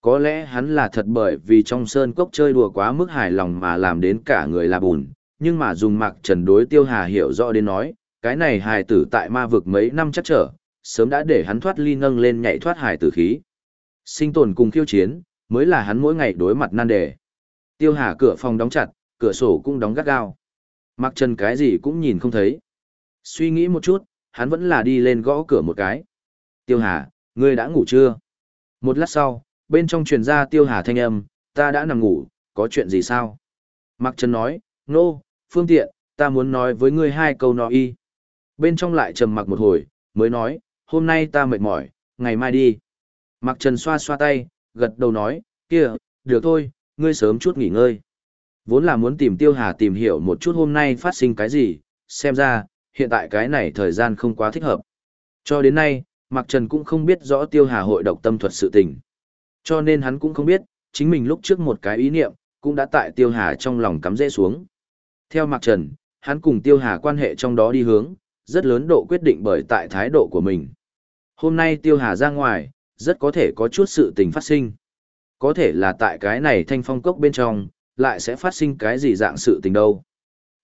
Có lẽ hắn là thật bởi vì trong sơn cốc chơi đùa quá mức hài lòng mà làm đến cả người là bùn, nhưng mà dùng Mạc Trần đối tiêu hà hiểu rõ đến nói, cái này hài tử tại ma vực mấy năm chắc trở, sớm đã để hắn thoát ly nâng lên nhảy thoát hài tử khí. Sinh tồn cùng khiêu chiến, mới là hắn mỗi ngày đối mặt nan đề. Tiêu Hà cửa phòng đóng chặt, cửa sổ cũng đóng gắt gao. Mặc Trần cái gì cũng nhìn không thấy. Suy nghĩ một chút, hắn vẫn là đi lên gõ cửa một cái. Tiêu Hà, ngươi đã ngủ chưa? Một lát sau, bên trong truyền ra Tiêu Hà thanh âm, ta đã nằm ngủ, có chuyện gì sao? Mặc Trần nói, nô, no, phương tiện, ta muốn nói với ngươi hai câu nói y. Bên trong lại trầm mặc một hồi, mới nói, hôm nay ta mệt mỏi, ngày mai đi. Mặc Trần xoa xoa tay, gật đầu nói, kia, được thôi, ngươi sớm chút nghỉ ngơi. Vốn là muốn tìm Tiêu Hà tìm hiểu một chút hôm nay phát sinh cái gì, xem ra, hiện tại cái này thời gian không quá thích hợp. Cho đến nay, Mạc Trần cũng không biết rõ Tiêu Hà hội độc tâm thuật sự tình. Cho nên hắn cũng không biết, chính mình lúc trước một cái ý niệm, cũng đã tại Tiêu Hà trong lòng cắm rễ xuống. Theo Mạc Trần, hắn cùng Tiêu Hà quan hệ trong đó đi hướng, rất lớn độ quyết định bởi tại thái độ của mình. Hôm nay Tiêu Hà ra ngoài, rất có thể có chút sự tình phát sinh. Có thể là tại cái này thanh phong cốc bên trong, lại sẽ phát sinh cái gì dạng sự tình đâu.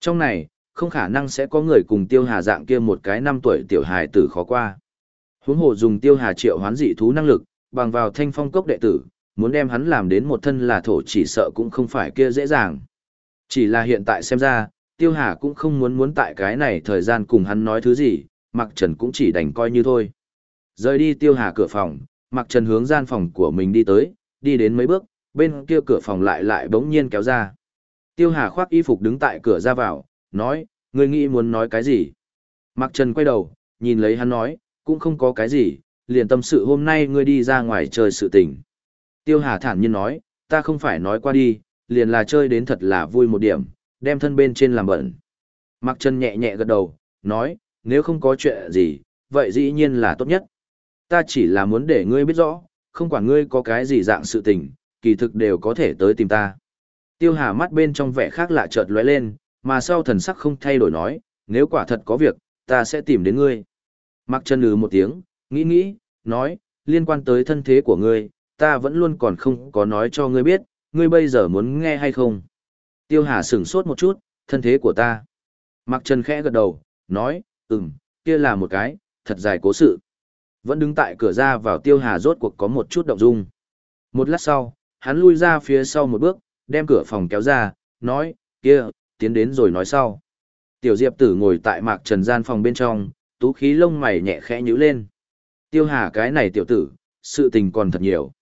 Trong này, không khả năng sẽ có người cùng tiêu hà dạng kia một cái năm tuổi tiểu hài tử khó qua. Huống hồ dùng tiêu hà triệu hoán dị thú năng lực, bằng vào thanh phong cốc đệ tử, muốn đem hắn làm đến một thân là thổ chỉ sợ cũng không phải kia dễ dàng. Chỉ là hiện tại xem ra, Tiêu Hà cũng không muốn muốn tại cái này thời gian cùng hắn nói thứ gì, Mạc Trần cũng chỉ đành coi như thôi. Rời đi Tiêu Hà cửa phòng, Mạc Trần hướng gian phòng của mình đi tới, đi đến mấy bước, bên kia cửa phòng lại lại bỗng nhiên kéo ra. Tiêu Hà khoác y phục đứng tại cửa ra vào, nói, ngươi nghĩ muốn nói cái gì? Mạc Trần quay đầu, nhìn lấy hắn nói, cũng không có cái gì, liền tâm sự hôm nay ngươi đi ra ngoài chơi sự tình. Tiêu Hà thản nhiên nói, ta không phải nói qua đi, liền là chơi đến thật là vui một điểm, đem thân bên trên làm bẩn. Mạc Trần nhẹ nhẹ gật đầu, nói, nếu không có chuyện gì, vậy dĩ nhiên là tốt nhất. Ta chỉ là muốn để ngươi biết rõ, không quản ngươi có cái gì dạng sự tình, kỳ thực đều có thể tới tìm ta. Tiêu Hà mắt bên trong vẻ khác lạ chợt lóe lên, mà sau thần sắc không thay đổi nói, nếu quả thật có việc, ta sẽ tìm đến ngươi. Mặc chân lừ một tiếng, nghĩ nghĩ, nói, liên quan tới thân thế của ngươi, ta vẫn luôn còn không có nói cho ngươi biết, ngươi bây giờ muốn nghe hay không. Tiêu Hà sửng sốt một chút, thân thế của ta. Mặc Trần khẽ gật đầu, nói, ừm, kia là một cái, thật dài cố sự. Vẫn đứng tại cửa ra vào Tiêu Hà rốt cuộc có một chút động dung. Một lát sau, hắn lui ra phía sau một bước, đem cửa phòng kéo ra, nói, kia, tiến đến rồi nói sau. Tiểu Diệp tử ngồi tại mạc trần gian phòng bên trong, tú khí lông mày nhẹ khẽ nhíu lên. Tiêu hà cái này tiểu tử, sự tình còn thật nhiều.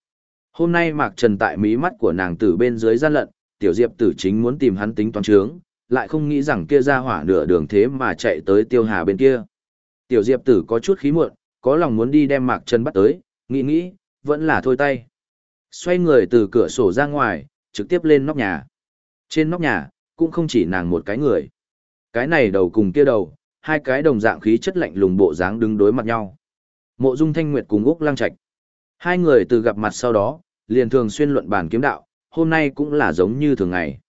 Hôm nay mạc trần tại mí mắt của nàng tử bên dưới gian lận, tiểu Diệp tử chính muốn tìm hắn tính toán trướng, lại không nghĩ rằng kia ra hỏa nửa đường thế mà chạy tới tiêu hà bên kia. Tiểu Diệp tử có chút khí muộn, có lòng muốn đi đem mạc trần bắt tới, nghĩ nghĩ, vẫn là thôi tay. Xoay người từ cửa sổ ra ngoài, trực tiếp lên nóc nhà. Trên nóc nhà, cũng không chỉ nàng một cái người. Cái này đầu cùng kia đầu, hai cái đồng dạng khí chất lạnh lùng bộ dáng đứng đối mặt nhau. Mộ Dung Thanh Nguyệt cùng Úc Lăng Trạch. Hai người từ gặp mặt sau đó, liền thường xuyên luận bàn kiếm đạo, hôm nay cũng là giống như thường ngày.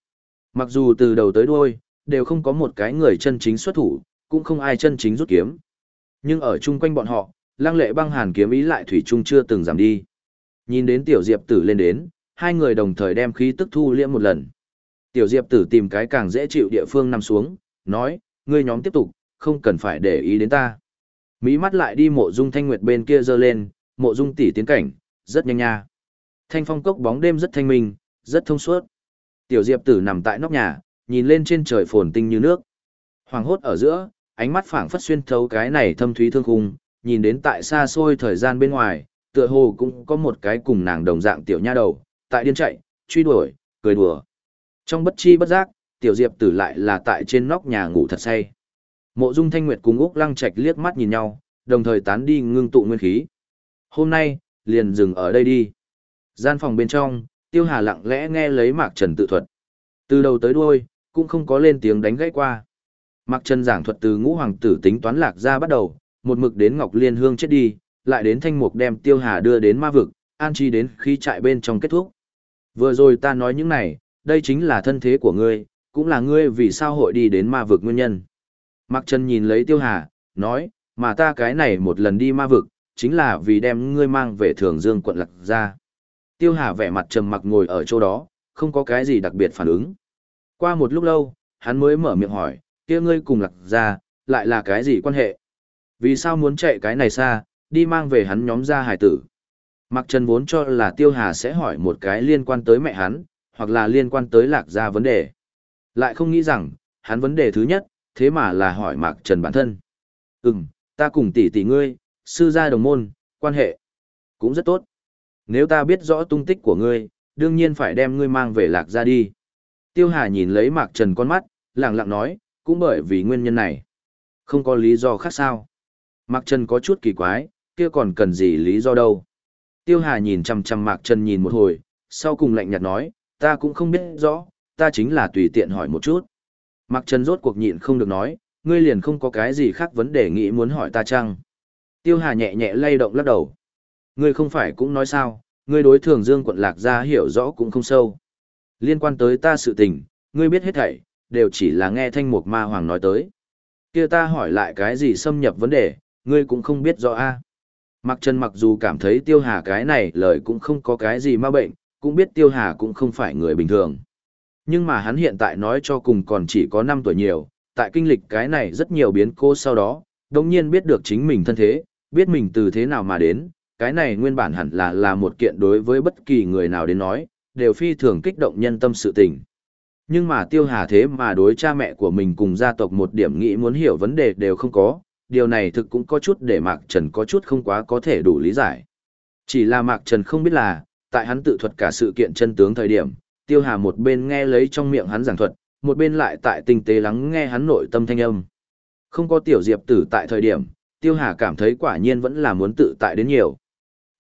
Mặc dù từ đầu tới đuôi, đều không có một cái người chân chính xuất thủ, cũng không ai chân chính rút kiếm. Nhưng ở chung quanh bọn họ, lăng lệ băng hàn kiếm ý lại thủy chung chưa từng giảm đi. Nhìn đến tiểu diệp tử lên đến, hai người đồng thời đem khí tức thu liễm một lần. Tiểu diệp tử tìm cái càng dễ chịu địa phương nằm xuống, nói, ngươi nhóm tiếp tục, không cần phải để ý đến ta. Mỹ mắt lại đi mộ dung thanh nguyệt bên kia dơ lên, mộ dung tỷ tiến cảnh, rất nhanh nha. Thanh phong cốc bóng đêm rất thanh minh, rất thông suốt. Tiểu diệp tử nằm tại nóc nhà, nhìn lên trên trời phồn tinh như nước. Hoàng hốt ở giữa, ánh mắt phảng phất xuyên thấu cái này thâm thúy thương khung, nhìn đến tại xa xôi thời gian bên ngoài, tựa hồ cũng có một cái cùng nàng đồng dạng tiểu nha đầu, tại điên chạy, truy đuổi, cười đùa. Trong bất chi bất giác, tiểu diệp tử lại là tại trên nóc nhà ngủ thật say. Mộ Dung Thanh Nguyệt cùng Úc Lăng Trạch liếc mắt nhìn nhau, đồng thời tán đi ngưng tụ nguyên khí. Hôm nay, liền dừng ở đây đi. Gian phòng bên trong, Tiêu Hà lặng lẽ nghe lấy Mạc Trần tự thuật. Từ đầu tới đuôi, cũng không có lên tiếng đánh gãy qua. Mạc Trần giảng thuật từ ngũ hoàng tử tính toán lạc ra bắt đầu, một mực đến Ngọc Liên Hương chết đi, lại đến Thanh Mục đem Tiêu Hà đưa đến ma vực, an chi đến khi trại bên trong kết thúc. Vừa rồi ta nói những này, đây chính là thân thế của ngươi, cũng là ngươi vì sao hội đi đến ma vực nguyên nhân. Mạc Trần nhìn lấy Tiêu Hà, nói, mà ta cái này một lần đi ma vực, chính là vì đem ngươi mang về thường dương quận lạc ra. Tiêu Hà vẻ mặt trầm mặc ngồi ở chỗ đó, không có cái gì đặc biệt phản ứng. Qua một lúc lâu, hắn mới mở miệng hỏi, kia ngươi cùng lạc ra, lại là cái gì quan hệ? Vì sao muốn chạy cái này xa, đi mang về hắn nhóm ra hải tử? Mặc Trần vốn cho là Tiêu Hà sẽ hỏi một cái liên quan tới mẹ hắn, hoặc là liên quan tới lạc gia vấn đề. Lại không nghĩ rằng, hắn vấn đề thứ nhất, thế mà là hỏi Mạc Trần bản thân. Ừm, ta cùng tỷ tỷ ngươi, sư gia đồng môn, quan hệ cũng rất tốt. Nếu ta biết rõ tung tích của ngươi, đương nhiên phải đem ngươi mang về lạc gia đi. Tiêu Hà nhìn lấy Mạc Trần con mắt, lặng lặng nói, cũng bởi vì nguyên nhân này. Không có lý do khác sao. Mạc Trần có chút kỳ quái, kia còn cần gì lý do đâu. Tiêu Hà nhìn chằm chằm Mạc Trần nhìn một hồi, sau cùng lạnh nhạt nói, ta cũng không biết rõ, ta chính là tùy tiện hỏi một chút. Mạc Trần rốt cuộc nhịn không được nói, ngươi liền không có cái gì khác vấn đề nghĩ muốn hỏi ta chăng? Tiêu Hà nhẹ nhẹ lay động lắc đầu. Ngươi không phải cũng nói sao, ngươi đối thường Dương quận Lạc gia hiểu rõ cũng không sâu. Liên quan tới ta sự tình, ngươi biết hết thảy, đều chỉ là nghe thanh mục ma hoàng nói tới. Kia ta hỏi lại cái gì xâm nhập vấn đề, ngươi cũng không biết rõ a. À. Mặc Trần mặc dù cảm thấy Tiêu Hà cái này lời cũng không có cái gì ma bệnh, cũng biết Tiêu Hà cũng không phải người bình thường. Nhưng mà hắn hiện tại nói cho cùng còn chỉ có 5 tuổi nhiều, tại kinh lịch cái này rất nhiều biến cố sau đó, đồng nhiên biết được chính mình thân thế, biết mình từ thế nào mà đến, cái này nguyên bản hẳn là là một kiện đối với bất kỳ người nào đến nói, đều phi thường kích động nhân tâm sự tình. Nhưng mà tiêu hà thế mà đối cha mẹ của mình cùng gia tộc một điểm nghĩ muốn hiểu vấn đề đều không có, điều này thực cũng có chút để Mạc Trần có chút không quá có thể đủ lý giải. Chỉ là Mạc Trần không biết là, tại hắn tự thuật cả sự kiện chân tướng thời điểm, tiêu hà một bên nghe lấy trong miệng hắn giảng thuật, một bên lại tại tinh tế lắng nghe hắn nội tâm thanh âm. Không có tiểu diệp tử tại thời điểm, tiêu hà cảm thấy quả nhiên vẫn là muốn tự tại đến nhiều.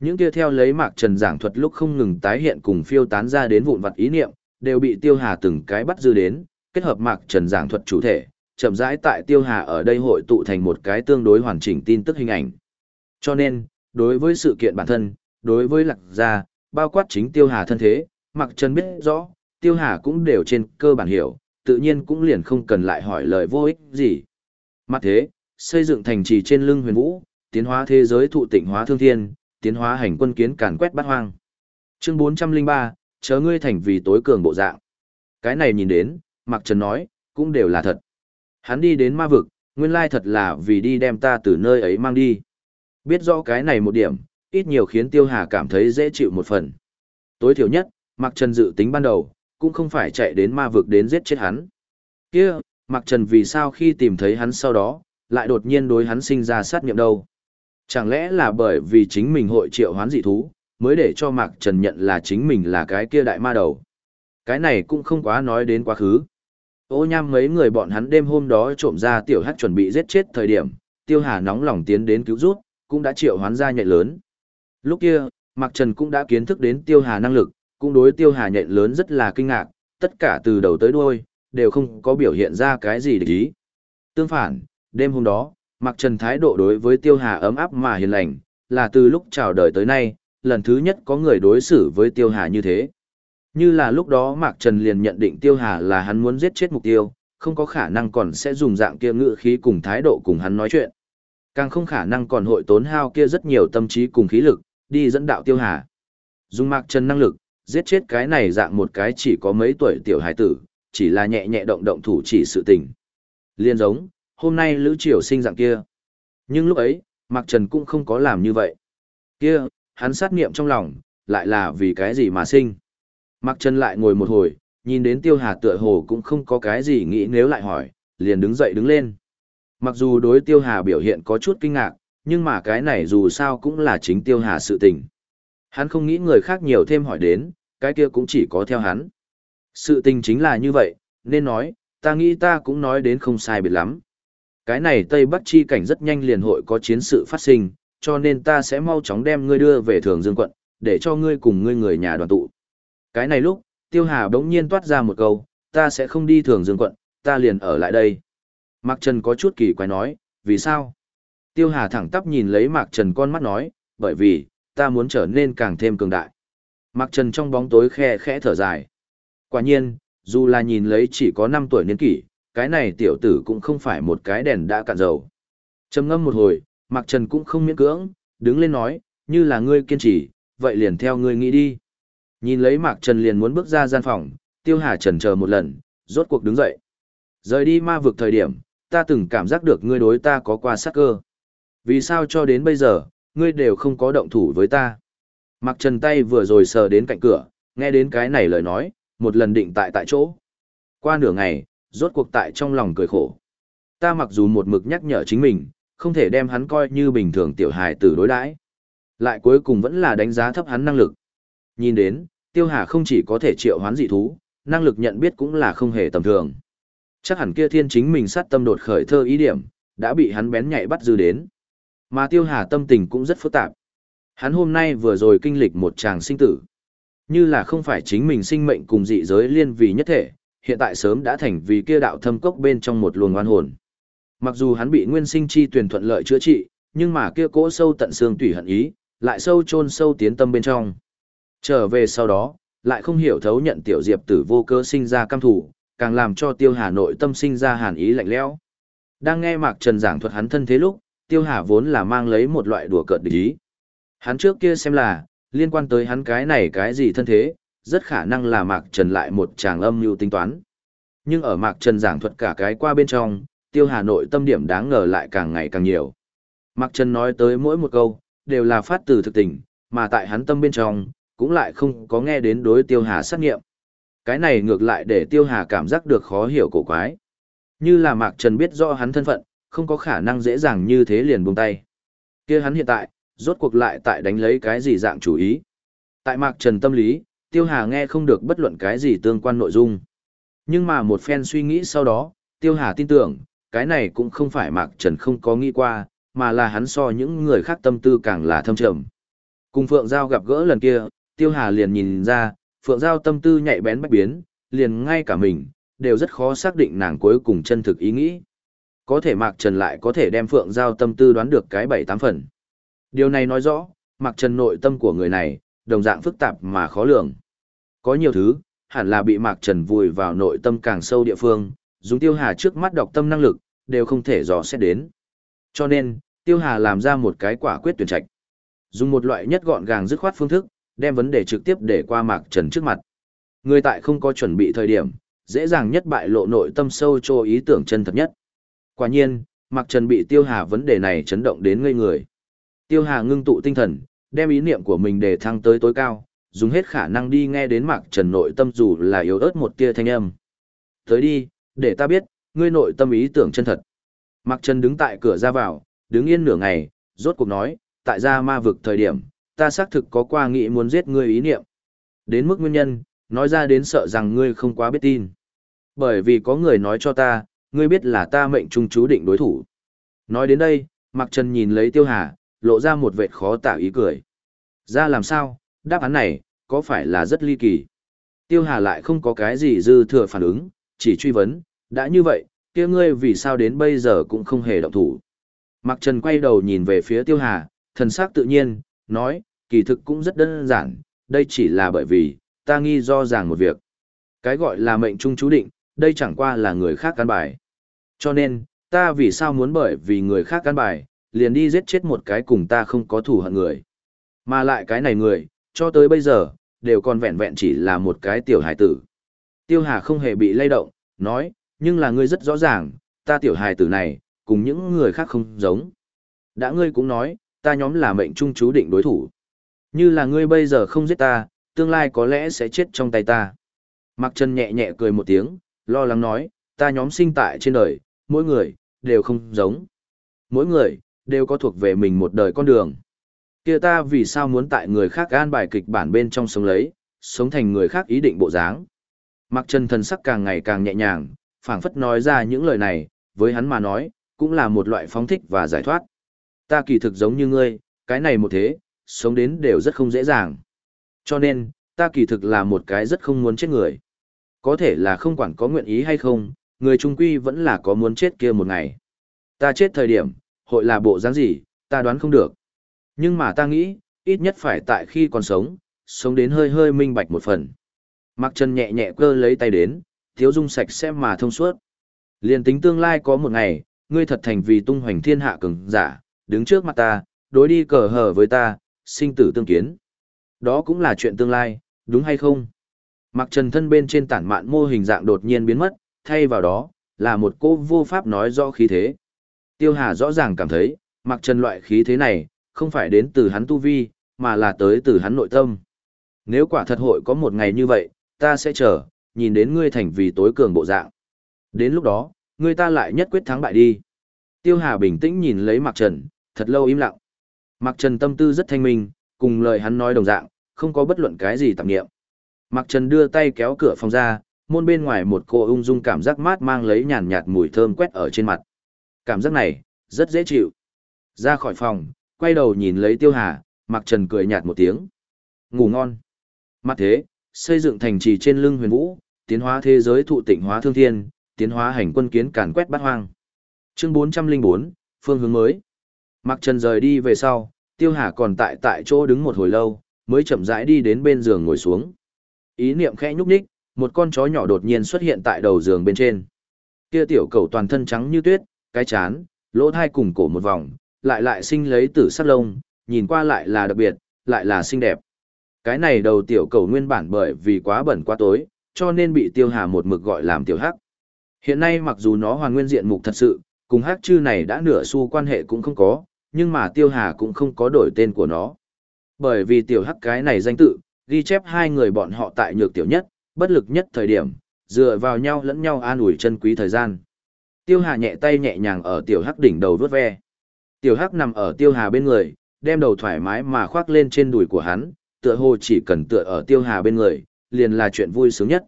Những kia theo lấy Mạc Trần giảng thuật lúc không ngừng tái hiện cùng phiêu tán ra đến vụn vặt ý niệm, đều bị Tiêu Hà từng cái bắt dư đến, kết hợp Mạc Trần giảng thuật chủ thể, chậm rãi tại Tiêu Hà ở đây hội tụ thành một cái tương đối hoàn chỉnh tin tức hình ảnh. Cho nên, đối với sự kiện bản thân, đối với lạc gia, bao quát chính Tiêu Hà thân thế, Mạc Trần biết rõ, Tiêu Hà cũng đều trên cơ bản hiểu, tự nhiên cũng liền không cần lại hỏi lời vô ích gì. Mặt thế, xây dựng thành trì trên lưng huyền vũ, tiến hóa thế giới thụ tịnh hóa thương thiên, tiến hóa hành quân kiến càn quét bát hoang. Chương 403, chớ ngươi thành vì tối cường bộ dạng. Cái này nhìn đến, Mạc Trần nói, cũng đều là thật. Hắn đi đến ma vực, nguyên lai thật là vì đi đem ta từ nơi ấy mang đi. Biết rõ cái này một điểm, ít nhiều khiến Tiêu Hà cảm thấy dễ chịu một phần. Tối thiểu nhất, Mạc Trần dự tính ban đầu, cũng không phải chạy đến ma vực đến giết chết hắn. Kia, Mạc Trần vì sao khi tìm thấy hắn sau đó, lại đột nhiên đối hắn sinh ra sát nghiệm đâu? Chẳng lẽ là bởi vì chính mình hội triệu hoán dị thú, mới để cho Mạc Trần nhận là chính mình là cái kia đại ma đầu. Cái này cũng không quá nói đến quá khứ. Ô nham mấy người bọn hắn đêm hôm đó trộm ra tiểu hắc chuẩn bị giết chết thời điểm, tiêu hà nóng lòng tiến đến cứu rút, cũng đã triệu hoán ra nhạy lớn. Lúc kia, Mạc Trần cũng đã kiến thức đến tiêu hà năng lực, cũng đối tiêu hà nhện lớn rất là kinh ngạc, tất cả từ đầu tới đuôi, đều không có biểu hiện ra cái gì để ý. Tương phản, đêm hôm đó, Mạc Trần thái độ đối với Tiêu Hà ấm áp mà hiền lành, là từ lúc chào đời tới nay, lần thứ nhất có người đối xử với Tiêu Hà như thế. Như là lúc đó Mạc Trần liền nhận định Tiêu Hà là hắn muốn giết chết mục tiêu, không có khả năng còn sẽ dùng dạng kia ngữ khí cùng thái độ cùng hắn nói chuyện. Càng không khả năng còn hội tốn hao kia rất nhiều tâm trí cùng khí lực, đi dẫn đạo Tiêu Hà. Dùng Mạc Trần năng lực, giết chết cái này dạng một cái chỉ có mấy tuổi tiểu hải tử, chỉ là nhẹ nhẹ động động thủ chỉ sự tình. Liên giống, hôm nay Lữ Triều sinh dạng kia. Nhưng lúc ấy, Mạc Trần cũng không có làm như vậy. Kia, hắn sát niệm trong lòng, lại là vì cái gì mà sinh. Mạc Trần lại ngồi một hồi, nhìn đến Tiêu Hà tựa hồ cũng không có cái gì nghĩ nếu lại hỏi, liền đứng dậy đứng lên. Mặc dù đối Tiêu Hà biểu hiện có chút kinh ngạc, nhưng mà cái này dù sao cũng là chính Tiêu Hà sự tình. Hắn không nghĩ người khác nhiều thêm hỏi đến, cái kia cũng chỉ có theo hắn. Sự tình chính là như vậy, nên nói, ta nghĩ ta cũng nói đến không sai biệt lắm. Cái này Tây Bắc chi cảnh rất nhanh liền hội có chiến sự phát sinh, cho nên ta sẽ mau chóng đem ngươi đưa về Thường Dương quận, để cho ngươi cùng ngươi người nhà đoàn tụ. Cái này lúc, Tiêu Hà bỗng nhiên toát ra một câu, ta sẽ không đi Thường Dương quận, ta liền ở lại đây. Mạc Trần có chút kỳ quái nói, vì sao? Tiêu Hà thẳng tắp nhìn lấy Mạc Trần con mắt nói, bởi vì, ta muốn trở nên càng thêm cường đại. Mạc Trần trong bóng tối khe khẽ thở dài. Quả nhiên, dù là nhìn lấy chỉ có 5 tuổi niên kỷ, cái này tiểu tử cũng không phải một cái đèn đã cạn dầu. Trầm ngâm một hồi, Mạc Trần cũng không miễn cưỡng, đứng lên nói, như là ngươi kiên trì, vậy liền theo ngươi nghĩ đi. Nhìn lấy Mạc Trần liền muốn bước ra gian phòng, Tiêu Hà Trần chờ một lần, rốt cuộc đứng dậy. Rời đi ma vực thời điểm, ta từng cảm giác được ngươi đối ta có qua sát cơ. Vì sao cho đến bây giờ, ngươi đều không có động thủ với ta? Mạc Trần tay vừa rồi sờ đến cạnh cửa, nghe đến cái này lời nói, một lần định tại tại chỗ. Qua nửa ngày, rốt cuộc tại trong lòng cười khổ. Ta mặc dù một mực nhắc nhở chính mình, không thể đem hắn coi như bình thường tiểu hài tử đối đãi, lại cuối cùng vẫn là đánh giá thấp hắn năng lực. Nhìn đến, Tiêu Hà không chỉ có thể triệu hoán dị thú, năng lực nhận biết cũng là không hề tầm thường. Chắc hẳn kia thiên chính mình sát tâm đột khởi thơ ý điểm, đã bị hắn bén nhạy bắt dư đến. Mà Tiêu Hà tâm tình cũng rất phức tạp. Hắn hôm nay vừa rồi kinh lịch một chàng sinh tử. Như là không phải chính mình sinh mệnh cùng dị giới liên vì nhất thể, hiện tại sớm đã thành vì kia đạo thâm cốc bên trong một luồng oan hồn. Mặc dù hắn bị nguyên sinh chi tuyển thuận lợi chữa trị, nhưng mà kia cỗ sâu tận xương tủy hận ý, lại sâu chôn sâu tiến tâm bên trong. Trở về sau đó, lại không hiểu thấu nhận tiểu diệp tử vô cơ sinh ra cam thủ, càng làm cho tiêu hà nội tâm sinh ra hàn ý lạnh lẽo. Đang nghe Mạc Trần giảng thuật hắn thân thế lúc, tiêu hà vốn là mang lấy một loại đùa cợt địch ý. Hắn trước kia xem là, liên quan tới hắn cái này cái gì thân thế, rất khả năng là Mạc Trần lại một chàng âm mưu tính toán. Nhưng ở Mạc Trần giảng thuật cả cái qua bên trong, Tiêu Hà Nội tâm điểm đáng ngờ lại càng ngày càng nhiều. Mạc Trần nói tới mỗi một câu, đều là phát từ thực tình, mà tại hắn tâm bên trong, cũng lại không có nghe đến đối tiêu hà sát nghiệm. Cái này ngược lại để tiêu hà cảm giác được khó hiểu cổ quái. Như là Mạc Trần biết rõ hắn thân phận, không có khả năng dễ dàng như thế liền buông tay. kia hắn hiện tại, rốt cuộc lại tại đánh lấy cái gì dạng chủ ý. Tại Mạc Trần tâm lý, Tiêu Hà nghe không được bất luận cái gì tương quan nội dung. Nhưng mà một phen suy nghĩ sau đó, Tiêu Hà tin tưởng, cái này cũng không phải Mạc Trần không có nghĩ qua, mà là hắn so những người khác tâm tư càng là thâm trầm. Cùng Phượng Giao gặp gỡ lần kia, Tiêu Hà liền nhìn ra, Phượng Giao tâm tư nhạy bén bách biến, liền ngay cả mình, đều rất khó xác định nàng cuối cùng chân thực ý nghĩ. Có thể Mạc Trần lại có thể đem Phượng Giao tâm tư đoán được cái bảy tám phần. Điều này nói rõ, Mạc Trần nội tâm của người này, đồng dạng phức tạp mà khó lường. Có nhiều thứ, hẳn là bị Mạc Trần vùi vào nội tâm càng sâu địa phương, dùng Tiêu Hà trước mắt đọc tâm năng lực, đều không thể dò xét đến. Cho nên, Tiêu Hà làm ra một cái quả quyết tuyển trạch. Dùng một loại nhất gọn gàng dứt khoát phương thức, đem vấn đề trực tiếp để qua Mạc Trần trước mặt. Người tại không có chuẩn bị thời điểm, dễ dàng nhất bại lộ nội tâm sâu cho ý tưởng chân thật nhất. Quả nhiên, Mạc Trần bị Tiêu Hà vấn đề này chấn động đến ngây người. Tiêu Hà ngưng tụ tinh thần, đem ý niệm của mình để thăng tới tối cao, dùng hết khả năng đi nghe đến Mạc Trần nội tâm dù là yếu ớt một tia thanh âm. Tới đi, để ta biết, ngươi nội tâm ý tưởng chân thật. Mạc Trần đứng tại cửa ra vào, đứng yên nửa ngày, rốt cuộc nói, tại gia ma vực thời điểm, ta xác thực có qua nghĩ muốn giết ngươi ý niệm. Đến mức nguyên nhân, nói ra đến sợ rằng ngươi không quá biết tin. Bởi vì có người nói cho ta, ngươi biết là ta mệnh trung chú định đối thủ. Nói đến đây, Mạc Trần nhìn lấy Tiêu Hà, lộ ra một vệt khó tả ý cười. Ra làm sao, đáp án này, có phải là rất ly kỳ? Tiêu Hà lại không có cái gì dư thừa phản ứng, chỉ truy vấn, đã như vậy, kia ngươi vì sao đến bây giờ cũng không hề động thủ. Mạc Trần quay đầu nhìn về phía Tiêu Hà, thần sắc tự nhiên, nói, kỳ thực cũng rất đơn giản, đây chỉ là bởi vì, ta nghi do ràng một việc. Cái gọi là mệnh trung chú định, đây chẳng qua là người khác căn bài. Cho nên, ta vì sao muốn bởi vì người khác căn bài, liền đi giết chết một cái cùng ta không có thủ hận người. Mà lại cái này người, cho tới bây giờ, đều còn vẹn vẹn chỉ là một cái tiểu hài tử. Tiêu Hà không hề bị lay động, nói, nhưng là ngươi rất rõ ràng, ta tiểu hài tử này, cùng những người khác không giống. Đã ngươi cũng nói, ta nhóm là mệnh trung chú định đối thủ. Như là ngươi bây giờ không giết ta, tương lai có lẽ sẽ chết trong tay ta. Mặc Trần nhẹ nhẹ cười một tiếng, lo lắng nói, ta nhóm sinh tại trên đời, mỗi người, đều không giống. Mỗi người, đều có thuộc về mình một đời con đường. Kia ta vì sao muốn tại người khác gan bài kịch bản bên trong sống lấy, sống thành người khác ý định bộ dáng. Mặc Trần thần sắc càng ngày càng nhẹ nhàng, phảng phất nói ra những lời này, với hắn mà nói, cũng là một loại phóng thích và giải thoát. Ta kỳ thực giống như ngươi, cái này một thế, sống đến đều rất không dễ dàng. Cho nên, ta kỳ thực là một cái rất không muốn chết người. Có thể là không quản có nguyện ý hay không, người trung quy vẫn là có muốn chết kia một ngày. Ta chết thời điểm, hội là bộ dáng gì, ta đoán không được. Nhưng mà ta nghĩ, ít nhất phải tại khi còn sống, sống đến hơi hơi minh bạch một phần. Mặc chân nhẹ nhẹ cơ lấy tay đến, thiếu dung sạch sẽ mà thông suốt. Liên tính tương lai có một ngày, ngươi thật thành vì tung hoành thiên hạ cường giả, đứng trước mặt ta, đối đi cờ hở với ta, sinh tử tương kiến. Đó cũng là chuyện tương lai, đúng hay không? Mặc trần thân bên trên tản mạn mô hình dạng đột nhiên biến mất, thay vào đó, là một cô vô pháp nói rõ khí thế. Tiêu Hà rõ ràng cảm thấy, mặc trần loại khí thế này, không phải đến từ hắn tu vi, mà là tới từ hắn nội tâm. Nếu quả thật hội có một ngày như vậy, ta sẽ chờ, nhìn đến ngươi thành vì tối cường bộ dạng. Đến lúc đó, ngươi ta lại nhất quyết thắng bại đi. Tiêu Hà bình tĩnh nhìn lấy Mạc Trần, thật lâu im lặng. Mạc Trần tâm tư rất thanh minh, cùng lời hắn nói đồng dạng, không có bất luận cái gì tạp nghiệm. Mạc Trần đưa tay kéo cửa phòng ra, môn bên ngoài một cô ung dung cảm giác mát mang lấy nhàn nhạt mùi thơm quét ở trên mặt. Cảm giác này, rất dễ chịu. Ra khỏi phòng, quay đầu nhìn lấy Tiêu Hà, mặc Trần cười nhạt một tiếng. Ngủ ngon. Mặt thế, xây dựng thành trì trên lưng huyền vũ, tiến hóa thế giới thụ tịnh hóa thương thiên, tiến hóa hành quân kiến càn quét bát hoang. Chương 404, phương hướng mới. mặc Trần rời đi về sau, Tiêu Hà còn tại tại chỗ đứng một hồi lâu, mới chậm rãi đi đến bên giường ngồi xuống. Ý niệm khẽ nhúc nhích, một con chó nhỏ đột nhiên xuất hiện tại đầu giường bên trên. Kia tiểu cầu toàn thân trắng như tuyết, cái chán, lỗ thai cùng cổ một vòng, lại lại sinh lấy tử sắc lông, nhìn qua lại là đặc biệt, lại là xinh đẹp. Cái này đầu tiểu cầu nguyên bản bởi vì quá bẩn quá tối, cho nên bị tiêu hà một mực gọi làm tiểu hắc. Hiện nay mặc dù nó hoàn nguyên diện mục thật sự, cùng hắc chư này đã nửa xu quan hệ cũng không có, nhưng mà Tiêu Hà cũng không có đổi tên của nó. Bởi vì Tiểu Hắc cái này danh tự, ghi chép hai người bọn họ tại nhược tiểu nhất, bất lực nhất thời điểm, dựa vào nhau lẫn nhau an ủi chân quý thời gian. Tiêu Hà nhẹ tay nhẹ nhàng ở Tiểu Hắc đỉnh đầu vớt ve. Tiểu Hắc nằm ở Tiêu Hà bên người, đem đầu thoải mái mà khoác lên trên đùi của hắn, tựa hồ chỉ cần tựa ở Tiêu Hà bên người, liền là chuyện vui sướng nhất.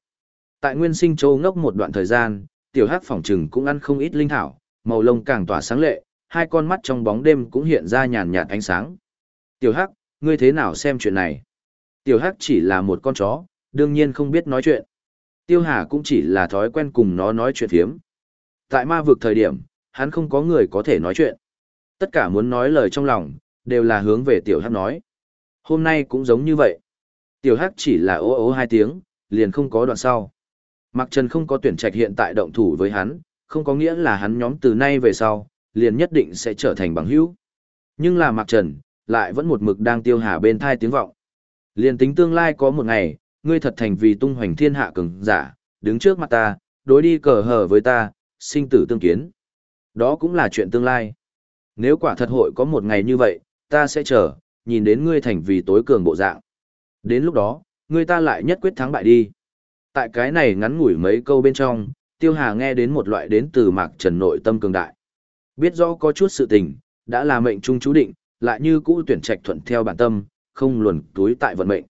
Tại Nguyên Sinh Châu ngốc một đoạn thời gian, Tiểu Hắc phỏng trừng cũng ăn không ít linh thảo, màu lông càng tỏa sáng lệ, hai con mắt trong bóng đêm cũng hiện ra nhàn nhạt ánh sáng. Tiểu Hắc, ngươi thế nào xem chuyện này? Tiểu Hắc chỉ là một con chó, đương nhiên không biết nói chuyện. Tiêu Hà cũng chỉ là thói quen cùng nó nói chuyện phiếm. Tại ma vực thời điểm, hắn không có người có thể nói chuyện. Tất cả muốn nói lời trong lòng, đều là hướng về Tiểu Hắc nói. Hôm nay cũng giống như vậy. Tiểu Hắc chỉ là ố ố hai tiếng, liền không có đoạn sau. Mặc Trần không có tuyển trạch hiện tại động thủ với hắn, không có nghĩa là hắn nhóm từ nay về sau, liền nhất định sẽ trở thành bằng hữu. Nhưng là Mặc Trần, lại vẫn một mực đang tiêu hà bên thai tiếng vọng. Liền tính tương lai có một ngày, ngươi thật thành vì tung hoành thiên hạ cường giả, đứng trước mặt ta, đối đi cờ hở với ta, sinh tử tương kiến. Đó cũng là chuyện tương lai. Nếu quả thật hội có một ngày như vậy, ta sẽ chờ, nhìn đến ngươi thành vì tối cường bộ dạng. Đến lúc đó, ngươi ta lại nhất quyết thắng bại đi. Tại cái này ngắn ngủi mấy câu bên trong, Tiêu Hà nghe đến một loại đến từ mạc trần nội tâm cường đại. Biết rõ có chút sự tình, đã là mệnh trung chú định, lại như cũ tuyển trạch thuận theo bản tâm, không luồn túi tại vận mệnh.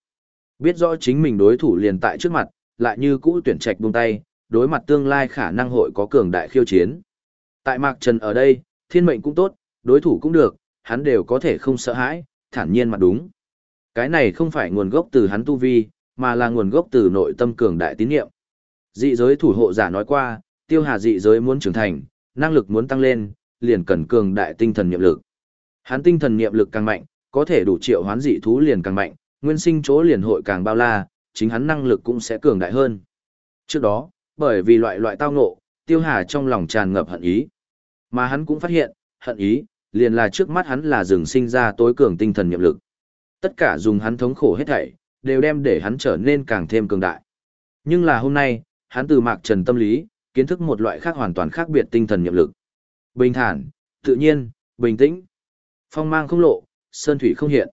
Biết rõ chính mình đối thủ liền tại trước mặt, lại như cũ tuyển trạch buông tay, đối mặt tương lai khả năng hội có cường đại khiêu chiến. Tại Mạc Trần ở đây, thiên mệnh cũng tốt, đối thủ cũng được, hắn đều có thể không sợ hãi, thản nhiên mặt đúng. Cái này không phải nguồn gốc từ hắn tu vi, mà là nguồn gốc từ nội tâm cường đại tín niệm. Dị giới thủ hộ giả nói qua, tiêu hà dị giới muốn trưởng thành, năng lực muốn tăng lên, liền cần cường đại tinh thần niệm lực. Hắn tinh thần niệm lực càng mạnh, có thể đủ triệu hoán dị thú liền càng mạnh, nguyên sinh chỗ liền hội càng bao la, chính hắn năng lực cũng sẽ cường đại hơn. Trước đó, bởi vì loại loại tao ngộ, tiêu hà trong lòng tràn ngập hận ý. Mà hắn cũng phát hiện, hận ý, liền là trước mắt hắn là rừng sinh ra tối cường tinh thần nhiệm lực. Tất cả dùng hắn thống khổ hết thảy, đều đem để hắn trở nên càng thêm cường đại. Nhưng là hôm nay, hắn từ mạc trần tâm lý, kiến thức một loại khác hoàn toàn khác biệt tinh thần nhiệm lực. Bình thản, tự nhiên, bình tĩnh. Phong mang không lộ, sơn thủy không hiện.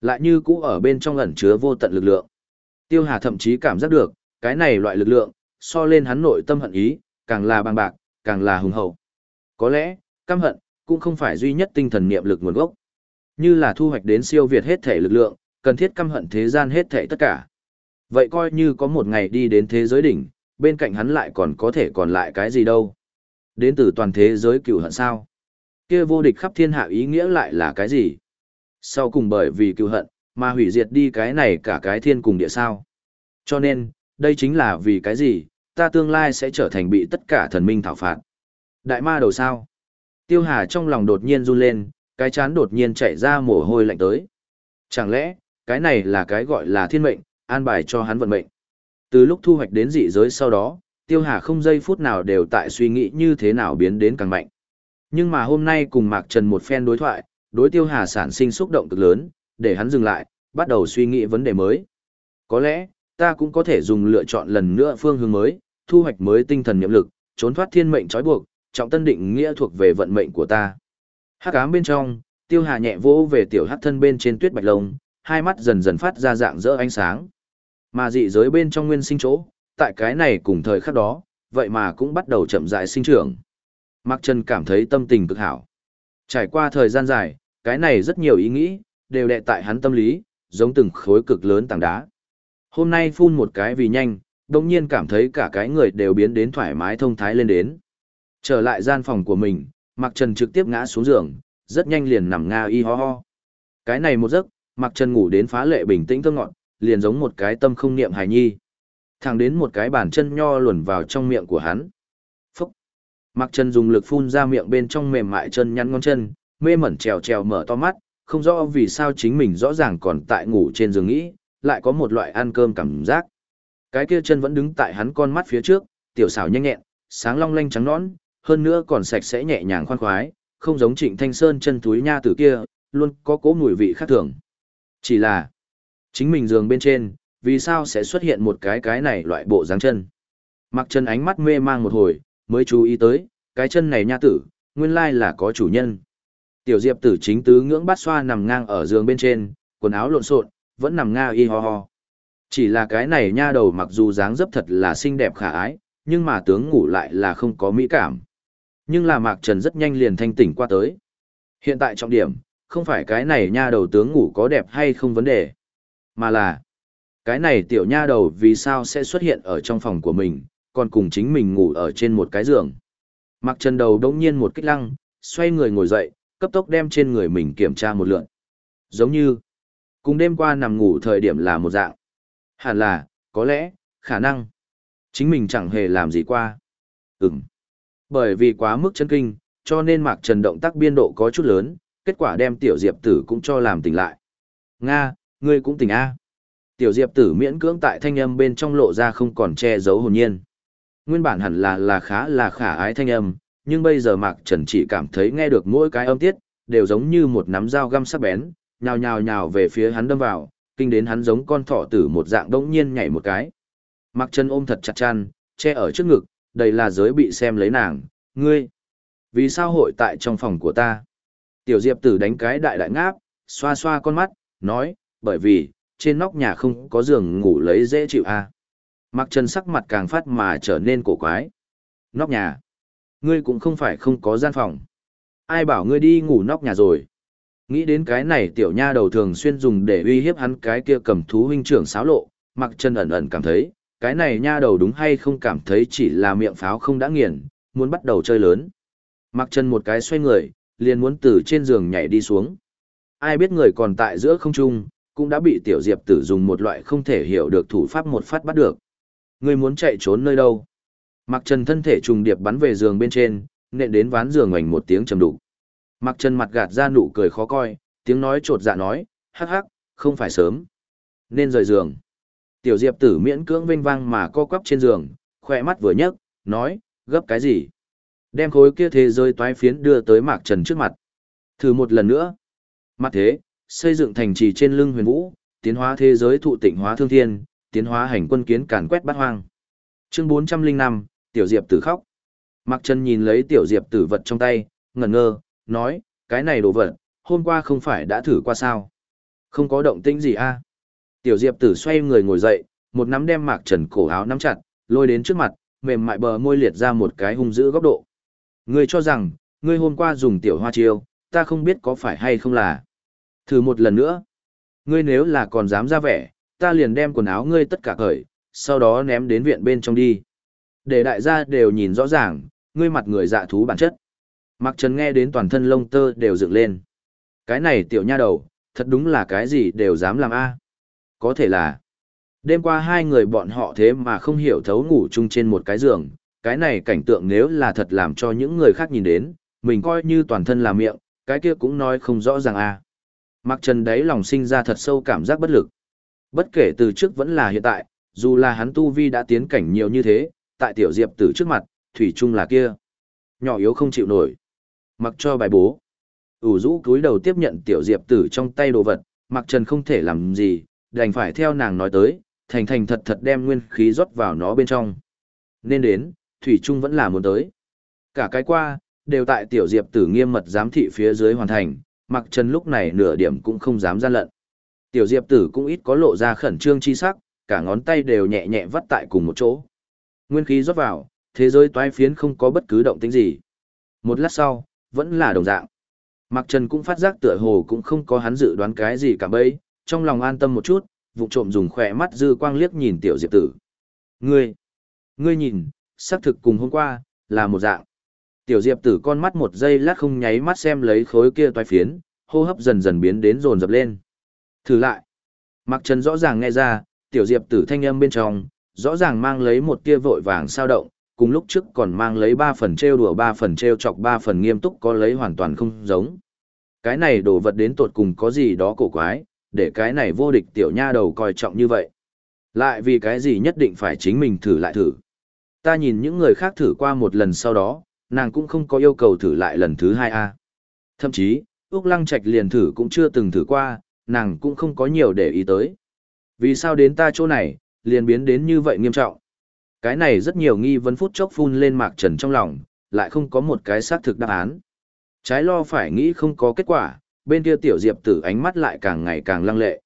Lại như cũ ở bên trong ẩn chứa vô tận lực lượng. Tiêu Hà thậm chí cảm giác được, cái này loại lực lượng, so lên hắn nội tâm hận ý, càng là bằng bạc, càng là hùng hậu. Có lẽ, căm hận, cũng không phải duy nhất tinh thần niệm lực nguồn gốc. Như là thu hoạch đến siêu việt hết thể lực lượng, cần thiết căm hận thế gian hết thể tất cả. Vậy coi như có một ngày đi đến thế giới đỉnh, bên cạnh hắn lại còn có thể còn lại cái gì đâu. Đến từ toàn thế giới cựu hận sao? Kia vô địch khắp thiên hạ ý nghĩa lại là cái gì? Sau cùng bởi vì cựu hận, mà hủy diệt đi cái này cả cái thiên cùng địa sao. Cho nên, đây chính là vì cái gì, ta tương lai sẽ trở thành bị tất cả thần minh thảo phạt. Đại ma đầu sao? Tiêu Hà trong lòng đột nhiên run lên, cái chán đột nhiên chạy ra mồ hôi lạnh tới. Chẳng lẽ, cái này là cái gọi là thiên mệnh, an bài cho hắn vận mệnh. Từ lúc thu hoạch đến dị giới sau đó, Tiêu Hà không giây phút nào đều tại suy nghĩ như thế nào biến đến càng mạnh. Nhưng mà hôm nay cùng Mạc Trần một phen đối thoại, đối Tiêu Hà sản sinh xúc động cực lớn, để hắn dừng lại, bắt đầu suy nghĩ vấn đề mới. Có lẽ, ta cũng có thể dùng lựa chọn lần nữa phương hướng mới, thu hoạch mới tinh thần nhiệm lực, trốn thoát thiên mệnh trói buộc, trọng tân định nghĩa thuộc về vận mệnh của ta. Hắc ám bên trong, Tiêu Hà nhẹ vỗ về tiểu hắc thân bên trên tuyết bạch lông, hai mắt dần dần phát ra dạng rỡ ánh sáng. Mà dị giới bên trong nguyên sinh chỗ, tại cái này cùng thời khắc đó, vậy mà cũng bắt đầu chậm rãi sinh trưởng. Mạc Trần cảm thấy tâm tình cực hảo. Trải qua thời gian dài, cái này rất nhiều ý nghĩ, đều đè tại hắn tâm lý, giống từng khối cực lớn tảng đá. Hôm nay phun một cái vì nhanh, đồng nhiên cảm thấy cả cái người đều biến đến thoải mái thông thái lên đến. Trở lại gian phòng của mình, Mạc Trần trực tiếp ngã xuống giường, rất nhanh liền nằm nga y ho ho. Cái này một giấc, Mạc Trần ngủ đến phá lệ bình tĩnh thơ ngọn, liền giống một cái tâm không niệm hài nhi. Thẳng đến một cái bàn chân nho luồn vào trong miệng của hắn. Phúc! Mạc Trần dùng lực phun ra miệng bên trong mềm mại chân nhăn ngón chân, mê mẩn trèo trèo mở to mắt, không rõ vì sao chính mình rõ ràng còn tại ngủ trên giường nghĩ, lại có một loại ăn cơm cảm giác. Cái kia chân vẫn đứng tại hắn con mắt phía trước, tiểu xảo nhanh nhẹn, sáng long lanh trắng nõn, hơn nữa còn sạch sẽ nhẹ nhàng khoan khoái, không giống Trịnh Thanh Sơn chân túi nha tử kia, luôn có cố mùi vị khác thường. Chỉ là, chính mình giường bên trên, vì sao sẽ xuất hiện một cái cái này loại bộ dáng chân. Mặc chân ánh mắt mê mang một hồi, mới chú ý tới, cái chân này nha tử, nguyên lai là có chủ nhân. Tiểu Diệp tử chính tứ ngưỡng bát xoa nằm ngang ở giường bên trên, quần áo lộn xộn, vẫn nằm nga y ho ho. Chỉ là cái này nha đầu mặc dù dáng dấp thật là xinh đẹp khả ái, nhưng mà tướng ngủ lại là không có mỹ cảm. Nhưng là Mạc Trần rất nhanh liền thanh tỉnh qua tới. Hiện tại trọng điểm, không phải cái này nha đầu tướng ngủ có đẹp hay không vấn đề, mà là cái này tiểu nha đầu vì sao sẽ xuất hiện ở trong phòng của mình, còn cùng chính mình ngủ ở trên một cái giường. Mạc Trần đầu đống nhiên một kích lăng, xoay người ngồi dậy, cấp tốc đem trên người mình kiểm tra một lượt. Giống như, cùng đêm qua nằm ngủ thời điểm là một dạng. Hẳn là, có lẽ, khả năng. Chính mình chẳng hề làm gì qua. Ừm. Bởi vì quá mức chân kinh, cho nên Mạc Trần động tác biên độ có chút lớn, kết quả đem Tiểu Diệp Tử cũng cho làm tỉnh lại. Nga, ngươi cũng tỉnh A. Tiểu Diệp Tử miễn cưỡng tại thanh âm bên trong lộ ra không còn che giấu hồn nhiên. Nguyên bản hẳn là là khá là khả ái thanh âm, nhưng bây giờ Mạc Trần chỉ cảm thấy nghe được mỗi cái âm tiết, đều giống như một nắm dao găm sắc bén, nhào nhào nhào về phía hắn đâm vào, kinh đến hắn giống con thỏ tử một dạng đống nhiên nhảy một cái. mặc chân ôm thật chặt chăn, che ở trước ngực, đầy là giới bị xem lấy nàng, ngươi. Vì sao hội tại trong phòng của ta? Tiểu Diệp tử đánh cái đại đại ngáp, xoa xoa con mắt, nói, bởi vì, trên nóc nhà không có giường ngủ lấy dễ chịu à. mặc chân sắc mặt càng phát mà trở nên cổ quái. Nóc nhà. Ngươi cũng không phải không có gian phòng. Ai bảo ngươi đi ngủ nóc nhà rồi. Nghĩ đến cái này tiểu nha đầu thường xuyên dùng để uy hiếp hắn cái kia cầm thú huynh trưởng xáo lộ, mặc chân ẩn ẩn cảm thấy, cái này nha đầu đúng hay không cảm thấy chỉ là miệng pháo không đã nghiền, muốn bắt đầu chơi lớn. Mặc chân một cái xoay người, liền muốn từ trên giường nhảy đi xuống. Ai biết người còn tại giữa không trung, cũng đã bị tiểu diệp tử dùng một loại không thể hiểu được thủ pháp một phát bắt được. Người muốn chạy trốn nơi đâu? Mặc Trần thân thể trùng điệp bắn về giường bên trên, nện đến ván giường ngoảnh một tiếng trầm đục mặc Trần mặt gạt ra nụ cười khó coi, tiếng nói trột dạ nói, hắc hắc, không phải sớm. Nên rời giường. Tiểu Diệp tử miễn cưỡng vinh vang mà co quắp trên giường, khỏe mắt vừa nhấc, nói, gấp cái gì? Đem khối kia thế giới toái phiến đưa tới Mạc Trần trước mặt. Thử một lần nữa. Mặt thế, xây dựng thành trì trên lưng huyền vũ, tiến hóa thế giới thụ tịnh hóa thương thiên, tiến hóa hành quân kiến càn quét bát hoang. Chương 405, Tiểu Diệp tử khóc. Mạc Trần nhìn lấy Tiểu Diệp tử vật trong tay, ngẩn ngơ, nói, cái này đồ vật, hôm qua không phải đã thử qua sao? Không có động tĩnh gì a à? Tiểu Diệp tử xoay người ngồi dậy, một nắm đem Mạc Trần cổ áo nắm chặt, lôi đến trước mặt, mềm mại bờ môi liệt ra một cái hung dữ góc độ. Ngươi cho rằng, ngươi hôm qua dùng tiểu hoa chiêu, ta không biết có phải hay không là. Thử một lần nữa. Ngươi nếu là còn dám ra vẻ, ta liền đem quần áo ngươi tất cả cởi, sau đó ném đến viện bên trong đi. Để đại gia đều nhìn rõ ràng, ngươi mặt người dạ thú bản chất. Mạc Trần nghe đến toàn thân lông tơ đều dựng lên. Cái này tiểu nha đầu, thật đúng là cái gì đều dám làm a. Có thể là, đêm qua hai người bọn họ thế mà không hiểu thấu ngủ chung trên một cái giường, cái này cảnh tượng nếu là thật làm cho những người khác nhìn đến, mình coi như toàn thân là miệng, cái kia cũng nói không rõ ràng a. Mạc Trần đấy lòng sinh ra thật sâu cảm giác bất lực. Bất kể từ trước vẫn là hiện tại, dù là hắn tu vi đã tiến cảnh nhiều như thế, tại tiểu diệp tử trước mặt, thủy chung là kia. Nhỏ yếu không chịu nổi. Mặc cho bài bố. ủ rũ cúi đầu tiếp nhận tiểu diệp tử trong tay đồ vật, mặc trần không thể làm gì, đành phải theo nàng nói tới, thành thành thật thật đem nguyên khí rót vào nó bên trong. Nên đến, Thủy Trung vẫn là muốn tới. Cả cái qua, đều tại tiểu diệp tử nghiêm mật giám thị phía dưới hoàn thành, mặc trần lúc này nửa điểm cũng không dám gian lận. Tiểu diệp tử cũng ít có lộ ra khẩn trương chi sắc, cả ngón tay đều nhẹ nhẹ vắt tại cùng một chỗ. Nguyên khí rót vào, thế giới toái phiến không có bất cứ động tĩnh gì. Một lát sau, vẫn là đồng dạng. Mạc Trần cũng phát giác tựa hồ cũng không có hắn dự đoán cái gì cả bấy, trong lòng an tâm một chút, vụ trộm dùng khỏe mắt dư quang liếc nhìn tiểu diệp tử. Ngươi, ngươi nhìn, xác thực cùng hôm qua, là một dạng. Tiểu diệp tử con mắt một giây lát không nháy mắt xem lấy khối kia toái phiến, hô hấp dần dần biến đến rồn dập lên. Thử lại. Mạc Trần rõ ràng nghe ra, tiểu diệp tử thanh âm bên trong, rõ ràng mang lấy một tia vội vàng sao động, cùng lúc trước còn mang lấy ba phần trêu đùa ba phần trêu chọc ba phần nghiêm túc có lấy hoàn toàn không giống. Cái này đồ vật đến tột cùng có gì đó cổ quái, để cái này vô địch tiểu nha đầu coi trọng như vậy. Lại vì cái gì nhất định phải chính mình thử lại thử. Ta nhìn những người khác thử qua một lần sau đó, nàng cũng không có yêu cầu thử lại lần thứ hai a. Thậm chí, Úc Lăng Trạch liền thử cũng chưa từng thử qua, nàng cũng không có nhiều để ý tới. Vì sao đến ta chỗ này, liền biến đến như vậy nghiêm trọng? Cái này rất nhiều nghi vấn phút chốc phun lên mạc trần trong lòng, lại không có một cái xác thực đáp án. Trái lo phải nghĩ không có kết quả, bên kia tiểu diệp tử ánh mắt lại càng ngày càng lăng lệ.